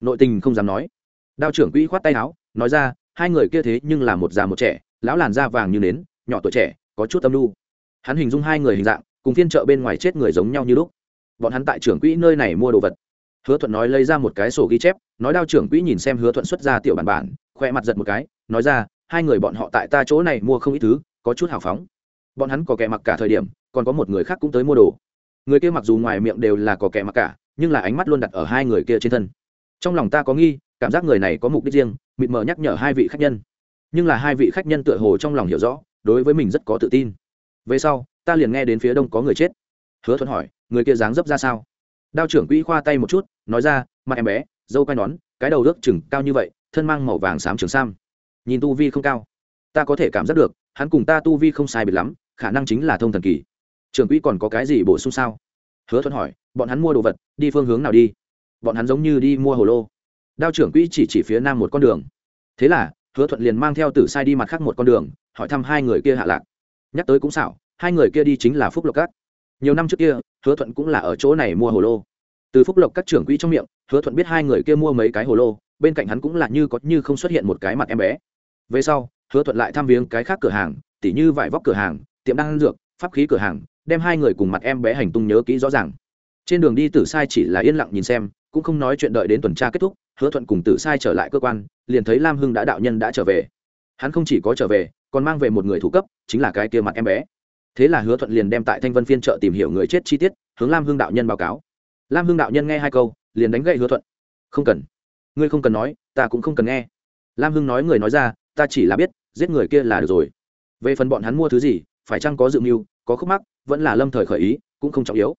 Nội tình không dám nói. Đao trưởng quỹ khoát tay áo, nói ra, hai người kia thế nhưng là một già một trẻ, lão làn da vàng như nến, nhỏ tuổi trẻ, có chút tâm lu hắn hình dung hai người hình dạng, cùng phiên chợ bên ngoài chết người giống nhau như lúc. Bọn hắn tại trưởng quỹ nơi này mua đồ vật hứa thuận nói lấy ra một cái sổ ghi chép, nói đao trưởng quỹ nhìn xem hứa thuận xuất ra tiểu bản bản, khoe mặt giật một cái, nói ra, hai người bọn họ tại ta chỗ này mua không ít thứ, có chút hào phóng. Bọn hắn có kẻ mặc cả thời điểm, còn có một người khác cũng tới mua đồ. Người kia mặc dù ngoài miệng đều là có kẻ mặc cả, nhưng là ánh mắt luôn đặt ở hai người kia trên thân. Trong lòng ta có nghi, cảm giác người này có mục đích riêng, mịt mờ nhắc nhở hai vị khách nhân. Nhưng là hai vị khách nhân tựa hồ trong lòng hiểu rõ, đối với mình rất có tự tin. Về sau, ta liền nghe đến phía đông có người chết. Hứa thuận hỏi, người kia dáng dấp ra sao? Đao trưởng quỹ khoa tay một chút, nói ra, mặt em bé, dâu quai nón, cái đầu ước chừng cao như vậy, thân mang màu vàng xám trường sam. Nhìn tu vi không cao, ta có thể cảm giác được, hắn cùng ta tu vi không sai biệt lắm, khả năng chính là thông thần kỳ. Trưởng quỹ còn có cái gì bổ sung sao? Hứa thuận hỏi, bọn hắn mua đồ vật, đi phương hướng nào đi? Bọn hắn giống như đi mua hồ lô. Đao trưởng quỹ chỉ chỉ phía nam một con đường. Thế là, hứa thuận liền mang theo tử sai đi mặt khác một con đường, hỏi thăm hai người kia hạ lạc. Nhắc tới cũng xảo, hai người kia đi chính là phúc lộc cát nhiều năm trước kia, hứa thuận cũng là ở chỗ này mua hồ lô. Từ phúc lộc các trưởng quỹ trong miệng, hứa thuận biết hai người kia mua mấy cái hồ lô, bên cạnh hắn cũng là như có như không xuất hiện một cái mặt em bé. Về sau, hứa thuận lại thăm viếng cái khác cửa hàng, tỉ như vải vóc cửa hàng, tiệm đăng dược, pháp khí cửa hàng, đem hai người cùng mặt em bé hành tung nhớ kỹ rõ ràng. Trên đường đi tử sai chỉ là yên lặng nhìn xem, cũng không nói chuyện đợi đến tuần tra kết thúc, hứa thuận cùng tử sai trở lại cơ quan, liền thấy lam hưng đã đạo nhân đã trở về. Hắn không chỉ có trở về, còn mang về một người thủ cấp, chính là cái kia mặt em bé thế là hứa thuận liền đem tại thanh vân phiên chợ tìm hiểu người chết chi tiết, hướng lam hưng đạo nhân báo cáo. Lam hưng đạo nhân nghe hai câu, liền đánh gậy hứa thuận. Không cần. Ngươi không cần nói, ta cũng không cần nghe. Lam hưng nói người nói ra, ta chỉ là biết, giết người kia là được rồi. Về phần bọn hắn mua thứ gì, phải chăng có dự mưu, có khúc mắc, vẫn là lâm thời khởi ý, cũng không trọng yếu.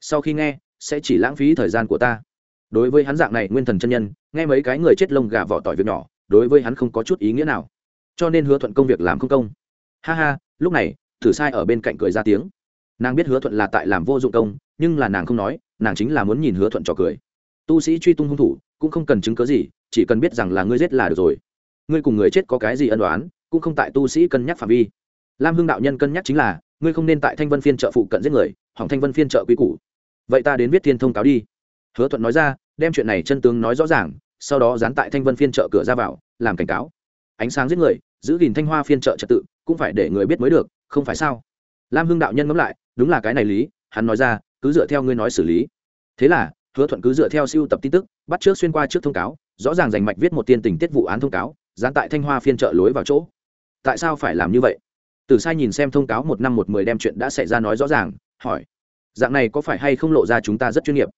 Sau khi nghe, sẽ chỉ lãng phí thời gian của ta. Đối với hắn dạng này nguyên thần chân nhân, nghe mấy cái người chết lông gà vỏ tỏi việc nhỏ, đối với hắn không có chút ý nghĩa nào. Cho nên hứa thuận công việc làm không công. Ha ha, lúc này thử sai ở bên cạnh cười ra tiếng. Nàng biết hứa thuận là tại làm vô dụng công, nhưng là nàng không nói, nàng chính là muốn nhìn hứa thuận trò cười. Tu sĩ truy tung hung thủ, cũng không cần chứng cớ gì, chỉ cần biết rằng là ngươi giết là được rồi. Ngươi cùng người chết có cái gì ân đoán cũng không tại tu sĩ cân nhắc phạm vi. Lam hưng đạo nhân cân nhắc chính là, ngươi không nên tại thanh vân phiên trợ phụ cận giết người, hỏng thanh vân phiên trợ quý cũ vậy ta đến viết thiên thông cáo đi. Hứa thuận nói ra, đem chuyện này chân tướng nói rõ ràng, sau đó dán tại thanh vân phiên trợ cửa ra vào, làm cảnh cáo. Ánh sáng giết người, giữ gìn thanh hoa phiên trợ trật tự, cũng phải để người biết mới được không phải sao? Lam hưng đạo nhân ngẫm lại, đúng là cái này lý, hắn nói ra, cứ dựa theo ngươi nói xử lý. Thế là, hứa thuận cứ dựa theo siêu tập tin tức, bắt trước xuyên qua trước thông cáo, rõ ràng dành mạch viết một tiên tình tiết vụ án thông cáo, dán tại thanh hoa phiên trợ lối vào chỗ. Tại sao phải làm như vậy? Từ sai nhìn xem thông cáo một năm một mười đem chuyện đã xảy ra nói rõ ràng, hỏi. Dạng này có phải hay không lộ ra chúng ta rất chuyên nghiệp?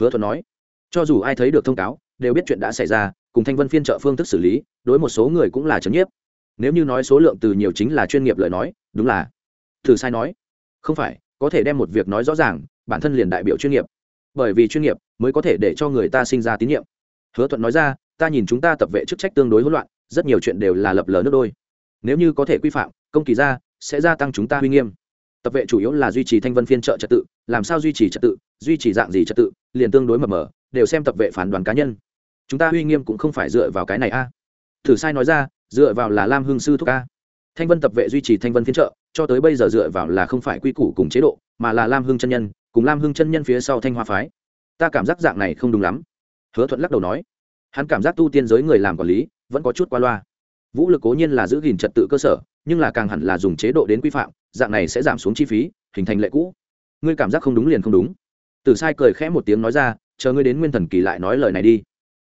Hứa thuận nói. Cho dù ai thấy được thông cáo, đều biết chuyện đã xảy ra, cùng thanh vân phiên trợ phương thức xử lý, đối một số người cũng là chấn nhiếp nếu như nói số lượng từ nhiều chính là chuyên nghiệp lời nói, đúng là. Thử sai nói. Không phải, có thể đem một việc nói rõ ràng, bản thân liền đại biểu chuyên nghiệp. Bởi vì chuyên nghiệp mới có thể để cho người ta sinh ra tín nhiệm. Hứa thuận nói ra, ta nhìn chúng ta tập vệ chức trách tương đối hỗn loạn, rất nhiều chuyện đều là lập lờ nước đôi. Nếu như có thể quy phạm, công kỳ ra, sẽ gia tăng chúng ta huy nghiêm. Tập vệ chủ yếu là duy trì thanh vân phiên trợ trật tự, làm sao duy trì trật tự, duy trì dạng gì trật tự, liền tương đối mờ mờ, đều xem tập vệ phán đoán cá nhân. Chúng ta uy nghiêm cũng không phải dựa vào cái này a. Thử sai nói ra dựa vào là lam hương sư thúc a. Thanh vân tập vệ duy trì thanh vân phiên trợ, cho tới bây giờ dựa vào là không phải quy củ cùng chế độ, mà là lam hương chân nhân, cùng lam hương chân nhân phía sau thanh hoa phái. Ta cảm giác dạng này không đúng lắm. Hứa thuận lắc đầu nói. Hắn cảm giác tu tiên giới người làm quản lý, vẫn có chút qua loa. Vũ lực cố nhiên là giữ gìn trật tự cơ sở, nhưng là càng hẳn là dùng chế độ đến quy phạm, dạng này sẽ giảm xuống chi phí, hình thành lệ cũ. Ngươi cảm giác không đúng liền không đúng. Từ sai cười khẽ một tiếng nói ra, chờ ngươi đến nguyên thần kỳ lại nói lời này đi.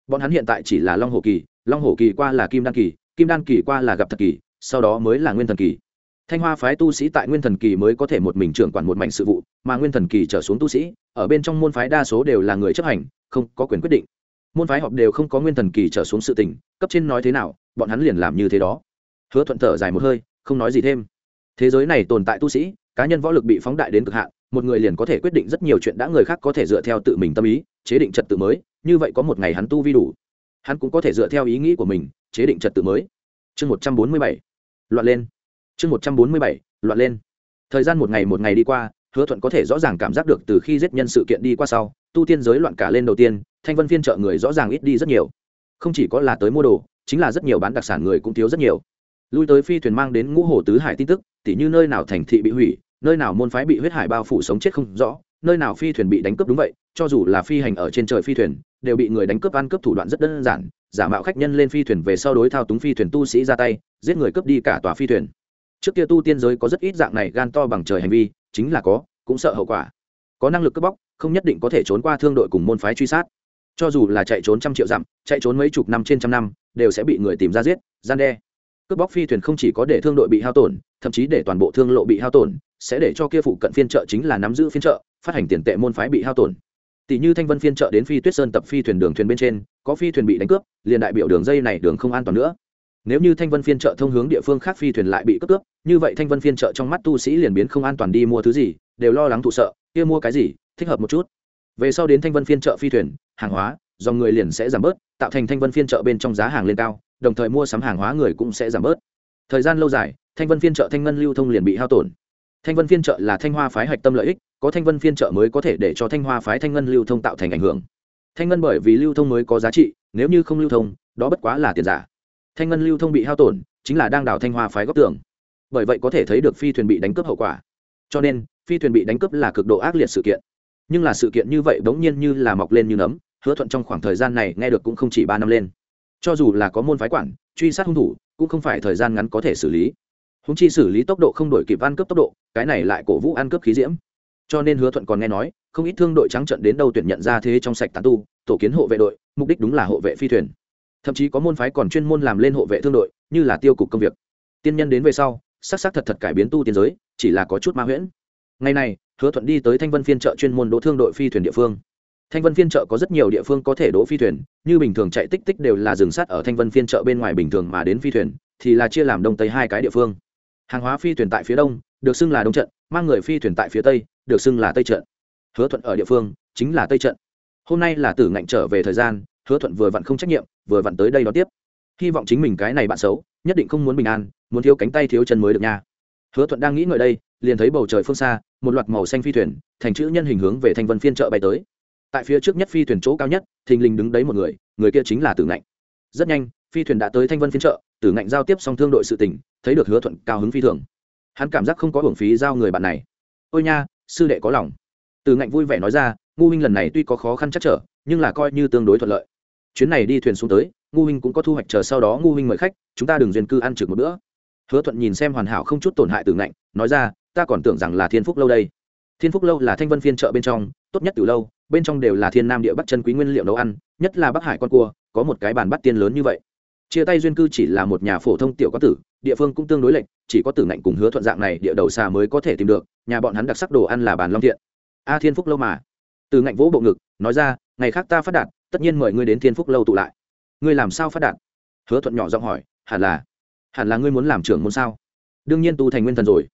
Bọn hắn hiện tại chỉ là long hồ kỳ, long hồ kỳ qua là kim đan kỳ kim đan kỳ qua là gặp thật kỳ, sau đó mới là nguyên thần kỳ. Thanh hoa phái tu sĩ tại nguyên thần kỳ mới có thể một mình trưởng quản một mảnh sự vụ, mà nguyên thần kỳ trở xuống tu sĩ, ở bên trong môn phái đa số đều là người chấp hành, không có quyền quyết định. Môn phái họp đều không có nguyên thần kỳ trở xuống sự tình, cấp trên nói thế nào, bọn hắn liền làm như thế đó. Hứa thuận thở dài một hơi, không nói gì thêm. Thế giới này tồn tại tu sĩ, cá nhân võ lực bị phóng đại đến cực hạn, một người liền có thể quyết định rất nhiều chuyện đã người khác có thể dựa theo tự mình tâm ý, chế định trật tự mới, như vậy có một ngày hắn tu vi đủ, hắn cũng có thể dựa theo ý nghĩ của mình chế định trật tự mới. Chương một trăm bốn mươi bảy, loạn lên. Chương một trăm bốn mươi bảy, loạn lên. Thời gian một ngày một ngày đi qua, hứa thuận có thể rõ ràng cảm giác được từ khi giết nhân sự kiện đi qua sau, tu tiên giới loạn cả lên đầu tiên, thanh vân phiên trợ người rõ ràng ít đi rất nhiều. Không chỉ có là tới mua đồ, chính là rất nhiều bán đặc sản người cũng thiếu rất nhiều. Lui tới phi thuyền mang đến ngũ hồ tứ hải tin tức, tỉ như nơi nào thành thị bị hủy, nơi nào môn phái bị huyết hải bao phủ sống chết không rõ, nơi nào phi thuyền bị đánh cướp đúng vậy, cho dù là phi hành ở trên trời phi thuyền, đều bị người đánh cướp ăn cướp thủ đoạn rất đơn giản giả mạo khách nhân lên phi thuyền về sau đối thao túng phi thuyền tu sĩ ra tay, giết người cướp đi cả tòa phi thuyền. Trước kia tu tiên giới có rất ít dạng này gan to bằng trời hành vi, chính là có, cũng sợ hậu quả. Có năng lực cướp bóc, không nhất định có thể trốn qua thương đội cùng môn phái truy sát. Cho dù là chạy trốn trăm triệu dặm, chạy trốn mấy chục năm trên trăm năm, đều sẽ bị người tìm ra giết, gian đe. Cướp bóc phi thuyền không chỉ có để thương đội bị hao tổn, thậm chí để toàn bộ thương lộ bị hao tổn, sẽ để cho kia phụ cận phiên trợ chính là nắm giữ phiên trợ phát hành tiền tệ môn phái bị hao tổn tỷ như thanh vân phiên trợ đến phi tuyết sơn tập phi thuyền đường thuyền bên trên, có phi thuyền bị đánh cướp, liền đại biểu đường dây này đường không an toàn nữa. Nếu như thanh vân phiên trợ thông hướng địa phương khác phi thuyền lại bị cướp cướp, như vậy thanh vân phiên trợ trong mắt tu sĩ liền biến không an toàn đi mua thứ gì, đều lo lắng thụ sợ, kia mua cái gì, thích hợp một chút. Về sau đến thanh vân phiên trợ phi thuyền, hàng hóa, dòng người liền sẽ giảm bớt, tạo thành thanh vân phiên trợ bên trong giá hàng lên cao, đồng thời mua sắm hàng hóa người cũng sẽ giảm bớt. Thời gian lâu dài, thanh vân phiên trợ thanh ngân lưu thông liền bị hao tổn. Thanh vân phiên trợ là thanh hoa phái hạch tâm lợi ích có thanh vân phiên trợ mới có thể để cho thanh hoa phái thanh ngân lưu thông tạo thành ảnh hưởng. Thanh ngân bởi vì lưu thông mới có giá trị, nếu như không lưu thông, đó bất quá là tiền giả. Thanh ngân lưu thông bị hao tổn, chính là đang đào thanh hoa phái góc tường. Bởi vậy có thể thấy được phi thuyền bị đánh cướp hậu quả. Cho nên, phi thuyền bị đánh cướp là cực độ ác liệt sự kiện. Nhưng là sự kiện như vậy bỗng nhiên như là mọc lên như nấm, hứa thuận trong khoảng thời gian này nghe được cũng không chỉ ba năm lên. Cho dù là có môn phái quản, truy sát hung thủ, cũng không phải thời gian ngắn có thể xử lý. Húng chi xử lý tốc độ không đổi kịp ăn cướp tốc độ, cái này lại cổ vũ ăn cướp khí diễm cho nên hứa thuận còn nghe nói, không ít thương đội trắng trận đến đâu tuyển nhận ra thế trong sạch tán tu, tổ kiến hộ vệ đội, mục đích đúng là hộ vệ phi thuyền. Thậm chí có môn phái còn chuyên môn làm lên hộ vệ thương đội, như là tiêu cục công việc. Tiên nhân đến về sau sắc sắc thật thật cải biến tu tiên giới, chỉ là có chút ma huyễn. Ngày này, hứa thuận đi tới thanh vân phiên chợ chuyên môn đỗ thương đội phi thuyền địa phương. Thanh vân phiên chợ có rất nhiều địa phương có thể đỗ phi thuyền, như bình thường chạy tích tích đều là dừng sát ở thanh vân phiên chợ bên ngoài bình thường mà đến phi thuyền, thì là chia làm đông tây hai cái địa phương. Hàng hóa phi thuyền tại phía đông, được xưng là đông trận, mang người phi thuyền tại phía tây được xưng là tây trận. Hứa thuận ở địa phương chính là tây trận. Hôm nay là tử ngạnh trở về thời gian, hứa thuận vừa vặn không trách nhiệm, vừa vặn tới đây đón tiếp. Hy vọng chính mình cái này bạn xấu, nhất định không muốn bình an, muốn thiếu cánh tay thiếu chân mới được nha. Hứa thuận đang nghĩ ngợi đây, liền thấy bầu trời phương xa, một loạt màu xanh phi thuyền, thành chữ nhân hình hướng về thanh vân phiên chợ bay tới. Tại phía trước nhất phi thuyền chỗ cao nhất, thình lình đứng đấy một người người kia chính là tử ngạnh. Rất nhanh, phi thuyền đã tới thanh vân phiên chợ, tử ngạnh giao tiếp xong thương đội sự tỉnh thấy được hứa thuận cao hứng phi thường. Hắn cảm giác không có hưởng phí giao người bạn này. Ôi nha sư đệ có lòng. Từ ngạnh vui vẻ nói ra, ngu huynh lần này tuy có khó khăn chắc trở, nhưng là coi như tương đối thuận lợi. Chuyến này đi thuyền xuống tới, ngu huynh cũng có thu hoạch chờ sau đó ngu huynh mời khách, chúng ta đừng duyên cư ăn trực một bữa. Hứa thuận nhìn xem hoàn hảo không chút tổn hại từ ngạnh, nói ra, ta còn tưởng rằng là thiên phúc lâu đây. Thiên phúc lâu là thanh vân phiên chợ bên trong, tốt nhất từ lâu, bên trong đều là thiên nam địa bắc chân quý nguyên liệu nấu ăn, nhất là bắc hải con cua, có một cái bàn bắt tiên lớn như vậy chia tay duyên cư chỉ là một nhà phổ thông tiểu có tử, địa phương cũng tương đối lệch, chỉ có tử ngạnh cùng hứa thuận dạng này địa đầu xa mới có thể tìm được, nhà bọn hắn đặc sắc đồ ăn là bàn long thiện. A thiên phúc lâu mà. Từ ngạnh vỗ bộ ngực, nói ra, ngày khác ta phát đạt, tất nhiên mời ngươi đến thiên phúc lâu tụ lại. Ngươi làm sao phát đạt? Hứa thuận nhỏ giọng hỏi, hẳn là hẳn là ngươi muốn làm trưởng môn sao? Đương nhiên tu thành nguyên thần rồi.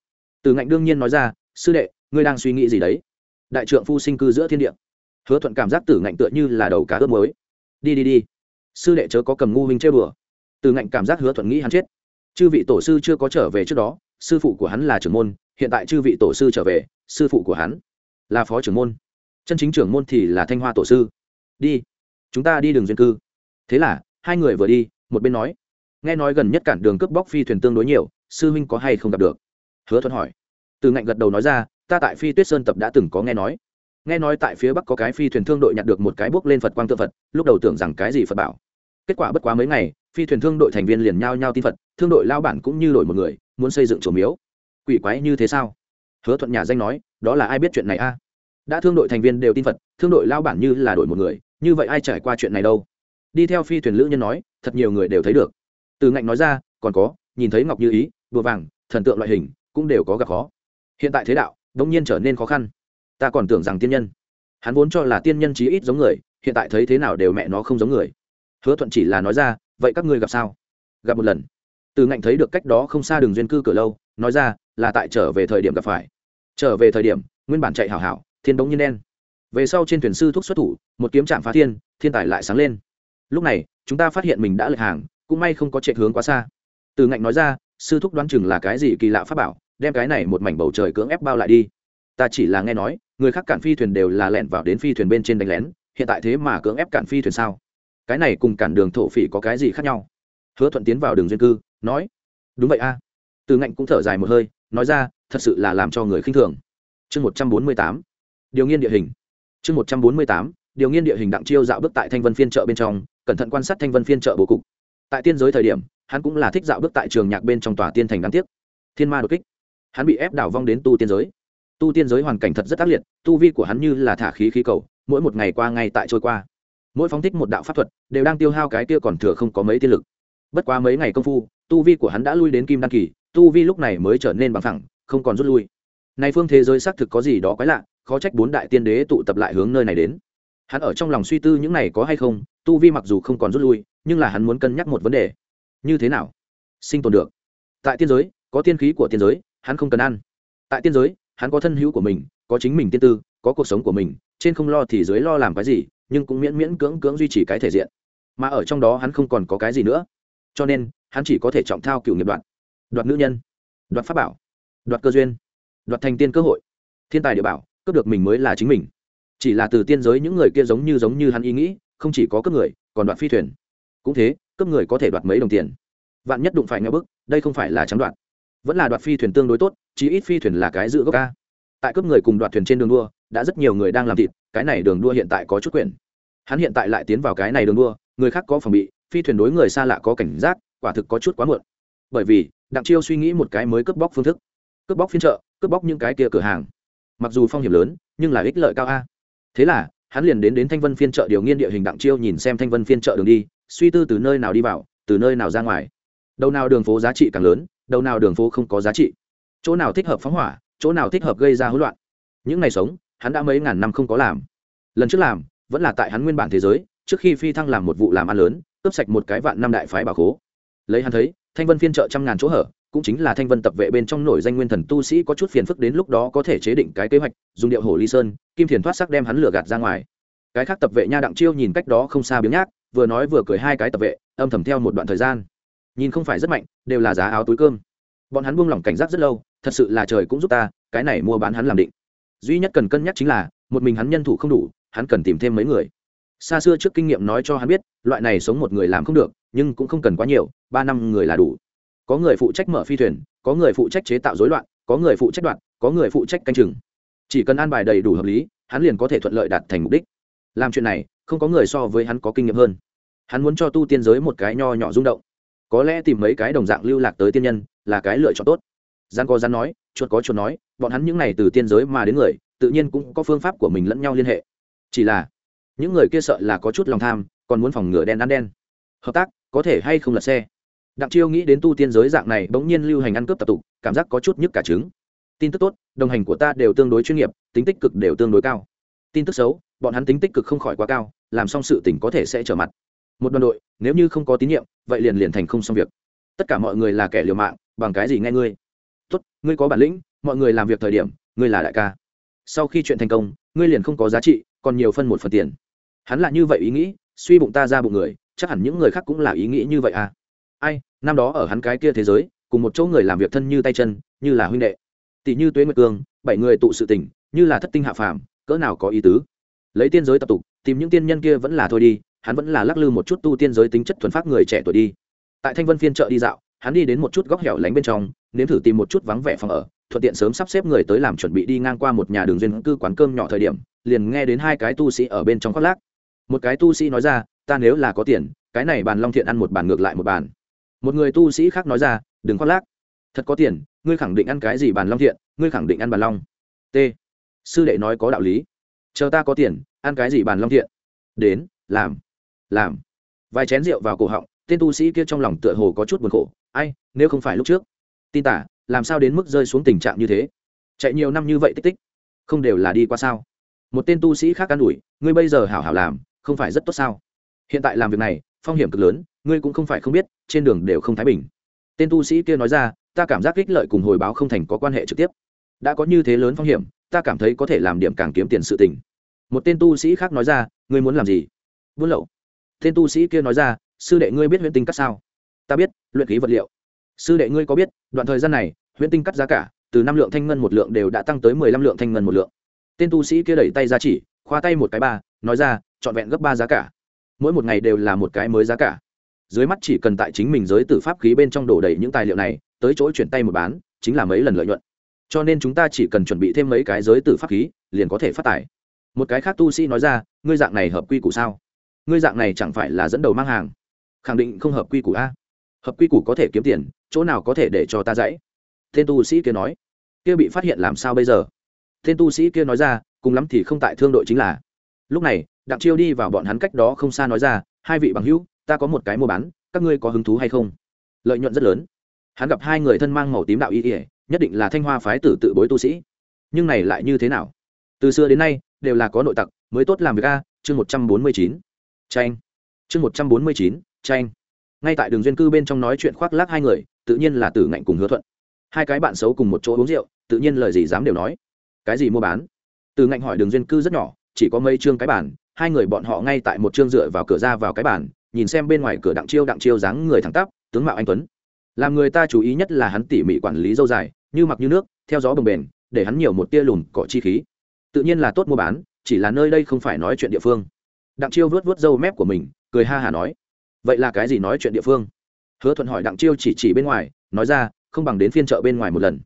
Từ ngạnh đương nhiên nói ra, sư đệ, ngươi đang suy nghĩ gì đấy? Đại trượng phu sinh cư giữa thiên địa. Hứa thuận cảm giác tử ngạnh tựa như là đầu cá ướp mới đi đi đi. Sư đệ chớ có cầm ngu huynh chơi bừa từ ngạnh cảm giác hứa thuận nghĩ hắn chết. Chư vị tổ sư chưa có trở về trước đó, sư phụ của hắn là trưởng môn, hiện tại chư vị tổ sư trở về, sư phụ của hắn là phó trưởng môn. Chân chính trưởng môn thì là thanh hoa tổ sư. Đi, chúng ta đi đường duyên cư. Thế là, hai người vừa đi, một bên nói. Nghe nói gần nhất cản đường cướp bóc phi thuyền tương đối nhiều, sư huynh có hay không gặp được? Hứa thuận hỏi. Từ ngạnh gật đầu nói ra, ta tại phi tuyết sơn tập đã từng có nghe nói. Nghe nói tại phía bắc có cái phi thuyền thương đội nhặt được một cái bốc lên phật quang tự phật, lúc đầu tưởng rằng cái gì phật bảo. Kết quả bất quá mấy ngày phi thuyền thương đội thành viên liền nhao nhao tin phật, thương đội lao bản cũng như đổi một người, muốn xây dựng chỗ miếu. Quỷ quái như thế sao? Hứa thuận nhà danh nói, đó là ai biết chuyện này a? Đã thương đội thành viên đều tin phật, thương đội lao bản như là đổi một người, như vậy ai trải qua chuyện này đâu? Đi theo phi thuyền lữ nhân nói, thật nhiều người đều thấy được. Từ ngạnh nói ra, còn có, nhìn thấy ngọc như ý, bùa vàng, thần tượng loại hình, cũng đều có gặp khó. Hiện tại thế đạo đông nhiên trở nên khó khăn. Ta còn tưởng rằng tiên nhân. Hắn vốn cho là tiên nhân chí ít giống người, hiện tại thấy thế nào đều mẹ nó không giống người. Hứa thuận chỉ là nói ra vậy các ngươi gặp sao? Gặp một lần. Từ ngạnh thấy được cách đó không xa đường duyên cư cửa lâu, nói ra, là tại trở về thời điểm gặp phải. Trở về thời điểm, nguyên bản chạy hảo hảo, thiên bóng nhiên đen. Về sau trên thuyền sư thuốc xuất thủ, một kiếm chạm phá thiên thiên tài lại sáng lên. Lúc này, chúng ta phát hiện mình đã lệch hàng, cũng may không có chạy hướng quá xa. Từ ngạnh nói ra, sư thúc đoán chừng là cái gì kỳ lạ pháp bảo, đem cái này một mảnh bầu trời cưỡng ép bao lại đi. Ta chỉ là nghe nói, người khác cản phi thuyền đều là lẻn vào đến phi thuyền bên trên đánh lén, hiện tại thế mà cưỡng ép cản phi thuyền sao? Cái này cùng cản đường thổ phỉ có cái gì khác nhau? Hứa thuận tiến vào đường duyên cư, nói, đúng vậy a. Từ ngạnh cũng thở dài một hơi, nói ra, thật sự là làm cho người khinh thường. Chương một trăm bốn mươi tám, điều nghiên địa hình. Chương một trăm bốn mươi tám, điều nghiên địa hình đặng chiêu dạo bước tại thanh vân phiên chợ bên trong, cẩn thận quan sát thanh vân phiên chợ bố cục. Tại tiên giới thời điểm, hắn cũng là thích dạo bước tại trường nhạc bên trong tòa tiên thành đáng tiếc. Thiên ma đột kích. Hắn bị ép đảo vong đến tu tiên giới. Tu tiên giới hoàn cảnh thật rất ác liệt, tu vi của hắn như là thả khí khí cầu, mỗi một ngày qua ngay tại trôi qua mỗi phóng thích một đạo pháp thuật, đều đang tiêu hao cái kia còn thừa không có mấy tiên lực. Bất quá mấy ngày công phu, tu vi của hắn đã lui đến kim đan kỳ, tu vi lúc này mới trở nên bằng thẳng không còn rút lui. Nay phương thế giới xác thực có gì đó quái lạ, khó trách bốn đại tiên đế tụ tập lại hướng nơi này đến. Hắn ở trong lòng suy tư những này có hay không, tu vi mặc dù không còn rút lui, nhưng là hắn muốn cân nhắc một vấn đề. Như thế nào? Sinh tồn được. Tại tiên giới, có tiên khí của tiên giới, hắn không cần ăn. Tại tiên giới, hắn có thân hữu của mình, có chính mình tiên tư, có cuộc sống của mình, trên không lo thì dưới lo làm cái gì nhưng cũng miễn miễn cưỡng cưỡng duy trì cái thể diện. Mà ở trong đó hắn không còn có cái gì nữa. Cho nên, hắn chỉ có thể trọng thao cựu nghiệp đoạn. Đoạt nữ nhân. Đoạt pháp bảo. Đoạt cơ duyên. Đoạt thành tiên cơ hội. Thiên tài địa bảo, cướp được mình mới là chính mình. Chỉ là từ tiên giới những người kia giống như giống như hắn ý nghĩ, không chỉ có cướp người, còn đoạt phi thuyền. Cũng thế, cướp người có thể đoạt mấy đồng tiền. Vạn nhất đụng phải ngã bức, đây không phải là trắng đoạt. Vẫn là đoạt phi thuyền tương đối tốt, chí ít phi thuyền là cái dự gốc ca. Tại cướp người cùng đoạt thuyền trên đường đua đã rất nhiều người đang làm thịt, cái này đường đua hiện tại có chút quyền hắn hiện tại lại tiến vào cái này đường đua, người khác có phòng bị, phi thuyền đối người xa lạ có cảnh giác, quả thực có chút quá muộn. Bởi vì, đặng chiêu suy nghĩ một cái mới cướp bóc phương thức. Cướp bóc phiên chợ, cướp bóc những cái kia cửa hàng. Mặc dù phong hiểm lớn, nhưng là ích lợi cao a. Thế là, hắn liền đến đến thanh vân phiên chợ điều nghiên địa hình đặng chiêu nhìn xem thanh vân phiên chợ đường đi, suy tư từ nơi nào đi vào, từ nơi nào ra ngoài. Đâu nào đường phố giá trị càng lớn đâu nào đường phố không có giá trị. Chỗ nào thích hợp phóng hỏa, chỗ nào thích hợp gây ra hỗn loạn. Những ngày sống hắn đã mấy ngàn năm không có làm. Lần trước làm, vẫn là tại hắn nguyên bản thế giới, trước khi phi thăng làm một vụ làm ăn lớn, cướp sạch một cái vạn năm đại phái bà khố. Lấy hắn thấy, thanh vân phiên trợ trăm ngàn chỗ hở, cũng chính là thanh vân tập vệ bên trong nổi danh nguyên thần tu sĩ có chút phiền phức đến lúc đó có thể chế định cái kế hoạch, dùng điệu hổ ly sơn, kim thiền thoát sắc đem hắn lửa gạt ra ngoài. Cái khác tập vệ nha đặng chiêu nhìn cách đó không xa biếng nhác, vừa nói vừa cười hai cái tập vệ, âm thầm theo một đoạn thời gian. Nhìn không phải rất mạnh, đều là giá áo túi cơm. Bọn hắn buông lỏng cảnh giác rất lâu, thật sự là trời cũng giúp ta, cái này mua bán hắn làm định duy nhất cần cân nhắc chính là, một mình hắn nhân thủ không đủ, hắn cần tìm thêm mấy người. Xa xưa trước kinh nghiệm nói cho hắn biết, loại này sống một người làm không được, nhưng cũng không cần quá nhiều, ba năm người là đủ. Có người phụ trách mở phi thuyền, có người phụ trách chế tạo dối loạn, có người phụ trách đoạn, có người phụ trách canh chừng. Chỉ cần an bài đầy đủ hợp lý, hắn liền có thể thuận lợi đạt thành mục đích. Làm chuyện này, không có người so với hắn có kinh nghiệm hơn. Hắn muốn cho tu tiên giới một cái nho nhỏ rung động. Có lẽ tìm mấy cái đồng dạng lưu lạc tới tiên nhân là cái lựa chọn tốt gian có gian nói, chuột có chuột nói, bọn hắn những này từ tiên giới mà đến người, tự nhiên cũng có phương pháp của mình lẫn nhau liên hệ. Chỉ là, những người kia sợ là có chút lòng tham, còn muốn phòng ngừa đen ăn đen. Hợp tác, có thể hay không lật xe? Đặng chiêu nghĩ đến tu tiên giới dạng này bỗng nhiên lưu hành ăn cướp tập tục, cảm giác có chút nhức cả trứng. Tin tức tốt, đồng hành của ta đều tương đối chuyên nghiệp, tính tích cực đều tương đối cao. Tin tức xấu, bọn hắn tính tích cực không khỏi quá cao, làm xong sự tỉnh có thể sẽ trở mặt. Một đoàn đội, nếu như không có tín nhiệm, vậy liền liền thành không xong việc. Tất cả mọi người là kẻ liều mạng, bằng cái gì nghe ngươi? Tốt, ngươi có bản lĩnh, mọi người làm việc thời điểm, ngươi là đại ca. Sau khi chuyện thành công, ngươi liền không có giá trị, còn nhiều phân một phần tiền. Hắn là như vậy ý nghĩ, suy bụng ta ra bụng người, chắc hẳn những người khác cũng là ý nghĩ như vậy à. Ai, năm đó ở hắn cái kia thế giới, cùng một chỗ người làm việc thân như tay chân, như là huynh đệ. Tỷ như tuế nguyệt cương bảy người tụ sự tình, như là thất tinh hạ phàm, cỡ nào có ý tứ. Lấy tiên giới tập tục, tìm những tiên nhân kia vẫn là thôi đi, hắn vẫn là lắc lư một chút tu tiên giới tính chất thuần phát người trẻ tuổi đi. Tại thanh vân phiên chợ đi dạo, hắn đi đến một chút góc hẻo lánh bên trong nếm thử tìm một chút vắng vẻ phòng ở, thuận tiện sớm sắp xếp người tới làm chuẩn bị đi ngang qua một nhà đường duyên cư quán cơm nhỏ thời điểm, liền nghe đến hai cái tu sĩ ở bên trong khoác lác. Một cái tu sĩ nói ra, ta nếu là có tiền, cái này bàn long thiện ăn một bàn ngược lại một bàn. Một người tu sĩ khác nói ra, đừng khoác lác. Thật có tiền, ngươi khẳng định ăn cái gì bàn long thiện, ngươi khẳng định ăn bàn long. T. Sư đệ nói có đạo lý. Chờ ta có tiền, ăn cái gì bàn long thiện? Đến, làm làm. Vài chén rượu vào cổ họng, tên tu sĩ kia trong lòng tựa hồ có chút buồn khổ. Ai, nếu không phải lúc trước tin tả, làm sao đến mức rơi xuống tình trạng như thế? Chạy nhiều năm như vậy tích tích, không đều là đi qua sao? Một tên tu sĩ khác can ủi, ngươi bây giờ hảo hảo làm, không phải rất tốt sao? Hiện tại làm việc này, phong hiểm cực lớn, ngươi cũng không phải không biết, trên đường đều không thái bình. Tên tu sĩ kia nói ra, ta cảm giác ích lợi cùng hồi báo không thành có quan hệ trực tiếp. Đã có như thế lớn phong hiểm, ta cảm thấy có thể làm điểm càng kiếm tiền sự tình. Một tên tu sĩ khác nói ra, ngươi muốn làm gì? Buôn lậu. Tên tu sĩ kia nói ra, sư đệ ngươi biết huyễn tinh cắt sao? Ta biết, luyện khí vật liệu sư đệ ngươi có biết, đoạn thời gian này, huyễn tinh cắt giá cả, từ năm lượng thanh ngân một lượng đều đã tăng tới mười lăm lượng thanh ngân một lượng. Tên tu sĩ kia đẩy tay ra chỉ, khoa tay một cái ba, nói ra, trọn vẹn gấp ba giá cả. Mỗi một ngày đều là một cái mới giá cả. Dưới mắt chỉ cần tại chính mình giới tử pháp khí bên trong đổ đầy những tài liệu này, tới chỗ chuyển tay một bán, chính là mấy lần lợi nhuận. Cho nên chúng ta chỉ cần chuẩn bị thêm mấy cái giới tử pháp khí, liền có thể phát tài. Một cái khác tu sĩ nói ra, ngươi dạng này hợp quy củ sao? Ngươi dạng này chẳng phải là dẫn đầu mang hàng. Khẳng định không hợp quy củ a. Hợp quy củ có thể kiếm tiền chỗ nào có thể để cho ta dãy? Tên tu sĩ kia nói. Kia bị phát hiện làm sao bây giờ? Tên tu sĩ kia nói ra, cùng lắm thì không tại thương đội chính là. Lúc này, đặng chiêu đi vào bọn hắn cách đó không xa nói ra, hai vị bằng hữu, ta có một cái mua bán, các ngươi có hứng thú hay không? Lợi nhuận rất lớn. Hắn gặp hai người thân mang màu tím đạo y ỉa nhất định là thanh hoa phái tử tự bối tu sĩ. Nhưng này lại như thế nào? Từ xưa đến nay, đều là có nội tặc, mới tốt làm việc a, chương một trăm bốn mươi chín. Tranh. Chương một trăm bốn mươi chín, tranh. Ngay tại đường duyên cư bên trong nói chuyện khoác lác hai người tự nhiên là tử ngạnh cùng hứa thuận. Hai cái bạn xấu cùng một chỗ uống rượu, tự nhiên lời gì dám đều nói. Cái gì mua bán? Từ ngạnh hỏi đường duyên cư rất nhỏ, chỉ có mấy chương cái bản hai người bọn họ ngay tại một chương dựa vào cửa ra vào cái bản nhìn xem bên ngoài cửa đặng chiêu đặng chiêu dáng người thẳng tắp, tướng mạo anh tuấn. Làm người ta chú ý nhất là hắn tỉ mỉ quản lý dâu dài, như mặc như nước, theo gió bồng bềnh, để hắn nhiều một tia lùn cỏ chi khí. Tự nhiên là tốt mua bán, chỉ là nơi đây không phải nói chuyện địa phương. Đặng chiêu vớt vớt râu mép của mình, cười ha hả nói. Vậy là cái gì nói chuyện địa phương? Hứa thuận hỏi đặng chiêu chỉ chỉ bên ngoài, nói ra, không bằng đến phiên chợ bên ngoài một lần.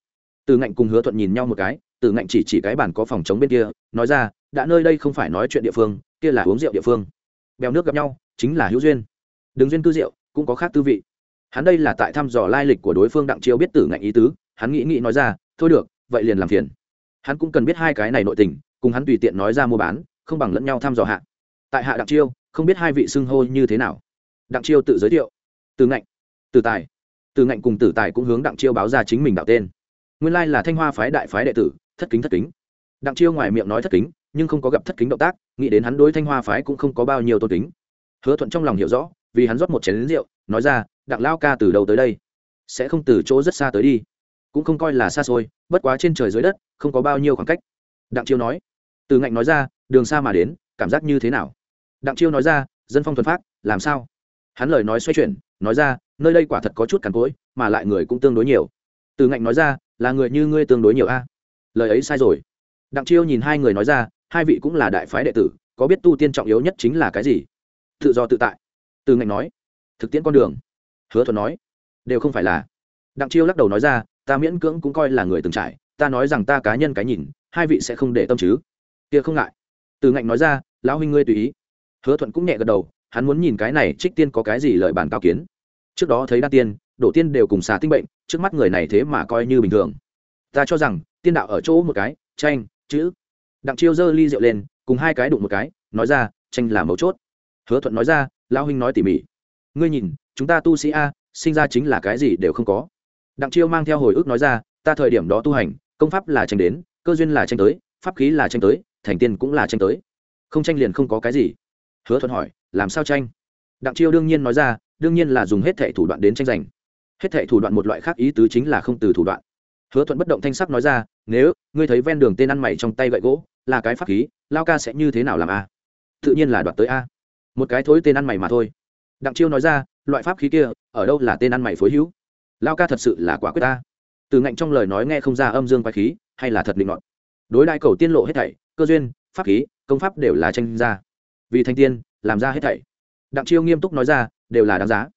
Từ ngạnh cùng hứa thuận nhìn nhau một cái, từ ngạnh chỉ chỉ cái bàn có phòng chống bên kia, nói ra, đã nơi đây không phải nói chuyện địa phương, kia là uống rượu địa phương. Bèo nước gặp nhau, chính là hữu duyên. Đừng duyên cư rượu, cũng có khác tư vị. Hắn đây là tại thăm dò lai lịch của đối phương đặng chiêu biết tử ngạnh ý tứ, hắn nghĩ nghĩ nói ra, thôi được, vậy liền làm phiền. Hắn cũng cần biết hai cái này nội tình, cùng hắn tùy tiện nói ra mua bán, không bằng lẫn nhau thăm dò hạ. Tại hạ đặng chiêu, không biết hai vị xưng hô như thế nào. Đặng chiêu tự giới thiệu. Từ ngạnh tử tài. Từ ngạnh cùng tử tài cũng hướng đặng chiêu báo ra chính mình đạo tên. Nguyên lai là thanh hoa phái đại phái đệ tử, thất kính thất kính. Đặng chiêu ngoài miệng nói thất kính, nhưng không có gặp thất kính động tác, nghĩ đến hắn đối thanh hoa phái cũng không có bao nhiêu tôn kính. Hứa thuận trong lòng hiểu rõ, vì hắn rót một chén rượu, nói ra, đặng lao ca từ đầu tới đây? Sẽ không từ chỗ rất xa tới đi. Cũng không coi là xa xôi, bất quá trên trời dưới đất, không có bao nhiêu khoảng cách. Đặng chiêu nói. Từ ngạnh nói ra, đường xa mà đến, cảm giác như thế nào? Đặng chiêu nói ra, dân phong thuần phát làm sao? Hắn lời nói xoay chuyển, nói ra nơi đây quả thật có chút cằn cỗi, mà lại người cũng tương đối nhiều. Từ ngạnh nói ra, là người như ngươi tương đối nhiều a. Lời ấy sai rồi. Đặng chiêu nhìn hai người nói ra, hai vị cũng là đại phái đệ tử, có biết tu tiên trọng yếu nhất chính là cái gì? Tự do tự tại. Từ ngạnh nói, thực tiễn con đường. Hứa thuận nói, đều không phải là. Đặng chiêu lắc đầu nói ra, ta miễn cưỡng cũng coi là người từng trải, ta nói rằng ta cá nhân cái nhìn, hai vị sẽ không để tâm chứ. Kia không ngại. Từ ngạnh nói ra, lão huynh ngươi tùy ý. Hứa thuận cũng nhẹ gật đầu, hắn muốn nhìn cái này trích tiên có cái gì lợi bản cao kiến trước đó thấy đa tiên, đổ tiên đều cùng xà tinh bệnh, trước mắt người này thế mà coi như bình thường. Ta cho rằng, tiên đạo ở chỗ một cái, tranh, chữ. Đặng chiêu giơ ly rượu lên, cùng hai cái đụng một cái, nói ra, tranh là mấu chốt. Hứa thuận nói ra, lão huynh nói tỉ mỉ. Ngươi nhìn, chúng ta tu sĩ a, sinh ra chính là cái gì đều không có. Đặng chiêu mang theo hồi ức nói ra, ta thời điểm đó tu hành, công pháp là tranh đến, cơ duyên là tranh tới, pháp khí là tranh tới, thành tiên cũng là tranh tới. Không tranh liền không có cái gì. Hứa thuận hỏi, làm sao tranh? Đặng chiêu đương nhiên nói ra đương nhiên là dùng hết thệ thủ đoạn đến tranh giành. Hết thệ thủ đoạn một loại khác ý tứ chính là không từ thủ đoạn. Hứa thuận bất động thanh sắc nói ra, nếu ngươi thấy ven đường tên ăn mày trong tay gậy gỗ, là cái pháp khí, lao ca sẽ như thế nào làm a? Tự nhiên là đoạt tới a. Một cái thối tên ăn mày mà thôi. Đặng chiêu nói ra, loại pháp khí kia, ở đâu là tên ăn mày phối hữu? Lao ca thật sự là quả quyết ta. Từ ngạnh trong lời nói nghe không ra âm dương quái khí, hay là thật định ngọn đối đại cầu tiên lộ hết thảy, cơ duyên, pháp khí, công pháp đều là tranh ra. Vì thanh tiên, làm ra hết thảy. Đặng chiêu nghiêm túc nói ra đều là đáng giá.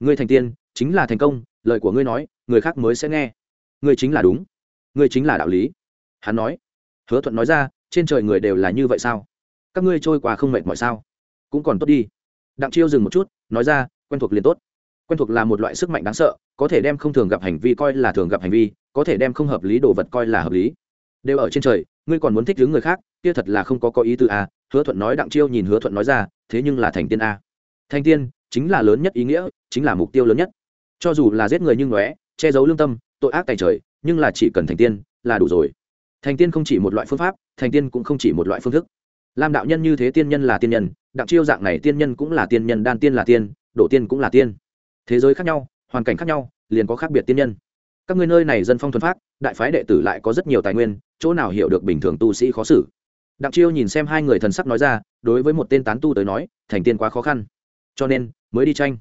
Ngươi thành tiên, chính là thành công, lời của ngươi nói, người khác mới sẽ nghe. Ngươi chính là đúng. Ngươi chính là đạo lý. Hắn nói. Hứa thuận nói ra, trên trời người đều là như vậy sao? Các ngươi trôi qua không mệt mỏi sao? Cũng còn tốt đi. Đặng chiêu dừng một chút, nói ra, quen thuộc liền tốt. Quen thuộc là một loại sức mạnh đáng sợ, có thể đem không thường gặp hành vi coi là thường gặp hành vi, có thể đem không hợp lý đồ vật coi là hợp lý. Đều ở trên trời, ngươi còn muốn thích đứng người khác, kia thật là không có có ý tư a hứa thuận nói, đặng chiêu nhìn hứa thuận nói ra, thế nhưng là thành tiên a thành tiên chính là lớn nhất ý nghĩa, chính là mục tiêu lớn nhất. Cho dù là giết người nhưng ngóe, che giấu lương tâm, tội ác tài trời, nhưng là chỉ cần thành tiên là đủ rồi. Thành tiên không chỉ một loại phương pháp, thành tiên cũng không chỉ một loại phương thức. Làm đạo nhân như thế tiên nhân là tiên nhân, đặng chiêu dạng này tiên nhân cũng là tiên nhân, đan tiên là tiên đổ tiên cũng là tiên. Thế giới khác nhau, hoàn cảnh khác nhau, liền có khác biệt tiên nhân. Các ngươi nơi này dân phong thuần phát đại phái đệ tử lại có rất nhiều tài nguyên, chỗ nào hiểu được bình thường tu sĩ khó xử? Đặng chiêu nhìn xem hai người thần sắc nói ra, đối với một tên tán tu tới nói, thành tiên quá khó khăn cho nên mới đi tranh.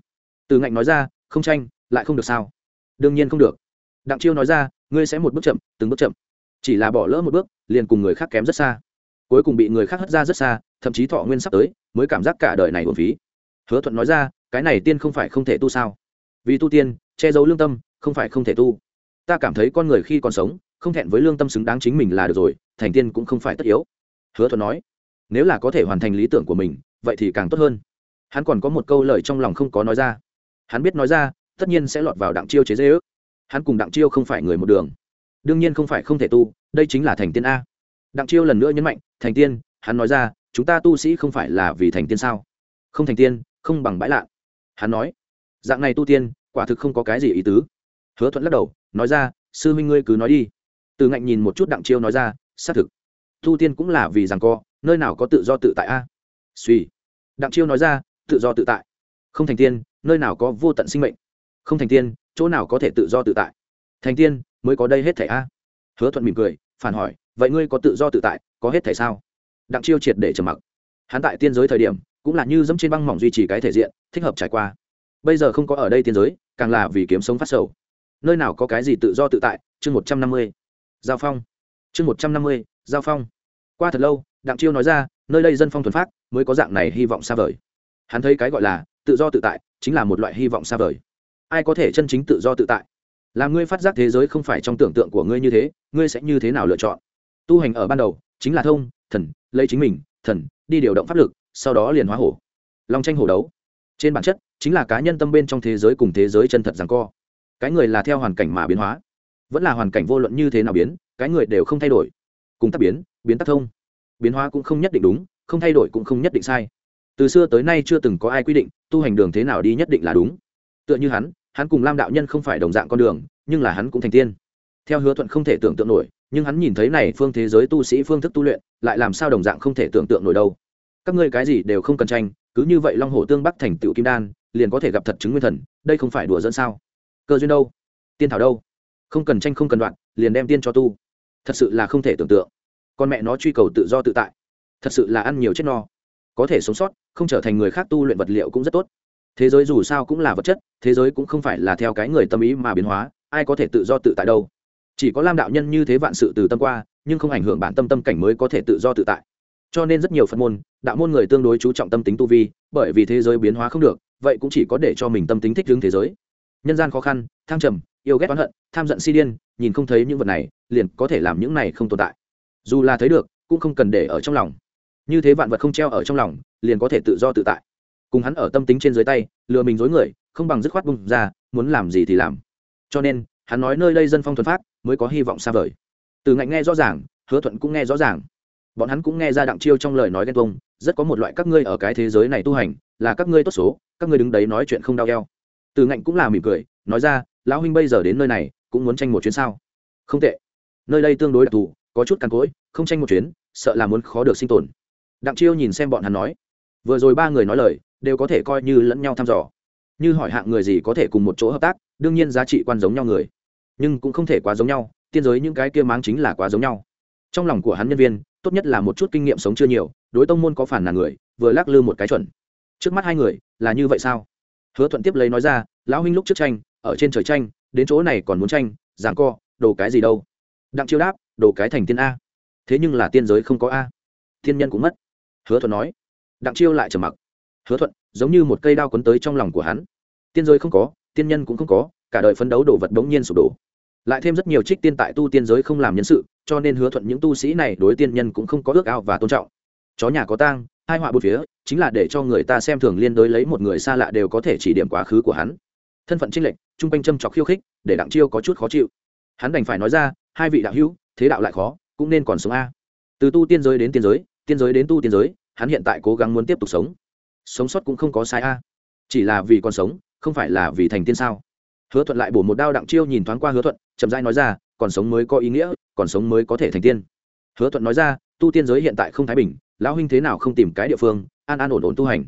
Từ ngạnh nói ra, không tranh, lại không được sao? Đương nhiên không được. Đặng chiêu nói ra, ngươi sẽ một bước chậm, từng bước chậm. Chỉ là bỏ lỡ một bước, liền cùng người khác kém rất xa. Cuối cùng bị người khác hất ra rất xa, thậm chí thọ nguyên sắp tới, mới cảm giác cả đời này uổng phí. Hứa thuận nói ra, cái này tiên không phải không thể tu sao? Vì tu tiên, che giấu lương tâm, không phải không thể tu. Ta cảm thấy con người khi còn sống, không thẹn với lương tâm xứng đáng chính mình là được rồi, thành tiên cũng không phải tất yếu. Hứa thuận nói, nếu là có thể hoàn thành lý tưởng của mình, vậy thì càng tốt hơn hắn còn có một câu lời trong lòng không có nói ra. Hắn biết nói ra, tất nhiên sẽ lọt vào đặng chiêu chế dễ ước. Hắn cùng đặng chiêu không phải người một đường. Đương nhiên không phải không thể tu, đây chính là thành tiên a. Đặng chiêu lần nữa nhấn mạnh, thành tiên, hắn nói ra, chúng ta tu sĩ không phải là vì thành tiên sao? Không thành tiên, không bằng bãi lạ hắn nói, dạng này tu tiên, quả thực không có cái gì ý tứ. Hứa thuận lắc đầu, nói ra, sư minh ngươi cứ nói đi. Từ ngạnh nhìn một chút đặng chiêu nói ra, xác thực, tu tiên cũng là vì rằng co, nơi nào có tự do tự tại a. Suy đặng chiêu nói ra tự do tự tại. Không thành tiên, nơi nào có vô tận sinh mệnh? Không thành tiên, chỗ nào có thể tự do tự tại? Thành tiên, mới có đây hết thảy a. Hứa thuận mỉm cười, phản hỏi, vậy ngươi có tự do tự tại, có hết thảy sao? Đặng chiêu triệt để trầm mặc. Hắn tại tiên giới thời điểm, cũng là như dẫm trên băng mỏng duy trì cái thể diện, thích hợp trải qua. Bây giờ không có ở đây tiên giới, càng là vì kiếm sống phát sầu. Nơi nào có cái gì tự do tự tại? Chương một trăm năm mươi. Giao phong. Chương một trăm năm mươi, giao phong. Qua thật lâu, đặng chiêu nói ra, nơi đây dân phong thuần phát mới có dạng này hy vọng xa vời hắn thấy cái gọi là tự do tự tại chính là một loại hy vọng xa vời. Ai có thể chân chính tự do tự tại? Làm ngươi phát giác thế giới không phải trong tưởng tượng của ngươi như thế, ngươi sẽ như thế nào lựa chọn? Tu hành ở ban đầu chính là thông, thần, lấy chính mình, thần, đi điều động pháp lực, sau đó liền hóa hổ. Long tranh hổ đấu. Trên bản chất, chính là cá nhân tâm bên trong thế giới cùng thế giới chân thật rằng co. Cái người là theo hoàn cảnh mà biến hóa. Vẫn là hoàn cảnh vô luận như thế nào biến, cái người đều không thay đổi. Cùng tác biến biến tác thông. Biến hóa cũng không nhất định đúng, không thay đổi cũng không nhất định sai từ xưa tới nay chưa từng có ai quy định, tu hành đường thế nào đi nhất định là đúng. Tựa như hắn hắn cùng lam đạo nhân không phải đồng dạng con đường, nhưng là hắn cũng thành tiên. Theo hứa thuận không thể tưởng tượng nổi, nhưng hắn nhìn thấy này phương thế giới tu sĩ phương thức tu luyện, lại làm sao đồng dạng không thể tưởng tượng nổi đâu. Các ngươi cái gì đều không cần tranh, cứ như vậy long hồ tương bắc thành tựu kim đan, liền có thể gặp thật chứng nguyên thần, đây không phải đùa dẫn sao? Cơ duyên đâu? Tiên thảo đâu? Không cần tranh không cần đoạn, liền đem tiên cho tu. Thật sự là không thể tưởng tượng. Con mẹ nó truy cầu tự do tự tại. Thật sự là ăn nhiều chết no có thể sống sót, không trở thành người khác tu luyện vật liệu cũng rất tốt. Thế giới dù sao cũng là vật chất, thế giới cũng không phải là theo cái người tâm ý mà biến hóa, ai có thể tự do tự tại đâu. Chỉ có lam đạo nhân như thế vạn sự từ tâm qua, nhưng không ảnh hưởng bản tâm tâm cảnh mới có thể tự do tự tại. Cho nên rất nhiều phật môn, đạo môn người tương đối chú trọng tâm tính tu vi, bởi vì thế giới biến hóa không được, vậy cũng chỉ có để cho mình tâm tính thích hướng thế giới. Nhân gian khó khăn thăng trầm, yêu ghét oán hận, tham giận si điên, nhìn không thấy những vật này, liền có thể làm những này không tồn tại. Dù là thấy được, cũng không cần để ở trong lòng như thế vạn vật không treo ở trong lòng, liền có thể tự do tự tại. Cùng hắn ở tâm tính trên dưới tay, lừa mình dối người, không bằng dứt khoát bung ra, muốn làm gì thì làm. Cho nên, hắn nói nơi đây dân phong thuần phát, mới có hy vọng xa vời. Từ ngạnh nghe rõ ràng, hứa thuận cũng nghe rõ ràng. Bọn hắn cũng nghe ra đặng chiêu trong lời nói ghen tuông, rất có một loại các ngươi ở cái thế giới này tu hành, là các ngươi tốt số, các ngươi đứng đấy nói chuyện không đau keo từ ngạnh cũng là mỉm cười, nói ra, lão huynh bây giờ đến nơi này, cũng muốn tranh một chuyến sao? Không tệ. Nơi đây tương đối đặc thù, có chút càn cỗi, không tranh một chuyến, sợ là muốn khó được sinh tồn đặng chiêu nhìn xem bọn hắn nói, vừa rồi ba người nói lời, đều có thể coi như lẫn nhau thăm dò. Như hỏi hạng người gì có thể cùng một chỗ hợp tác, đương nhiên giá trị quan giống nhau người. Nhưng cũng không thể quá giống nhau, tiên giới những cái kia máng chính là quá giống nhau. Trong lòng của hắn nhân viên, tốt nhất là một chút kinh nghiệm sống chưa nhiều, đối tông môn có phản là người, vừa lắc lư một cái chuẩn. Trước mắt hai người, là như vậy sao? Hứa thuận tiếp lấy nói ra, lão huynh lúc trước tranh, ở trên trời tranh, đến chỗ này còn muốn tranh, giảng co, đồ cái gì đâu? Đặng chiêu đáp, đồ cái thành tiên a. Thế nhưng là tiên giới không có a. Thiên nhân cũng mất hứa thuận nói. Đặng chiêu lại trầm mặc. Hứa thuận, giống như một cây đao quấn tới trong lòng của hắn. Tiên giới không có, tiên nhân cũng không có, cả đời phấn đấu đổ vật bỗng nhiên sụp đổ. Lại thêm rất nhiều trích tiên tại tu tiên giới không làm nhân sự, cho nên hứa thuận những tu sĩ này đối tiên nhân cũng không có ước ao và tôn trọng. Chó nhà có tang, hai họa bột phía, chính là để cho người ta xem thường liên đối lấy một người xa lạ đều có thể chỉ điểm quá khứ của hắn. Thân phận trinh lệnh chung quanh châm trọc khiêu khích, để đặng chiêu có chút khó chịu. Hắn đành phải nói ra, hai vị đạo hữu, thế đạo lại khó, cũng nên còn sống a. Từ tu tiên giới đến tiên giới tiên giới đến tu tiên giới, hắn hiện tại cố gắng muốn tiếp tục sống. Sống sót cũng không có sai a. Chỉ là vì còn sống, không phải là vì thành tiên sao? Hứa thuận lại bổ một đao đặng chiêu nhìn thoáng qua hứa thuận, chậm rãi nói ra, còn sống mới có ý nghĩa, còn sống mới có thể thành tiên. Hứa thuận nói ra, tu tiên giới hiện tại không thái bình, lão huynh thế nào không tìm cái địa phương, an an ổn ổn tu hành.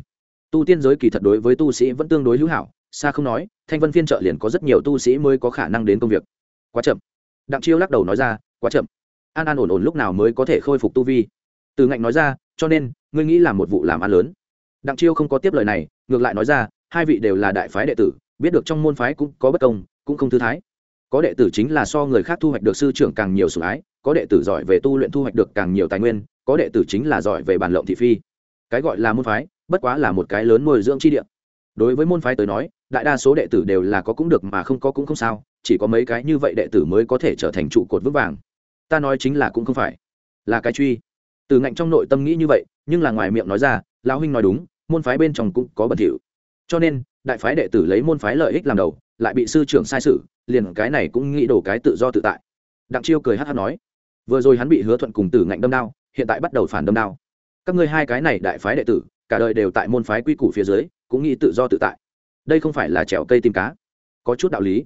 Tu tiên giới kỳ thật đối với tu sĩ vẫn tương đối hữu hảo, xa không nói, thanh vân phiên trợ liền có rất nhiều tu sĩ mới có khả năng đến công việc. Quá chậm. Đặng chiêu lắc đầu nói ra, quá chậm. An an ổn ổn lúc nào mới có thể khôi phục tu vi? Từ ngạnh nói ra, cho nên, ngươi nghĩ là một vụ làm ăn lớn. Đặng chiêu không có tiếp lời này, ngược lại nói ra, hai vị đều là đại phái đệ tử, biết được trong môn phái cũng có bất công, cũng không thư thái. Có đệ tử chính là so người khác thu hoạch được sư trưởng càng nhiều sủng ái, có đệ tử giỏi về tu luyện thu hoạch được càng nhiều tài nguyên, có đệ tử chính là giỏi về bàn lộng thị phi. Cái gọi là môn phái, bất quá là một cái lớn nuôi dưỡng chi địa. Đối với môn phái tới nói, đại đa số đệ tử đều là có cũng được mà không có cũng không sao, chỉ có mấy cái như vậy đệ tử mới có thể trở thành trụ cột vững vàng. Ta nói chính là cũng không phải. Là cái truy từ ngạnh trong nội tâm nghĩ như vậy, nhưng là ngoài miệng nói ra, lão huynh nói đúng, môn phái bên trong cũng có bẩn thỉu. Cho nên, đại phái đệ tử lấy môn phái lợi ích làm đầu, lại bị sư trưởng sai sự liền cái này cũng nghĩ đổ cái tự do tự tại. Đặng chiêu cười hát hát nói, vừa rồi hắn bị hứa thuận cùng tử ngạnh đâm đao, hiện tại bắt đầu phản đâm đao. Các ngươi hai cái này đại phái đệ tử, cả đời đều tại môn phái quy củ phía dưới, cũng nghĩ tự do tự tại. Đây không phải là trèo cây tìm cá. Có chút đạo lý.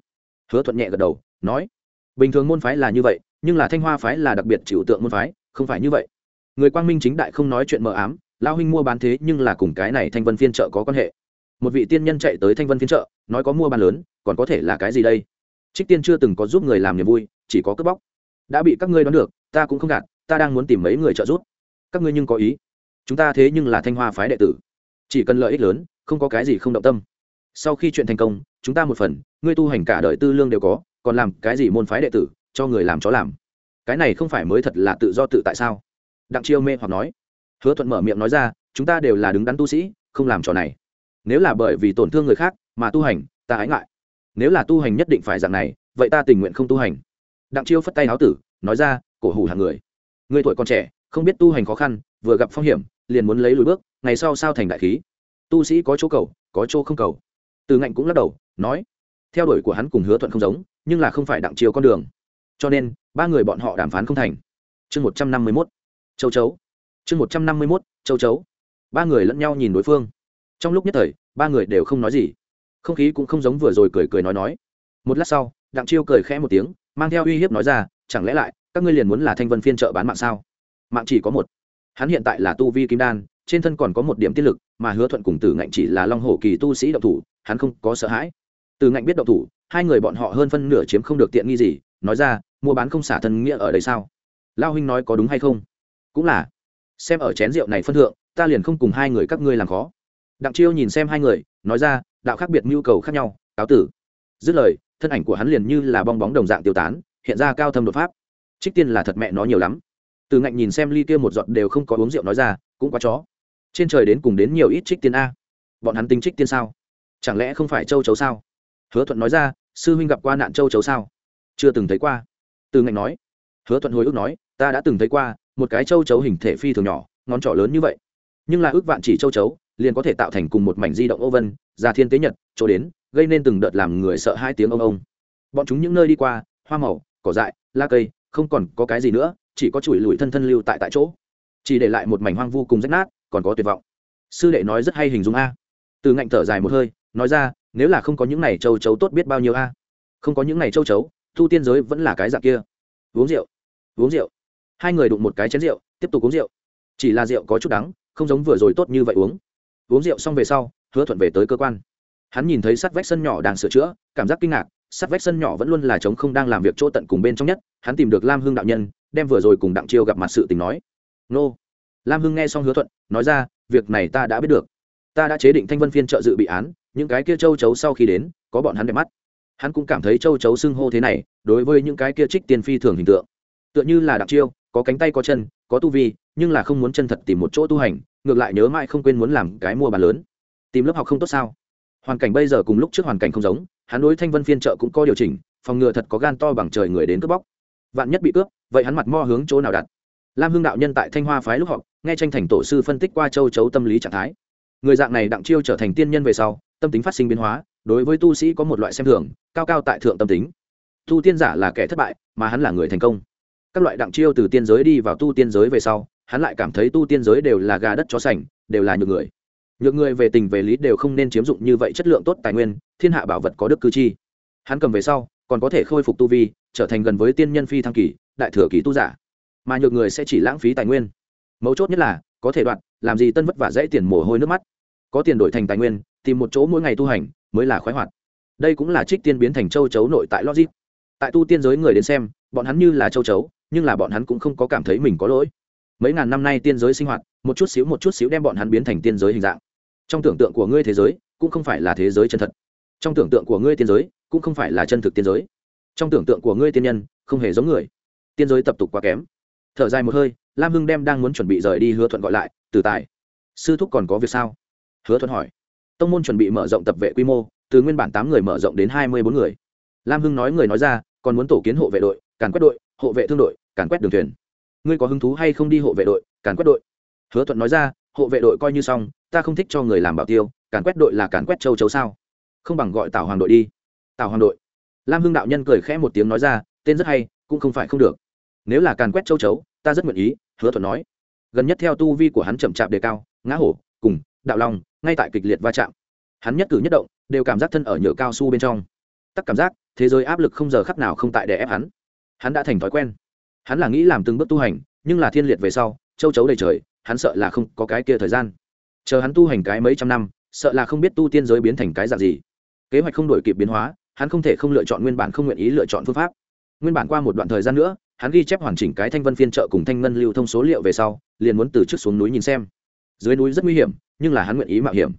Hứa thuận nhẹ gật đầu, nói, bình thường môn phái là như vậy, nhưng là thanh hoa phái là đặc biệt chịu tượng môn phái, không phải như vậy người quang minh chính đại không nói chuyện mờ ám lao huynh mua bán thế nhưng là cùng cái này thanh vân phiên trợ có quan hệ. Một vị tiên nhân chạy tới thanh vân phiên trợ nói có mua bán lớn, còn có thể là cái gì đây? Trích tiên chưa từng có giúp người làm niềm vui, chỉ có cướp bóc. Đã bị các ngươi đoán được, ta cũng không gạt, ta đang muốn tìm mấy người trợ giúp. Các ngươi nhưng có ý. Chúng ta thế nhưng là thanh hoa phái đệ tử. Chỉ cần lợi ích lớn, không có cái gì không động tâm. Sau khi chuyện thành công, chúng ta một phần, ngươi tu hành cả đời tư lương đều có, còn làm cái gì môn phái đệ tử, cho người làm chó làm. Cái này không phải mới thật là tự do tự tại sao? Đặng chiêu mê hoặc nói. Hứa thuận mở miệng nói ra, chúng ta đều là đứng đắn tu sĩ, không làm trò này. Nếu là bởi vì tổn thương người khác mà tu hành, ta ái ngại. Nếu là tu hành nhất định phải dạng này, vậy ta tình nguyện không tu hành. Đặng chiêu phất tay háo tử, nói ra, cổ hủ hàng người. Người tuổi còn trẻ, không biết tu hành khó khăn, vừa gặp phong hiểm, liền muốn lấy lùi bước, ngày sau sao thành đại khí? Tu sĩ có chỗ cầu, có chỗ không cầu. Từ ngạnh cũng lắc đầu, nói, theo đuổi của hắn cùng hứa thuận không giống, nhưng là không phải đặng chiêu con đường. Cho nên, ba người bọn họ đàm phán không thành. Chương một trăm năm mươi mốt châu chấu. Chương một trăm năm mươi mốt, châu chấu. Ba người lẫn nhau nhìn đối phương. Trong lúc nhất thời, ba người đều không nói gì. Không khí cũng không giống vừa rồi cười cười nói nói. Một lát sau, đặng chiêu cười khẽ một tiếng, mang theo uy hiếp nói ra, chẳng lẽ lại, các ngươi liền muốn là thanh vân phiên trợ bán mạng sao? Mạng chỉ có một. Hắn hiện tại là tu vi kim đan, trên thân còn có một điểm tiết lực, mà hứa thuận cùng tử ngạnh chỉ là long hổ kỳ tu sĩ độc thủ, hắn không có sợ hãi. Tử ngạnh biết độc thủ, hai người bọn họ hơn phân nửa chiếm không được tiện nghi gì, nói ra, mua bán không xả thân nghĩa ở đây sao? Lao huynh nói có đúng hay không? Cũng là. Xem ở chén rượu này phân thượng, ta liền không cùng hai người các ngươi làm khó. Đặng chiêu nhìn xem hai người, nói ra, đạo khác biệt nhu cầu khác nhau, cáo tử. Dứt lời, thân ảnh của hắn liền như là bong bóng đồng dạng tiêu tán, hiện ra cao thâm đột pháp. Trích tiên là thật mẹ nó nhiều lắm. Từ ngạnh nhìn xem ly kia một giọt đều không có uống rượu nói ra, cũng quá chó. Trên trời đến cùng đến nhiều ít trích tiên a. Bọn hắn tính trích tiên sao? Chẳng lẽ không phải châu chấu sao? Hứa thuận nói ra, sư huynh gặp qua nạn châu chấu sao? Chưa từng thấy qua. Từ ngạnh nói. Hứa thuận hồi ức nói, ta đã từng thấy qua một cái châu chấu hình thể phi thường nhỏ, ngón trỏ lớn như vậy. Nhưng là ước vạn chỉ châu chấu, liền có thể tạo thành cùng một mảnh di động ô vân ra thiên tế nhật, chỗ đến, gây nên từng đợt làm người sợ hai tiếng ông ông. Bọn chúng những nơi đi qua, hoa màu, cỏ dại la cây, không còn có cái gì nữa, chỉ có chùi lùi thân thân lưu tại tại chỗ. Chỉ để lại một mảnh hoang vu cùng rách nát, còn có tuyệt vọng. Sư đệ nói rất hay hình dung a. Từ ngạnh thở dài một hơi, nói ra, nếu là không có những này châu chấu tốt biết bao nhiêu a. Không có những này châu chấu thu tiên giới vẫn là cái dạng kia. Uống rượu. Uống rượu hai người đụng một cái chén rượu, tiếp tục uống rượu. Chỉ là rượu có chút đắng, không giống vừa rồi tốt như vậy uống. Uống rượu xong về sau, hứa thuận về tới cơ quan. Hắn nhìn thấy sắt vách sân nhỏ đang sửa chữa, cảm giác kinh ngạc, sắt vách sân nhỏ vẫn luôn là trống không đang làm việc chỗ tận cùng bên trong nhất, hắn tìm được lam hưng đạo nhân, đem vừa rồi cùng đặng chiêu gặp mặt sự tình nói. Nô. Lam hưng nghe xong hứa thuận, nói ra, việc này ta đã biết được. Ta đã chế định thanh vân phiên trợ dự bị án, những cái kia châu chấu sau khi đến, có bọn hắn đẹp mắt. Hắn cũng cảm thấy châu chấu xưng hô thế này, đối với những cái kia trích tiền phi thường hình tượng. Tựa như là đặng chiêu có cánh tay có chân, có tu vi, nhưng là không muốn chân thật tìm một chỗ tu hành, ngược lại nhớ mãi không quên muốn làm cái mua bàn lớn. Tìm lớp học không tốt sao? Hoàn cảnh bây giờ cùng lúc trước hoàn cảnh không giống, hắn đối thanh vân phiên trợ cũng có điều chỉnh, phòng ngừa thật có gan to bằng trời người đến cướp bóc. Vạn nhất bị cướp, vậy hắn mặt mo hướng chỗ nào đặt? Lam hưng đạo nhân tại thanh hoa phái lúc họp, nghe tranh thành tổ sư phân tích qua châu chấu tâm lý trạng thái. Người dạng này đặng chiêu trở thành tiên nhân về sau, tâm tính phát sinh biến hóa, đối với tu sĩ có một loại xem thường, cao cao tại thượng tâm tính. Tu tiên giả là kẻ thất bại, mà hắn là người thành công các loại đặng chiêu từ tiên giới đi vào tu tiên giới về sau, hắn lại cảm thấy tu tiên giới đều là gà đất chó sành, đều là nhược người. Nhược người về tình về lý đều không nên chiếm dụng như vậy chất lượng tốt tài nguyên, thiên hạ bảo vật có đức cư chi. Hắn cầm về sau, còn có thể khôi phục tu vi, trở thành gần với tiên nhân phi thăng kỳ, đại thừa kỳ tu giả. Mà nhược người sẽ chỉ lãng phí tài nguyên. Mấu chốt nhất là, có thể đoạn, làm gì tân vất vả dễ tiền mồ hôi nước mắt. Có tiền đổi thành tài nguyên, tìm một chỗ mỗi ngày tu hành, mới là khoái hoạt. Đây cũng là trích tiên biến thành châu chấu nội tại logic. Tại tu tiên giới người đến xem, bọn hắn như là châu chấu nhưng là bọn hắn cũng không có cảm thấy mình có lỗi. Mấy ngàn năm nay tiên giới sinh hoạt, một chút xíu một chút xíu đem bọn hắn biến thành tiên giới hình dạng. Trong tưởng tượng của ngươi thế giới, cũng không phải là thế giới chân thật. Trong tưởng tượng của ngươi tiên giới, cũng không phải là chân thực tiên giới. Trong tưởng tượng của ngươi tiên nhân, không hề giống người. Tiên giới tập tục quá kém. Thở dài một hơi, lam hưng đem đang muốn chuẩn bị rời đi hứa thuận gọi lại, từ tài, sư thúc còn có việc sao? Hứa thuận hỏi. Tông môn chuẩn bị mở rộng tập vệ quy mô, từ nguyên bản tám người mở rộng đến hai mươi bốn người. Lam hưng nói người nói ra, còn muốn tổ kiến hộ vệ đội, càn quét đội, hộ vệ thương đội càn quét đường thuyền. Ngươi có hứng thú hay không đi hộ vệ đội, càn quét đội? Hứa thuận nói ra, hộ vệ đội coi như xong, ta không thích cho người làm bảo tiêu, càn quét đội là càn quét châu chấu sao? Không bằng gọi tào hoàng đội đi. Tào hoàng đội. Lam hưng đạo nhân cười khẽ một tiếng nói ra, tên rất hay, cũng không phải không được. Nếu là càn quét châu chấu, ta rất nguyện ý, hứa thuận nói. Gần nhất theo tu vi của hắn chậm chạp đề cao, ngã hổ, cùng, đạo long, ngay tại kịch liệt va chạm. Hắn nhất cử nhất động, đều cảm giác thân ở nhựa cao su bên trong. Tắc cảm giác, thế giới áp lực không giờ khắc nào không tại để ép hắn. Hắn đã thành thói quen hắn là nghĩ làm từng bước tu hành, nhưng là thiên liệt về sau, châu chấu đầy trời, hắn sợ là không có cái kia thời gian. Chờ hắn tu hành cái mấy trăm năm, sợ là không biết tu tiên giới biến thành cái dạng gì. Kế hoạch không đổi kịp biến hóa, hắn không thể không lựa chọn nguyên bản không nguyện ý lựa chọn phương pháp. Nguyên bản qua một đoạn thời gian nữa, hắn ghi chép hoàn chỉnh cái thanh vân phiên trợ cùng thanh ngân lưu thông số liệu về sau, liền muốn từ trước xuống núi nhìn xem. Dưới núi rất nguy hiểm, nhưng là hắn nguyện ý mạo hiểm.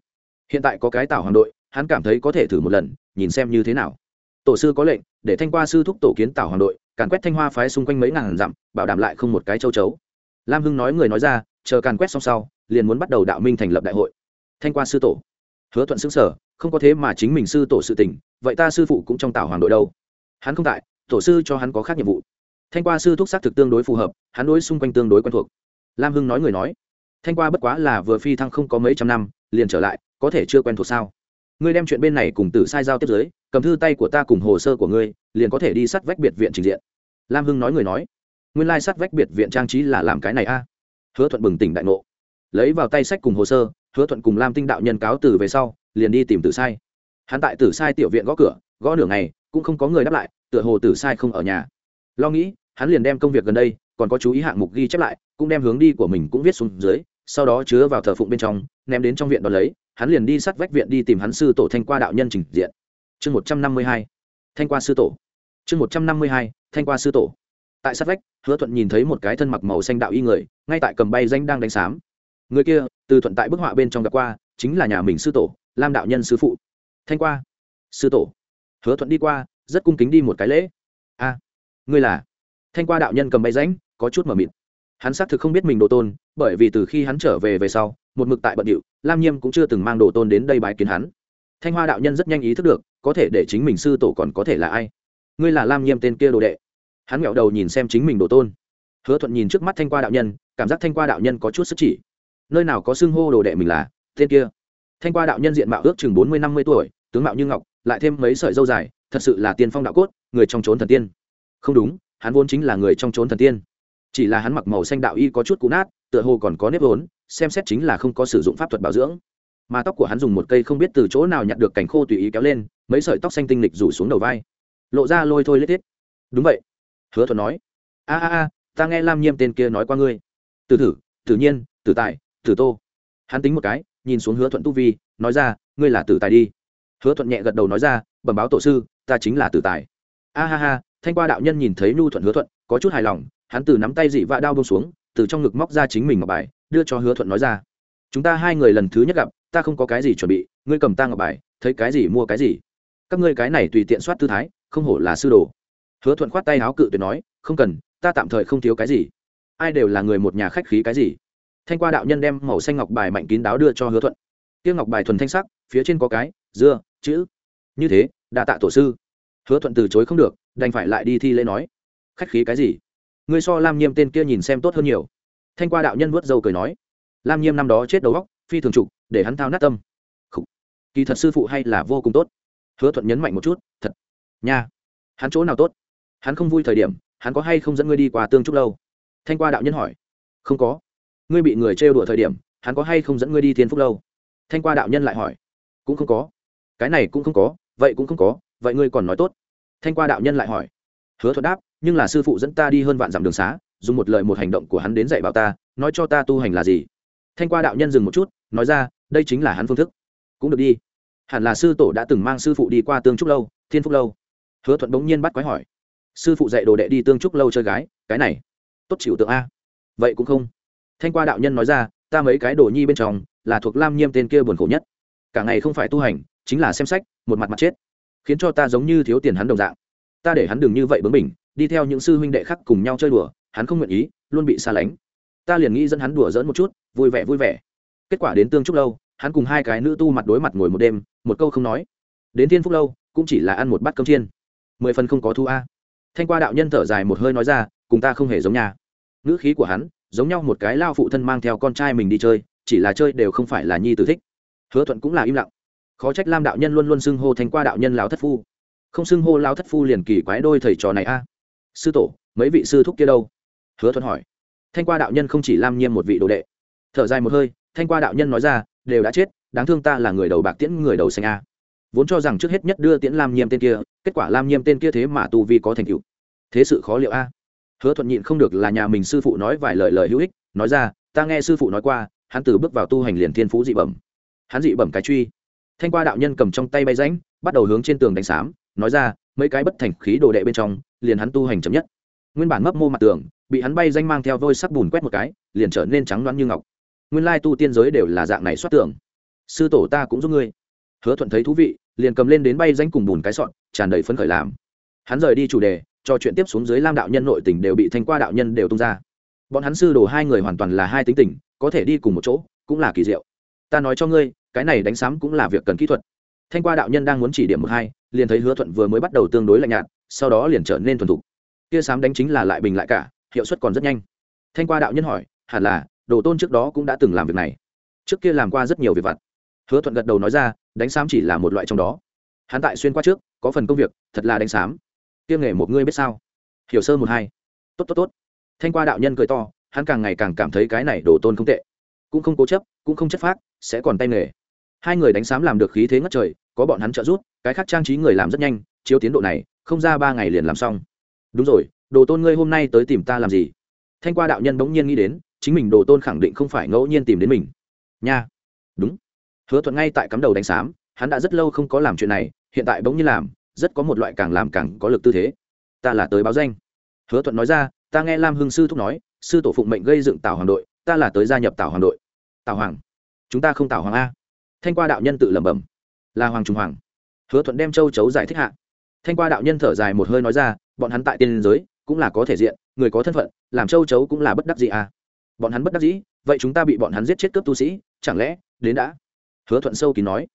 Hiện tại có cái tảo hoàng đội, hắn cảm thấy có thể thử một lần, nhìn xem như thế nào. Tổ sư có lệnh, để thanh qua sư thúc tổ kiến tảo hoàng đội càn quét thanh hoa phái xung quanh mấy ngàn dặm, bảo đảm lại không một cái châu chấu. Lam hưng nói người nói ra, chờ càn quét xong sau, liền muốn bắt đầu đạo minh thành lập đại hội. Thanh qua sư tổ. Hứa thuận xứng sở không có thế mà chính mình sư tổ sự tình, vậy ta sư phụ cũng trong tảo hoàng đội đâu? Hắn không tại, tổ sư cho hắn có khác nhiệm vụ. Thanh qua sư thúc xác thực tương đối phù hợp, hắn đối xung quanh tương đối quen thuộc. Lam hưng nói người nói, thanh qua bất quá là vừa phi thăng không có mấy trăm năm, liền trở lại, có thể chưa quen thuộc sao? Ngươi đem chuyện bên này cùng tử sai giao tiếp giới cầm thư tay của ta cùng hồ sơ của ngươi, liền có thể đi sát vách biệt viện trình diện. Lam hưng nói người nói. Nguyên lai sát vách biệt viện trang trí là làm cái này a. Hứa thuận bừng tỉnh đại ngộ. Lấy vào tay sách cùng hồ sơ, hứa thuận cùng lam tinh đạo nhân cáo từ về sau, liền đi tìm tử sai. Hắn tại tử sai tiểu viện gõ cửa, gõ nửa ngày, cũng không có người đáp lại, tựa hồ tử sai không ở nhà. Lo nghĩ, hắn liền đem công việc gần đây, còn có chú ý hạng mục ghi chép lại, cũng đem hướng đi của mình cũng viết xuống dưới, sau đó chứa vào thờ phụng bên trong, ném đến trong viện đ ó lấy, hắn liền đi sát vách viện đi tìm hắn sư tổ thanh qua đạo nhân trình diện chương một trăm năm mươi hai, thanh qua sư tổ. chương một trăm năm mươi hai, thanh qua sư tổ. tại sát vách, hứa thuận nhìn thấy một cái thân mặc màu xanh đạo y người, ngay tại cầm bay danh đang đánh xám người kia, từ thuận tại bức họa bên trong gặp qua, chính là nhà mình sư tổ, lam đạo nhân sư phụ. thanh qua, sư tổ. hứa thuận đi qua, rất cung kính đi một cái lễ. a, ngươi là? thanh qua đạo nhân cầm bay ránh có chút mờ mịt. hắn xác thực không biết mình đồ tôn, bởi vì từ khi hắn trở về về sau, một mực tại bận điệu, lam nhiêm cũng chưa từng mang đồ tôn đến đây bái kiến hắn. thanh hoa đạo nhân rất nhanh ý thức được có thể để chính mình sư tổ còn có thể là ai? Ngươi là lam nhiêm tên kia đồ đệ. Hắn nghẹo đầu nhìn xem chính mình đồ tôn. Hứa thuận nhìn trước mắt thanh qua đạo nhân, cảm giác thanh qua đạo nhân có chút sức chỉ. Nơi nào có xưng hô đồ đệ mình là, tên kia? Thanh qua đạo nhân diện mạo ước chừng bốn mươi, năm mươi tuổi, tướng mạo như ngọc, lại thêm mấy sợi dâu dài, thật sự là tiên phong đạo cốt, người trong trốn thần tiên. Không đúng, hắn vốn chính là người trong trốn thần tiên. Chỉ là hắn mặc màu xanh đạo y có chút cũ nát, tựa hồ còn có nếp vốn, xem xét chính là không có sử dụng pháp thuật bảo dưỡng mà tóc của hắn dùng một cây không biết từ chỗ nào nhặt được cành khô tùy ý kéo lên, mấy sợi tóc xanh tinh lịch rủ xuống đầu vai. Lộ ra lôi thôi lết thiết. Đúng vậy, hứa thuận nói. A a a, ta nghe lam nhiêm tên kia nói qua ngươi. Từ thử, tự nhiên, tử tài, tử tô. Hắn tính một cái, nhìn xuống hứa thuận tu vi, nói ra, ngươi là tử tài đi. Hứa thuận nhẹ gật đầu nói ra, bẩm báo tổ sư, ta chính là tử tài. A ha ha, thanh qua đạo nhân nhìn thấy nhu thuận hứa thuận, có chút hài lòng, hắn từ nắm tay dị vạ đao bông xuống, từ trong ngực móc ra chính mình ngọc bài, đưa cho hứa thuận nói ra. Chúng ta hai người lần thứ nhất gặp ta không có cái gì chuẩn bị, ngươi cầm ta ngọc bài, thấy cái gì mua cái gì. Các ngươi cái này tùy tiện soát tư thái, không hổ là sư đồ. Hứa thuận khoát tay áo cự tuyệt nói, không cần, ta tạm thời không thiếu cái gì. Ai đều là người một nhà khách khí cái gì. Thanh qua đạo nhân đem màu xanh ngọc bài mạnh kín đáo đưa cho hứa thuận. Tiêu ngọc bài thuần thanh sắc, phía trên có cái, dưa, chữ. Như thế đà tạ tổ sư. Hứa thuận từ chối không được, đành phải lại đi thi lễ nói. Khách khí cái gì? Ngươi so lam nhiêm tên kia nhìn xem tốt hơn nhiều. Thanh qua đạo nhân vớt dâu cười nói. Lam nhiêm năm đó chết đầu góc phi thường trục để hắn thao nát tâm. Khủ. kỳ thật sư phụ hay là vô cùng tốt. Hứa thuận nhấn mạnh một chút, thật. Nha. Hắn chỗ nào tốt? Hắn không vui thời điểm, hắn có hay không dẫn ngươi đi qua tương trúc lâu? Thanh qua đạo nhân hỏi. Không có. Ngươi bị người trêu đùa thời điểm, hắn có hay không dẫn ngươi đi thiên phúc lâu? Thanh qua đạo nhân lại hỏi. Cũng không có. Cái này cũng không có, vậy cũng không có, vậy ngươi còn nói tốt. Thanh qua đạo nhân lại hỏi. Hứa thuận đáp, nhưng là sư phụ dẫn ta đi hơn vạn dặm đường xá, dùng một lời một hành động của hắn đến dạy bảo ta, nói cho ta tu hành là gì? Thanh qua đạo nhân dừng một chút, nói ra, đây chính là hắn phương thức. Cũng được đi. Hẳn là sư tổ đã từng mang sư phụ đi qua tương trúc lâu, thiên phúc lâu. Hứa thuận bỗng nhiên bắt quái hỏi. Sư phụ dạy đồ đệ đi tương trúc lâu chơi gái, cái này, tốt chịu tượng a. Vậy cũng không. Thanh qua đạo nhân nói ra, ta mấy cái đồ nhi bên trong, là thuộc lam nhiêm tên kia buồn khổ nhất. Cả ngày không phải tu hành, chính là xem sách, một mặt mặt chết. Khiến cho ta giống như thiếu tiền hắn đồng dạng. Ta để hắn đừng như vậy bướng mình đi theo những sư huynh đệ khác cùng nhau chơi đùa, hắn không nguyện ý, luôn bị xa lánh ta liền nghĩ dẫn hắn đùa dỡn một chút, vui vẻ vui vẻ. Kết quả đến tương trúc lâu, hắn cùng hai cái nữ tu mặt đối mặt ngồi một đêm, một câu không nói. Đến thiên phúc lâu, cũng chỉ là ăn một bát cơm chiên. Mười phần không có thu a. Thanh qua đạo nhân thở dài một hơi nói ra, cùng ta không hề giống nhà ngữ khí của hắn, giống nhau một cái lao phụ thân mang theo con trai mình đi chơi, chỉ là chơi đều không phải là nhi tử thích. Hứa thuận cũng là im lặng. Khó trách lam đạo nhân luôn luôn xưng hô thanh qua đạo nhân lão thất phu. Không xưng hô lao thất phu liền kỳ quái đôi thầy trò này a. Sư tổ, mấy vị sư thúc kia đâu? Hứa thuận hỏi thanh qua đạo nhân không chỉ lam nhiêm một vị đồ đệ. Thở dài một hơi thanh qua đạo nhân nói ra đều đã chết đáng thương ta là người đầu bạc tiễn người đầu xanh a. Vốn cho rằng trước hết nhất đưa tiễn lam nhiêm tên kia kết quả lam nhiêm tên kia thế mà tu vi có thành tựu. Thế sự khó liệu a. Hứa thuận nhịn không được là nhà mình sư phụ nói vài lời lời hữu ích nói ra ta nghe sư phụ nói qua hắn từ bước vào tu hành liền thiên phú dị bẩm. Hắn dị bẩm cái truy. Thanh qua đạo nhân cầm trong tay bay ránh, bắt đầu hướng trên tường đánh xám nói ra mấy cái bất thành khí đồ đệ bên trong liền hắn tu hành chậm nhất. Nguyên bản mấp mô mặt tường bị hắn bay danh mang theo vôi sắc bùn quét một cái, liền trở nên trắng loáng như ngọc. Nguyên lai tu tiên giới đều là dạng này xoát tưởng. Sư tổ ta cũng giúp ngươi. Hứa thuận thấy thú vị, liền cầm lên đến bay danh cùng bùn cái sọn tràn đầy phấn khởi làm. Hắn rời đi chủ đề, cho chuyện tiếp xuống dưới lam đạo nhân nội tình đều bị thanh qua đạo nhân đều tung ra. Bọn hắn sư đồ hai người hoàn toàn là hai tính tình, có thể đi cùng một chỗ, cũng là kỳ diệu. Ta nói cho ngươi, cái này đánh sám cũng là việc cần kỹ thuật. Thanh qua đạo nhân đang muốn chỉ điểm một hai, liền thấy hứa thuận vừa mới bắt đầu tương đối lạnh nhạt, sau đó liền trở nên thuần thục. Kia sám đánh chính là lại bình lại cả hiệu suất còn rất nhanh. Thanh qua đạo nhân hỏi, hẳn là, đồ tôn trước đó cũng đã từng làm việc này. Trước kia làm qua rất nhiều việc vặt. Hứa thuận gật đầu nói ra, đánh sám chỉ là một loại trong đó. Hắn tại xuyên qua trước, có phần công việc, thật là đánh sám. Tiêm nghề một ngươi biết sao? Hiểu sơ một hai. Tốt tốt tốt. Thanh qua đạo nhân cười to, hắn càng ngày càng cảm thấy cái này đồ tôn không tệ. Cũng không cố chấp, cũng không chất phác, sẽ còn tay nghề. Hai người đánh sám làm được khí thế ngất trời, có bọn hắn trợ giúp, cái khác trang trí người làm rất nhanh, chiếu tiến độ này, không ra ba ngày liền làm xong. Đúng rồi đồ tôn ngươi hôm nay tới tìm ta làm gì? Thanh qua đạo nhân bỗng nhiên nghĩ đến, chính mình đồ tôn khẳng định không phải ngẫu nhiên tìm đến mình. Nha. Đúng. Hứa thuận ngay tại cắm đầu đánh xám, hắn đã rất lâu không có làm chuyện này, hiện tại bỗng nhiên làm, rất có một loại càng làm càng có lực tư thế. Ta là tới báo danh. Hứa thuận nói ra, ta nghe lam hưng sư thúc nói, sư tổ phụng mệnh gây dựng tào hoàng đội, ta là tới gia nhập tào hoàng đội. Tào hoàng. Chúng ta không tào hoàng a. Thanh qua đạo nhân tự lẩm bẩm. Là hoàng trung hoàng. Hứa thuận đem châu chấu giải thích hạ. Thanh qua đạo nhân thở dài một hơi nói ra, bọn hắn tại tiên giới cũng là có thể diện, người có thân phận, làm châu chấu cũng là bất đắc dĩ à. Bọn hắn bất đắc dĩ, vậy chúng ta bị bọn hắn giết chết cướp tu sĩ, chẳng lẽ đến đã? Hứa thuận sâu kín nói.